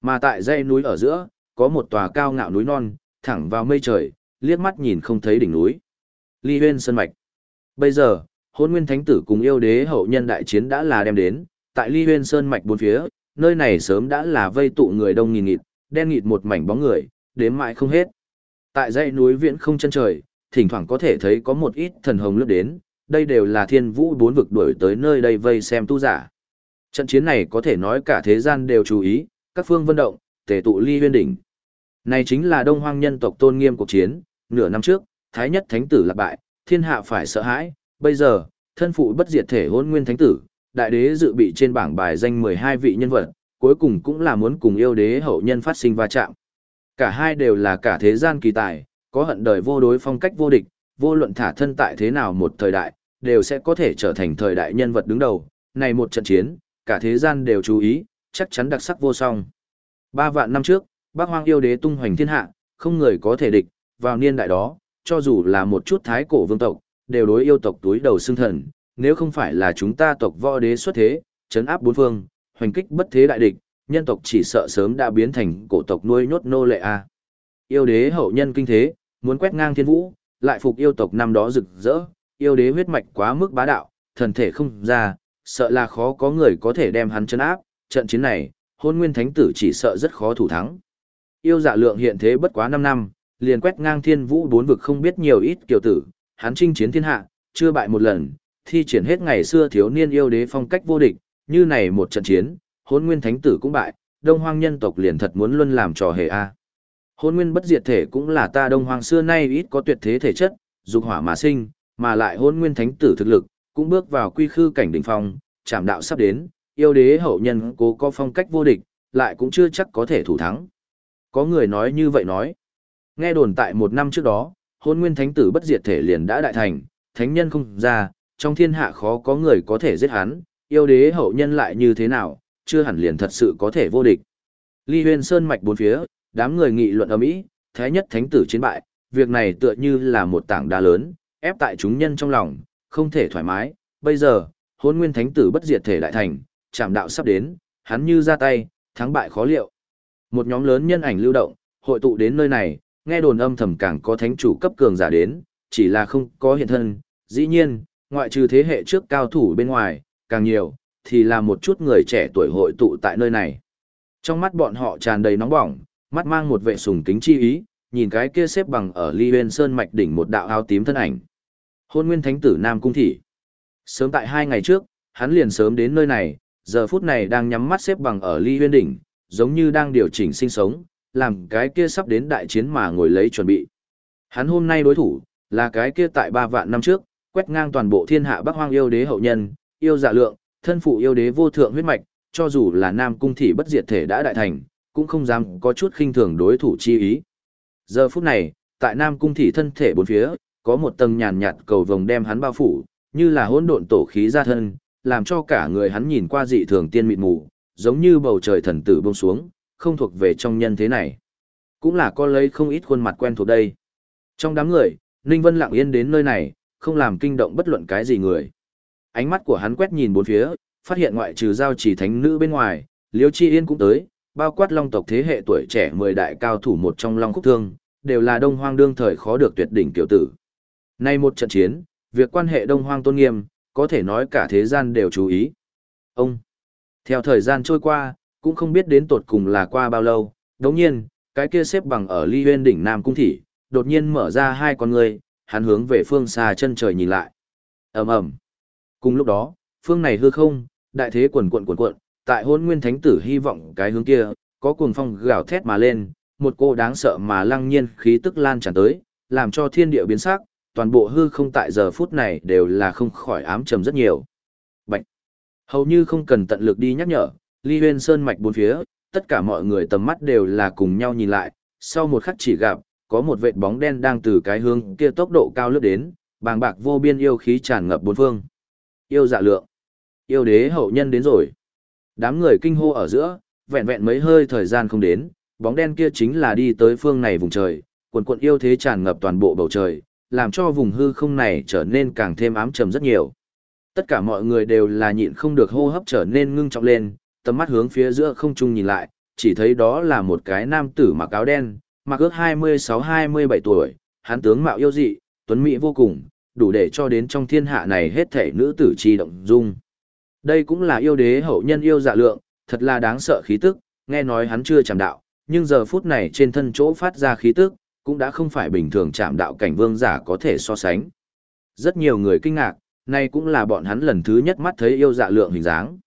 Speaker 1: Mà tại dãy núi ở giữa, có một tòa cao ngạo núi non, thẳng vào mây trời, liếc mắt nhìn không thấy đỉnh núi. Ly Huyên Sơn mạch. Bây giờ, Hôn Nguyên Thánh tử cùng yêu đế hậu nhân đại chiến đã là đem đến, tại Ly Huyên Sơn mạch bốn phía, nơi này sớm đã là vây tụ người đông nghìn nghịt, đen nghịt một mảnh bóng người, đếm mãi không hết. Tại dãy núi viễn không chân trời, thỉnh thoảng có thể thấy có một ít thần hồng lướt đến, đây đều là thiên vũ bốn vực đuổi tới nơi đây vây xem tu giả. Trận chiến này có thể nói cả thế gian đều chú ý, các phương vân động, tề tụ ly huyên đỉnh. Này chính là đông hoang nhân tộc tôn nghiêm cuộc chiến, nửa năm trước, thái nhất thánh tử lạc bại, thiên hạ phải sợ hãi, bây giờ, thân phụ bất diệt thể hôn nguyên thánh tử, đại đế dự bị trên bảng bài danh 12 vị nhân vật, cuối cùng cũng là muốn cùng yêu đế hậu nhân phát sinh va chạm. Cả hai đều là cả thế gian kỳ tài, có hận đời vô đối phong cách vô địch, vô luận thả thân tại thế nào một thời đại, đều sẽ có thể trở thành thời đại nhân vật đứng đầu. Này một trận chiến, cả thế gian đều chú ý, chắc chắn đặc sắc vô song. Ba vạn năm trước, bác hoang yêu đế tung hoành thiên hạ, không người có thể địch, vào niên đại đó, cho dù là một chút thái cổ vương tộc, đều đối yêu tộc túi đầu xương thần, nếu không phải là chúng ta tộc võ đế xuất thế, chấn áp bốn phương, hoành kích bất thế đại địch, nhân tộc chỉ sợ sớm đã biến thành cổ tộc nuôi nhốt nô lệ a. Yêu đế hậu nhân kinh thế, muốn quét ngang thiên vũ, lại phục yêu tộc năm đó rực rỡ, yêu đế huyết mạch quá mức bá đạo, thần thể không ra, sợ là khó có người có thể đem hắn chấn áp, trận chiến này, hôn nguyên thánh tử chỉ sợ rất khó thủ thắng. Yêu dạ lượng hiện thế bất quá 5 năm, liền quét ngang thiên vũ bốn vực không biết nhiều ít kiều tử, hắn chinh chiến thiên hạ, chưa bại một lần, thi triển hết ngày xưa thiếu niên yêu đế phong cách vô địch, như này một trận chiến, hôn nguyên thánh tử cũng bại, đông hoang nhân tộc liền thật muốn luôn làm trò hề a. Hôn nguyên bất diệt thể cũng là ta đông hoang xưa nay ít có tuyệt thế thể chất, dục hỏa mà sinh, mà lại hôn nguyên thánh tử thực lực, cũng bước vào quy khư cảnh đỉnh phong, chạm đạo sắp đến, yêu đế hậu nhân cố có phong cách vô địch, lại cũng chưa chắc có thể thủ thắng. Có người nói như vậy nói. Nghe đồn tại một năm trước đó, hôn nguyên thánh tử bất diệt thể liền đã đại thành, thánh nhân không ra, trong thiên hạ khó có người có thể giết hắn, yêu đế hậu nhân lại như thế nào, chưa hẳn liền thật sự có thể vô địch. Ly Huyên Sơn mạch bốn phía, đám người nghị luận ầm ĩ, thái nhất thánh tử chiến bại, việc này tựa như là một tảng đá lớn, ép tại chúng nhân trong lòng, không thể thoải mái. Bây giờ, hôn nguyên thánh tử bất diệt thể đại thành, chạm đạo sắp đến, hắn như ra tay, thắng bại khó liệu. Một nhóm lớn nhân ảnh lưu động, hội tụ đến nơi này, nghe đồn âm thầm càng có thánh chủ cấp cường giả đến, chỉ là không có hiện thân. Dĩ nhiên, ngoại trừ thế hệ trước cao thủ bên ngoài, càng nhiều, thì là một chút người trẻ tuổi hội tụ tại nơi này. Trong mắt bọn họ tràn đầy nóng bỏng, mắt mang một vệ sùng kính chi ý, nhìn cái kia xếp bằng ở ly huyên sơn mạch đỉnh một đạo áo tím thân ảnh. Hôn nguyên thánh tử Nam Cung Thị. Sớm tại hai ngày trước, hắn liền sớm đến nơi này, giờ phút này đang nhắm mắt xếp bằng ở ly huyên đỉnh, giống như đang điều chỉnh sinh sống, làm cái kia sắp đến đại chiến mà ngồi lấy chuẩn bị. Hắn hôm nay đối thủ, là cái kia tại ba vạn năm trước, quét ngang toàn bộ thiên hạ bắc hoang yêu đế hậu nhân, yêu dạ lượng, thân phụ yêu đế vô thượng huyết mạch, cho dù là Nam Cung Thị bất diệt thể đã đại thành, cũng không dám có chút khinh thường đối thủ chi ý. Giờ phút này, tại Nam Cung Thị thân thể bốn phía, có một tầng nhàn nhạt cầu vồng đem hắn bao phủ, như là hỗn độn tổ khí ra thân, làm cho cả người hắn nhìn qua dị thường tiên mịt mù, giống như bầu trời thần tử buông xuống, không thuộc về trong nhân thế này. Cũng là có lấy không ít khuôn mặt quen thuộc đây. Trong đám người, Ninh Vân lặng yên đến nơi này, không làm kinh động bất luận cái gì người. Ánh mắt của hắn quét nhìn bốn phía, phát hiện ngoại trừ giao chỉ thánh nữ bên ngoài, Liêu Chi Yên cũng tới, bao quát long tộc thế hệ tuổi trẻ mười đại cao thủ một trong long khúc thương, đều là đông hoang đương thời khó được tuyệt đỉnh tiểu tử. Nay một trận chiến, việc quan hệ đông hoang tôn nghiêm, có thể nói cả thế gian đều chú ý. Ông, theo thời gian trôi qua, cũng không biết đến tột cùng là qua bao lâu, đồng nhiên, cái kia xếp bằng ở ly huyên đỉnh Nam Cung Thị, đột nhiên mở ra hai con người, hắn hướng về phương xa chân trời nhìn lại. ầm ầm Cùng lúc đó, phương này hư không, đại thế quần quận quần quận, tại hôn nguyên thánh tử hy vọng cái hướng kia, có cuồng phong gào thét mà lên, một cô đáng sợ mà lăng nhiên khí tức lan tràn tới, làm cho thiên địa biến sắc, toàn bộ hư không tại giờ phút này đều là không khỏi ám trầm rất nhiều. Bạch! Hầu như không cần tận lực đi nhắc nhở, ly huyên sơn mạch bốn phía, tất cả mọi người tầm mắt đều là cùng nhau nhìn lại, sau một khắc chỉ gặp, có một vệt bóng đen đang từ cái hướng kia tốc độ cao lướt đến, bàng bạc vô biên yêu khí tràn ngập bốn phương. Yêu dạ lượng! Yêu đế hậu nhân đến rồi! Đám người kinh hô ở giữa, vẹn vẹn mấy hơi thời gian không đến, bóng đen kia chính là đi tới phương này vùng trời, quần quận yêu thế tràn ngập toàn bộ bầu trời, làm cho vùng hư không này trở nên càng thêm ám trầm rất nhiều. Tất cả mọi người đều là nhịn không được hô hấp trở nên ngưng trọng lên, tầm mắt hướng phía giữa không trung nhìn lại, chỉ thấy đó là một cái nam tử mặc áo đen, mặc ước 26-27 tuổi, hắn tướng mạo yêu dị, tuấn mỹ vô cùng, đủ để cho đến trong thiên hạ này hết thể nữ tử chi động dung. Đây cũng là yêu đế hậu nhân yêu dạ lượng, thật là đáng sợ khí tức, nghe nói hắn chưa chạm đạo, nhưng giờ phút này trên thân chỗ phát ra khí tức, cũng đã không phải bình thường chạm đạo cảnh vương giả có thể so sánh. Rất nhiều người kinh ngạc, nay cũng là bọn hắn lần thứ nhất mắt thấy yêu dạ lượng hình dáng.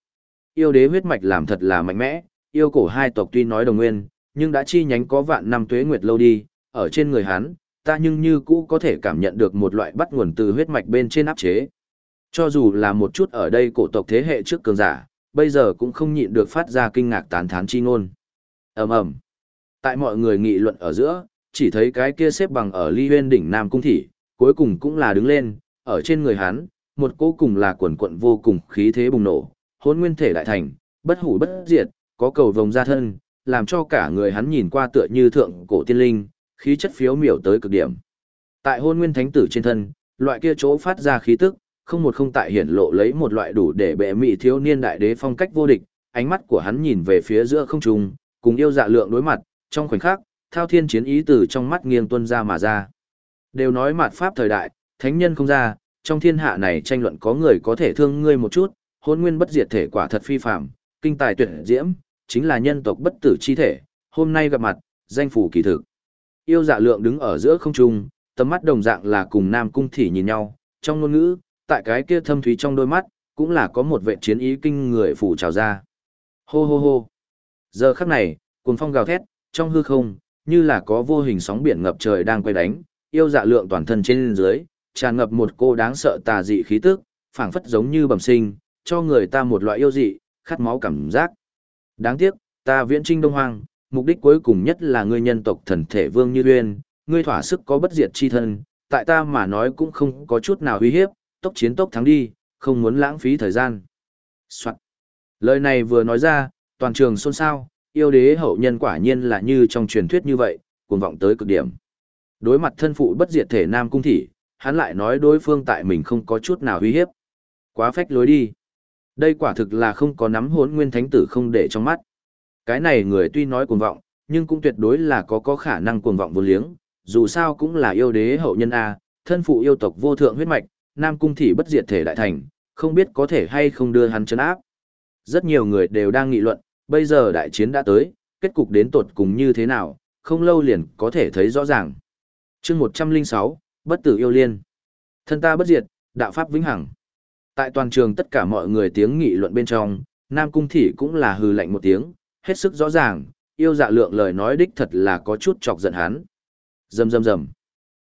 Speaker 1: Yêu đế huyết mạch làm thật là mạnh mẽ, yêu cổ hai tộc tuy nói đồng nguyên, nhưng đã chi nhánh có vạn năm tuế nguyệt lâu đi, ở trên người hắn, ta nhưng như cũ có thể cảm nhận được một loại bắt nguồn từ huyết mạch bên trên áp chế. Cho dù là một chút ở đây cổ tộc thế hệ trước cường giả, bây giờ cũng không nhịn được phát ra kinh ngạc tán thán chi ngôn. ầm ầm Tại mọi người nghị luận ở giữa, chỉ thấy cái kia xếp bằng ở ly huyên đỉnh Nam Cung Thị, cuối cùng cũng là đứng lên, ở trên người hắn, một cô cùng là quần quận vô cùng khí thế bùng nổ, hôn nguyên thể đại thành, bất hủ bất diệt, có cầu vồng ra thân, làm cho cả người hắn nhìn qua tựa như thượng cổ tiên linh, khí chất phiếu miểu tới cực điểm. Tại hôn nguyên thánh tử trên thân, loại kia chỗ phát ra khí tức, không một không tại hiển lộ lấy một loại đủ để bệ mị thiếu niên đại đế phong cách vô địch, ánh mắt của hắn nhìn về phía giữa không trung, cùng yêu dạ lượng đối mặt, trong khoảnh khắc, thao thiên chiến ý từ trong mắt nghiêng tuân ra mà ra. Đều nói mạt pháp thời đại, thánh nhân không ra, trong thiên hạ này tranh luận có người có thể thương ngươi một chút, hôn nguyên bất diệt thể quả thật phi phạm, kinh tài tuyệt diễm, chính là nhân tộc bất tử chi thể, hôm nay gặp mặt, danh phủ kỳ thực. Yêu dạ lượng đứng ở giữa không trung, tầm mắt đồng dạng là cùng nam cung thị nhìn nhau, trong ngôn ngữ, tại cái kia thâm thúy trong đôi mắt, cũng là có một vệ chiến ý kinh người phủ trào ra. Hô hô hô. Giờ khắc này, cuồng phong gào thét, trong hư không, như là có vô hình sóng biển ngập trời đang quay đánh, yêu dạ lượng toàn thân trên dưới, tràn ngập một cô đáng sợ tà dị khí tức, phảng phất giống như bẩm sinh, cho người ta một loại yêu dị, khát máu cảm giác. Đáng tiếc, ta viễn trinh đông hoang, mục đích cuối cùng nhất là ngươi nhân tộc thần thể vương như uyên, ngươi thỏa sức có bất diệt chi thân, tại ta mà nói cũng không có chút nào uy hiếp, tốc chiến tốc thắng đi, không muốn lãng phí thời gian. Soạn. Lời này vừa nói ra, toàn trường xôn xao, yêu đế hậu nhân quả nhiên là như trong truyền thuyết như vậy, cuồng vọng tới cực điểm. Đối mặt thân phụ bất diệt thể nam cung thị, hắn lại nói đối phương tại mình không có chút nào uy hiếp. Quá phách lối đi. Đây quả thực là không có nắm hốn nguyên thánh tử không để trong mắt. Cái này người tuy nói cuồng vọng, nhưng cũng tuyệt đối là có có khả năng cuồng vọng vô liếng, dù sao cũng là yêu đế hậu nhân A, thân phụ yêu tộc vô thượng huyết mạch, nam cung thị bất diệt thể đại thành, không biết có thể hay không đưa hắn chấn áp. Rất nhiều người đều đang nghị luận, bây giờ đại chiến đã tới, kết cục đến tột cùng như thế nào, không lâu liền có thể thấy rõ ràng. chương 106, Bất tử yêu liên. Thân ta bất diệt, đạo pháp vĩnh hằng. Tại toàn trường tất cả mọi người tiếng nghị luận bên trong, Nam Cung Thị cũng là hừ lạnh một tiếng, hết sức rõ ràng, yêu dạ lượng lời nói đích thật là có chút chọc giận hắn. Rầm rầm rầm.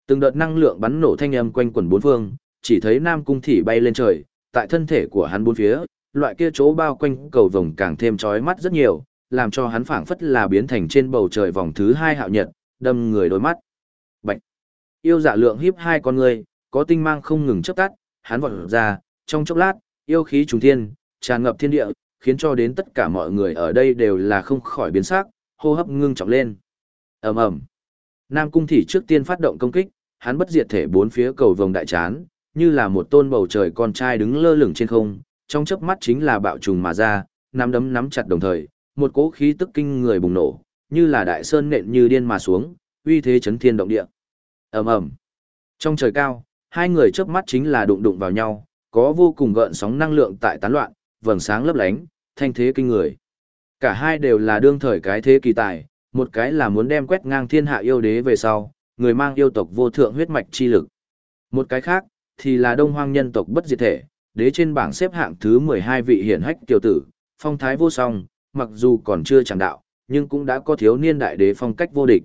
Speaker 1: Từng đợt năng lượng bắn nổ thanh âm quanh quần bốn phương, chỉ thấy Nam Cung Thị bay lên trời, tại thân thể của hắn bốn phía, loại kia chỗ bao quanh cầu vồng càng thêm chói mắt rất nhiều, làm cho hắn phảng phất là biến thành trên bầu trời vòng thứ hai hạo nhật, đâm người đôi mắt. Bạch. Yêu dạ lượng hiếp hai con người, có tinh mang không ngừng chớp tắt, hắn vọt ra, trong chốc lát, yêu khí trùng thiên, tràn ngập thiên địa, khiến cho đến tất cả mọi người ở đây đều là không khỏi biến sắc, hô hấp ngưng trọng lên. ầm ầm Nam Cung Thị trước tiên phát động công kích, hắn bất diệt thể bốn phía cầu vồng đại chán, như là một tôn bầu trời con trai đứng lơ lửng trên không, trong chớp mắt chính là bạo trùng mà ra, nắm đấm nắm chặt đồng thời, một cỗ khí tức kinh người bùng nổ, như là đại sơn nện như điên mà xuống, uy thế chấn thiên động địa. Ầm ầm. Trong trời cao, hai người chớp mắt chính là đụng đụng vào nhau, có vô cùng gợn sóng năng lượng tại tán loạn, vầng sáng lấp lánh, thanh thế kinh người. Cả hai đều là đương thời cái thế kỳ tài, một cái là muốn đem quét ngang thiên hạ yêu đế về sau, người mang yêu tộc vô thượng huyết mạch chi lực. Một cái khác, thì là đông hoang nhân tộc bất diệt thể, đế trên bảng xếp hạng thứ 12 vị hiển hách tiểu tử, phong thái vô song, mặc dù còn chưa chẳng đạo, nhưng cũng đã có thiếu niên đại đế phong cách vô địch.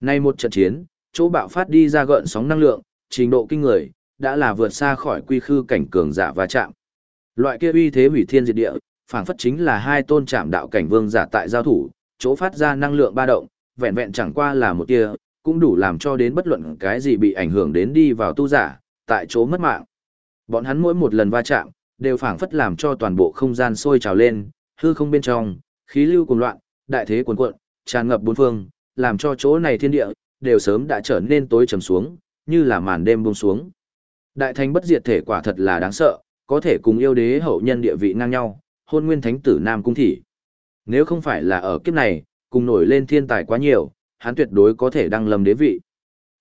Speaker 1: Nay một trận chiến, chỗ bạo phát đi ra gợn sóng năng lượng, trình độ kinh người, đã là vượt xa khỏi quy khư cảnh cường giả va chạm. Loại kia uy thế hủy thiên diệt địa, phảng phất chính là hai tôn chạm đạo cảnh vương giả tại giao thủ, chỗ phát ra năng lượng ba động, vẹn vẹn chẳng qua là một tia, cũng đủ làm cho đến bất luận cái gì bị ảnh hưởng đến đi vào tu giả, tại chỗ mất mạng. Bọn hắn mỗi một lần va chạm, đều phảng phất làm cho toàn bộ không gian sôi trào lên, hư không bên trong, khí lưu cuồng loạn, đại thế cuồn cuộn, tràn ngập bốn phương, làm cho chỗ này thiên địa đều sớm đã trở nên tối trầm xuống, như là màn đêm buông xuống. Đại thánh bất diệt thể quả thật là đáng sợ, có thể cùng yêu đế hậu nhân địa vị ngang nhau, hôn nguyên thánh tử Nam Cung Thị. Nếu không phải là ở kiếp này, cùng nổi lên thiên tài quá nhiều, hắn tuyệt đối có thể đăng lâm đế vị.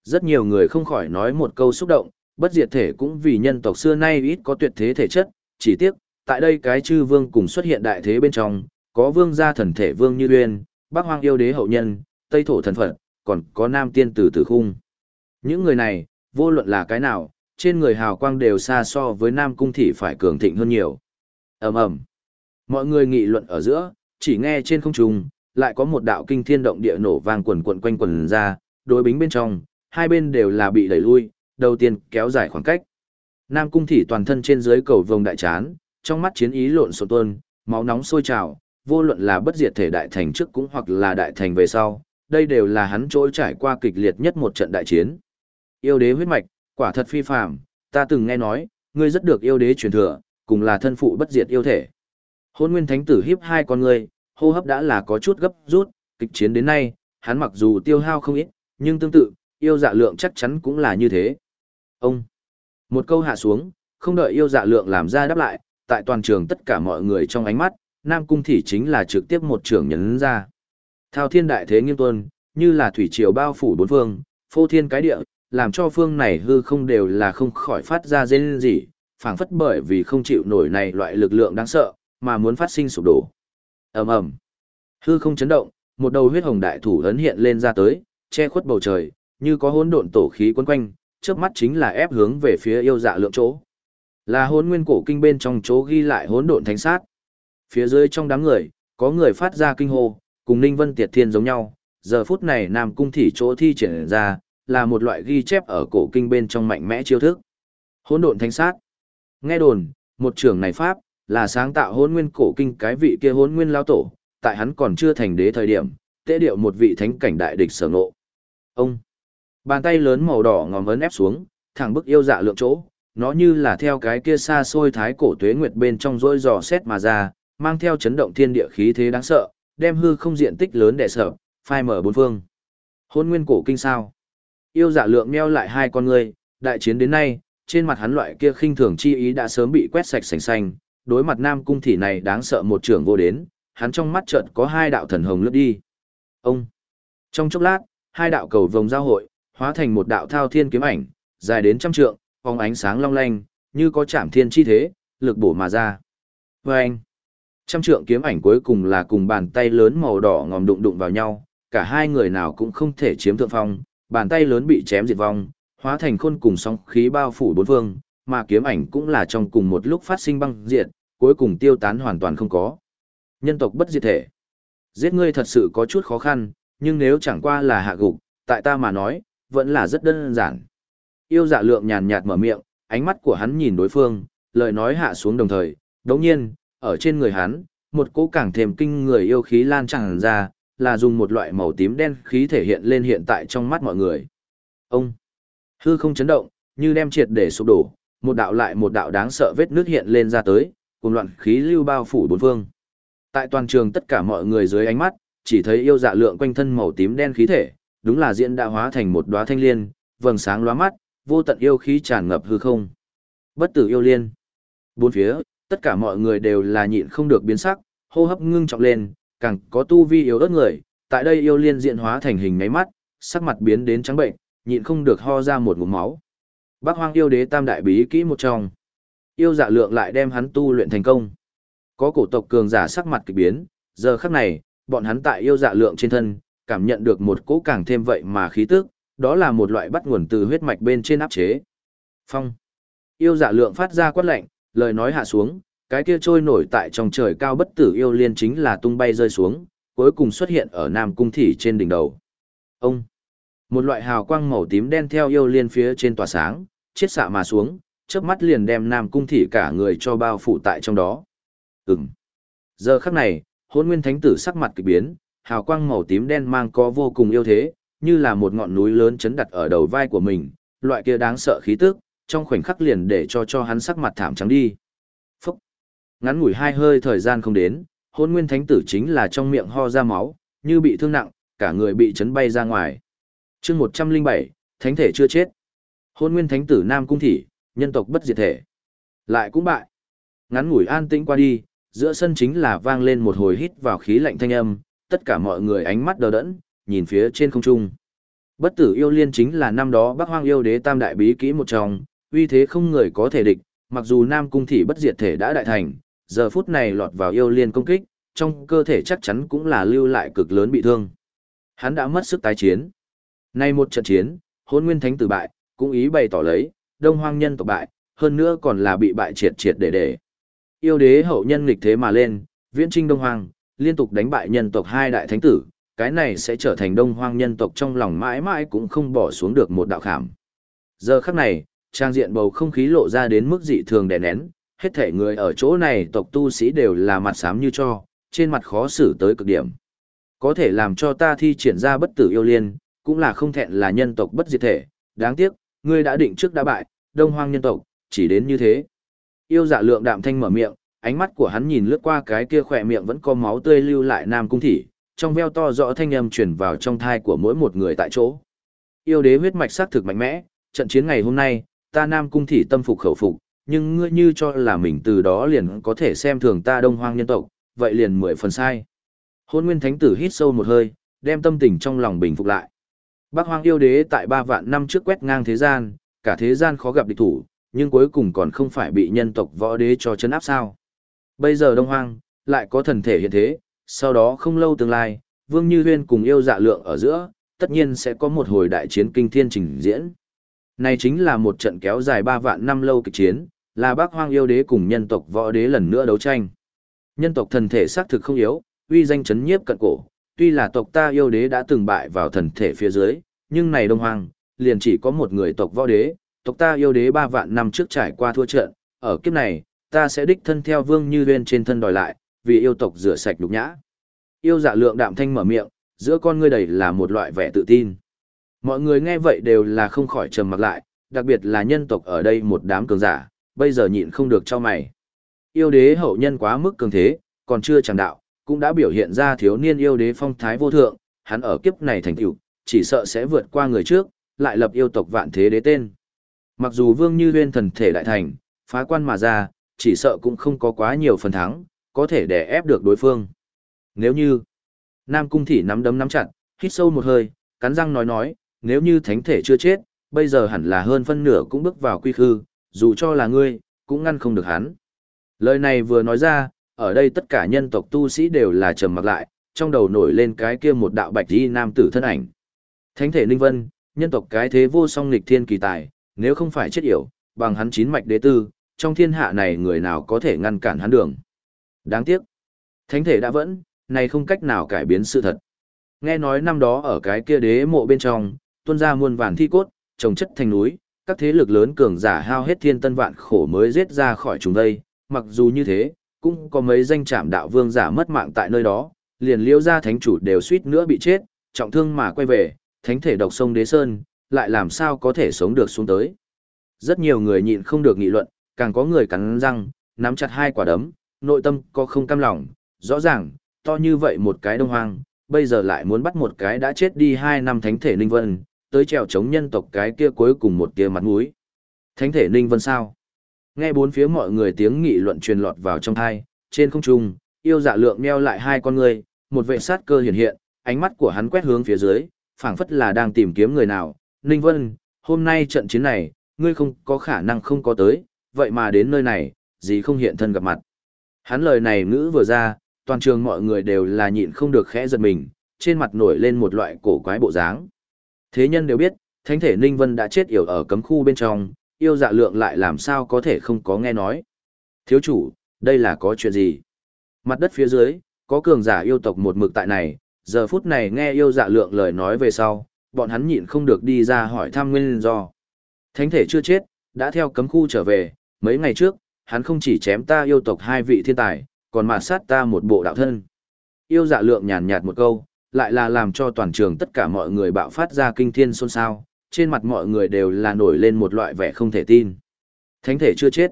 Speaker 1: Rất nhiều người không khỏi nói một câu xúc động, bất diệt thể cũng vì nhân tộc xưa nay ít có tuyệt thế thể chất, chỉ tiếc, tại đây cái chư vương cùng xuất hiện đại thế bên trong, có vương gia thần thể vương như uyên, bắc hoang yêu đế hậu nhân, tây thổ thần phật, còn có nam tiên tử tử khung. Những người này, vô luận là cái nào, trên người hào quang đều xa so với nam cung thị phải cường thịnh hơn nhiều. ầm ầm Mọi người nghị luận ở giữa, chỉ nghe trên không trung, lại có một đạo kinh thiên động địa nổ vang quần quần quanh quần ra, đối bính bên trong, hai bên đều là bị đẩy lui, đầu tiên kéo dài khoảng cách. Nam cung thị toàn thân trên dưới cầu vồng đại chán, trong mắt chiến ý lộn xộn tuôn, máu nóng sôi trào, vô luận là bất diệt thể đại thành trước cũng hoặc là đại thành về sau, đây đều là hắn trôi trải qua kịch liệt nhất một trận đại chiến. Yêu đế huyết mạch, quả thật phi phàm, ta từng nghe nói, ngươi rất được yêu đế truyền thừa, cùng là thân phụ bất diệt yêu thể. Hôn Nguyên Thánh tử hiếp hai con ngươi, hô hấp đã là có chút gấp rút, kịch chiến đến nay, hắn mặc dù tiêu hao không ít, nhưng tương tự, yêu dạ lượng chắc chắn cũng là như thế. Ông, một câu hạ xuống, không đợi yêu dạ lượng làm ra đáp lại, tại toàn trường tất cả mọi người trong ánh mắt, Nam Cung Thị chính là trực tiếp một trường nhấn ra. Thao thiên đại thế nghiêm tuân, như là thủy triều bao phủ bốn phương, phô thiên cái địa, làm cho phương này hư không đều là không khỏi phát ra dên gì, phảng phất bởi vì không chịu nổi này loại lực lượng đáng sợ, mà muốn phát sinh sụp đổ. ầm ầm, hư không chấn động, một đầu huyết hồng đại thủ ấn hiện lên ra tới, che khuất bầu trời, như có hỗn độn tổ khí quấn quanh, chớp mắt chính là ép hướng về phía yêu dạ lượng chỗ. Là hốn nguyên cổ kinh bên trong chỗ ghi lại hỗn độn thánh sát. Phía dưới trong đám người, có người phát ra kinh hô, cùng Ninh Vân Tiệt Thiên giống nhau, giờ phút này Nam Cung Thị chỗ thi triển ra, là một loại ghi chép ở cổ kinh bên trong mạnh mẽ chiêu thức. Hỗn độn thánh sát. Nghe đồn, một trưởng này pháp là sáng tạo hốn nguyên cổ kinh cái vị kia hốn nguyên lao tổ, tại hắn còn chưa thành đế thời điểm, tế điệu một vị thánh cảnh đại địch sở ngộ. Ông bàn tay lớn màu đỏ ngòm ấn ép xuống, thẳng bức yêu dạ lượng chỗ, nó như là theo cái kia xa xôi thái cổ tuế nguyệt bên trong rỗi dò xét mà ra, mang theo chấn động thiên địa khí thế đáng sợ, đem hư không diện tích lớn đè sợ, phai mở bốn phương. Hôn nguyên cổ kinh sao? Yêu dạ lượng meo lại hai con người, đại chiến đến nay, trên mặt hắn loại kia khinh thường chi ý đã sớm bị quét sạch sành xanh, đối mặt nam cung thị này đáng sợ một trưởng vô đến, hắn trong mắt chợt có hai đạo thần hồng lướt đi. Ông! Trong chốc lát, hai đạo cầu vồng giao hội, hóa thành một đạo thao thiên kiếm ảnh, dài đến trăm trượng, phóng ánh sáng long lanh, như có chạm thiên chi thế, lực bổ mà ra. Và anh! Trăm trượng kiếm ảnh cuối cùng là cùng bàn tay lớn màu đỏ ngòm đụng đụng vào nhau, cả hai người nào cũng không thể chiếm thượng phong, bàn tay lớn bị chém diệt vong, hóa thành khôn cùng sóng khí bao phủ bốn phương, mà kiếm ảnh cũng là trong cùng một lúc phát sinh băng diệt, cuối cùng tiêu tán hoàn toàn không có. Nhân tộc bất diệt thể. Giết ngươi thật sự có chút khó khăn, nhưng nếu chẳng qua là hạ gục, tại ta mà nói, vẫn là rất đơn giản. Yêu dạ lượng nhàn nhạt mở miệng, ánh mắt của hắn nhìn đối phương, lời nói hạ xuống đồng thời, đồng nhiên, ở trên người hắn, một cỗ càng thêm kinh người yêu khí lan tràn ra, là dùng một loại màu tím đen khí thể hiện lên hiện tại trong mắt mọi người. Ông, hư không chấn động, như đem triệt để sụp đổ, một đạo lại một đạo đáng sợ vết nước hiện lên ra tới, cùng loạn khí lưu bao phủ bốn phương. Tại toàn trường tất cả mọi người dưới ánh mắt, chỉ thấy yêu dạ lượng quanh thân màu tím đen khí thể, đúng là diễn đã hóa thành một đóa thanh liên, vầng sáng lóa mắt, vô tận yêu khí tràn ngập hư không. Bất tử yêu liên. Bốn phía, tất cả mọi người đều là nhịn không được biến sắc, hô hấp ngưng trọng lên, càng có tu vi yếu ớt người, tại đây yêu liên diện hóa thành hình ngáy mắt, sắc mặt biến đến trắng bệnh, nhịn không được ho ra một ngụm máu. Bác hoang yêu đế tam đại bí kỹ một trong. Yêu dạ lượng lại đem hắn tu luyện thành công. Có cổ tộc cường giả sắc mặt kỳ biến, giờ khắc này, bọn hắn tại yêu dạ lượng trên thân, cảm nhận được một cỗ càng thêm vậy mà khí tức, đó là một loại bắt nguồn từ huyết mạch bên trên áp chế. Phong. Yêu dạ lượng phát ra quát lạnh, lời nói hạ xuống, cái kia trôi nổi tại trong trời cao bất tử yêu liên chính là tung bay rơi xuống, cuối cùng xuất hiện ở Nam Cung Thị trên đỉnh đầu. Ông. Một loại hào quang màu tím đen theo yêu liên phía trên tỏa sáng, chiết xạ mà xuống, chớp mắt liền đem Nam Cung Thị cả người cho bao phủ tại trong đó. Ừm. Giờ khắc này, hôn nguyên thánh tử sắc mặt kỳ biến, hào quang màu tím đen mang có vô cùng yêu thế, như là một ngọn núi lớn chấn đặt ở đầu vai của mình, loại kia đáng sợ khí tức, trong khoảnh khắc liền để cho cho hắn sắc mặt thảm trắng đi. Phúc! Ngắn ngủi hai hơi thời gian không đến, hôn nguyên thánh tử chính là trong miệng ho ra máu, như bị thương nặng, cả người bị chấn bay ra ngoài. chương 107, thánh thể chưa chết. Hôn nguyên thánh tử Nam Cung Thị, nhân tộc bất diệt thể. Lại cũng bại. Ngắn ngủi an tĩnh qua đi, giữa sân chính là vang lên một hồi hít vào khí lạnh thanh âm, tất cả mọi người ánh mắt đờ đẫn, nhìn phía trên không trung. Bất tử yêu liên chính là năm đó Bắc Hoang yêu đế tam đại bí kỹ một trong, uy thế không người có thể địch, mặc dù Nam Cung thị bất diệt thể đã đại thành, giờ phút này lọt vào yêu liên công kích, trong cơ thể chắc chắn cũng là lưu lại cực lớn bị thương. Hắn đã mất sức tái chiến. Nay một trận chiến, hôn nguyên thánh tử bại, cũng ý bày tỏ lấy, đông hoang nhân tộc bại, hơn nữa còn là bị bại triệt triệt để để. Yêu đế hậu nhân nghịch thế mà lên, viễn trinh đông hoang, liên tục đánh bại nhân tộc hai đại thánh tử, cái này sẽ trở thành đông hoang nhân tộc trong lòng mãi mãi cũng không bỏ xuống được một đạo khảm. Giờ khắc này, trang diện bầu không khí lộ ra đến mức dị thường đè nén, hết thể người ở chỗ này tộc tu sĩ đều là mặt xám như cho, trên mặt khó xử tới cực điểm. Có thể làm cho ta thi triển ra bất tử yêu liên, cũng là không thẹn là nhân tộc bất diệt thể, đáng tiếc, ngươi đã định trước đã bại, đông hoang nhân tộc, chỉ đến như thế. Yêu dạ lượng đạm thanh mở miệng, ánh mắt của hắn nhìn lướt qua cái kia khỏe miệng vẫn có máu tươi lưu lại nam cung thị, trong veo to rõ thanh âm truyền vào trong thai của mỗi một người tại chỗ. Yêu đế huyết mạch sắc thực mạnh mẽ, trận chiến ngày hôm nay, ta nam cung thị tâm phục khẩu phục, nhưng ngươi như cho là mình từ đó liền có thể xem thường ta đông hoang nhân tộc, vậy liền mười phần sai. Hôn nguyên thánh tử hít sâu một hơi, đem tâm tình trong lòng bình phục lại. Bác hoang yêu đế tại ba vạn năm trước quét ngang thế gian, cả thế gian khó gặp địch thủ, nhưng cuối cùng còn không phải bị nhân tộc võ đế cho chấn áp sao. Bây giờ đông hoang, lại có thần thể hiện thế, sau đó không lâu tương lai, Vương Như Huyên cùng yêu dạ lượng ở giữa, tất nhiên sẽ có một hồi đại chiến kinh thiên trình diễn. Này chính là một trận kéo dài 3 vạn năm lâu kịch chiến, là bác hoang yêu đế cùng nhân tộc võ đế lần nữa đấu tranh. Nhân tộc thần thể xác thực không yếu, uy danh chấn nhiếp cận cổ, tuy là tộc ta yêu đế đã từng bại vào thần thể phía dưới, nhưng này đông hoang, liền chỉ có một người tộc võ đế, tộc ta yêu đế 3 vạn năm trước trải qua thua trận, ở kiếp này, ta sẽ đích thân theo vương như huyên trên thân đòi lại, vì yêu tộc rửa sạch đục nhã. Yêu dạ lượng đạm thanh mở miệng, giữa con ngươi đầy là một loại vẻ tự tin. Mọi người nghe vậy đều là không khỏi trầm mặc lại, đặc biệt là nhân tộc ở đây một đám cường giả, bây giờ nhịn không được cho mày. Yêu đế hậu nhân quá mức cường thế, còn chưa chẳng đạo, cũng đã biểu hiện ra thiếu niên yêu đế phong thái vô thượng, hắn ở kiếp này thành tựu, chỉ sợ sẽ vượt qua người trước, lại lập yêu tộc vạn thế đế tên. Mặc dù Vương Như Huyên thần thể đại thành, phá quan mà ra, chỉ sợ cũng không có quá nhiều phần thắng, có thể đè ép được đối phương. Nếu như, Nam Cung Thị nắm đấm nắm chặt, hít sâu một hơi, cắn răng nói nói, nếu như thánh thể chưa chết, bây giờ hẳn là hơn phân nửa cũng bước vào quy khư, dù cho là ngươi, cũng ngăn không được hắn. Lời này vừa nói ra, ở đây tất cả nhân tộc tu sĩ đều là trầm mặc lại, trong đầu nổi lên cái kia một đạo bạch y nam tử thân ảnh. Thánh thể Ninh Vân, nhân tộc cái thế vô song nghịch thiên kỳ tài, nếu không phải chết yểu, bằng hắn chín mạch đế tư, trong thiên hạ này người nào có thể ngăn cản hắn đường. Đáng tiếc, thánh thể đã vẫn, này không cách nào cải biến sự thật. Nghe nói năm đó ở cái kia đế mộ bên trong, tuôn ra muôn vàn thi cốt, trồng chất thành núi, các thế lực lớn cường giả hao hết thiên tân vạn khổ mới giết ra khỏi chúng đây, mặc dù như thế, cũng có mấy danh trạm đạo vương giả mất mạng tại nơi đó, liền liêu ra thánh chủ đều suýt nữa bị chết, trọng thương mà quay về, thánh thể độc sông đế sơn, lại làm sao có thể sống được xuống tới. Rất nhiều người nhịn không được nghị luận, càng có người cắn răng, nắm chặt hai quả đấm, nội tâm có không cam lòng, rõ ràng, to như vậy một cái đông hoang, bây giờ lại muốn bắt một cái đã chết đi hai năm thánh thể Ninh Vân, tới trèo chống nhân tộc cái kia cuối cùng một tia mặt mũi. Thánh thể Ninh Vân sao? Nghe bốn phía mọi người tiếng nghị luận truyền lọt vào trong thai, trên không trung, yêu dạ lượng meo lại hai con người, một vệ sát cơ hiện hiện, ánh mắt của hắn quét hướng phía dưới, phảng phất là đang tìm kiếm người nào. Ninh Vân, hôm nay trận chiến này, ngươi không có khả năng không có tới, vậy mà đến nơi này, gì không hiện thân gặp mặt. Hắn lời này ngữ vừa ra, toàn trường mọi người đều là nhịn không được khẽ giật mình, trên mặt nổi lên một loại cổ quái bộ dáng. Thế nhân đều biết, thánh thể Ninh Vân đã chết yểu ở cấm khu bên trong, yêu dạ lượng lại làm sao có thể không có nghe nói. Thiếu chủ, đây là có chuyện gì? Mặt đất phía dưới, có cường giả yêu tộc một mực tại này, giờ phút này nghe yêu dạ lượng lời nói về sau, bọn hắn nhịn không được đi ra hỏi thăm nguyên do. Thánh thể chưa chết, đã theo cấm khu trở về, mấy ngày trước, hắn không chỉ chém ta yêu tộc hai vị thiên tài, còn mà sát ta một bộ đạo thân. Yêu dạ lượng nhàn nhạt một câu, lại là làm cho toàn trường tất cả mọi người bạo phát ra kinh thiên xôn xao, trên mặt mọi người đều là nổi lên một loại vẻ không thể tin. Thánh thể chưa chết.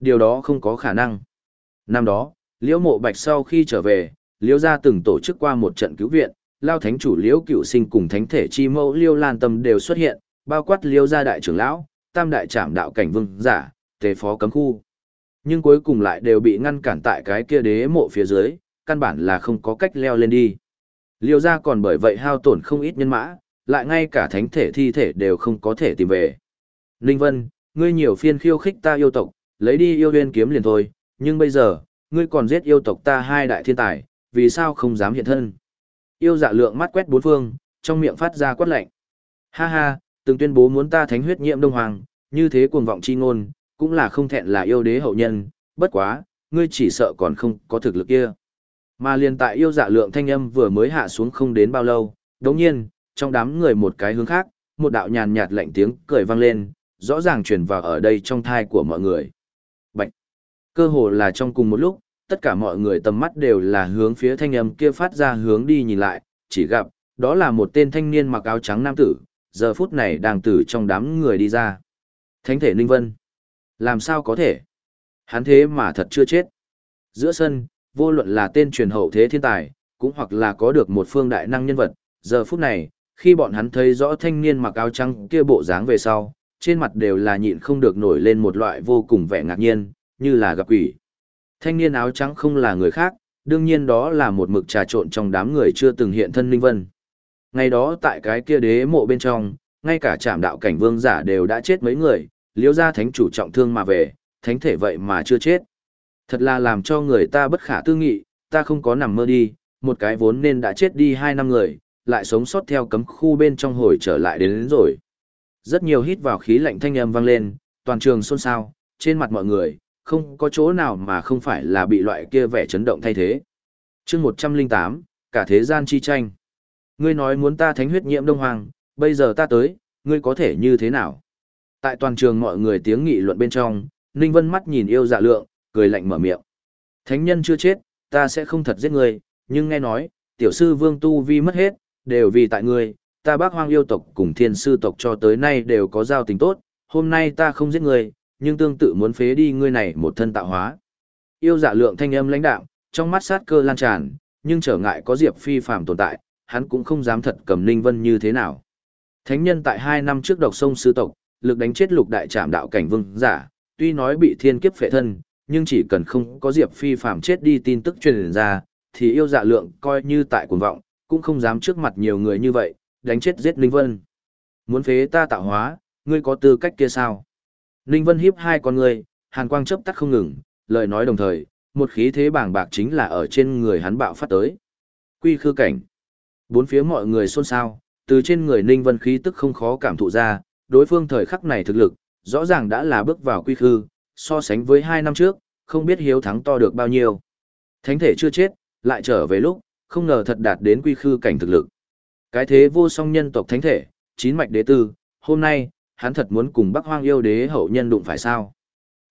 Speaker 1: Điều đó không có khả năng. Năm đó, Liễu Mộ Bạch sau khi trở về, Liễu gia từng tổ chức qua một trận cứu viện, Lao Thánh chủ Liễu Cựu Sinh cùng Thánh thể chi mẫu Liễu Lan Tâm đều xuất hiện, bao quát Liễu gia đại trưởng lão, Tam đại trảm đạo cảnh vương giả, tề phó cấm khu. Nhưng cuối cùng lại đều bị ngăn cản tại cái kia đế mộ phía dưới, căn bản là không có cách leo lên đi. Liêu gia còn bởi vậy hao tổn không ít nhân mã, lại ngay cả thánh thể thi thể đều không có thể tìm về. Ninh Vân, ngươi nhiều phiên khiêu khích ta yêu tộc, lấy đi yêu huyên kiếm liền thôi, nhưng bây giờ, ngươi còn giết yêu tộc ta hai đại thiên tài, vì sao không dám hiện thân? Yêu dạ lượng mắt quét bốn phương, trong miệng phát ra quát lạnh. Ha ha, từng tuyên bố muốn ta thánh huyết nhiễm đông hoàng, như thế cuồng vọng chi ngôn, cũng là không thẹn là yêu đế hậu nhân, bất quá, ngươi chỉ sợ còn không có thực lực kia. Mà liền tại yêu dạ lượng thanh âm vừa mới hạ xuống không đến bao lâu, đồng nhiên, trong đám người một cái hướng khác, một đạo nhàn nhạt lạnh tiếng cười vang lên, rõ ràng truyền vào ở đây trong thai của mọi người. Bạch! Cơ hồ là trong cùng một lúc, tất cả mọi người tầm mắt đều là hướng phía thanh âm kia phát ra hướng đi nhìn lại, chỉ gặp, đó là một tên thanh niên mặc áo trắng nam tử, giờ phút này đang từ trong đám người đi ra. Thánh thể Ninh Vân! Làm sao có thể? Hắn thế mà thật chưa chết. Giữa sân, vô luận là tên truyền hậu thế thiên tài, cũng hoặc là có được một phương đại năng nhân vật, giờ phút này, khi bọn hắn thấy rõ thanh niên mặc áo trắng kia bộ dáng về sau, trên mặt đều là nhịn không được nổi lên một loại vô cùng vẻ ngạc nhiên, như là gặp quỷ. Thanh niên áo trắng không là người khác, đương nhiên đó là một mực trà trộn trong đám người chưa từng hiện thân linh vân. Ngày đó tại cái kia đế mộ bên trong, ngay cả trạm đạo cảnh vương giả đều đã chết mấy người, Liễu gia thánh chủ trọng thương mà về, thánh thể vậy mà chưa chết. Thật là làm cho người ta bất khả tư nghị, ta không có nằm mơ đi, một cái vốn nên đã chết đi hai năm người, lại sống sót theo cấm khu bên trong hồi trở lại đến, đến rồi. Rất nhiều hít vào khí lạnh thanh âm vang lên, toàn trường xôn xao, trên mặt mọi người, không có chỗ nào mà không phải là bị loại kia vẻ chấn động thay thế. chương 108, cả thế gian chi tranh. Ngươi nói muốn ta thánh huyết nhiễm đông hoàng, bây giờ ta tới, ngươi có thể như thế nào? Tại toàn trường mọi người tiếng nghị luận bên trong, Ninh Vân mắt nhìn yêu dạ lượng, cười lạnh mở miệng. Thánh nhân chưa chết, ta sẽ không thật giết ngươi, nhưng nghe nói, tiểu sư vương tu vi mất hết, đều vì tại ngươi, ta bác hoang yêu tộc cùng thiên sư tộc cho tới nay đều có giao tình tốt, hôm nay ta không giết ngươi, nhưng tương tự muốn phế đi ngươi này một thân tạo hóa. Yêu dạ lượng thanh âm lãnh đạo, trong mắt sát cơ lan tràn, nhưng trở ngại có Diệp Phi phàm tồn tại, hắn cũng không dám thật cầm Ninh Vân như thế nào. Thánh nhân tại hai năm trước độc sông sư tộc, lực đánh chết lục đại trạm đạo cảnh vương giả, tuy nói bị thiên kiếp phệ thân, nhưng chỉ cần không có Diệp Phi phàm chết đi tin tức truyền ra, thì yêu dạ lượng coi như tại cuồng vọng, cũng không dám trước mặt nhiều người như vậy, đánh chết giết Ninh Vân. Muốn phế ta tạo hóa, ngươi có tư cách kia sao? Ninh Vân hiếp hai con ngươi, hàn quang chớp tắt không ngừng, lời nói đồng thời, một khí thế bàng bạc chính là ở trên người hắn bạo phát tới. Quy khư cảnh. Bốn phía mọi người xôn xao, từ trên người Ninh Vân khí tức không khó cảm thụ ra, đối phương thời khắc này thực lực, rõ ràng đã là bước vào quy khư, so sánh với hai năm trước, không biết hiếu thắng to được bao nhiêu. Thánh thể chưa chết, lại trở về lúc, không ngờ thật đạt đến quy khư cảnh thực lực. Cái thế vô song nhân tộc thánh thể, chín mạch đế tư, hôm nay, hắn thật muốn cùng Bắc Hoang yêu đế hậu nhân đụng phải sao?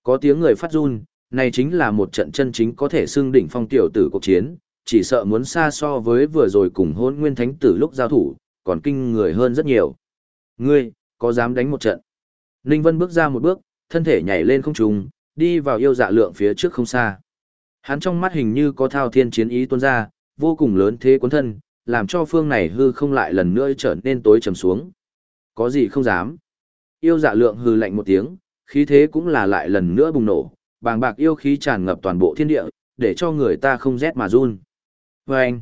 Speaker 1: Có tiếng người phát run, này chính là một trận chân chính có thể xưng đỉnh phong tiểu tử cuộc chiến, chỉ sợ muốn xa so với vừa rồi cùng hôn nguyên thánh tử lúc giao thủ, còn kinh người hơn rất nhiều. Ngươi, có dám đánh một trận? Ninh Vân bước ra một bước, thân thể nhảy lên không trung, đi vào yêu dạ lượng phía trước không xa. Hắn trong mắt hình như có thao thiên chiến ý tuôn ra, vô cùng lớn thế cuốn thân, làm cho phương này hư không lại lần nữa trở nên tối trầm xuống. Có gì không dám. Yêu dạ lượng hư lạnh một tiếng, khí thế cũng là lại lần nữa bùng nổ, bàng bạc yêu khí tràn ngập toàn bộ thiên địa, để cho người ta không rét mà run. Vâng! anh,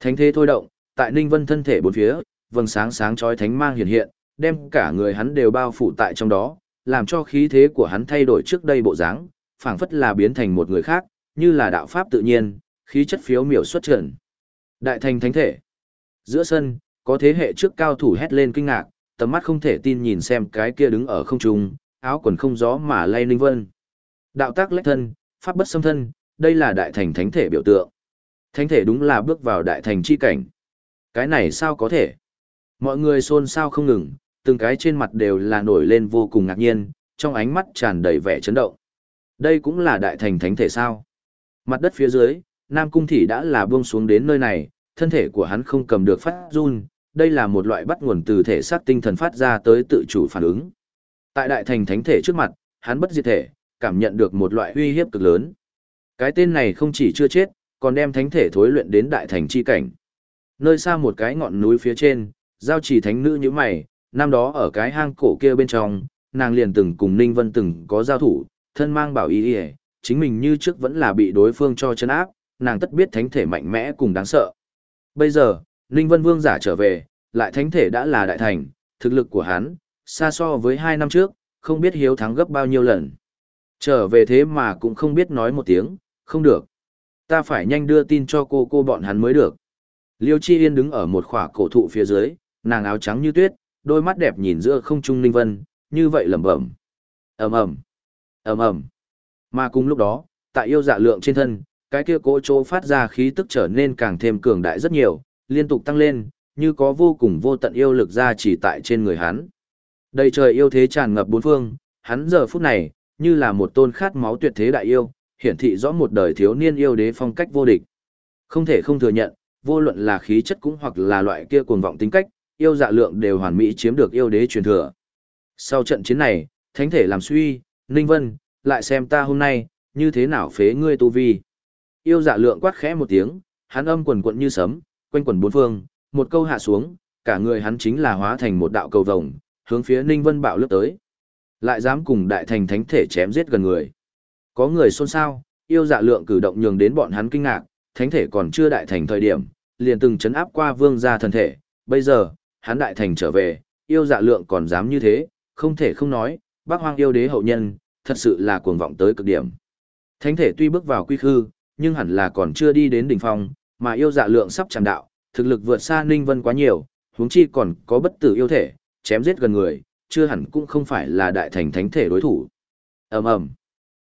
Speaker 1: thánh thế thôi động, tại Ninh Vân thân thể bốn phía, vầng sáng sáng chói thánh mang hiện hiện, đem cả người hắn đều bao phủ tại trong đó, làm cho khí thế của hắn thay đổi trước đây bộ dáng, phảng phất là biến thành một người khác, như là đạo pháp tự nhiên, khí chất phiếu miểu xuất trần. Đại thành thánh thể. Giữa sân, có thế hệ trước cao thủ hét lên kinh ngạc, tầm mắt không thể tin nhìn xem cái kia đứng ở không trung, áo quần không gió mà lay linh vân. Đạo tác lách thân, pháp bất xâm thân, đây là đại thành thánh thể biểu tượng. Thánh thể đúng là bước vào đại thành chi cảnh. Cái này sao có thể? Mọi người xôn xao không ngừng, từng cái trên mặt đều là nổi lên vô cùng ngạc nhiên, trong ánh mắt tràn đầy vẻ chấn động. Đây cũng là đại thành thánh thể sao? Mặt đất phía dưới, Nam Cung Thị đã là buông xuống đến nơi này, thân thể của hắn không cầm được phát run, đây là một loại bắt nguồn từ thể xác tinh thần phát ra tới tự chủ phản ứng. Tại đại thành thánh thể trước mặt, hắn bất diệt thể, cảm nhận được một loại uy hiếp cực lớn. Cái tên này không chỉ chưa chết, còn đem thánh thể thối luyện đến đại thành chi cảnh. Nơi xa một cái ngọn núi phía trên, giao chỉ thánh nữ như mày, năm đó ở cái hang cổ kia bên trong, nàng liền từng cùng Ninh Vân từng có giao thủ, thân mang bảo ý y chính mình như trước vẫn là bị đối phương cho chân áp, nàng tất biết thánh thể mạnh mẽ cùng đáng sợ. Bây giờ, Ninh Vân Vương giả trở về, lại thánh thể đã là đại thành, thực lực của hắn, xa so với hai năm trước, không biết hiếu thắng gấp bao nhiêu lần. Trở về thế mà cũng không biết nói một tiếng, không được. Ta phải nhanh đưa tin cho cô cô bọn hắn mới được. Liêu Chi Yên đứng ở một khỏa cổ thụ phía dưới, nàng áo trắng như tuyết, đôi mắt đẹp nhìn giữa không trung Ninh Vân, như vậy lẩm bẩm. ầm ầm ầm ầm Mà cùng lúc đó, tại yêu dạ lượng trên thân, cái kia cỗ chỗ phát ra khí tức trở nên càng thêm cường đại rất nhiều, liên tục tăng lên, như có vô cùng vô tận yêu lực ra chỉ tại trên người hắn. Đầy trời yêu thế tràn ngập bốn phương, hắn giờ phút này, như là một tôn khát máu tuyệt thế đại yêu, hiển thị rõ một đời thiếu niên yêu đế phong cách vô địch. Không thể không thừa nhận, vô luận là khí chất cũng hoặc là loại kia cuồng vọng tính cách, yêu dạ lượng đều hoàn mỹ chiếm được yêu đế truyền thừa. Sau trận chiến này, thánh thể làm suy, Ninh Vân, lại xem ta hôm nay, như thế nào phế ngươi tu vi. Yêu dạ lượng quát khẽ một tiếng, hắn âm quần quận như sấm, quanh quần bốn phương, một câu hạ xuống, cả người hắn chính là hóa thành một đạo cầu vồng, hướng phía Ninh Vân bạo lướt tới. Lại dám cùng đại thành thánh thể chém giết gần người. Có người xôn xao, yêu dạ lượng cử động nhường đến bọn hắn kinh ngạc, thánh thể còn chưa đại thành thời điểm, liền từng chấn áp qua vương gia thần thể, bây giờ, hắn đại thành trở về, yêu dạ lượng còn dám như thế, không thể không nói, bác hoang yêu đế hậu nhân, thật sự là cuồng vọng tới cực điểm. Thánh thể tuy bước vào quy khư, nhưng hẳn là còn chưa đi đến đỉnh phong, mà yêu dạ lượng sắp chạm đạo, thực lực vượt xa Ninh Vân quá nhiều, huống chi còn có bất tử yêu thể, chém giết gần người, chưa hẳn cũng không phải là đại thành thánh thể đối thủ. Ầm ầm.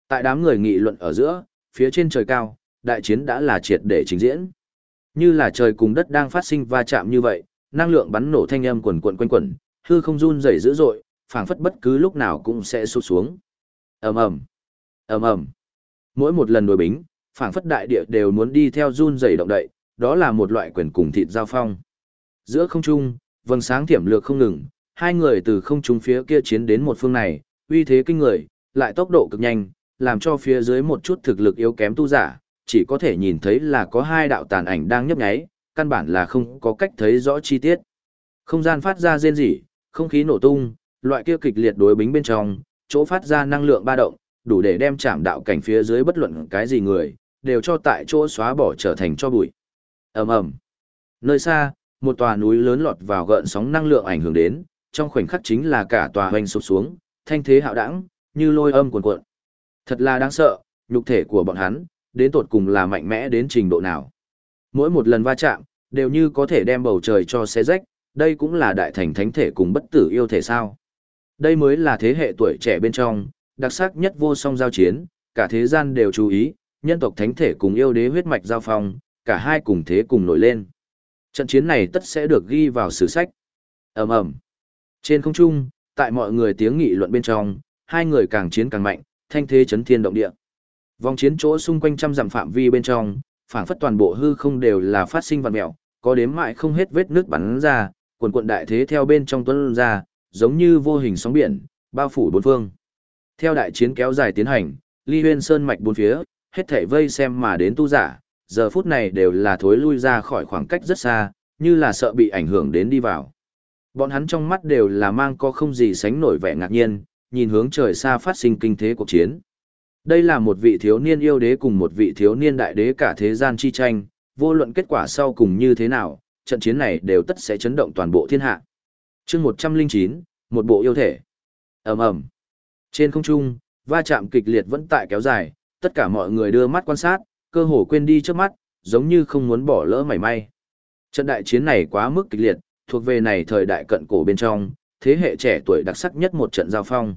Speaker 1: Tại đám người nghị luận ở giữa, phía trên trời cao, đại chiến đã là triệt để trình diễn. Như là trời cùng đất đang phát sinh va chạm như vậy, năng lượng bắn nổ thanh âm quần quần quanh quẩn, hư không run rẩy dữ dội, phảng phất bất cứ lúc nào cũng sẽ sụp xuống. Ầm ầm. Ầm ầm. Mỗi một lần đối bính, phảng phất đại địa đều muốn đi theo run rẩy động đậy, đó là một loại quyền cùng thịt giao phong. Giữa không trung, vầng sáng thiểm lược không ngừng, hai người từ không trung phía kia chiến đến một phương này, uy thế kinh người, lại tốc độ cực nhanh, làm cho phía dưới một chút thực lực yếu kém tu giả, chỉ có thể nhìn thấy là có hai đạo tàn ảnh đang nhấp nháy, căn bản là không có cách thấy rõ chi tiết. Không gian phát ra rên rỉ, không khí nổ tung, loại kia kịch liệt đối bính bên trong, chỗ phát ra năng lượng ba động, đủ để đem chạm đạo cảnh phía dưới bất luận cái gì người, đều cho tại chỗ xóa bỏ trở thành cho bụi. Ầm ầm. Nơi xa một tòa núi lớn lọt vào gợn sóng năng lượng ảnh hưởng đến trong khoảnh khắc chính là cả tòa hoành sụp xuống thanh thế hạo đẳng như lôi âm cuồn cuộn. Thật là đáng sợ nhục thể của bọn hắn đến tột cùng là mạnh mẽ đến trình độ nào? Mỗi một lần va chạm đều như có thể đem bầu trời cho xé rách đây cũng là đại thành thánh thể cùng bất tử yêu thể sao đây mới là thế hệ tuổi trẻ bên trong đặc sắc nhất vô song giao chiến cả thế gian đều chú ý nhân tộc thánh thể cùng yêu đế huyết mạch giao phong cả hai cùng thế cùng nổi lên. Trận chiến này tất sẽ được ghi vào sử sách. ầm ầm Trên không trung, tại mọi người tiếng nghị luận bên trong, hai người càng chiến càng mạnh, thanh thế chấn thiên động địa. Vòng chiến chỗ xung quanh trăm dặm phạm vi bên trong, phảng phất toàn bộ hư không đều là phát sinh vật mèo, có đếm mãi không hết vết nước bắn ra, cuồn cuộn đại thế theo bên trong tuấn ra, giống như vô hình sóng biển, bao phủ bốn phương. Theo đại chiến kéo dài tiến hành, Ly Huyên Sơn mạch bốn phía, hết thảy vây xem mà đến tu giả, giờ phút này đều là thối lui ra khỏi khoảng cách rất xa, như là sợ bị ảnh hưởng đến đi vào. Bọn hắn trong mắt đều là mang có không gì sánh nổi vẻ ngạc nhiên, nhìn hướng trời xa phát sinh kinh thế cuộc chiến. Đây là một vị thiếu niên yêu đế cùng một vị thiếu niên đại đế cả thế gian chi tranh, vô luận kết quả sau cùng như thế nào, trận chiến này đều tất sẽ chấn động toàn bộ thiên hạ. chương 109, một bộ yêu thể. ầm ầm Trên không trung, va chạm kịch liệt vẫn tại kéo dài, tất cả mọi người đưa mắt quan sát, cơ hồ quên đi trước mắt, giống như không muốn bỏ lỡ mảy may. Trận đại chiến này quá mức kịch liệt, thuộc về này thời đại cận cổ bên trong, thế hệ trẻ tuổi đặc sắc nhất một trận giao phong.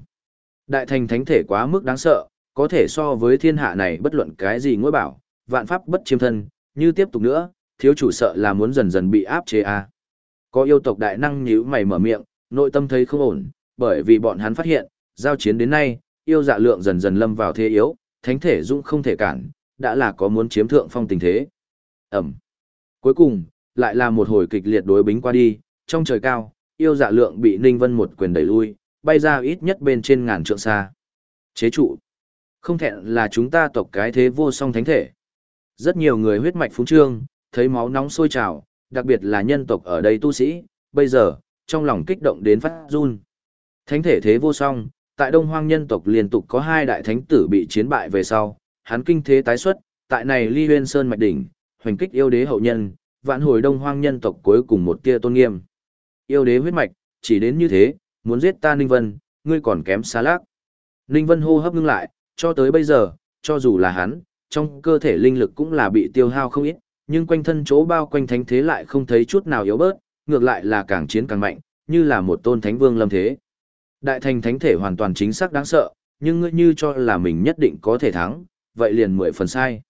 Speaker 1: Đại thành thánh thể quá mức đáng sợ, có thể so với thiên hạ này bất luận cái gì ngôi bảo, vạn pháp bất chiêm thân, như tiếp tục nữa, thiếu chủ sợ là muốn dần dần bị áp chế à. Có yêu tộc đại năng nhíu mày mở miệng, nội tâm thấy không ổn, bởi vì bọn hắn phát hiện, giao chiến đến nay, yêu dạ lượng dần dần lâm vào thế yếu, thánh thể dũng không thể cản, đã là có muốn chiếm thượng phong tình thế. Ẩm. Cuối cùng, lại là một hồi kịch liệt đối bính qua đi, trong trời cao, yêu dạ lượng bị Ninh Vân một quyền đẩy lui, bay ra ít nhất bên trên ngàn trượng xa. Chế trụ. Không thẹn là chúng ta tộc cái thế vô song thánh thể. Rất nhiều người huyết mạch phúng trương, thấy máu nóng sôi trào, đặc biệt là nhân tộc ở đây tu sĩ, bây giờ, trong lòng kích động đến phát run. Thánh thể thế vô song, tại Đông Hoang nhân tộc liên tục có hai đại thánh tử bị chiến bại về sau, hắn kinh thế tái xuất, tại này Ly Huyên Sơn mạch đỉnh, hoành kích yêu đế hậu nhân, vạn hồi Đông Hoang nhân tộc cuối cùng một tia tôn nghiêm. Yêu đế huyết mạch, chỉ đến như thế, muốn giết ta Ninh Vân, ngươi còn kém xa lác. Ninh Vân hô hấp ngưng lại, cho tới bây giờ, cho dù là hắn, trong cơ thể linh lực cũng là bị tiêu hao không ít, nhưng quanh thân chỗ bao quanh thánh thế lại không thấy chút nào yếu bớt, ngược lại là càng chiến càng mạnh, như là một tôn thánh vương lâm thế. Đại thành thánh thể hoàn toàn chính xác đáng sợ, nhưng ngươi như cho là mình nhất định có thể thắng, vậy liền mười phần sai.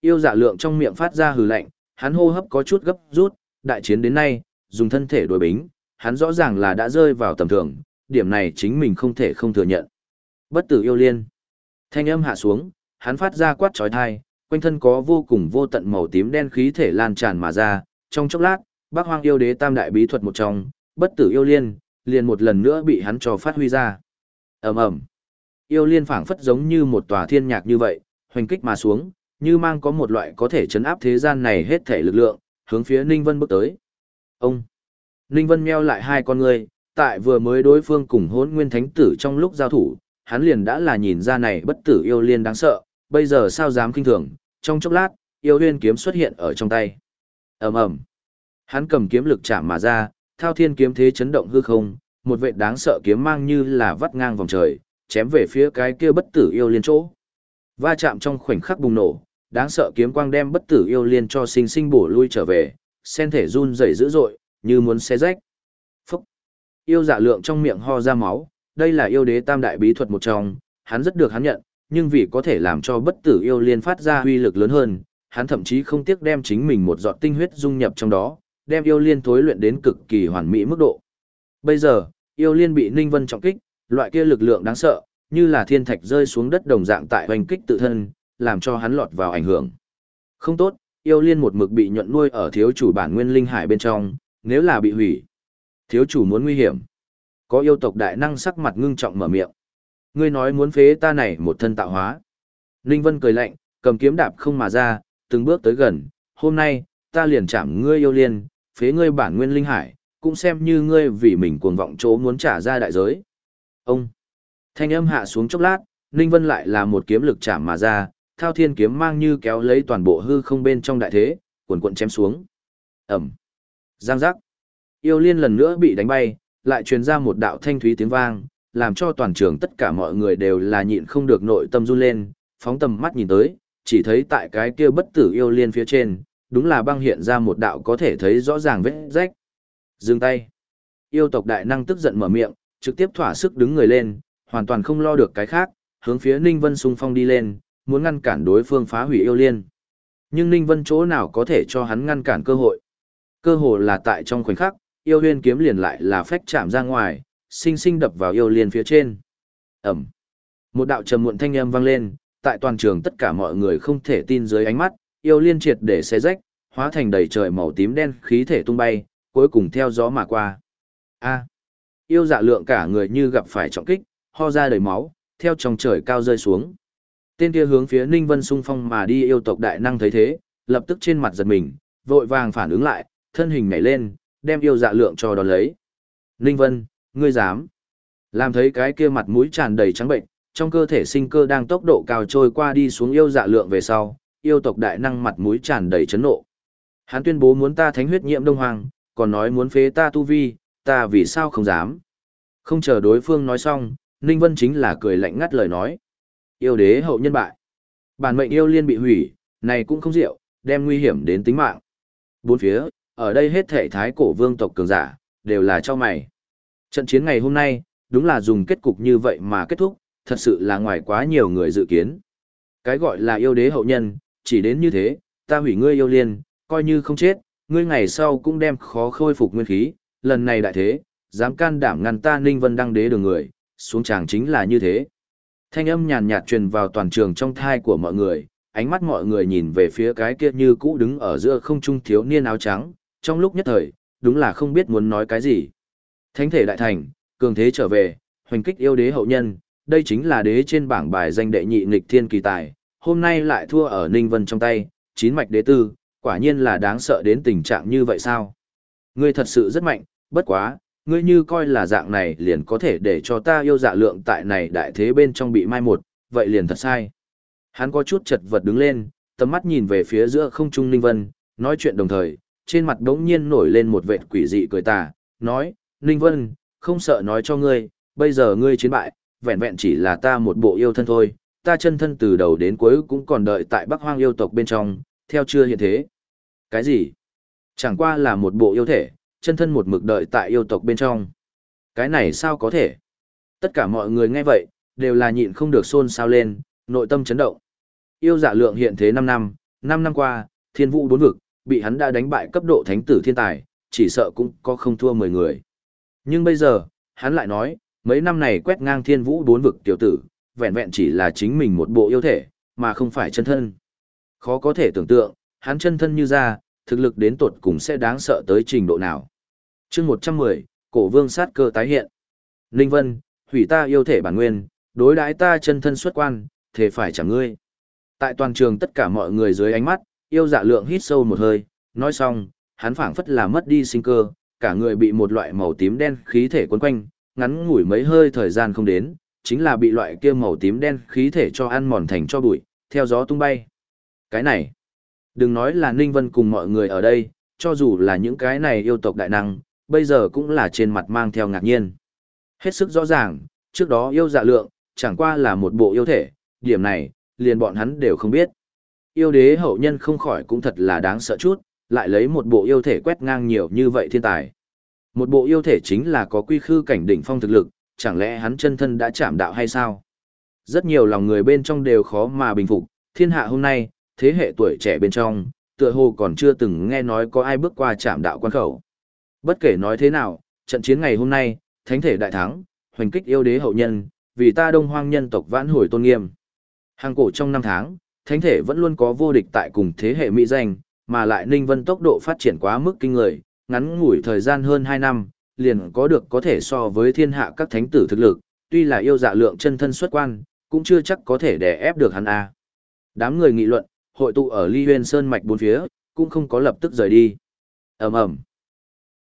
Speaker 1: Yêu dạ lượng trong miệng phát ra hừ lạnh, hắn hô hấp có chút gấp rút, đại chiến đến nay, dùng thân thể đối bính, hắn rõ ràng là đã rơi vào tầm thường, điểm này chính mình không thể không thừa nhận. Bất tử yêu liên. Thanh âm hạ xuống, hắn phát ra quát trói thai, quanh thân có vô cùng vô tận màu tím đen khí thể lan tràn mà ra, trong chốc lát, bác hoang yêu đế tam đại bí thuật một trong, bất tử yêu liên, liền một lần nữa bị hắn cho phát huy ra. ầm ầm Yêu liên phảng phất giống như một tòa thiên nhạc như vậy, hoành kích mà xuống, như mang có một loại có thể chấn áp thế gian này hết thể lực lượng, hướng phía Ninh Vân bước tới. Ông! Ninh Vân meo lại hai con người, tại vừa mới đối phương cùng hốn nguyên thánh tử trong lúc giao thủ, hắn liền đã là nhìn ra này bất tử yêu liên đáng sợ, bây giờ sao dám kinh thường, trong chốc lát, yêu liên kiếm xuất hiện ở trong tay. ầm ầm Hắn cầm kiếm lực chạm mà ra, thao thiên kiếm thế chấn động hư không, một vệ đáng sợ kiếm mang như là vắt ngang vòng trời, chém về phía cái kia bất tử yêu liên chỗ. Va chạm trong khoảnh khắc bùng nổ, đáng sợ kiếm quang đem bất tử yêu liên cho sinh sinh bổ lui trở về, sen thể run rẩy dữ dội, như muốn xé rách. Phúc! Yêu dạ lượng trong miệng ho ra máu, đây là yêu đế tam đại bí thuật một trong, hắn rất được hắn nhận, nhưng vì có thể làm cho bất tử yêu liên phát ra huy lực lớn hơn, hắn thậm chí không tiếc đem chính mình một giọt tinh huyết dung nhập trong đó, đem yêu liên thối luyện đến cực kỳ hoàn mỹ mức độ. Bây giờ, yêu liên bị Ninh Vân trọng kích, loại kia lực lượng đáng sợ, như là thiên thạch rơi xuống đất đồng dạng tại hoành kích tự thân, làm cho hắn lọt vào ảnh hưởng. Không tốt, yêu liên một mực bị nhuận nuôi ở thiếu chủ bản nguyên linh hải bên trong, nếu là bị hủy, thiếu chủ muốn nguy hiểm. Có yêu tộc đại năng sắc mặt ngưng trọng mở miệng. Ngươi nói muốn phế ta này một thân tạo hóa. Ninh Vân cười lạnh, cầm kiếm đạp không mà ra, từng bước tới gần, hôm nay, ta liền chạm ngươi yêu liên, phế ngươi bản nguyên linh hải, cũng xem như ngươi vì mình cuồng vọng chỗ muốn trả ra đại giới. Ông! Thanh âm hạ xuống chốc lát, Ninh Vân lại là một kiếm lực chạm mà ra, thao thiên kiếm mang như kéo lấy toàn bộ hư không bên trong đại thế, cuộn cuộn chém xuống. Ẩm! Giang giác! Yêu liên lần nữa bị đánh bay, lại truyền ra một đạo thanh thúy tiếng vang, làm cho toàn trường tất cả mọi người đều là nhịn không được nội tâm run lên, phóng tầm mắt nhìn tới, chỉ thấy tại cái kia bất tử yêu liên phía trên, đúng là băng hiện ra một đạo có thể thấy rõ ràng vết rách. Dừng tay. Yêu tộc đại năng tức giận mở miệng, trực tiếp thỏa sức đứng người lên, hoàn toàn không lo được cái khác, hướng phía Ninh Vân xung phong đi lên, muốn ngăn cản đối phương phá hủy yêu liên. Nhưng Ninh Vân chỗ nào có thể cho hắn ngăn cản cơ hội. Cơ hội là tại trong khoảnh khắc, yêu huyên kiếm liền lại là phách chạm ra ngoài, sinh sinh đập vào yêu liên phía trên. Ẩm. Một đạo trầm muộn thanh âm vang lên, tại toàn trường tất cả mọi người không thể tin dưới ánh mắt, yêu liên triệt để xé rách, hóa thành đầy trời màu tím đen khí thể tung bay, cuối cùng theo gió mà qua. A. Yêu dạ lượng cả người như gặp phải trọng kích, ho ra đầy máu, theo trong trời cao rơi xuống. Tên kia hướng phía Ninh Vân xung phong mà đi yêu tộc đại năng thấy thế, lập tức trên mặt giật mình, vội vàng phản ứng lại, thân hình nhảy lên, đem yêu dạ lượng cho đón lấy. Ninh Vân, ngươi dám. Làm thấy cái kia mặt mũi tràn đầy trắng bệnh, trong cơ thể sinh cơ đang tốc độ cao trôi qua đi xuống yêu dạ lượng về sau, yêu tộc đại năng mặt mũi tràn đầy chấn nộ. Hắn tuyên bố muốn ta thánh huyết nhiễm đông hoàng, còn nói muốn phế ta tu vi, ta vì sao không dám. Không chờ đối phương nói xong, Ninh Vân chính là cười lạnh ngắt lời nói. Yêu đế hậu nhân bại. Bản mệnh yêu liên bị hủy, này cũng không diệu, đem nguy hiểm đến tính mạng. Bốn phía, ở đây hết thể thái cổ vương tộc cường giả, đều là cho mày. Trận chiến ngày hôm nay, đúng là dùng kết cục như vậy mà kết thúc, thật sự là ngoài quá nhiều người dự kiến. Cái gọi là yêu đế hậu nhân, chỉ đến như thế, ta hủy ngươi yêu liên, coi như không chết, ngươi ngày sau cũng đem khó khôi phục nguyên khí, lần này đại thế, dám can đảm ngăn ta Ninh Vân đăng đế đường người, xuống tràng chính là như thế. Thanh âm nhàn nhạt truyền vào toàn trường trong thai của mọi người, ánh mắt mọi người nhìn về phía cái kia như cũ đứng ở giữa không trung thiếu niên áo trắng, trong lúc nhất thời, đúng là không biết muốn nói cái gì. Thánh thể đại thành, cường thế trở về, hoành kích yêu đế hậu nhân, đây chính là đế trên bảng bài danh đệ nhị nghịch thiên kỳ tài, hôm nay lại thua ở Ninh Vân trong tay, chín mạch đế tư, quả nhiên là đáng sợ đến tình trạng như vậy sao? Ngươi thật sự rất mạnh, bất quá, ngươi như coi là dạng này liền có thể để cho ta yêu dạ lượng tại này đại thế bên trong bị mai một, vậy liền thật sai. Hắn có chút chật vật đứng lên, tầm mắt nhìn về phía giữa không trung Ninh Vân, nói chuyện đồng thời, trên mặt đống nhiên nổi lên một vệt quỷ dị cười tà, nói, Ninh Vân, không sợ nói cho ngươi, bây giờ ngươi chiến bại, vẹn vẹn chỉ là ta một bộ yêu thân thôi, ta chân thân từ đầu đến cuối cũng còn đợi tại Bắc Hoang yêu tộc bên trong, theo chưa hiện thế. Cái gì? Chẳng qua là một bộ yêu thể, chân thân một mực đợi tại yêu tộc bên trong. Cái này sao có thể? Tất cả mọi người nghe vậy, đều là nhịn không được xôn xao lên, nội tâm chấn động. Yêu dạ lượng hiện thế 5 năm, 5 năm qua, thiên vũ bốn vực, bị hắn đã đánh bại cấp độ thánh tử thiên tài, chỉ sợ cũng có không thua 10 người. Nhưng bây giờ, hắn lại nói, mấy năm này quét ngang thiên vũ bốn vực tiểu tử, vẹn vẹn chỉ là chính mình một bộ yêu thể, mà không phải chân thân. Khó có thể tưởng tượng, hắn chân thân như ra, thực lực đến tột cùng sẽ đáng sợ tới trình độ nào. chương 110, cổ vương sát cơ tái hiện. Ninh Vân, hủy ta yêu thể bản nguyên, đối đãi ta chân thân xuất quan, thể phải chẳng ngươi. Tại toàn trường tất cả mọi người dưới ánh mắt, yêu dạ lượng hít sâu một hơi, nói xong, hắn phảng phất là mất đi sinh cơ, cả người bị một loại màu tím đen khí thể quấn quanh, ngắn ngủi mấy hơi thời gian không đến, chính là bị loại kia màu tím đen khí thể cho ăn mòn thành cho bụi, theo gió tung bay. Cái này, đừng nói là Ninh Vân cùng mọi người ở đây, cho dù là những cái này yêu tộc đại năng, bây giờ cũng là trên mặt mang theo ngạc nhiên. Hết sức rõ ràng, trước đó yêu dạ lượng, chẳng qua là một bộ yêu thể, điểm này, liền bọn hắn đều không biết. Yêu đế hậu nhân không khỏi cũng thật là đáng sợ chút, lại lấy một bộ yêu thể quét ngang nhiều như vậy thiên tài. Một bộ yêu thể chính là có quy khư cảnh đỉnh phong thực lực, chẳng lẽ hắn chân thân đã chạm đạo hay sao? Rất nhiều lòng người bên trong đều khó mà bình phục, thiên hạ hôm nay, thế hệ tuổi trẻ bên trong, tựa hồ còn chưa từng nghe nói có ai bước qua chạm đạo quan khẩu. Bất kể nói thế nào, trận chiến ngày hôm nay, thánh thể đại thắng, hoành kích yêu đế hậu nhân, vì ta đông hoang nhân tộc vãn hồi tôn nghiêm. Hàng cổ trong năm tháng, thánh thể vẫn luôn có vô địch tại cùng thế hệ mỹ danh, mà lại ninh vân tốc độ phát triển quá mức kinh người, ngắn ngủi thời gian hơn 2 năm, liền có được có thể so với thiên hạ các thánh tử thực lực, tuy là yêu dạ lượng chân thân xuất quan, cũng chưa chắc có thể đè ép được hắn a. Đám người nghị luận, hội tụ ở Ly Huyền Sơn mạch bốn phía, cũng không có lập tức rời đi. Ầm ầm.